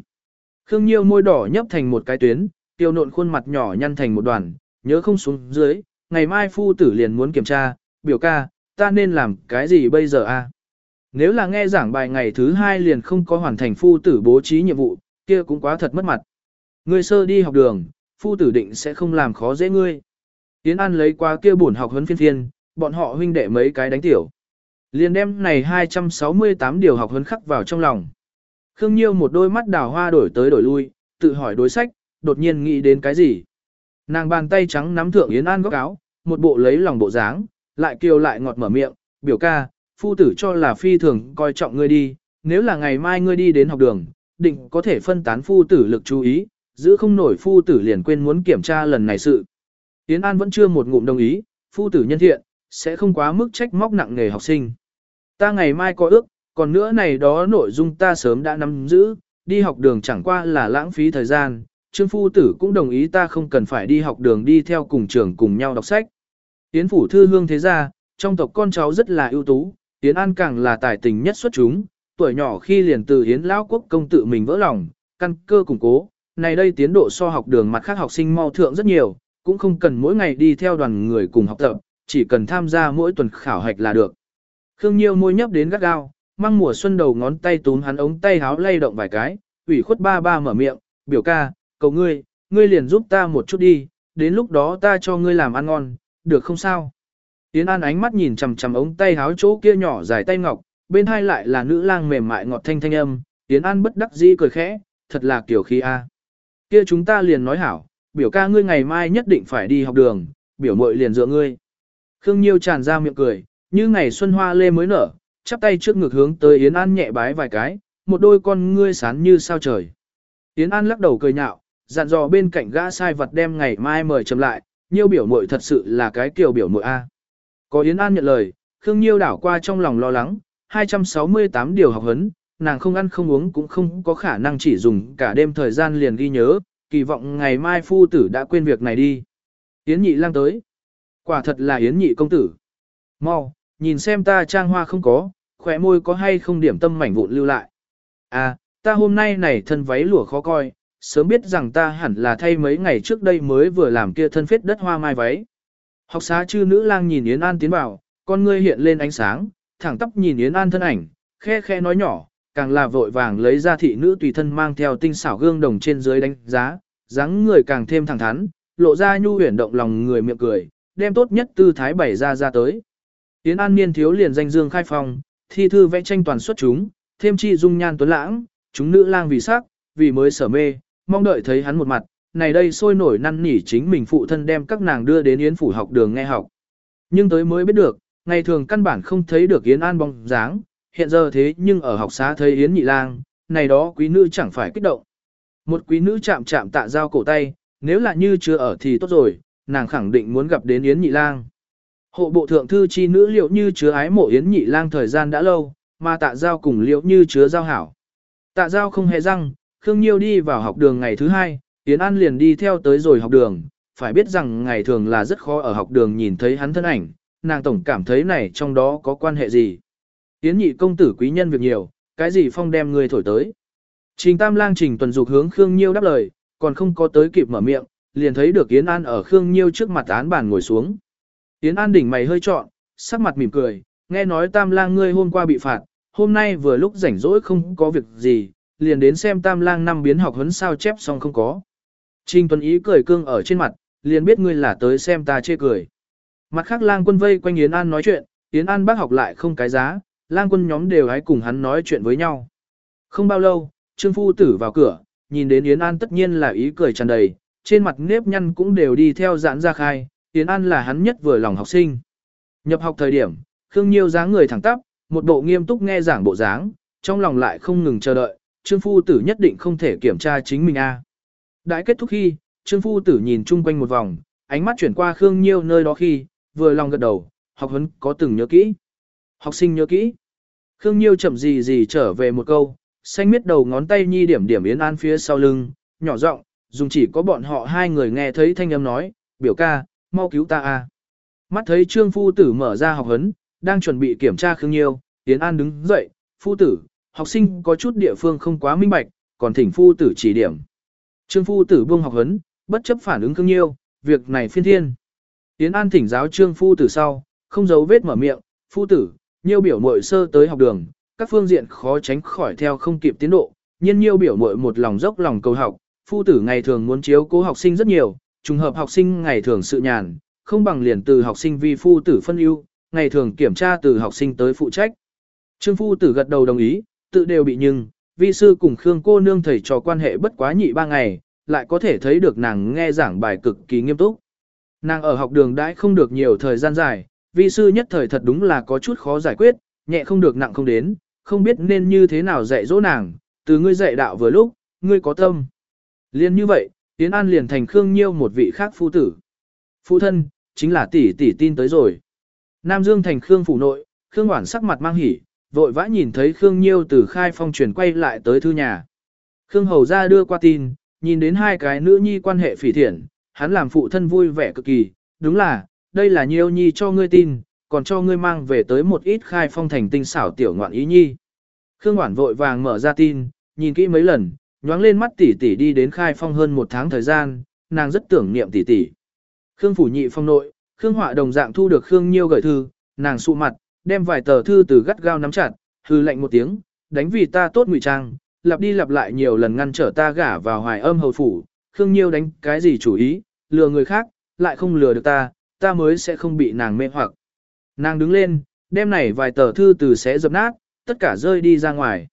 Khương Nhiêu môi đỏ nhấp thành một cái tuyến, tiêu nộn khuôn mặt nhỏ nhăn thành một đoàn, nhớ không xuống dưới, ngày mai phu tử liền muốn kiểm tra, biểu ca, ta nên làm cái gì bây giờ a? Nếu là nghe giảng bài ngày thứ hai liền không có hoàn thành phu tử bố trí nhiệm vụ, kia cũng quá thật mất mặt. Ngươi sơ đi học đường, phu tử định sẽ không làm khó dễ ngươi. Tiến An lấy qua kia buồn học huấn phiên phiên, bọn họ huynh đệ mấy cái đánh tiểu. Liền đem này 268 điều học huấn khắc vào trong lòng. Khương Nhiêu một đôi mắt đào hoa đổi tới đổi lui, tự hỏi đối sách, đột nhiên nghĩ đến cái gì. Nàng bàn tay trắng nắm thượng Yến An góc áo, một bộ lấy lòng bộ dáng, lại kêu lại ngọt mở miệng, biểu ca, phu tử cho là phi thường coi trọng ngươi đi, nếu là ngày mai ngươi đi đến học đường, định có thể phân tán phu tử lực chú ý, giữ không nổi phu tử liền quên muốn kiểm tra lần này sự. Yến An vẫn chưa một ngụm đồng ý, phu tử nhân thiện, sẽ không quá mức trách móc nặng nghề học sinh. Ta ngày mai có ước, còn nữa này đó nội dung ta sớm đã nắm giữ, đi học đường chẳng qua là lãng phí thời gian, Trương Phu Tử cũng đồng ý ta không cần phải đi học đường đi theo cùng trường cùng nhau đọc sách. Yến Phủ Thư Hương thế gia trong tộc con cháu rất là ưu tú, Yến An càng là tài tình nhất xuất chúng, tuổi nhỏ khi liền từ Yến Lão Quốc công tự mình vỡ lòng, căn cơ củng cố, này đây tiến độ so học đường mặt khác học sinh mau thượng rất nhiều, cũng không cần mỗi ngày đi theo đoàn người cùng học tập, chỉ cần tham gia mỗi tuần khảo hạch là được. Khương Nhiêu môi nhấp đến gắt gao, mang mùa xuân đầu ngón tay túm hắn ống tay háo lay động vài cái, ủy khuất ba ba mở miệng, biểu ca, cầu ngươi, ngươi liền giúp ta một chút đi, đến lúc đó ta cho ngươi làm ăn ngon, được không sao? Yến An ánh mắt nhìn chằm chằm ống tay háo chỗ kia nhỏ dài tay ngọc, bên hai lại là nữ lang mềm mại ngọt thanh thanh âm, Yến An bất đắc dĩ cười khẽ, thật là kiểu khí a. Kia chúng ta liền nói hảo, biểu ca ngươi ngày mai nhất định phải đi học đường, biểu muội liền dựa ngươi. Khương Nhiêu tràn ra miệng cười, như ngày xuân hoa lê mới nở, chắp tay trước ngực hướng tới Yến An nhẹ bái vài cái, một đôi con ngươi sán như sao trời. Yến An lắc đầu cười nhạo, dặn dò bên cạnh gã sai vật đem ngày mai mời trầm lại, Nhiêu biểu muội thật sự là cái kiều biểu muội a. Có Yến An nhận lời, Khương Nhiêu đảo qua trong lòng lo lắng, 268 điều học hấn, nàng không ăn không uống cũng không có khả năng chỉ dùng cả đêm thời gian liền ghi nhớ, kỳ vọng ngày mai phu tử đã quên việc này đi. Yến nhị lang tới. Quả thật là Yến nhị công tử. Mau, nhìn xem ta trang hoa không có, khỏe môi có hay không điểm tâm mảnh vụn lưu lại. À, ta hôm nay này thân váy lụa khó coi, sớm biết rằng ta hẳn là thay mấy ngày trước đây mới vừa làm kia thân phết đất hoa mai váy. Học xá chư nữ lang nhìn Yến An tiến vào, con ngươi hiện lên ánh sáng, thẳng tóc nhìn Yến An thân ảnh, khe khe nói nhỏ, càng là vội vàng lấy ra thị nữ tùy thân mang theo tinh xảo gương đồng trên dưới đánh giá, dáng người càng thêm thẳng thắn, lộ ra nhu huyền động lòng người miệng cười, đem tốt nhất tư thái bày ra ra tới. Yến An niên thiếu liền danh dương khai phong, thi thư vẽ tranh toàn xuất chúng, thêm chi dung nhan tuấn lãng, chúng nữ lang vì sắc, vì mới sở mê, mong đợi thấy hắn một mặt, này đây sôi nổi năn nỉ chính mình phụ thân đem các nàng đưa đến Yến phủ học đường nghe học. Nhưng tới mới biết được, ngày thường căn bản không thấy được Yến An bóng dáng, hiện giờ thế nhưng ở học xá thấy Yến nhị lang, này đó quý nữ chẳng phải kích động. Một quý nữ chạm chạm tạ giao cổ tay, nếu là như chưa ở thì tốt rồi, nàng khẳng định muốn gặp đến Yến nhị lang. Hộ bộ thượng thư chi nữ liệu như chứa ái mộ Yến nhị lang thời gian đã lâu, mà tạ giao cùng liệu như chứa giao hảo. Tạ giao không hề răng, Khương Nhiêu đi vào học đường ngày thứ hai, Yến An liền đi theo tới rồi học đường, phải biết rằng ngày thường là rất khó ở học đường nhìn thấy hắn thân ảnh, nàng tổng cảm thấy này trong đó có quan hệ gì. Yến nhị công tử quý nhân việc nhiều, cái gì phong đem người thổi tới. Trình Tam Lang trình tuần dục hướng Khương Nhiêu đáp lời, còn không có tới kịp mở miệng, liền thấy được Yến An ở Khương Nhiêu trước mặt án bàn ngồi xuống. Yến An đỉnh mày hơi trọn, sắc mặt mỉm cười, nghe nói Tam Lang ngươi hôm qua bị phạt, hôm nay vừa lúc rảnh rỗi không có việc gì, liền đến xem Tam Lang năm biến học huấn sao chép xong không có. Trình Tuấn Ý cười cương ở trên mặt, liền biết ngươi là tới xem ta chê cười. Mặt khác lang quân vây quanh Yến An nói chuyện, Yến An bác học lại không cái giá, lang quân nhóm đều hãy cùng hắn nói chuyện với nhau. Không bao lâu, Trương Phu Tử vào cửa, nhìn đến Yến An tất nhiên là ý cười tràn đầy, trên mặt nếp nhăn cũng đều đi theo giãn ra khai, Yến An là hắn nhất vừa lòng học sinh. Nhập học thời điểm, Khương Nhiêu dáng người thẳng tắp, một bộ nghiêm túc nghe giảng bộ dáng, trong lòng lại không ngừng chờ đợi, Trương Phu Tử nhất định không thể kiểm tra chính mình a. Đãi kết thúc khi, Trương Phu Tử nhìn chung quanh một vòng, ánh mắt chuyển qua Khương Nhiêu nơi đó khi, vừa lòng gật đầu, học huấn có từng nhớ kỹ. Học sinh nhớ kỹ. Khương Nhiêu chậm gì gì trở về một câu, xanh miết đầu ngón tay nhi điểm điểm Yến An phía sau lưng, nhỏ giọng, dùng chỉ có bọn họ hai người nghe thấy thanh âm nói, biểu ca, mau cứu ta a. Mắt thấy Trương Phu Tử mở ra học huấn, đang chuẩn bị kiểm tra Khương Nhiêu, Yến An đứng dậy, Phu Tử, học sinh có chút địa phương không quá minh bạch, còn thỉnh Phu Tử chỉ điểm. Trương Phu Tử buông học hấn, bất chấp phản ứng cương Nhiêu, việc này phiên thiên. Yến An thỉnh giáo Trương Phu Tử sau, không giấu vết mở miệng, Phu Tử, Nhiêu biểu muội sơ tới học đường, các phương diện khó tránh khỏi theo không kịp tiến độ, Nhiên Nhiêu biểu muội một lòng dốc lòng cầu học, Phu Tử ngày thường muốn chiếu cố học sinh rất nhiều, trùng hợp học sinh ngày thường sự nhàn, không bằng liền từ học sinh vi Phu Tử phân ưu, ngày thường kiểm tra từ học sinh tới phụ trách. Trương Phu Tử gật đầu đồng ý, tự đều bị nhưng, vi sư cùng Khương cô nương thầy trò quan hệ bất quá nhị ba ngày, lại có thể thấy được nàng nghe giảng bài cực kỳ nghiêm túc. Nàng ở học đường đãi không được nhiều thời gian dài, vi sư nhất thời thật đúng là có chút khó giải quyết, nhẹ không được nặng không đến, không biết nên như thế nào dạy dỗ nàng, từ ngươi dạy đạo vừa lúc, ngươi có tâm. Liên như vậy, Tiến An liền thành Khương Nhiêu một vị khác phu tử. Phụ thân, chính là tỷ tỷ tin tới rồi. Nam Dương thành Khương phủ nội, Khương Hoản sắc mặt mang hỉ, vội vã nhìn thấy Khương Nhiêu từ khai phong chuyển quay lại tới thư nhà. Khương Hầu ra đưa qua tin, nhìn đến hai cái nữ nhi quan hệ phỉ thiện, hắn làm phụ thân vui vẻ cực kỳ, đúng là, đây là Nhiêu nhi cho ngươi tin, còn cho ngươi mang về tới một ít khai phong thành tinh xảo tiểu ngoạn ý nhi. Khương Hoản vội vàng mở ra tin, nhìn kỹ mấy lần, nhoáng lên mắt tỷ tỷ đi đến khai phong hơn một tháng thời gian, nàng rất tưởng niệm tỷ tỷ. Khương phủ nhị phong nội, Khương Họa đồng dạng thu được Khương Nhiêu gửi thư, nàng sụ mặt, đem vài tờ thư từ gắt gao nắm chặt, hư lệnh một tiếng, đánh vì ta tốt ngụy trang, lặp đi lặp lại nhiều lần ngăn trở ta gả vào hoài âm hầu phủ, Khương Nhiêu đánh cái gì chủ ý, lừa người khác, lại không lừa được ta, ta mới sẽ không bị nàng mê hoặc. Nàng đứng lên, đem này vài tờ thư từ sẽ dập nát, tất cả rơi đi ra ngoài.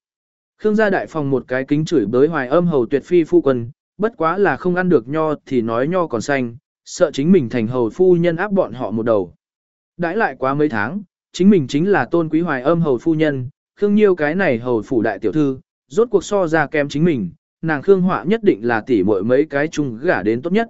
Khương gia đại phòng một cái kính chửi bới hoài âm hầu tuyệt phi phu quân, bất quá là không ăn được nho thì nói nho còn xanh, sợ chính mình thành hầu phu nhân áp bọn họ một đầu. Đãi lại quá mấy tháng, chính mình chính là tôn quý hoài âm hầu phu nhân, Khương Nhiêu cái này hầu phủ đại tiểu thư, rốt cuộc so ra kém chính mình, nàng Khương Họa nhất định là tỷ muội mấy cái chung gả đến tốt nhất.